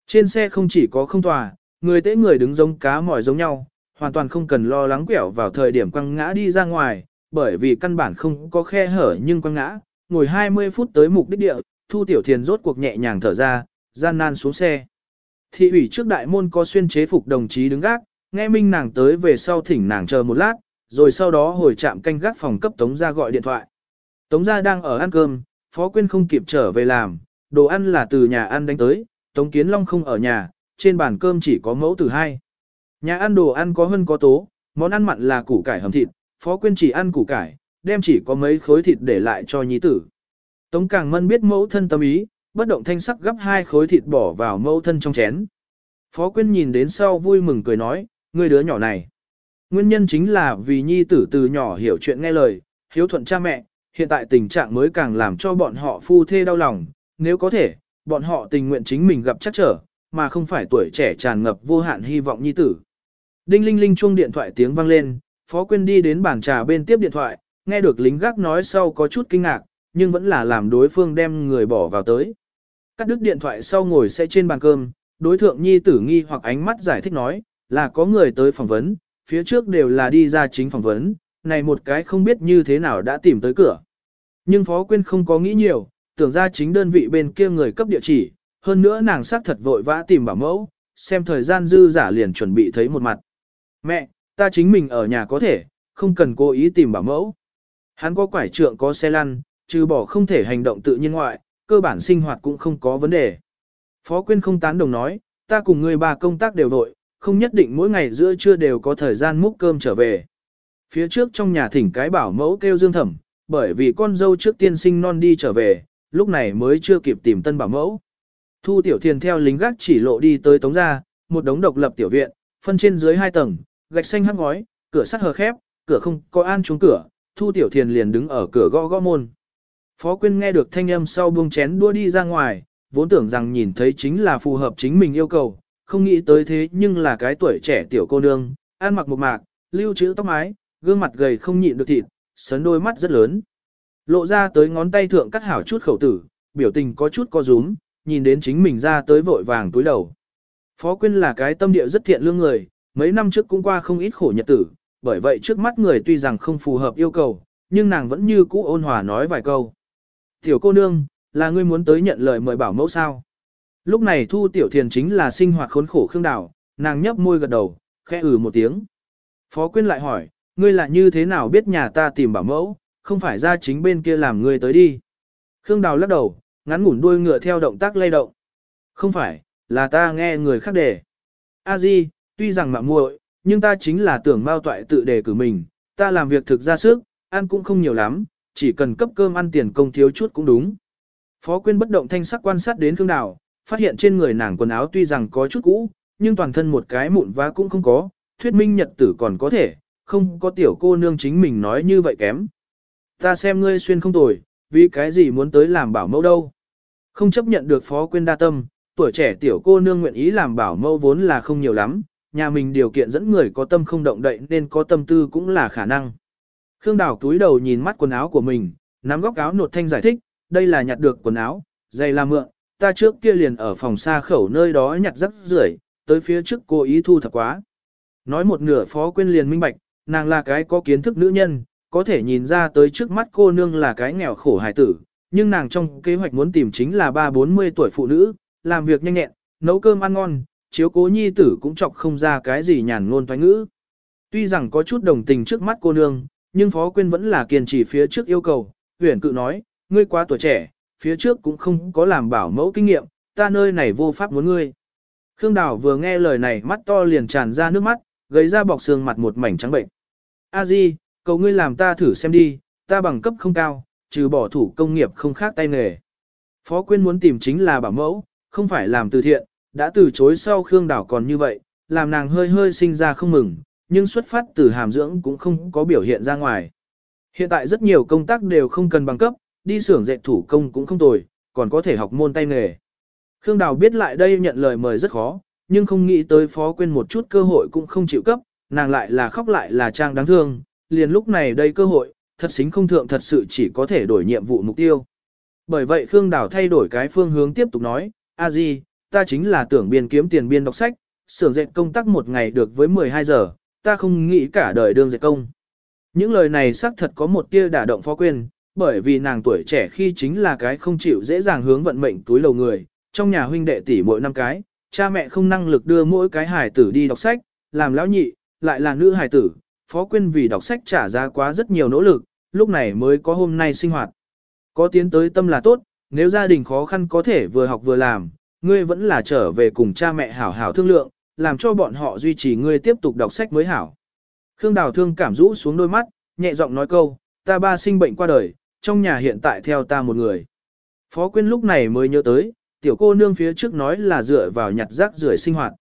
Trên xe không chỉ có không tòa, người tế người đứng giống cá mỏi giống nhau, hoàn toàn không cần lo lắng quẹo vào thời điểm quăng ngã đi ra ngoài, bởi vì căn bản không có khe hở nhưng quăng ngã, ngồi 20 phút tới mục đích địa, Thu Tiểu Thiền rốt cuộc nhẹ nhàng thở ra, gian nan xuống xe. Thị ủy trước đại môn có xuyên chế phục đồng chí đứng gác, nghe minh nàng tới về sau thỉnh nàng chờ một lát, rồi sau đó hồi chạm canh gác phòng cấp Tống ra gọi điện thoại. Tống ra đang ở ăn cơm, Phó Quyên không kịp trở về làm, đồ ăn là từ nhà ăn đánh tới, Tống Kiến Long không ở nhà, trên bàn cơm chỉ có mẫu từ hai. Nhà ăn đồ ăn có hơn có tố, món ăn mặn là củ cải hầm thịt, Phó Quyên chỉ ăn củ cải, đem chỉ có mấy khối thịt để lại cho nhi tử. Tống Càng Mân biết mẫu thân tâm ý, bất động thanh sắc gấp hai khối thịt bỏ vào mẫu thân trong chén. Phó Quyên nhìn đến sau vui mừng cười nói, người đứa nhỏ này. Nguyên nhân chính là vì nhi tử từ nhỏ hiểu chuyện nghe lời, hiếu thuận cha mẹ, hiện tại tình trạng mới càng làm cho bọn họ phu thê đau lòng, nếu có thể, bọn họ tình nguyện chính mình gặp chắc trở, mà không phải tuổi trẻ tràn ngập vô hạn hy vọng nhi tử. Đinh linh linh chuông điện thoại tiếng vang lên, Phó Quyên đi đến bàn trà bên tiếp điện thoại, nghe được lính gác nói sau có chút kinh ngạc, nhưng vẫn là làm đối phương đem người bỏ vào tới. Cắt đứt điện thoại sau ngồi sẽ trên bàn cơm, đối thượng nhi tử nghi hoặc ánh mắt giải thích nói, là có người tới phỏng vấn, phía trước đều là đi ra chính phỏng vấn, này một cái không biết như thế nào đã tìm tới cửa. Nhưng Phó Quyên không có nghĩ nhiều, tưởng ra chính đơn vị bên kia người cấp địa chỉ, hơn nữa nàng xác thật vội vã tìm bảo mẫu, xem thời gian dư giả liền chuẩn bị thấy một mặt. Mẹ, ta chính mình ở nhà có thể, không cần cố ý tìm bảo mẫu. Hắn có quải trượng có xe lăn, trừ bỏ không thể hành động tự nhiên ngoại, cơ bản sinh hoạt cũng không có vấn đề. Phó Quyên không tán đồng nói, ta cùng người bà công tác đều vội, không nhất định mỗi ngày giữa trưa đều có thời gian múc cơm trở về. Phía trước trong nhà thỉnh cái bảo mẫu kêu dương thẩm, bởi vì con dâu trước tiên sinh non đi trở về, lúc này mới chưa kịp tìm tân bảo mẫu. Thu tiểu thiền theo lính gác chỉ lộ đi tới tống gia, một đống độc lập tiểu viện, phân trên dưới hai tầng, gạch xanh hắc ngói, cửa sắt hờ khép, cửa không có an trúng cửa, Thu Tiểu Thiền liền đứng ở cửa gõ gõ môn. Phó Quyên nghe được thanh âm sau buông chén đua đi ra ngoài, vốn tưởng rằng nhìn thấy chính là phù hợp chính mình yêu cầu, không nghĩ tới thế nhưng là cái tuổi trẻ tiểu cô nương, ăn mặc một mạc, lưu trữ tóc mái, gương mặt gầy không nhịn được thịt, sấn đôi mắt rất lớn. Lộ ra tới ngón tay thượng cắt hảo chút khẩu tử, biểu tình có chút co rúm, nhìn đến chính mình ra tới vội vàng túi đầu. Phó Quyên là cái tâm địa rất thiện lương người, mấy năm trước cũng qua không ít khổ nhật tử, bởi vậy trước mắt người tuy rằng không phù hợp yêu cầu, nhưng nàng vẫn như cũ ôn hòa nói vài câu. Tiểu cô nương, là ngươi muốn tới nhận lời mời bảo mẫu sao? Lúc này Thu Tiểu Thiền chính là sinh hoạt khốn khổ Khương Đào, nàng nhấp môi gật đầu, khẽ ử ừ một tiếng. Phó Quyên lại hỏi, ngươi là như thế nào biết nhà ta tìm bảo mẫu, không phải ra chính bên kia làm ngươi tới đi. Khương Đào lắc đầu, ngắn ngủn đuôi ngựa theo động tác lay động. Không phải, là ta nghe người khác đề. A Di, tuy rằng mạng muội, nhưng ta chính là tưởng mao toại tự đề cử mình, ta làm việc thực ra sức, ăn cũng không nhiều lắm, chỉ cần cấp cơm ăn tiền công thiếu chút cũng đúng. Phó Quyên bất động thanh sắc quan sát đến Khương Đào, phát hiện trên người nàng quần áo tuy rằng có chút cũ, nhưng toàn thân một cái mụn vá cũng không có, thuyết minh nhật tử còn có thể, không có tiểu cô nương chính mình nói như vậy kém. Ta xem ngươi xuyên không tồi, vì cái gì muốn tới làm bảo mẫu đâu. Không chấp nhận được phó quyên đa tâm, tuổi trẻ tiểu cô nương nguyện ý làm bảo mẫu vốn là không nhiều lắm, nhà mình điều kiện dẫn người có tâm không động đậy nên có tâm tư cũng là khả năng. Khương Đào túi đầu nhìn mắt quần áo của mình, nắm góc áo nột thanh giải thích, đây là nhặt được quần áo, giày là mượn, ta trước kia liền ở phòng xa khẩu nơi đó nhặt rắc rưởi, tới phía trước cô ý thu thập quá. Nói một nửa phó quên liền minh bạch, nàng là cái có kiến thức nữ nhân, có thể nhìn ra tới trước mắt cô nương là cái nghèo khổ hài tử, nhưng nàng trong kế hoạch muốn tìm chính là ba bốn mươi tuổi phụ nữ, làm việc nhanh nhẹn, nấu cơm ăn ngon, chiếu cố nhi tử cũng chọc không ra cái gì nhàn ngôn thoái ngữ. Tuy rằng có chút đồng tình trước mắt cô nương, nhưng Phó Quyên vẫn là kiên trì phía trước yêu cầu, huyền cự nói, ngươi quá tuổi trẻ, phía trước cũng không có làm bảo mẫu kinh nghiệm, ta nơi này vô pháp muốn ngươi. Khương Đào vừa nghe lời này mắt to liền tràn ra nước mắt, gầy ra bọc xương mặt một mảnh trắng bệnh. A Di, cầu ngươi làm ta thử xem đi, ta bằng cấp không cao, trừ bỏ thủ công nghiệp không khác tay nghề. Phó Quyên muốn tìm chính là bảo mẫu, không phải làm từ thiện, đã từ chối sau Khương Đào còn như vậy, làm nàng hơi hơi sinh ra không mừng, nhưng xuất phát từ hàm dưỡng cũng không có biểu hiện ra ngoài. Hiện tại rất nhiều công tác đều không cần bằng cấp, đi xưởng dệt thủ công cũng không tồi, còn có thể học môn tay nghề. Khương Đào biết lại đây nhận lời mời rất khó, nhưng không nghĩ tới phó quên một chút cơ hội cũng không chịu cấp, nàng lại là khóc lại là trang đáng thương, liền lúc này đây cơ hội, thật xính không thượng thật sự chỉ có thể đổi nhiệm vụ mục tiêu. Bởi vậy Khương Đào thay đổi cái phương hướng tiếp tục nói, a di, ta chính là tưởng biên kiếm tiền biên đọc sách, xưởng dệt công tác một ngày được với 12 giờ, ta không nghĩ cả đời đương dệt công. Những lời này xác thật có một tia đả động phó quên, bởi vì nàng tuổi trẻ khi chính là cái không chịu dễ dàng hướng vận mệnh túi lầu người, trong nhà huynh đệ tỷ mỗi năm cái, cha mẹ không năng lực đưa mỗi cái hài tử đi đọc sách, làm lão nhị, lại là nữ hài tử, Phó Quyên vì đọc sách trả ra quá rất nhiều nỗ lực, lúc này mới có hôm nay sinh hoạt. Có tiến tới tâm là tốt, nếu gia đình khó khăn có thể vừa học vừa làm, ngươi vẫn là trở về cùng cha mẹ hảo hảo thương lượng, làm cho bọn họ duy trì ngươi tiếp tục đọc sách mới hảo. Khương Đào Thương cảm rũ xuống đôi mắt, nhẹ giọng nói câu, ta ba sinh bệnh qua đời, trong nhà hiện tại theo ta một người. Phó Quyên lúc này mới nhớ tới, tiểu cô nương phía trước nói là dựa vào nhặt rác rưởi sinh hoạt.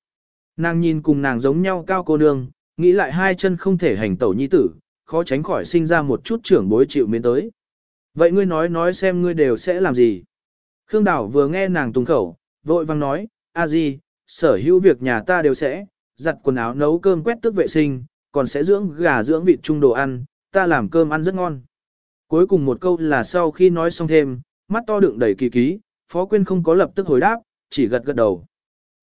Nàng nhìn cùng nàng giống nhau cao cô nương, nghĩ lại hai chân không thể hành tẩu nhi tử, khó tránh khỏi sinh ra một chút trưởng bối chịu miến tới. Vậy ngươi nói nói xem ngươi đều sẽ làm gì? Khương Đào vừa nghe nàng tung khẩu, vội vang nói, a di, sở hữu việc nhà ta đều sẽ, giặt quần áo nấu cơm quét tước vệ sinh, còn sẽ dưỡng gà dưỡng vịt chung đồ ăn, ta làm cơm ăn rất ngon. Cuối cùng một câu là sau khi nói xong thêm, mắt to đựng đầy kỳ ký, Phó Quyên không có lập tức hồi đáp, chỉ gật gật đầu.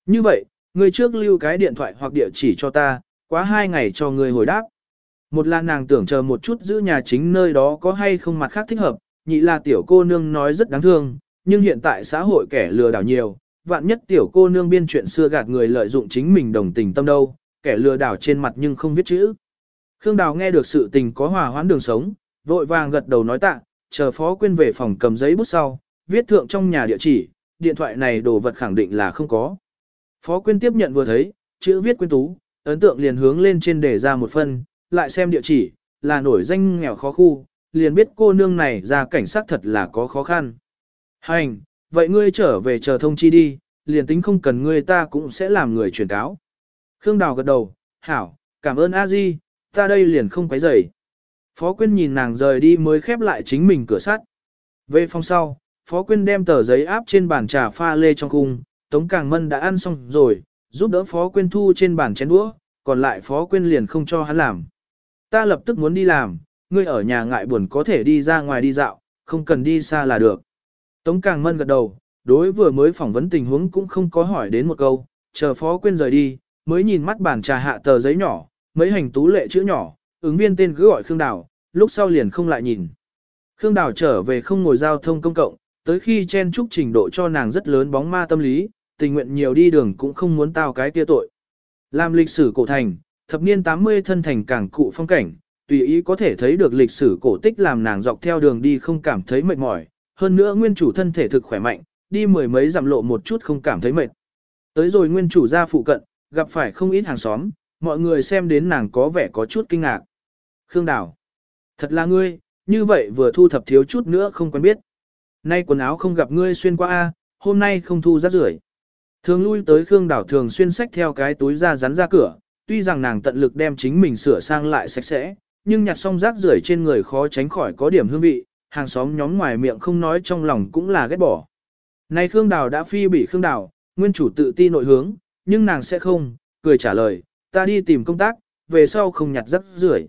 Như vậy, người trước lưu cái điện thoại hoặc địa chỉ cho ta, quá hai ngày cho người hồi đáp. Một là nàng tưởng chờ một chút giữ nhà chính nơi đó có hay không mặt khác thích hợp, nhị là tiểu cô nương nói rất đáng thương, nhưng hiện tại xã hội kẻ lừa đảo nhiều, vạn nhất tiểu cô nương biên chuyện xưa gạt người lợi dụng chính mình đồng tình tâm đâu, kẻ lừa đảo trên mặt nhưng không viết chữ. Khương Đào nghe được sự tình có hòa hoãn đường sống, vội vàng gật đầu nói tạ, chờ Phó Quyên về phòng cầm giấy bút sau, viết thượng trong nhà địa chỉ, điện thoại này đồ vật khẳng định là không có. Phó Quyên tiếp nhận vừa thấy, chữ viết quyên tú, ấn tượng liền hướng lên trên để ra một phân, lại xem địa chỉ, là nổi danh nghèo khó khu, liền biết cô nương này ra cảnh sát thật là có khó khăn. Hành, vậy ngươi trở về chờ thông chi đi, liền tính không cần ngươi ta cũng sẽ làm người truyền cáo. Khương Đào gật đầu, hảo, cảm ơn a di, ta đây liền không quấy rầy. Phó Quyên nhìn nàng rời đi mới khép lại chính mình cửa sắt. Về phòng sau, Phó Quyên đem tờ giấy áp trên bàn trà pha lê trong cung, Tống Càng Mân đã ăn xong rồi, giúp đỡ Phó Quyên thu trên bàn chén đũa, còn lại Phó Quyên liền không cho hắn làm. Ta lập tức muốn đi làm, ngươi ở nhà ngại buồn có thể đi ra ngoài đi dạo, không cần đi xa là được. Tống Càng Mân gật đầu, đối vừa mới phỏng vấn tình huống cũng không có hỏi đến một câu, chờ Phó Quyên rời đi, mới nhìn mắt bản trà hạ tờ giấy nhỏ, mấy hành tú lệ chữ nhỏ, ứng viên tên cứ gọi Khương Đào, lúc sau liền không lại nhìn. Khương Đào trở về không ngồi giao thông công cộng, tới khi chen chúc trình độ cho nàng rất lớn bóng ma tâm lý, tình nguyện nhiều đi đường cũng không muốn tao cái kia tội. Làm lịch sử cổ thành, thập niên 80 thân thành cảng cụ phong cảnh, tùy ý có thể thấy được lịch sử cổ tích làm nàng dọc theo đường đi không cảm thấy mệt mỏi, hơn nữa nguyên chủ thân thể thực khỏe mạnh, đi mười mấy dặm lộ một chút không cảm thấy mệt. Tới rồi nguyên chủ ra phụ cận, gặp phải không ít hàng xóm, mọi người xem đến nàng có vẻ có chút kinh ngạc. Khương Đào, thật là ngươi, như vậy vừa thu thập thiếu chút nữa không quen biết. Nay quần áo không gặp ngươi xuyên qua a, hôm nay không thu rác rưởi. Thường lui tới Khương Đảo thường xuyên sách theo cái túi ra rắn ra cửa, tuy rằng nàng tận lực đem chính mình sửa sang lại sạch sẽ, nhưng nhặt xong rác rưởi trên người khó tránh khỏi có điểm hương vị, hàng xóm nhóm ngoài miệng không nói trong lòng cũng là ghét bỏ. Này Khương Đào đã phi bị Khương Đào, nguyên chủ tự ti nội hướng, nhưng nàng sẽ không, cười trả lời, ta đi tìm công tác, về sau không nhặt rắc rưởi.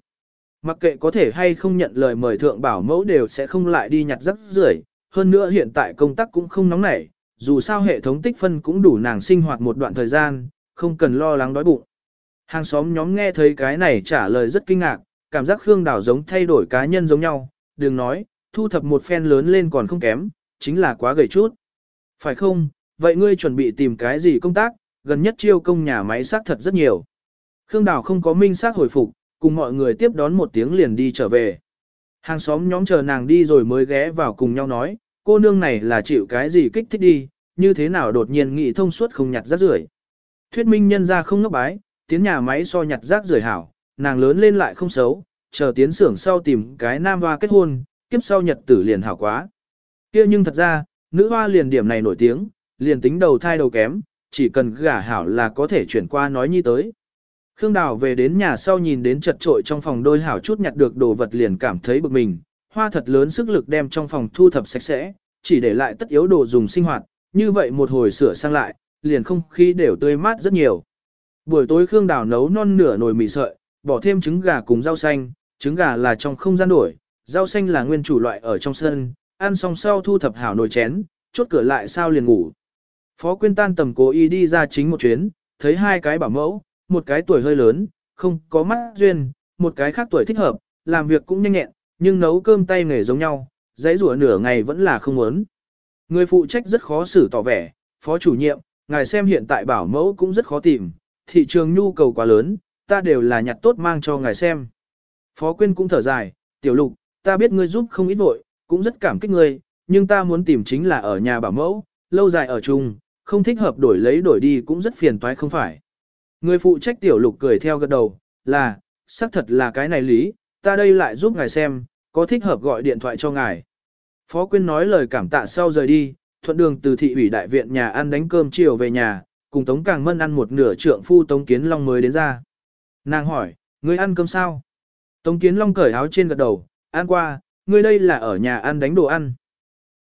Mặc kệ có thể hay không nhận lời mời thượng bảo mẫu đều sẽ không lại đi nhặt rắc rưởi, hơn nữa hiện tại công tác cũng không nóng nảy, dù sao hệ thống tích phân cũng đủ nàng sinh hoạt một đoạn thời gian, không cần lo lắng đói bụng. Hàng xóm nhóm nghe thấy cái này trả lời rất kinh ngạc, cảm giác Khương Đào giống thay đổi cá nhân giống nhau, đừng nói, thu thập một phen lớn lên còn không kém, chính là quá gầy chút. Phải không, vậy ngươi chuẩn bị tìm cái gì công tác, gần nhất chiêu công nhà máy xác thật rất nhiều. Khương Đào không có minh xác hồi phục, cùng mọi người tiếp đón một tiếng liền đi trở về. Hàng xóm nhóm chờ nàng đi rồi mới ghé vào cùng nhau nói, cô nương này là chịu cái gì kích thích đi, như thế nào đột nhiên nghị thông suốt không nhặt rác rưởi. Thuyết minh nhân ra không ngốc bái, tiến nhà máy so nhặt rác rưởi hảo, nàng lớn lên lại không xấu, chờ tiến xưởng sau tìm cái nam hoa kết hôn, kiếp sau nhật tử liền hảo quá. kia nhưng thật ra, nữ hoa liền điểm này nổi tiếng, liền tính đầu thai đầu kém, chỉ cần gả hảo là có thể chuyển qua nói nhi tới. Khương Đào về đến nhà sau nhìn đến chật trội trong phòng đôi hảo chút nhặt được đồ vật liền cảm thấy bực mình, hoa thật lớn sức lực đem trong phòng thu thập sạch sẽ, chỉ để lại tất yếu đồ dùng sinh hoạt, như vậy một hồi sửa sang lại, liền không khí đều tươi mát rất nhiều. Buổi tối Khương Đào nấu non nửa nồi mì sợi, bỏ thêm trứng gà cùng rau xanh, trứng gà là trong không gian đổi, rau xanh là nguyên chủ loại ở trong sân, ăn xong sau thu thập hảo nồi chén, chốt cửa lại sao liền ngủ. Phó Quyên tan tầm cố ý đi ra chính một chuyến, thấy hai cái bảo mẫu, một cái tuổi hơi lớn, không có mắt duyên, một cái khác tuổi thích hợp, làm việc cũng nhanh nhẹn, nhưng nấu cơm tay nghề giống nhau, dãy rủa nửa ngày vẫn là không muốn. Người phụ trách rất khó xử tỏ vẻ, phó chủ nhiệm, ngài xem hiện tại bảo mẫu cũng rất khó tìm, thị trường nhu cầu quá lớn, ta đều là nhặt tốt mang cho ngài xem. Phó Quyên cũng thở dài, tiểu lục, ta biết ngươi giúp không ít vội, cũng rất cảm kích ngươi, nhưng ta muốn tìm chính là ở nhà bảo mẫu, lâu dài ở chung, không thích hợp đổi lấy đổi đi cũng rất phiền toái không phải. Người phụ trách tiểu lục cười theo gật đầu, là, xác thật là cái này lý, ta đây lại giúp ngài xem, có thích hợp gọi điện thoại cho ngài. Phó Quyên nói lời cảm tạ sau rời đi, thuận đường từ thị ủy đại viện nhà ăn đánh cơm chiều về nhà, cùng Tống Càng Mân ăn một nửa trượng phu Tống Kiến Long mới đến ra. Nàng hỏi, ngươi ăn cơm sao? Tống Kiến Long cởi áo trên gật đầu, ăn qua, ngươi đây là ở nhà ăn đánh đồ ăn.